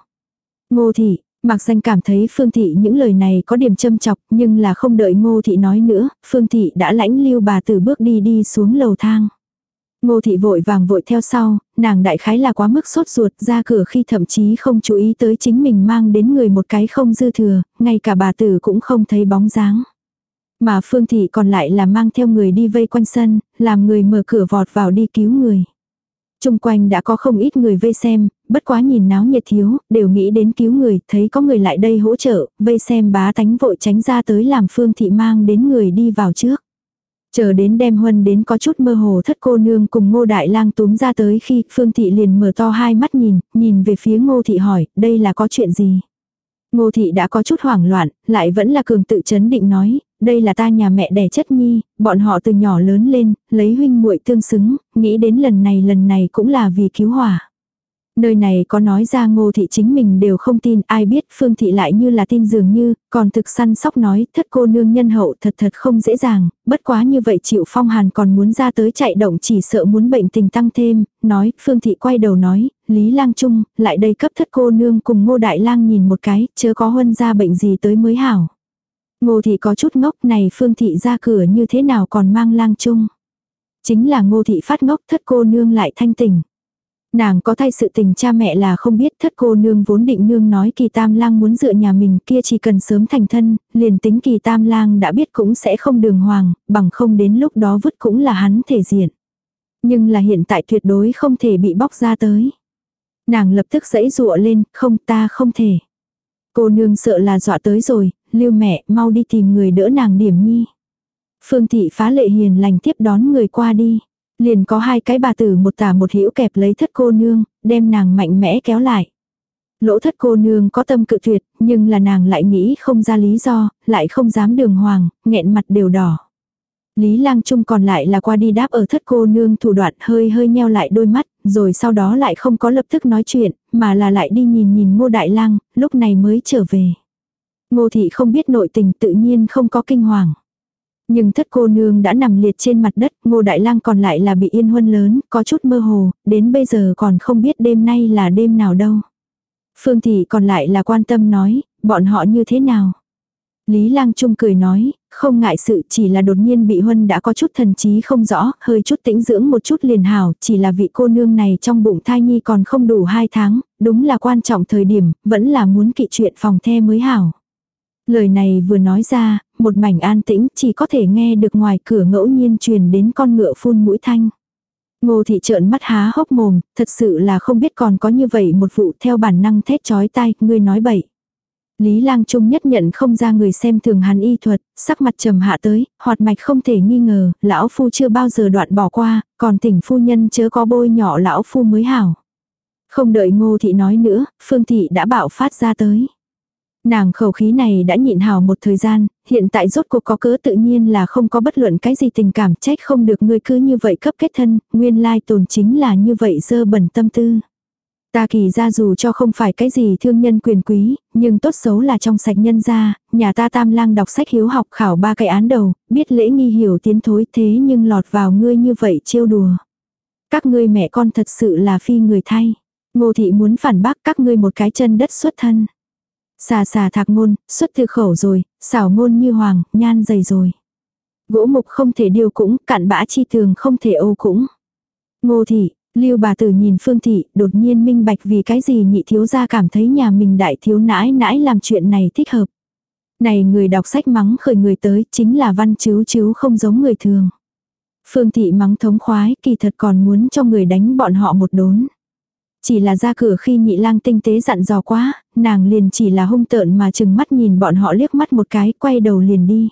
Ngô Thị, Mạc Danh cảm thấy Phương Thị những lời này có điểm châm chọc, nhưng là không đợi Ngô Thị nói nữa, Phương Thị đã lãnh lưu bà từ bước đi đi xuống lầu thang. Ngô thị vội vàng vội theo sau, nàng đại khái là quá mức sốt ruột ra cửa khi thậm chí không chú ý tới chính mình mang đến người một cái không dư thừa, ngay cả bà tử cũng không thấy bóng dáng. Mà Phương Thị còn lại là mang theo người đi vây quanh sân, làm người mở cửa vọt vào đi cứu người. Trung quanh đã có không ít người vây xem, bất quá nhìn náo nhiệt thiếu, đều nghĩ đến cứu người, thấy có người lại đây hỗ trợ, vây xem bá tánh vội tránh ra tới làm Phương Thị mang đến người đi vào trước. Chờ đến đem huân đến có chút mơ hồ thất cô nương cùng ngô đại lang túm ra tới khi Phương Thị liền mở to hai mắt nhìn, nhìn về phía ngô thị hỏi, đây là có chuyện gì? Ngô thị đã có chút hoảng loạn, lại vẫn là cường tự chấn định nói, đây là ta nhà mẹ đẻ chất nhi, bọn họ từ nhỏ lớn lên, lấy huynh muội tương xứng, nghĩ đến lần này lần này cũng là vì cứu hỏa. Nơi này có nói ra ngô thị chính mình đều không tin, ai biết phương thị lại như là tin dường như, còn thực săn sóc nói, thất cô nương nhân hậu thật thật không dễ dàng, bất quá như vậy chịu phong hàn còn muốn ra tới chạy động chỉ sợ muốn bệnh tình tăng thêm, nói, phương thị quay đầu nói, Lý lang trung, lại đây cấp thất cô nương cùng ngô đại lang nhìn một cái, chớ có huân ra bệnh gì tới mới hảo. Ngô thị có chút ngốc này phương thị ra cửa như thế nào còn mang lang trung. Chính là ngô thị phát ngốc thất cô nương lại thanh tỉnh. Nàng có thay sự tình cha mẹ là không biết thất cô nương vốn định nương nói kỳ tam lang muốn dựa nhà mình kia chỉ cần sớm thành thân, liền tính kỳ tam lang đã biết cũng sẽ không đường hoàng, bằng không đến lúc đó vứt cũng là hắn thể diện. Nhưng là hiện tại tuyệt đối không thể bị bóc ra tới. Nàng lập tức dãy dụa lên, không ta không thể. Cô nương sợ là dọa tới rồi, lưu mẹ mau đi tìm người đỡ nàng điểm nhi. Phương thị phá lệ hiền lành tiếp đón người qua đi. Liền có hai cái bà tử một tả một hữu kẹp lấy thất cô nương, đem nàng mạnh mẽ kéo lại. Lỗ thất cô nương có tâm cự tuyệt, nhưng là nàng lại nghĩ không ra lý do, lại không dám đường hoàng, nghẹn mặt đều đỏ. Lý lang trung còn lại là qua đi đáp ở thất cô nương thủ đoạn hơi hơi nheo lại đôi mắt, rồi sau đó lại không có lập tức nói chuyện, mà là lại đi nhìn nhìn ngô đại lang, lúc này mới trở về. Ngô thị không biết nội tình tự nhiên không có kinh hoàng. Nhưng thất cô nương đã nằm liệt trên mặt đất, ngô đại lang còn lại là bị yên huân lớn, có chút mơ hồ, đến bây giờ còn không biết đêm nay là đêm nào đâu. Phương thị còn lại là quan tâm nói, bọn họ như thế nào. Lý lang trung cười nói, không ngại sự chỉ là đột nhiên bị huân đã có chút thần trí không rõ, hơi chút tĩnh dưỡng một chút liền hảo, chỉ là vị cô nương này trong bụng thai nhi còn không đủ hai tháng, đúng là quan trọng thời điểm, vẫn là muốn kỵ chuyện phòng the mới hảo. Lời này vừa nói ra, một mảnh an tĩnh chỉ có thể nghe được ngoài cửa ngẫu nhiên truyền đến con ngựa phun mũi thanh. Ngô thị trợn mắt há hốc mồm, thật sự là không biết còn có như vậy một vụ theo bản năng thét chói tai, ngươi nói bậy. Lý lang trung nhất nhận không ra người xem thường hắn y thuật, sắc mặt trầm hạ tới, hoạt mạch không thể nghi ngờ, lão phu chưa bao giờ đoạn bỏ qua, còn tỉnh phu nhân chớ có bôi nhỏ lão phu mới hảo. Không đợi ngô thị nói nữa, phương thị đã bảo phát ra tới. Nàng khẩu khí này đã nhịn hào một thời gian, hiện tại rốt cuộc có cớ tự nhiên là không có bất luận cái gì tình cảm trách không được ngươi cứ như vậy cấp kết thân, nguyên lai tồn chính là như vậy dơ bẩn tâm tư. Ta kỳ ra dù cho không phải cái gì thương nhân quyền quý, nhưng tốt xấu là trong sạch nhân gia, nhà ta tam lang đọc sách hiếu học khảo ba cái án đầu, biết lễ nghi hiểu tiến thối thế nhưng lọt vào ngươi như vậy trêu đùa. Các ngươi mẹ con thật sự là phi người thay. Ngô thị muốn phản bác các ngươi một cái chân đất xuất thân. Xà xà thạc ngôn, xuất thư khẩu rồi, xảo ngôn như hoàng, nhan dày rồi. Gỗ mục không thể điều cũng, cạn bã chi thường không thể ô cũng. Ngô thị, lưu bà tử nhìn phương thị, đột nhiên minh bạch vì cái gì nhị thiếu gia cảm thấy nhà mình đại thiếu nãi nãi làm chuyện này thích hợp. Này người đọc sách mắng khởi người tới chính là văn chứ chứ không giống người thường. Phương thị mắng thống khoái kỳ thật còn muốn cho người đánh bọn họ một đốn. Chỉ là ra cửa khi nhị lang tinh tế dặn dò quá, nàng liền chỉ là hung tợn mà chừng mắt nhìn bọn họ liếc mắt một cái, quay đầu liền đi.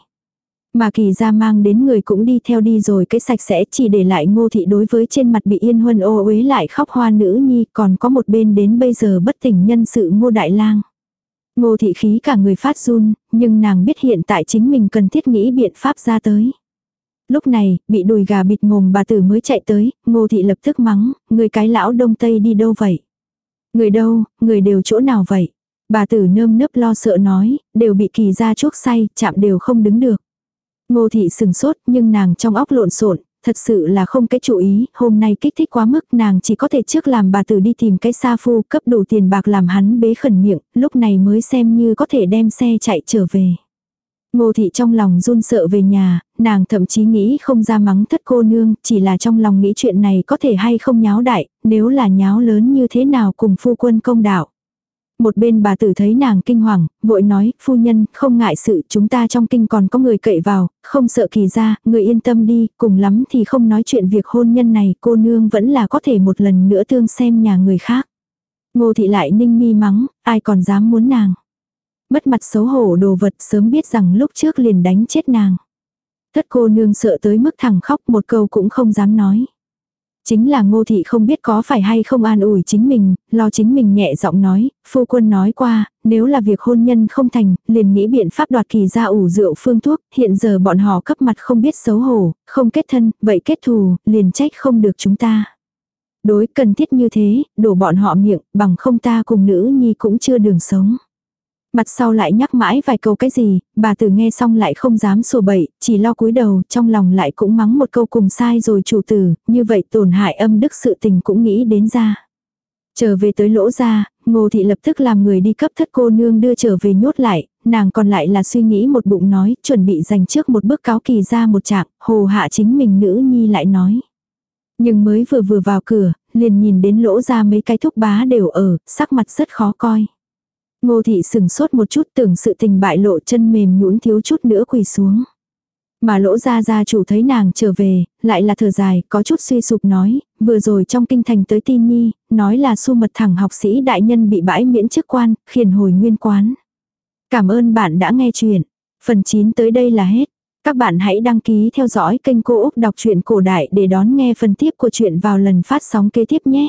Mà kỳ ra mang đến người cũng đi theo đi rồi cái sạch sẽ chỉ để lại ngô thị đối với trên mặt bị yên huân ô uế lại khóc hoa nữ nhi còn có một bên đến bây giờ bất tỉnh nhân sự ngô đại lang. Ngô thị khí cả người phát run, nhưng nàng biết hiện tại chính mình cần thiết nghĩ biện pháp ra tới. Lúc này, bị đùi gà bịt mồm bà tử mới chạy tới, ngô thị lập tức mắng, người cái lão đông tây đi đâu vậy? Người đâu, người đều chỗ nào vậy? Bà tử nơm nớp lo sợ nói, đều bị kỳ ra chuốc say, chạm đều không đứng được. Ngô thị sừng sốt nhưng nàng trong óc lộn xộn thật sự là không cái chú ý, hôm nay kích thích quá mức nàng chỉ có thể trước làm bà tử đi tìm cái sa phu cấp đủ tiền bạc làm hắn bế khẩn miệng, lúc này mới xem như có thể đem xe chạy trở về. Ngô thị trong lòng run sợ về nhà, nàng thậm chí nghĩ không ra mắng thất cô nương, chỉ là trong lòng nghĩ chuyện này có thể hay không nháo đại, nếu là nháo lớn như thế nào cùng phu quân công đạo. Một bên bà tử thấy nàng kinh hoàng, vội nói, phu nhân, không ngại sự, chúng ta trong kinh còn có người cậy vào, không sợ kỳ ra, người yên tâm đi, cùng lắm thì không nói chuyện việc hôn nhân này, cô nương vẫn là có thể một lần nữa thương xem nhà người khác. Ngô thị lại ninh mi mắng, ai còn dám muốn nàng. Mất mặt xấu hổ đồ vật sớm biết rằng lúc trước liền đánh chết nàng. Thất cô nương sợ tới mức thẳng khóc một câu cũng không dám nói. Chính là ngô thị không biết có phải hay không an ủi chính mình, lo chính mình nhẹ giọng nói, phu quân nói qua, nếu là việc hôn nhân không thành, liền nghĩ biện pháp đoạt kỳ ra ủ rượu phương thuốc, hiện giờ bọn họ cấp mặt không biết xấu hổ, không kết thân, vậy kết thù, liền trách không được chúng ta. Đối cần thiết như thế, đổ bọn họ miệng, bằng không ta cùng nữ nhi cũng chưa đường sống. Mặt sau lại nhắc mãi vài câu cái gì, bà tử nghe xong lại không dám sủa bậy, chỉ lo cúi đầu, trong lòng lại cũng mắng một câu cùng sai rồi chủ tử, như vậy tổn hại âm đức sự tình cũng nghĩ đến ra. Trở về tới lỗ ra, ngô thị lập tức làm người đi cấp thất cô nương đưa trở về nhốt lại, nàng còn lại là suy nghĩ một bụng nói, chuẩn bị dành trước một bước cáo kỳ ra một trạng, hồ hạ chính mình nữ nhi lại nói. Nhưng mới vừa vừa vào cửa, liền nhìn đến lỗ ra mấy cái thúc bá đều ở, sắc mặt rất khó coi. Ngô thị sừng sốt một chút tưởng sự tình bại lộ chân mềm nhũn thiếu chút nữa quỳ xuống. Mà lỗ ra gia chủ thấy nàng trở về, lại là thở dài, có chút suy sụp nói, vừa rồi trong kinh thành tới tin nhi, nói là su mật thẳng học sĩ đại nhân bị bãi miễn chức quan, khiển hồi nguyên quán. Cảm ơn bạn đã nghe chuyện. Phần 9 tới đây là hết. Các bạn hãy đăng ký theo dõi kênh Cô Úc Đọc truyện Cổ Đại để đón nghe phần tiếp của chuyện vào lần phát sóng kế tiếp nhé.